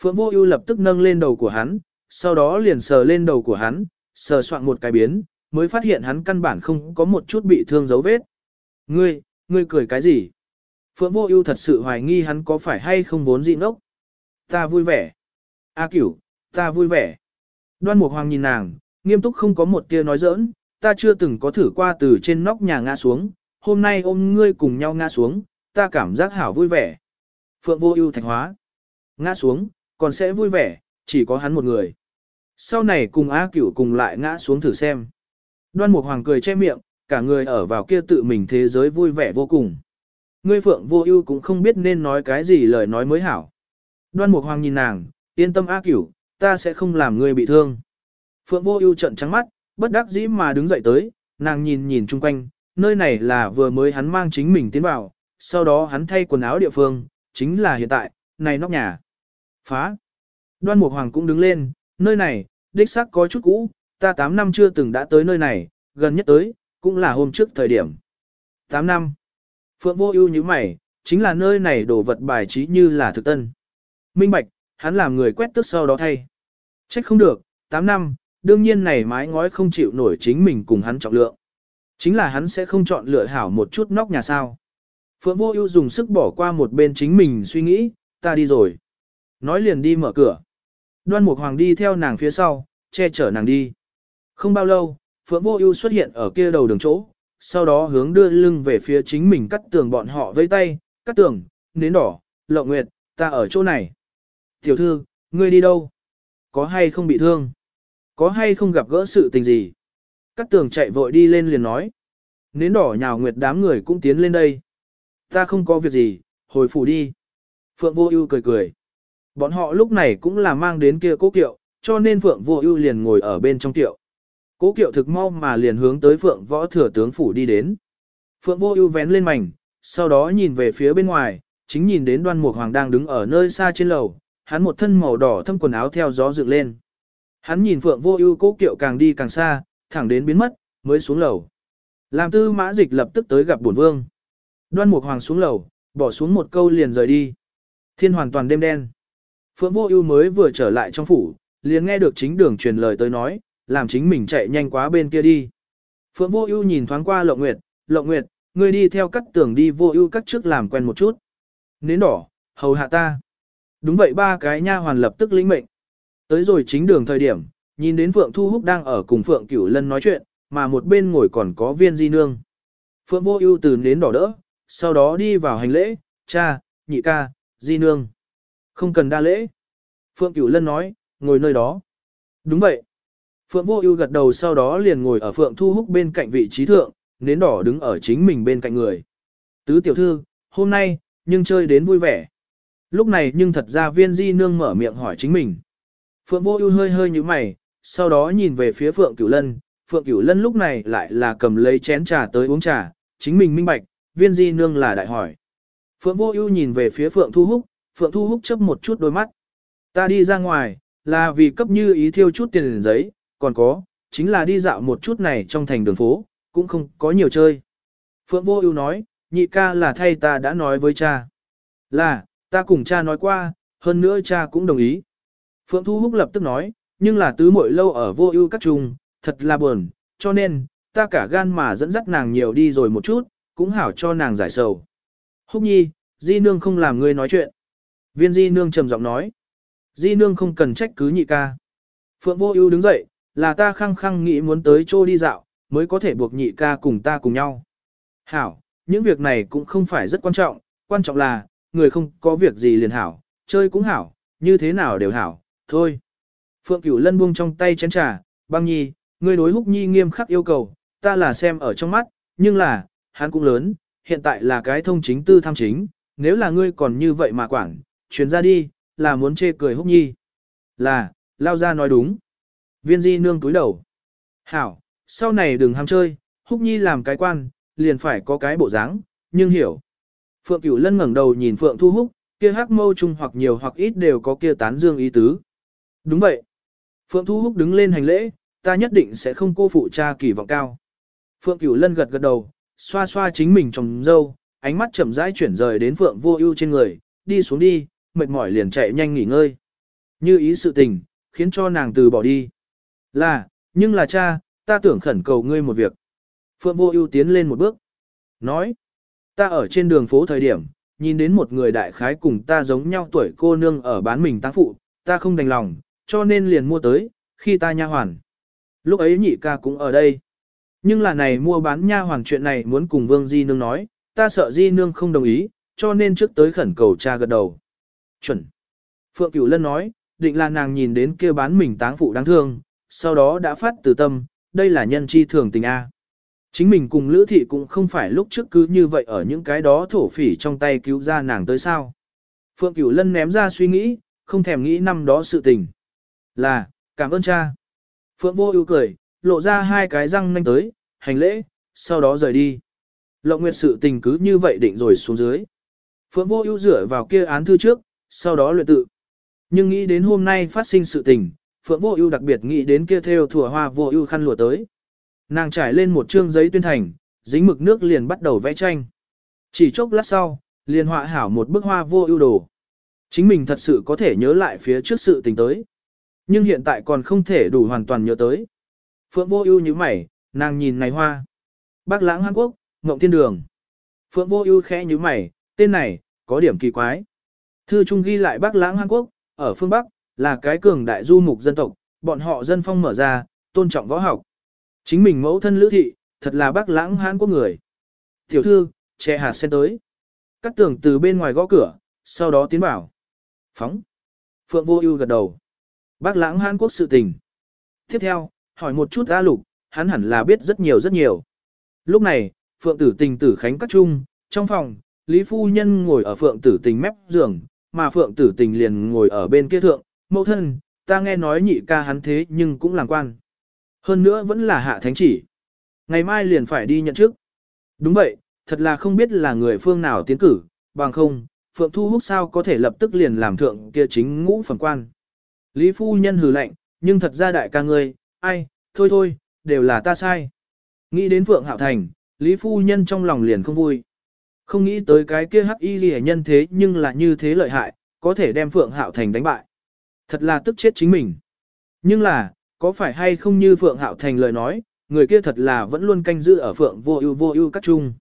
Speaker 1: Phượng Vô Ưu lập tức nâng lên đầu của hắn, sau đó liền sờ lên đầu của hắn, sờ soạn một cái biến, mới phát hiện hắn căn bản không có một chút bị thương dấu vết. Ngươi, ngươi cười cái gì? Phượng Vô Ưu thật sự hoài nghi hắn có phải hay không vốn dị nốc. Ta vui vẻ. A Cửu, ta vui vẻ. Đoan Mục Hoàng nhìn nàng, nghiêm túc không có một tia nói giỡn, ta chưa từng có thử qua từ trên nóc nhà ngã xuống, hôm nay ôm ngươi cùng nhau ngã xuống, ta cảm giác hảo vui vẻ. Phượng Vô Ưu thạch hóa. Ngã xuống, còn sẽ vui vẻ, chỉ có hắn một người. Sau này cùng A Cửu cùng lại ngã xuống thử xem. Đoan Mục Hoàng cười che miệng, cả người ở vào kia tự mình thế giới vui vẻ vô cùng. Ngươi Phượng Vô Ưu cũng không biết nên nói cái gì lời nói mới hảo. Đoan Mục Hoàng nhìn nàng, yên tâm A Cửu, ta sẽ không làm ngươi bị thương. Phượng Vô Ưu trợn trắng mắt, bất đắc dĩ mà đứng dậy tới, nàng nhìn nhìn xung quanh, nơi này là vừa mới hắn mang chính mình tiến vào, sau đó hắn thay quần áo địa phương, chính là hiện tại, này nóc nhà. Phá. Đoan Mục Hoàng cũng đứng lên, nơi này, đích xác có chút cũ, ta 8 năm chưa từng đã tới nơi này, gần nhất tới, cũng là hôm trước thời điểm. 8 năm. Phượng Vô Ưu như mày, chính là nơi này đồ vật bài trí như là thực tân. Minh Bạch, hắn làm người quét tước sau đó thay. Trách không được, 8 năm, đương nhiên này mái ngói không chịu nổi chính mình cùng hắn trọng lượng. Chính là hắn sẽ không chọn lựa hảo một chút nóc nhà sao. Phượng Vô Ưu dùng sức bỏ qua một bên chính mình suy nghĩ, ta đi rồi. Nói liền đi mở cửa. Đoan Mục Hoàng đi theo nàng phía sau, che chở nàng đi. Không bao lâu, Phượng Vô Ưu xuất hiện ở kia đầu đường chỗ, sau đó hướng đưa lưng về phía chính mình cắt tường bọn họ vẫy tay, cắt tường, nến đỏ, lộng nguyệt, ta ở chỗ này. Tiểu thư, ngươi đi đâu? Có hay không bị thương? Có hay không gặp gỡ sự tình gì? Cắt tường chạy vội đi lên liền nói. Nến đỏ nhào nguyệt đám người cũng tiến lên đây. Ta không có việc gì, hồi phủ đi. Phượng Vô Ưu cười cười. Bọn họ lúc này cũng là mang đến kia cố kiệu, cho nên Phượng Vô Ưu liền ngồi ở bên trong kiệu. Cố kiệu thực mau mà liền hướng tới Phượng Võ Thừa tướng phủ đi đến. Phượng Vô Ưu vén lên mảnh, sau đó nhìn về phía bên ngoài, chính nhìn đến Đoan Mục Hoàng đang đứng ở nơi xa trên lầu, hắn một thân màu đỏ thâm quần áo theo gió dựng lên. Hắn nhìn Phượng Vô Ưu cố kiệu càng đi càng xa, thẳng đến biến mất, mới xuống lầu. Làm Tư Mã Dịch lập tức tới gặp bổn vương. Đoan Mục Hoàng xuống lầu, bỏ xuống một câu liền rời đi. Thiên hoàn toàn đêm đen. Phượng Vô Ưu mới vừa trở lại trong phủ, liền nghe được chính đường truyền lời tới nói, làm chính mình chạy nhanh quá bên kia đi. Phượng Vô Ưu nhìn thoáng qua Lộng Nguyệt, "Lộng Nguyệt, ngươi đi theo cắt tưởng đi Vô Ưu cắt trước làm quen một chút." Nến đỏ, hầu hạ ta. Đúng vậy ba cái nha hoàn lập tức lĩnh mệnh. Tới rồi chính đường thời điểm, nhìn đến Phượng Thu Húc đang ở cùng Phượng Cửu Lân nói chuyện, mà một bên ngồi còn có viên di nương. Phượng Vô Ưu từ nến đỏ đỡ, sau đó đi vào hành lễ, "Cha, nhị ca, di nương." Không cần đa lễ. Phượng Cửu Lân nói, ngồi nơi đó. Đúng vậy. Phượng Vô Ưu gật đầu sau đó liền ngồi ở Phượng Thu Húc bên cạnh vị trí thượng, nến đỏ đứng ở chính mình bên cạnh người. Tứ tiểu thư, hôm nay, nhưng chơi đến vui vẻ. Lúc này nhưng thật ra viên di nương mở miệng hỏi chính mình. Phượng Vô Ưu hơi hơi như mày, sau đó nhìn về phía Phượng Cửu Lân, Phượng Cửu Lân lúc này lại là cầm lấy chén trà tới uống trà, chính mình minh bạch, viên di nương là đại hỏi. Phượng Vô Ưu nhìn về phía Phượng Thu Húc, Phượng Thu Húc chớp một chút đôi mắt. Ta đi ra ngoài, là vì cấp như ý thiêu chút tiền giấy, còn có, chính là đi dạo một chút này trong thành đường phố, cũng không có nhiều chơi. Phượng Vô Ưu nói, nhị ca là thay ta đã nói với cha. Là, ta cùng cha nói qua, hơn nữa cha cũng đồng ý. Phượng Thu Húc lập tức nói, nhưng là tứ muội lâu ở Vô Ưu các trùng, thật là buồn, cho nên, ta cả gan mà dẫn dắt nàng nhiều đi rồi một chút, cũng hảo cho nàng giải sầu. Húc nhi, Di Nương không làm ngươi nói chuyện. Viên Di Nương trầm giọng nói. Di Nương không cần trách cứ nhị ca. Phượng Vô Ưu đứng dậy, là ta khăng khăng nghĩ muốn tới chỗ đi dạo, mới có thể buộc nhị ca cùng ta cùng nhau. Hảo, những việc này cũng không phải rất quan trọng, quan trọng là, người không có việc gì liền hảo, chơi cũng hảo, như thế nào đều hảo, thôi. Phượng Cửu Lân buông trong tay chén trà, băng nhi, ngươi đối húc nhi nghiêm khắc yêu cầu, ta là xem ở trong mắt, nhưng là, hắn cũng lớn, hiện tại là cái thông chính tư tham chính, nếu là ngươi còn như vậy mà quản, chuyển ra đi, là muốn chê cười húc nhi. Là, lao ra nói đúng. Viên di nương túi đầu. Hảo, sau này đừng ham chơi, húc nhi làm cái quan, liền phải có cái bộ dáng, nhưng hiểu. Phượng Cửu Lân ngẩng đầu nhìn Phượng Thu Húc, kia hắc mâu chung hoặc nhiều hoặc ít đều có kia tán dương ý tứ. Đúng vậy. Phượng Thu Húc đứng lên hành lễ, ta nhất định sẽ không cô phụ cha kỳ vọng cao. Phượng Cửu Lân gật gật đầu, xoa xoa chính mình trong dâu, ánh mắt chậm rãi chuyển rời đến Phượng Vô Ưu trên người, đi xuống đi, mệt mỏi liền chạy nhanh nghỉ ngơi. Như ý sự tình, khiến cho nàng từ bỏ đi. Là, nhưng là cha, ta tưởng khẩn cầu ngươi một việc. Phượng Vô Ưu tiến lên một bước, nói: "Ta ở trên đường phố thời điểm, nhìn đến một người đại khái cùng ta giống nhau tuổi cô nương ở bán mình táng phụ, ta không đành lòng, cho nên liền mua tới, khi ta nha hoàn. Lúc ấy nhị ca cũng ở đây. Nhưng là này mua bán nha hoàn chuyện này muốn cùng Vương Di Nương nói, ta sợ Di Nương không đồng ý, cho nên trước tới khẩn cầu cha gật đầu. Chuẩn. Phượng Cửu Lân nói, định là nàng nhìn đến kia bán mình táng phụ đáng thương, sau đó đã phát từ tâm, đây là nhân chi thường tình A. Chính mình cùng Lữ Thị cũng không phải lúc trước cứ như vậy ở những cái đó thổ phỉ trong tay cứu ra nàng tới sao. Phượng Cửu Lân ném ra suy nghĩ, không thèm nghĩ năm đó sự tình. Là, cảm ơn cha. Phượng Vô ưu cười, lộ ra hai cái răng nanh tới, hành lễ, sau đó rời đi. Lộng Nguyệt sự tình cứ như vậy định rồi xuống dưới. Phượng Vô ưu dựa vào kia án thư trước, sau đó luyện tự. Nhưng nghĩ đến hôm nay phát sinh sự tình, Phượng Vô Ưu đặc biệt nghĩ đến kia theo thủa hoa Vô Ưu khăn lụa tới. Nàng trải lên một trương giấy tuyên thành, dính mực nước liền bắt đầu vẽ tranh. Chỉ chốc lát sau, liền họa hảo một bức hoa Vô Ưu đồ. Chính mình thật sự có thể nhớ lại phía trước sự tình tới. Nhưng hiện tại còn không thể đủ hoàn toàn nhớ tới. Phượng Vô Ưu nhíu mày, nàng nhìn này hoa. Bắc Lãng Hàn Quốc, Ngộng Thiên Đường. Phượng Vô Ưu khẽ nhíu mày, tên này có điểm kỳ quái. Thư trung ghi lại Bắc Lãng Hàn Quốc, ở phương Bắc, là cái cường đại du mục dân tộc, bọn họ dân phong mở ra, tôn trọng võ học. Chính mình mẫu thân Lữ thị, thật là Bắc Lãng Hàn Quốc người. Tiểu thư, che hạt sen tới. Cắt tường từ bên ngoài gõ cửa, sau đó tiến vào. Phóng. Phượng Vô Ưu gật đầu. Bắc lãng Hàn Quốc sự tình. Tiếp theo, hỏi một chút A Lục, hắn hẳn là biết rất nhiều rất nhiều. Lúc này, Phượng tử tình tử khánh các trung, trong phòng, Lý Phu Nhân ngồi ở Phượng tử tình mép giường, mà Phượng tử tình liền ngồi ở bên kia thượng, mẫu thân, ta nghe nói nhị ca hắn thế nhưng cũng làm quan. Hơn nữa vẫn là hạ thánh chỉ. Ngày mai liền phải đi nhận chức. Đúng vậy, thật là không biết là người phương nào tiến cử, bằng không, Phượng Thu Húc sao có thể lập tức liền làm thượng kia chính ngũ phẩm quan. Lý phu nhân hừ lạnh, nhưng thật ra đại ca ngươi, ai, thôi thôi, đều là ta sai. Nghĩ đến Phượng Hạo Thành, Lý phu nhân trong lòng liền không vui. Không nghĩ tới cái kia hắc y gì nhân thế nhưng là như thế lợi hại, có thể đem Phượng Hạo Thành đánh bại. Thật là tức chết chính mình. Nhưng là, có phải hay không như Phượng Hạo Thành lời nói, người kia thật là vẫn luôn canh giữ ở Phượng vô ưu vô ưu các chung.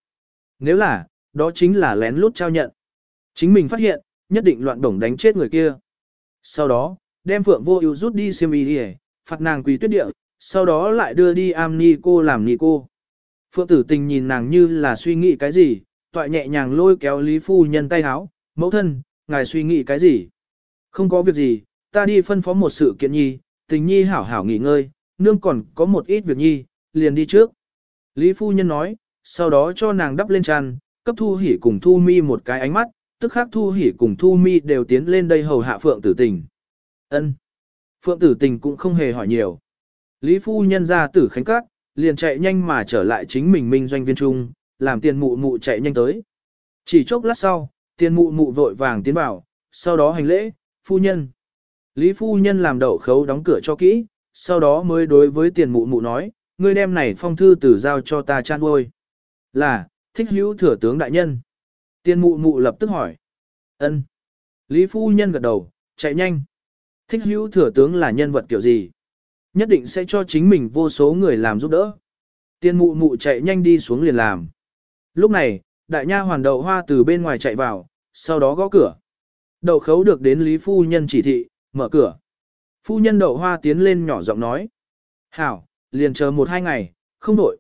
Speaker 1: Nếu là, đó chính là lén lút trao nhận. Chính mình phát hiện, nhất định loạn đồng đánh chết người kia. Sau đó, đem Phượng Vô Ưu rút đi xiêm y đi, phạt nàng quỳ tuyết địa, sau đó lại đưa đi am ni cô làm ni cô. Phượng Tử Tình nhìn nàng như là suy nghĩ cái gì, toại nhẹ nhàng lôi kéo Lý phu nhân tay háo, "Mẫu thân, ngài suy nghĩ cái gì?" "Không có việc gì, ta đi phân phó một sự kiện nhi, Tình nhi hảo hảo nghỉ ngơi, nương còn có một ít việc nhi, liền đi trước." Lý phu nhân nói, sau đó cho nàng đắp lên tràn, cấp Thu Hỉ cùng Thu Mi một cái ánh mắt, tức khắc Thu Hỉ cùng Thu Mi đều tiến lên đây hầu hạ Phượng Tử Tình. Ân. Phượng tử tình cũng không hề hỏi nhiều. Lý phu nhân ra tử khánh các, liền chạy nhanh mà trở lại chính mình minh doanh viên trung, làm tiền mụ mụ chạy nhanh tới. Chỉ chốc lát sau, tiền mụ mụ vội vàng tiến vào, sau đó hành lễ, phu nhân. Lý phu nhân làm đậu khấu đóng cửa cho kỹ, sau đó mới đối với tiền mụ mụ nói, ngươi đem này phong thư tử giao cho ta chan uôi. Là, thích hữu thừa tướng đại nhân. Tiền mụ mụ lập tức hỏi. ân. Lý phu nhân gật đầu, chạy nhanh. Thích hữu thừa tướng là nhân vật kiểu gì? Nhất định sẽ cho chính mình vô số người làm giúp đỡ. Tiên mụ mụ chạy nhanh đi xuống liền làm. Lúc này, đại nha hoàn đậu hoa từ bên ngoài chạy vào, sau đó gõ cửa. Đậu khấu được đến Lý Phu Nhân chỉ thị, mở cửa. Phu Nhân đậu hoa tiến lên nhỏ giọng nói. Hảo, liền chờ một hai ngày, không đổi.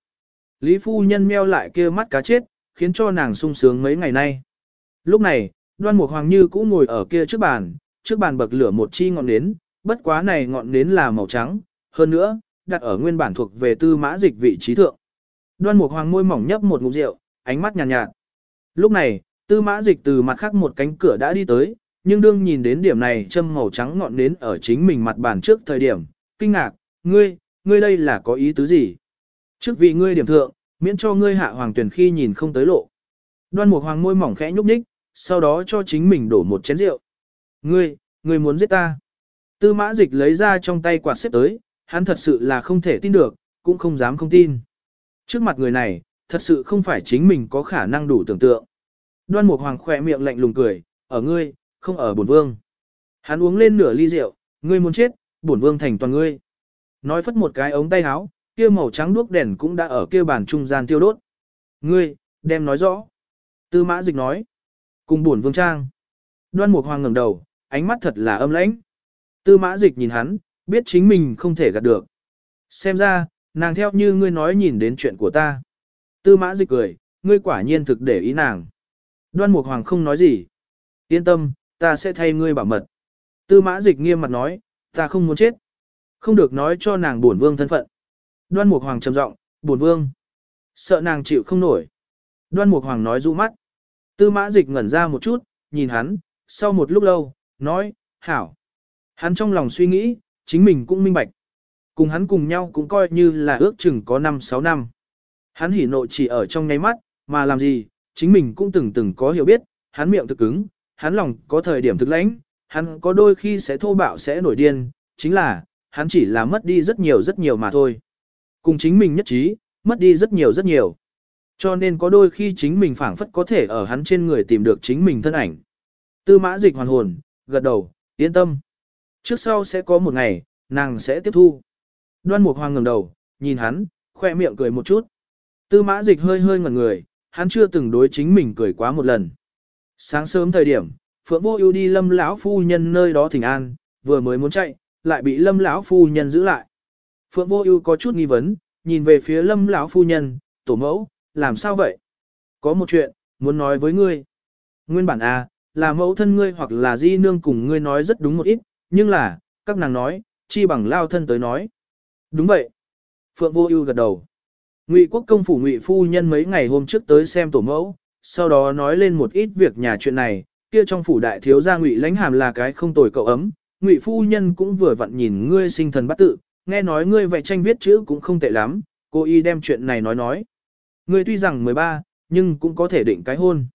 Speaker 1: Lý Phu Nhân meo lại kia mắt cá chết, khiến cho nàng sung sướng mấy ngày nay. Lúc này, đoan mục hoàng như cũng ngồi ở kia trước bàn, trước bàn bậc lửa một chi ngọn nến, bất quá này ngọn nến là màu trắng, hơn nữa, đặt ở nguyên bản thuộc về tư mã dịch vị trí thượng. Đoan mục hoàng môi mỏng nhấp một ngụm rượu, ánh mắt nhàn nhạt, nhạt. Lúc này, tư mã dịch từ mặt khác một cánh cửa đã đi tới, nhưng đương nhìn đến điểm này châm màu trắng ngọn nến ở chính mình mặt bàn trước thời điểm, kinh ngạc, ngươi, ngươi đây là có ý tứ gì? Trước vị ngươi điểm thượng, miễn cho ngươi hạ hoàng tuyển khi nhìn không tới lộ. Đoan mục hoàng môi mỏng khẽ nhúc nhích, sau đó cho chính mình đổ một chén rượu. Ngươi, ngươi muốn giết ta. Tư mã dịch lấy ra trong tay quạt xếp tới, hắn thật sự là không thể tin được, cũng không dám không tin. Trước mặt người này, thật sự không phải chính mình có khả năng đủ tưởng tượng. Đoan Mục Hoàng khỏe miệng lạnh lùng cười, ở ngươi, không ở bổn vương. Hắn uống lên nửa ly rượu, ngươi muốn chết, bổn vương thành toàn ngươi. Nói phất một cái ống tay áo, kia màu trắng đuốc đèn cũng đã ở kia bàn trung gian tiêu đốt. Ngươi, đem nói rõ. Tư mã dịch nói. Cùng bổn vương trang. Đoan Mục Hoàng ngẩng đầu, ánh mắt thật là âm lãnh. Tư mã dịch nhìn hắn, biết chính mình không thể gạt được. Xem ra, nàng theo như ngươi nói nhìn đến chuyện của ta. Tư mã dịch cười, ngươi quả nhiên thực để ý nàng. Đoan Mục Hoàng không nói gì. Yên tâm, ta sẽ thay ngươi bảo mật. Tư mã dịch nghiêm mặt nói, ta không muốn chết. Không được nói cho nàng bổn vương thân phận. Đoan Mục Hoàng trầm giọng, bổn vương. Sợ nàng chịu không nổi. Đoan Mục Hoàng nói rũ mắt. Tư mã dịch ngẩn ra một chút, nhìn hắn, sau một lúc lâu, nói, hảo. Hắn trong lòng suy nghĩ, chính mình cũng minh bạch. Cùng hắn cùng nhau cũng coi như là ước chừng có 5-6 năm. Hắn hỉ nộ chỉ ở trong nháy mắt, mà làm gì, chính mình cũng từng từng có hiểu biết, hắn miệng thực cứng, hắn lòng có thời điểm thực lãnh, hắn có đôi khi sẽ thô bạo sẽ nổi điên, chính là, hắn chỉ là mất đi rất nhiều rất nhiều mà thôi. Cùng chính mình nhất trí, mất đi rất nhiều rất nhiều. Cho nên có đôi khi chính mình phảng phất có thể ở hắn trên người tìm được chính mình thân ảnh. Tư mã dịch hoàn hồn, gật đầu, yên tâm. Trước sau sẽ có một ngày, nàng sẽ tiếp thu. Đoan Mục Hoàng ngẩng đầu, nhìn hắn, khoe miệng cười một chút. Tư mã dịch hơi hơi ngẩn người, hắn chưa từng đối chính mình cười quá một lần. Sáng sớm thời điểm, Phượng Vô Ưu đi Lâm lão phu nhân nơi đó thỉnh an, vừa mới muốn chạy, lại bị Lâm lão phu nhân giữ lại. Phượng Vô Ưu có chút nghi vấn, nhìn về phía Lâm lão phu nhân, "Tổ mẫu, làm sao vậy?" "Có một chuyện muốn nói với ngươi." Nguyên bản a, à, là mẫu thân ngươi hoặc là di nương cùng ngươi nói rất đúng một ít, nhưng là, các nàng nói, chi bằng lao thân tới nói. Đúng vậy. Phượng Vô Ưu gật đầu. Ngụy Quốc công phủ Ngụy phu nhân mấy ngày hôm trước tới xem tổ mẫu, sau đó nói lên một ít việc nhà chuyện này, kia trong phủ đại thiếu gia Ngụy Lãnh Hàm là cái không tồi cậu ấm, Ngụy phu nhân cũng vừa vặn nhìn ngươi sinh thần bắt tự, nghe nói ngươi vẽ tranh viết chữ cũng không tệ lắm, cô y đem chuyện này nói nói. Ngươi tuy rằng 13, nhưng cũng có thể định cái hôn.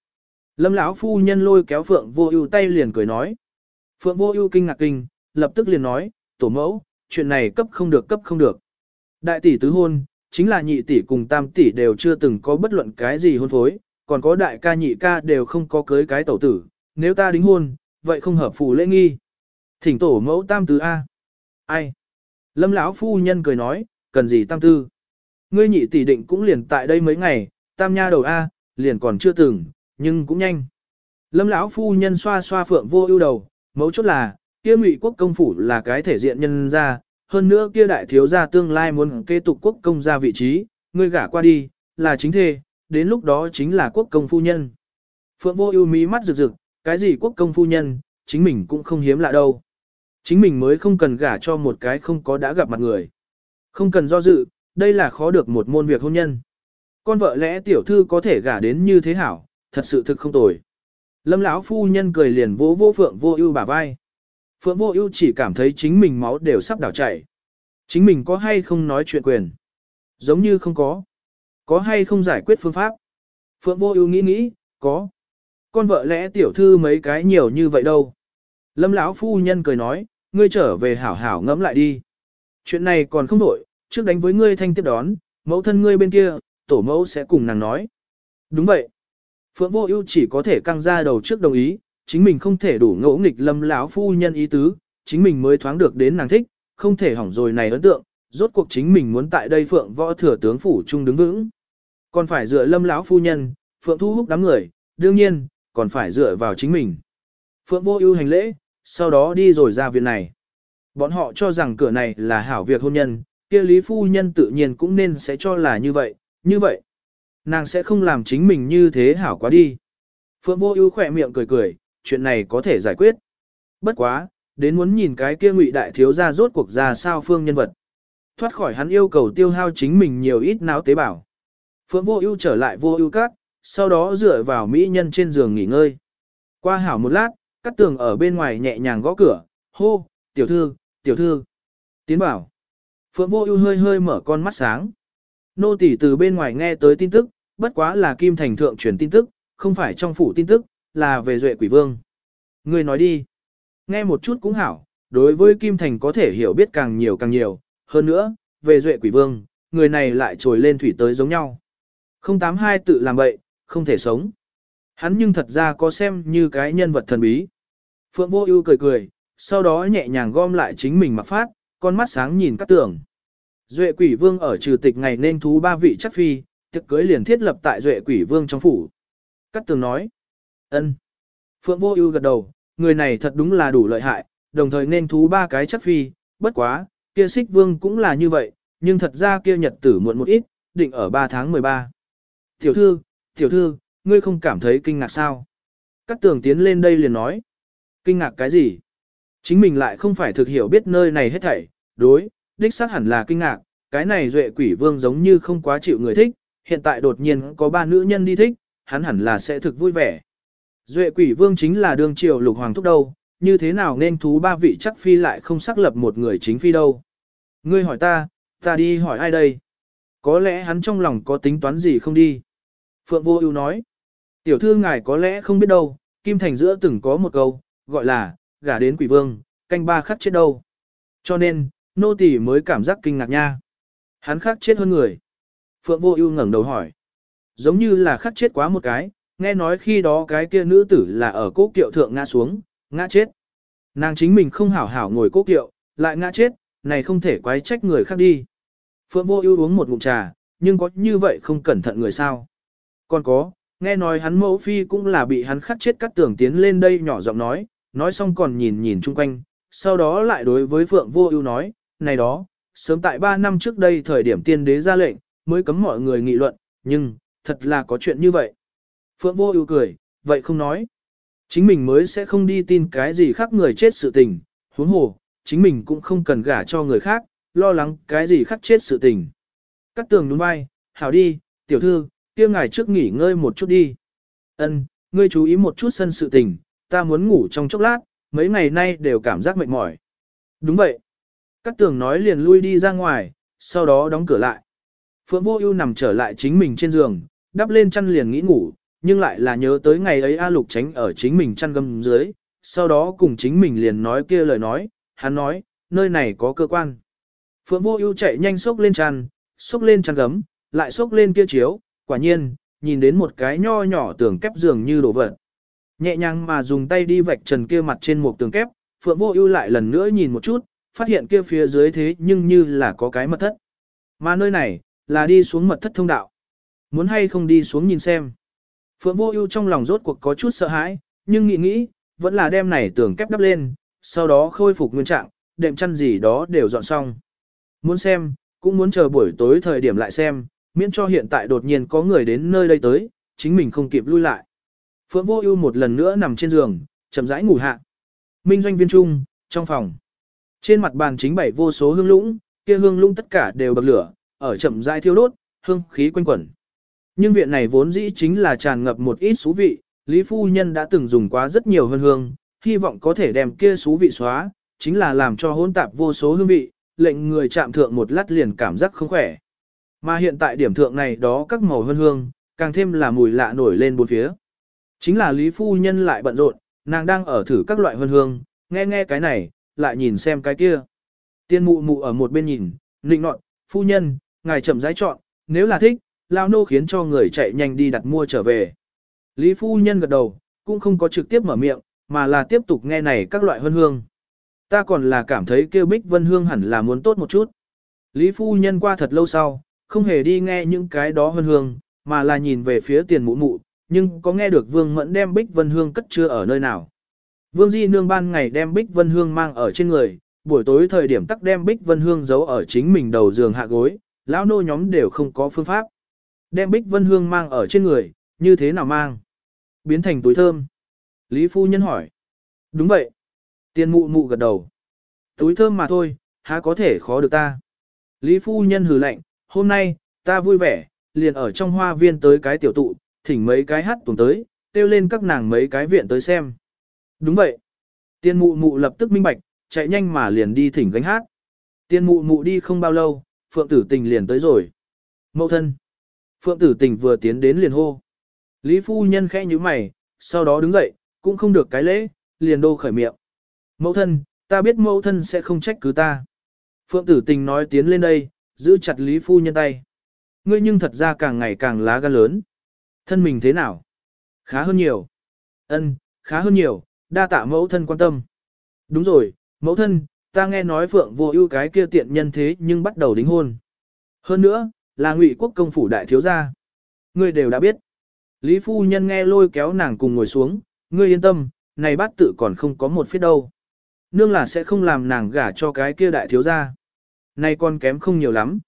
Speaker 1: Lâm lão phu nhân lôi kéo Phượng Vô Ưu tay liền cười nói. Phượng Vô Ưu kinh ngạc kinh, lập tức liền nói, "Tổ mẫu, chuyện này cấp không được cấp không được. Đại tỷ tứ hôn, chính là nhị tỷ cùng tam tỷ đều chưa từng có bất luận cái gì hôn phối, còn có đại ca nhị ca đều không có cưới cái tẩu tử, nếu ta đính hôn, vậy không hợp phù lễ nghi. Thỉnh tổ mẫu tam tứ A. Ai? Lâm lão phu nhân cười nói, cần gì tam tư? Ngươi nhị tỷ định cũng liền tại đây mấy ngày, tam nha đầu A, liền còn chưa từng, nhưng cũng nhanh. Lâm lão phu nhân xoa xoa phượng vô ưu đầu, mẫu chốt là, kia ngụy quốc công phủ là cái thể diện nhân ra, hơn nữa kia đại thiếu gia tương lai muốn kế tục quốc công gia vị trí, ngươi gả qua đi, là chính thê, đến lúc đó chính là quốc công phu nhân. Phượng vô ưu mí mắt rực rực, cái gì quốc công phu nhân, chính mình cũng không hiếm lạ đâu. Chính mình mới không cần gả cho một cái không có đã gặp mặt người. Không cần do dự, đây là khó được một môn việc hôn nhân. Con vợ lẽ tiểu thư có thể gả đến như thế hảo, thật sự thực không tồi. Lâm lão phu nhân cười liền vỗ vỗ Phượng Vô Ưu bả vai. Phượng Vô Ưu chỉ cảm thấy chính mình máu đều sắp đảo chảy. Chính mình có hay không nói chuyện quyền. Giống như không có. Có hay không giải quyết phương pháp? Phượng vô ưu nghĩ nghĩ, có. Con vợ lẽ tiểu thư mấy cái nhiều như vậy đâu. Lâm lão phu nhân cười nói, ngươi trở về hảo hảo ngẫm lại đi. Chuyện này còn không đổi, trước đánh với ngươi thanh tiếp đón, mẫu thân ngươi bên kia, tổ mẫu sẽ cùng nàng nói. Đúng vậy. Phượng Vô Ưu chỉ có thể căng ra đầu trước đồng ý, chính mình không thể đủ ngỗ nghịch Lâm lão phu nhân ý tứ, chính mình mới thoáng được đến nàng thích, không thể hỏng rồi này ấn tượng, rốt cuộc chính mình muốn tại đây Phượng Võ thừa tướng phủ trung đứng vững. Còn phải dựa Lâm lão phu nhân, Phượng Thu hút đám người, đương nhiên, còn phải dựa vào chính mình. Phượng Vô Ưu hành lễ, sau đó đi rồi ra viện này. Bọn họ cho rằng cửa này là hảo việc hôn nhân, kia Lý phu nhân tự nhiên cũng nên sẽ cho là như vậy, như vậy. Nàng sẽ không làm chính mình như thế hảo quá đi. Phượng Vô Ưu khẽ miệng cười cười, chuyện này có thể giải quyết. Bất quá, đến muốn nhìn cái kia Ngụy đại thiếu gia rốt cuộc ra sao phương nhân vật. Thoát khỏi hắn yêu cầu tiêu hao chính mình nhiều ít não tế bào. Phượng Vô Ưu trở lại Vô Ưu Các, sau đó dựa vào mỹ nhân trên giường nghỉ ngơi. Qua hảo một lát, Cát Tường ở bên ngoài nhẹ nhàng gõ cửa, hô, "Tiểu thư, tiểu thư." Tiến bảo. Phượng Vô Ưu hơi hơi mở con mắt sáng. Nô tỳ từ bên ngoài nghe tới tin tức, bất quá là Kim Thành thượng truyền tin tức, không phải trong phủ tin tức, là về Duệ Quỷ Vương. Ngươi nói đi. Nghe một chút cũng hảo, đối với Kim Thành có thể hiểu biết càng nhiều càng nhiều, hơn nữa, về Duệ Quỷ Vương, người này lại trồi lên thủy tới giống nhau. 082 tự làm bậy, không thể sống. Hắn nhưng thật ra có xem như cái nhân vật thần bí. Phượng Vô Ưu cười cười, sau đó nhẹ nhàng gom lại chính mình mà phát, con mắt sáng nhìn các tưởng. Duệ Quỷ Vương ở trừ tịch ngày nên thú ba vị chắc phi, tiệc cưới liền thiết lập tại Duệ Quỷ Vương trong phủ. Cát Tường nói. Ân. Phượng Vô Ưu gật đầu, người này thật đúng là đủ lợi hại, đồng thời nên thú ba cái chất phi, bất quá, kia Xích Vương cũng là như vậy, nhưng thật ra kia nhật tử muộn một ít, định ở 3 tháng 13. Tiểu thư, tiểu thư, ngươi không cảm thấy kinh ngạc sao? Cát Tường tiến lên đây liền nói. Kinh ngạc cái gì? Chính mình lại không phải thực hiểu biết nơi này hết thảy, đối, đích xác hẳn là kinh ngạc, cái này duệ quỷ vương giống như không quá chịu người thích, hiện tại đột nhiên có ba nữ nhân đi thích, hắn hẳn là sẽ thực vui vẻ. Duệ quỷ vương chính là đương triều lục hoàng thúc đâu, như thế nào nên thú ba vị chắc phi lại không xác lập một người chính phi đâu. Ngươi hỏi ta, ta đi hỏi ai đây? Có lẽ hắn trong lòng có tính toán gì không đi. Phượng vô ưu nói, tiểu thư ngài có lẽ không biết đâu, Kim Thành giữa từng có một câu, gọi là, gả đến quỷ vương, canh ba khắc chết đâu. Cho nên, nô tỳ mới cảm giác kinh ngạc nha. Hắn khắc chết hơn người. Phượng Vô Ưu ngẩng đầu hỏi. Giống như là khắc chết quá một cái, nghe nói khi đó cái kia nữ tử là ở cố kiệu thượng ngã xuống, ngã chết. Nàng chính mình không hảo hảo ngồi cố kiệu, lại ngã chết, này không thể quái trách người khác đi. Phượng Vô Ưu uống một ngụm trà, nhưng có như vậy không cẩn thận người sao? Còn có, nghe nói hắn mẫu phi cũng là bị hắn khắc chết cắt tưởng tiến lên đây nhỏ giọng nói, nói xong còn nhìn nhìn chung quanh, sau đó lại đối với Phượng Vô Ưu nói, này đó, sớm tại 3 năm trước đây thời điểm tiên đế ra lệnh, mới cấm mọi người nghị luận, nhưng, thật là có chuyện như vậy. Phượng vô ưu cười, vậy không nói. Chính mình mới sẽ không đi tin cái gì khác người chết sự tình, huống hồ, chính mình cũng không cần gả cho người khác, lo lắng cái gì khác chết sự tình. Cắt tường đúng vai, hảo đi, tiểu thư, kia ngài trước nghỉ ngơi một chút đi. Ân, ngươi chú ý một chút sân sự tình, ta muốn ngủ trong chốc lát, mấy ngày nay đều cảm giác mệt mỏi. Đúng vậy. cắt tường nói liền lui đi ra ngoài, sau đó đóng cửa lại. Phượng Vô Ưu nằm trở lại chính mình trên giường, đắp lên chăn liền nghĩ ngủ, nhưng lại là nhớ tới ngày ấy A Lục tránh ở chính mình chăn gầm dưới, sau đó cùng chính mình liền nói kia lời nói, hắn nói, nơi này có cơ quan. Phượng Vô Ưu chạy nhanh xốc lên chăn, xốc lên chăn gấm, lại xốc lên kia chiếu, quả nhiên, nhìn đến một cái nho nhỏ tường kép giường như đổ vật. Nhẹ nhàng mà dùng tay đi vạch trần kia mặt trên một tường kép, Phượng Vô Ưu lại lần nữa nhìn một chút, phát hiện kia phía dưới thế nhưng như là có cái mật thất. Mà nơi này, là đi xuống mật thất thông đạo. Muốn hay không đi xuống nhìn xem. Phượng Vô Ưu trong lòng rốt cuộc có chút sợ hãi, nhưng nghĩ nghĩ, vẫn là đem này tường kép đắp lên, sau đó khôi phục nguyên trạng, đệm chăn gì đó đều dọn xong. Muốn xem, cũng muốn chờ buổi tối thời điểm lại xem, miễn cho hiện tại đột nhiên có người đến nơi đây tới, chính mình không kịp lui lại. Phượng Vô Ưu một lần nữa nằm trên giường, chậm rãi ngủ hạ. Minh doanh viên trung, trong phòng. Trên mặt bàn chính bảy vô số hương lũng, kia hương lũng tất cả đều bậc lửa, ở chậm rãi thiêu đốt, hương khí quanh quẩn. Nhưng viện này vốn dĩ chính là tràn ngập một ít xú vị, Lý Phu Nhân đã từng dùng quá rất nhiều hương hương, hy vọng có thể đem kia xú vị xóa, chính là làm cho hỗn tạp vô số hương vị, lệnh người chạm thượng một lát liền cảm giác không khỏe. Mà hiện tại điểm thượng này đó các màu hương hương, càng thêm là mùi lạ nổi lên bốn phía. Chính là Lý Phu Nhân lại bận rộn, nàng đang ở thử các loại hương hương, nghe nghe cái này, lại nhìn xem cái kia. Tiên mụ mụ ở một bên nhìn, nịnh nọt, phu nhân, ngài chậm rãi chọn, nếu là thích, lao nô khiến cho người chạy nhanh đi đặt mua trở về. Lý phu nhân gật đầu, cũng không có trực tiếp mở miệng, mà là tiếp tục nghe này các loại hương hương. Ta còn là cảm thấy kêu bích vân hương hẳn là muốn tốt một chút. Lý phu nhân qua thật lâu sau, không hề đi nghe những cái đó hương hương, mà là nhìn về phía tiền mụ mụ, nhưng có nghe được vương mẫn đem bích vân hương cất chưa ở nơi nào. Vương Di Nương ban ngày đem Bích Vân Hương mang ở trên người, buổi tối thời điểm tắc đem Bích Vân Hương giấu ở chính mình đầu giường hạ gối, lão nô nhóm đều không có phương pháp. Đem Bích Vân Hương mang ở trên người, như thế nào mang? Biến thành túi thơm. Lý Phu Nhân hỏi. Đúng vậy. Tiên mụ mụ gật đầu. Túi thơm mà thôi, há có thể khó được ta. Lý Phu Nhân hừ lạnh, hôm nay, ta vui vẻ, liền ở trong hoa viên tới cái tiểu tụ, thỉnh mấy cái hát tuồng tới, tiêu lên các nàng mấy cái viện tới xem. Đúng vậy. Tiên mụ mụ lập tức minh bạch, chạy nhanh mà liền đi thỉnh gánh hát. Tiên mụ mụ đi không bao lâu, phượng tử tình liền tới rồi. Mậu thân. Phượng tử tình vừa tiến đến liền hô. Lý phu nhân khẽ như mày, sau đó đứng dậy, cũng không được cái lễ, liền đô khởi miệng. Mẫu thân, ta biết mẫu thân sẽ không trách cứ ta. Phượng tử tình nói tiến lên đây, giữ chặt Lý phu nhân tay. Ngươi nhưng thật ra càng ngày càng lá gan lớn. Thân mình thế nào? Khá hơn nhiều. Ân, khá hơn nhiều, đa tạ mẫu thân quan tâm. Đúng rồi, mẫu thân, ta nghe nói Phượng vô ưu cái kia tiện nhân thế nhưng bắt đầu đính hôn. Hơn nữa, là ngụy quốc công phủ đại thiếu gia. Ngươi đều đã biết. Lý phu nhân nghe lôi kéo nàng cùng ngồi xuống, ngươi yên tâm, này bát tự còn không có một phía đâu. Nương là sẽ không làm nàng gả cho cái kia đại thiếu gia. nay con kém không nhiều lắm.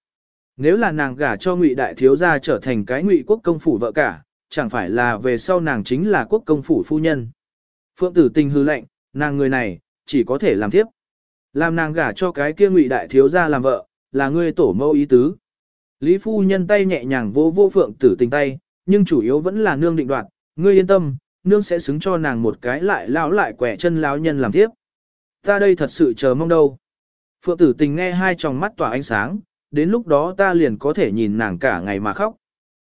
Speaker 1: Nếu là nàng gả cho ngụy đại thiếu gia trở thành cái ngụy quốc công phủ vợ cả, chẳng phải là về sau nàng chính là quốc công phủ phu nhân. Phượng tử tình hư lệnh, nàng người này, chỉ có thể làm tiếp. Làm nàng gả cho cái kia ngụy đại thiếu gia làm vợ, là ngươi tổ mẫu ý tứ. Lý phu nhân tay nhẹ nhàng vô vô phượng tử tình tay, nhưng chủ yếu vẫn là nương định đoạt, ngươi yên tâm, nương sẽ xứng cho nàng một cái lại lão lại quẻ chân lão nhân làm tiếp. Ta đây thật sự chờ mong đâu. Phượng tử tình nghe hai tròng mắt tỏa ánh sáng, đến lúc đó ta liền có thể nhìn nàng cả ngày mà khóc.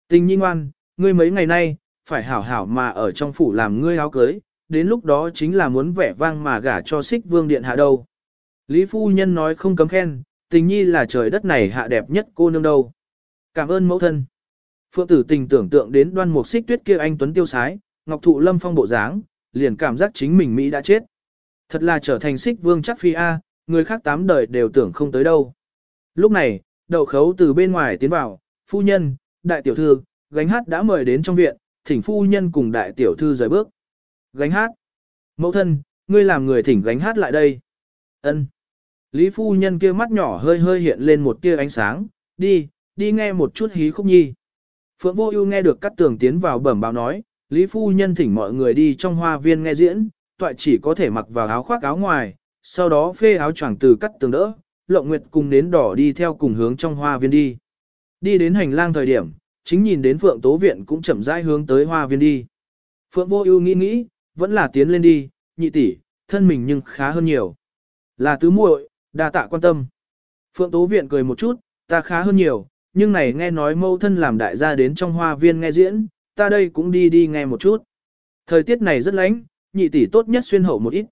Speaker 1: Tình nhi ngoan, ngươi mấy ngày nay, phải hảo hảo mà ở trong phủ làm ngươi áo cưới, đến lúc đó chính là muốn vẻ vang mà gả cho xích vương điện hạ đâu. Lý phu nhân nói không cấm khen, tình nhi là trời đất này hạ đẹp nhất cô nương đâu. Cảm ơn mẫu thân. Phượng tử tình tưởng tượng đến đoan mục xích tuyết kia anh tuấn tiêu sái, ngọc thụ lâm phong bộ dáng, liền cảm giác chính mình Mỹ đã chết. Thật là trở thành xích vương chắc phi A, người khác tám đời đều tưởng không tới đâu. Lúc này, đậu khấu từ bên ngoài tiến vào, phu nhân, đại tiểu thư, gánh hát đã mời đến trong viện, thỉnh phu nhân cùng đại tiểu thư rời bước. Gánh hát. Mẫu thân, ngươi làm người thỉnh gánh hát lại đây. Ân. Lý phu nhân kia mắt nhỏ hơi hơi hiện lên một tia ánh sáng, đi, đi nghe một chút hí khúc nhi. Phượng vô ưu nghe được cắt tường tiến vào bẩm báo nói, Lý phu nhân thỉnh mọi người đi trong hoa viên nghe diễn, toại chỉ có thể mặc vào áo khoác áo ngoài, sau đó phê áo choàng từ cắt tường đỡ, lộng nguyệt cùng nến đỏ đi theo cùng hướng trong hoa viên đi. Đi đến hành lang thời điểm, chính nhìn đến Phượng Tố Viện cũng chậm rãi hướng tới hoa viên đi. Phượng Vô Ưu nghĩ nghĩ, vẫn là tiến lên đi, nhị tỷ, thân mình nhưng khá hơn nhiều. Là tứ muội, đa tạ quan tâm. Phượng Tố Viện cười một chút, ta khá hơn nhiều, nhưng này nghe nói mâu thân làm đại gia đến trong hoa viên nghe diễn, ta đây cũng đi đi nghe một chút. Thời tiết này rất lạnh, nhị tỷ tốt nhất xuyên hậu một ít.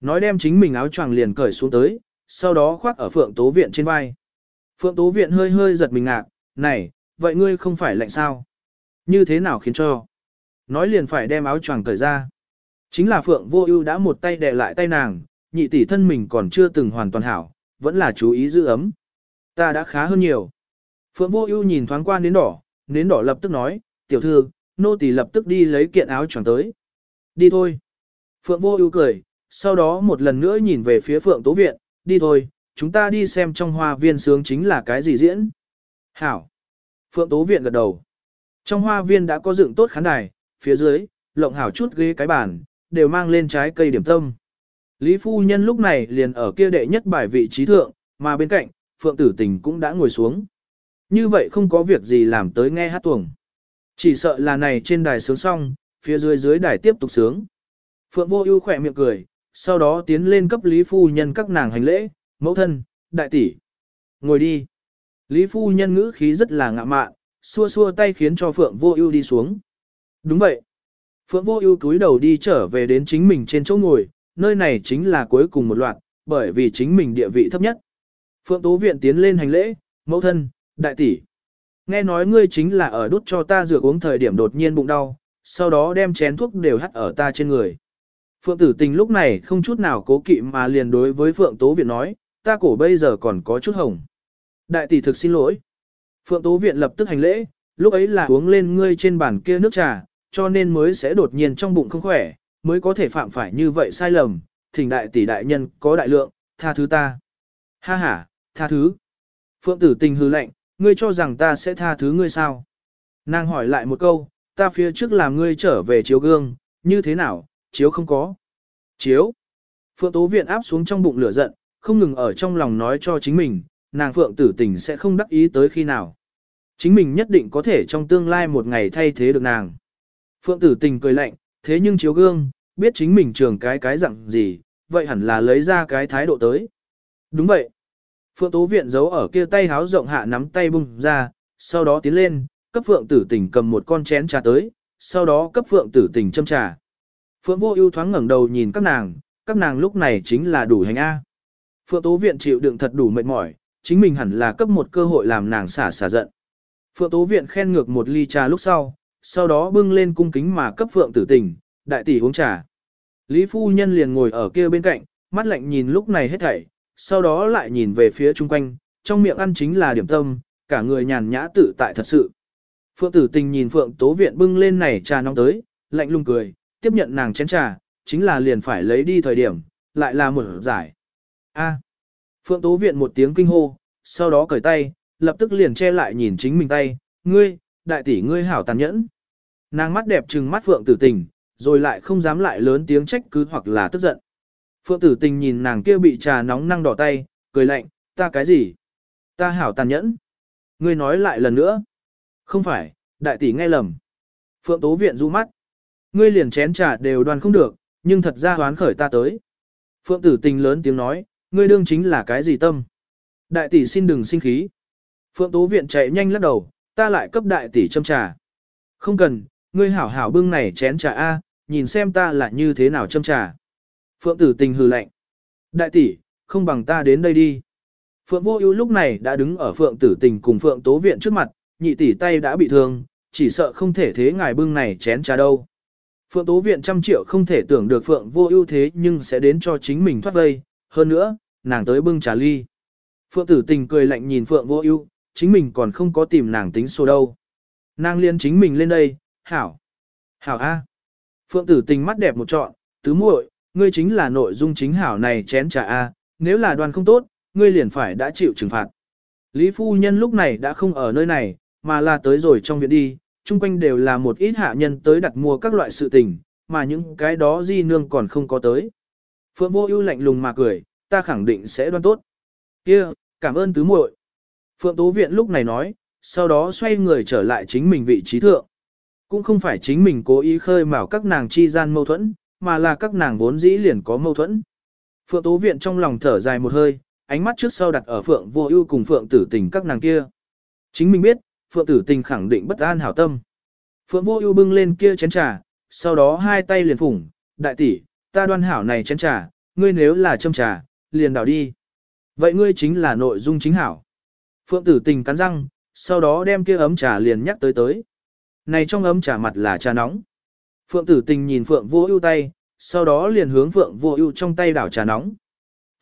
Speaker 1: Nói đem chính mình áo choàng liền cởi xuống tới, sau đó khoác ở Phượng Tố Viện trên vai. Phượng Tố Viện hơi hơi giật mình ngạc, này, vậy ngươi không phải lạnh sao? Như thế nào khiến cho? Nói liền phải đem áo choàng cởi ra. Chính là Phượng Vô Ưu đã một tay đè lại tay nàng, nhị tỷ thân mình còn chưa từng hoàn toàn hảo, vẫn là chú ý giữ ấm. Ta đã khá hơn nhiều. Phượng Vô Ưu nhìn thoáng qua nến đỏ, nến đỏ lập tức nói, "Tiểu thư, nô tỳ lập tức đi lấy kiện áo choàng tới." "Đi thôi." Phượng Vô Ưu cười, sau đó một lần nữa nhìn về phía Phượng Tố viện, "Đi thôi, chúng ta đi xem trong hoa viên sướng chính là cái gì diễn." "Hảo." Phượng Tố viện gật đầu. Trong hoa viên đã có dựng tốt khán đài, phía dưới, lộng hảo chút ghế cái bàn, đều mang lên trái cây điểm tâm. Lý phu nhân lúc này liền ở kia đệ nhất bài vị trí thượng, mà bên cạnh, Phượng Tử Tình cũng đã ngồi xuống. Như vậy không có việc gì làm tới nghe hát tuồng. Chỉ sợ là này trên đài sướng xong, phía dưới dưới đài tiếp tục sướng. Phượng Vô Ưu khẽ miệng cười, sau đó tiến lên cấp Lý phu nhân các nàng hành lễ, "Mẫu thân, đại tỷ, ngồi đi." Lý phu nhân ngữ khí rất là ngạ mạn, xua xua tay khiến cho Phượng Vô Ưu đi xuống. Đúng vậy. Phượng Vô Ưu cúi đầu đi trở về đến chính mình trên chỗ ngồi, nơi này chính là cuối cùng một loạt, bởi vì chính mình địa vị thấp nhất. Phượng Tố Viện tiến lên hành lễ, mẫu thân, đại tỷ. Nghe nói ngươi chính là ở đút cho ta dược uống thời điểm đột nhiên bụng đau, sau đó đem chén thuốc đều hắt ở ta trên người. Phượng tử tình lúc này không chút nào cố kỵ mà liền đối với Phượng Tố Viện nói, ta cổ bây giờ còn có chút hồng. Đại tỷ thực xin lỗi. Phượng Tố Viện lập tức hành lễ, lúc ấy là uống lên ngươi trên bàn kia nước trà, cho nên mới sẽ đột nhiên trong bụng không khỏe, mới có thể phạm phải như vậy sai lầm, thỉnh đại tỷ đại nhân có đại lượng, tha thứ ta. Ha ha, tha thứ. Phượng tử tình hư lệnh, ngươi cho rằng ta sẽ tha thứ ngươi sao? Nàng hỏi lại một câu, ta phía trước làm ngươi trở về chiếu gương, như thế nào, chiếu không có. Chiếu. Phượng Tố Viện áp xuống trong bụng lửa giận, không ngừng ở trong lòng nói cho chính mình, nàng Phượng tử tình sẽ không đắc ý tới khi nào. Chính mình nhất định có thể trong tương lai một ngày thay thế được nàng. Phượng tử tình cười lạnh, thế nhưng chiếu gương, biết chính mình trường cái cái dặn gì, vậy hẳn là lấy ra cái thái độ tới. Đúng vậy. Phượng Tố Viện giấu ở kia tay háo rộng hạ nắm tay bung ra, sau đó tiến lên, cấp Phượng Tử Tình cầm một con chén trà tới, sau đó cấp Phượng Tử Tình châm trà. Phượng Vô Ưu thoáng ngẩng đầu nhìn các nàng, các nàng lúc này chính là đủ hành a. Phượng Tố Viện chịu đựng thật đủ mệt mỏi, chính mình hẳn là cấp một cơ hội làm nàng xả xả giận. Phượng Tố Viện khen ngược một ly trà lúc sau, sau đó bưng lên cung kính mà cấp Phượng Tử Tình, đại tỷ uống trà. Lý phu nhân liền ngồi ở kia bên cạnh, mắt lạnh nhìn lúc này hết thảy, sau đó lại nhìn về phía chung quanh, trong miệng ăn chính là điểm tâm, cả người nhàn nhã tự tại thật sự. Phượng tử tình nhìn Phượng Tố Viện bưng lên này trà nóng tới, lạnh lùng cười, tiếp nhận nàng chén trà, chính là liền phải lấy đi thời điểm, lại là một giải. A. Phượng Tố Viện một tiếng kinh hô, sau đó cởi tay, lập tức liền che lại nhìn chính mình tay, ngươi, đại tỷ ngươi hảo tàn nhẫn. Nàng mắt đẹp trừng mắt Phượng tử tình, rồi lại không dám lại lớn tiếng trách cứ hoặc là tức giận. Phượng tử tình nhìn nàng kia bị trà nóng năng đỏ tay, cười lạnh, ta cái gì? Ta hảo tàn nhẫn. Ngươi nói lại lần nữa. Không phải, đại tỷ nghe lầm. Phượng tố viện du mắt. Ngươi liền chén trà đều đoan không được, nhưng thật ra hoán khởi ta tới. Phượng tử tình lớn tiếng nói, ngươi đương chính là cái gì tâm? Đại tỷ xin đừng sinh khí. Phượng tố viện chạy nhanh lắc đầu, ta lại cấp đại tỷ châm trà. Không cần, ngươi hảo hảo bưng này chén trà A, nhìn xem ta là như thế nào châm trà. Phượng tử tình hừ lạnh. Đại tỷ, không bằng ta đến đây đi. Phượng vô ưu lúc này đã đứng ở Phượng tử tình cùng Phượng tố viện trước mặt, nhị tỷ tay đã bị thương, chỉ sợ không thể thế ngài bưng này chén trà đâu. Phượng tố viện trăm triệu không thể tưởng được Phượng vô ưu thế nhưng sẽ đến cho chính mình thoát vây, hơn nữa, nàng tới bưng trà ly. Phượng tử tình cười lạnh nhìn Phượng vô ưu, chính mình còn không có tìm nàng tính số đâu. Nàng liên chính mình lên đây, hảo. Hảo A. Phượng tử tình mắt đẹp một trọn, tứ muội, ngươi chính là nội dung chính hảo này chén trà A, nếu là đoàn không tốt, ngươi liền phải đã chịu trừng phạt. Lý phu nhân lúc này đã không ở nơi này, mà là tới rồi trong viện đi, chung quanh đều là một ít hạ nhân tới đặt mua các loại sự tình, mà những cái đó di nương còn không có tới. Phượng vô ưu lạnh lùng mà cười, ta khẳng định sẽ đoan tốt. Kia, cảm ơn tứ muội. Phượng Tố Viện lúc này nói, sau đó xoay người trở lại chính mình vị trí thượng. Cũng không phải chính mình cố ý khơi mào các nàng chi gian mâu thuẫn, mà là các nàng vốn dĩ liền có mâu thuẫn. Phượng Tố Viện trong lòng thở dài một hơi, ánh mắt trước sau đặt ở Phượng Vô Ưu cùng Phượng Tử Tình các nàng kia. Chính mình biết, Phượng Tử Tình khẳng định bất an hảo tâm. Phượng Vô Ưu bưng lên kia chén trà, sau đó hai tay liền phủng, "Đại tỷ, ta đoan hảo này chén trà, ngươi nếu là châm trà, liền đảo đi." Vậy ngươi chính là nội dung chính hảo. Phượng Tử Tình cắn răng, sau đó đem kia ấm trà liền nhắc tới tới. Này trong ấm trà mặt là trà nóng. Phượng tử tình nhìn Phượng vô ưu tay, sau đó liền hướng Phượng vô ưu trong tay đảo trà nóng.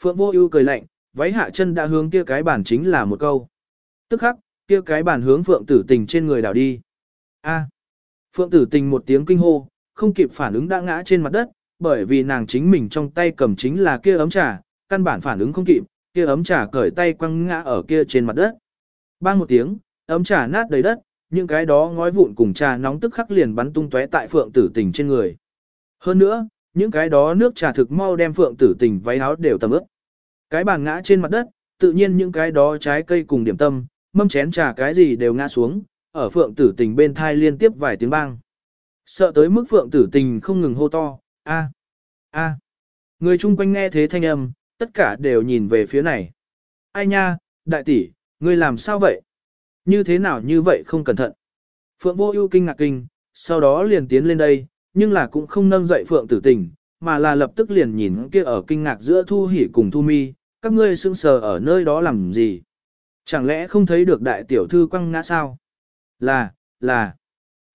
Speaker 1: Phượng vô ưu cười lạnh, váy hạ chân đã hướng kia cái bàn chính là một câu. Tức khắc, kia cái bàn hướng Phượng tử tình trên người đảo đi. A. Phượng tử tình một tiếng kinh hô, không kịp phản ứng đã ngã trên mặt đất, bởi vì nàng chính mình trong tay cầm chính là kia ấm trà, căn bản phản ứng không kịp, kia ấm trà cởi tay quăng ngã ở kia trên mặt đất. Bang một tiếng, ấm trà nát đầy đất, những cái đó ngói vụn cùng trà nóng tức khắc liền bắn tung tóe tại phượng tử tình trên người. Hơn nữa, những cái đó nước trà thực mau đem phượng tử tình váy áo đều tầm ướt. Cái bàn ngã trên mặt đất, tự nhiên những cái đó trái cây cùng điểm tâm, mâm chén trà cái gì đều ngã xuống, ở phượng tử tình bên thai liên tiếp vài tiếng bang. Sợ tới mức phượng tử tình không ngừng hô to, a, a. Người chung quanh nghe thế thanh âm, tất cả đều nhìn về phía này. Ai nha, đại tỷ, ngươi làm sao vậy? Như thế nào như vậy không cẩn thận? Phượng vô ưu kinh ngạc kinh, sau đó liền tiến lên đây, nhưng là cũng không nâng dậy Phượng tử tình, mà là lập tức liền nhìn kia ở kinh ngạc giữa Thu Hỷ cùng Thu Mi, các ngươi sững sờ ở nơi đó làm gì? Chẳng lẽ không thấy được đại tiểu thư quăng ngã sao? Là, là.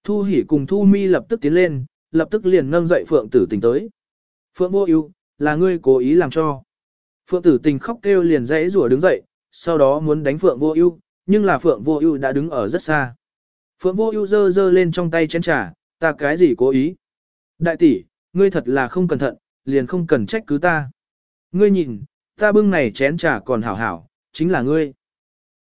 Speaker 1: Thu Hỷ cùng Thu Mi lập tức tiến lên, lập tức liền nâng dậy Phượng tử tình tới. Phượng vô ưu, là ngươi cố ý làm cho. Phượng tử tình khóc kêu liền dãy rủa đứng dậy, sau đó muốn đánh Phượng vô ưu, nhưng là Phượng vô ưu đã đứng ở rất xa. Phượng vô ưu giơ giơ lên trong tay chén trà, ta cái gì cố ý? Đại tỷ, ngươi thật là không cẩn thận, liền không cần trách cứ ta. Ngươi nhìn, ta bưng này chén trà còn hảo hảo, chính là ngươi.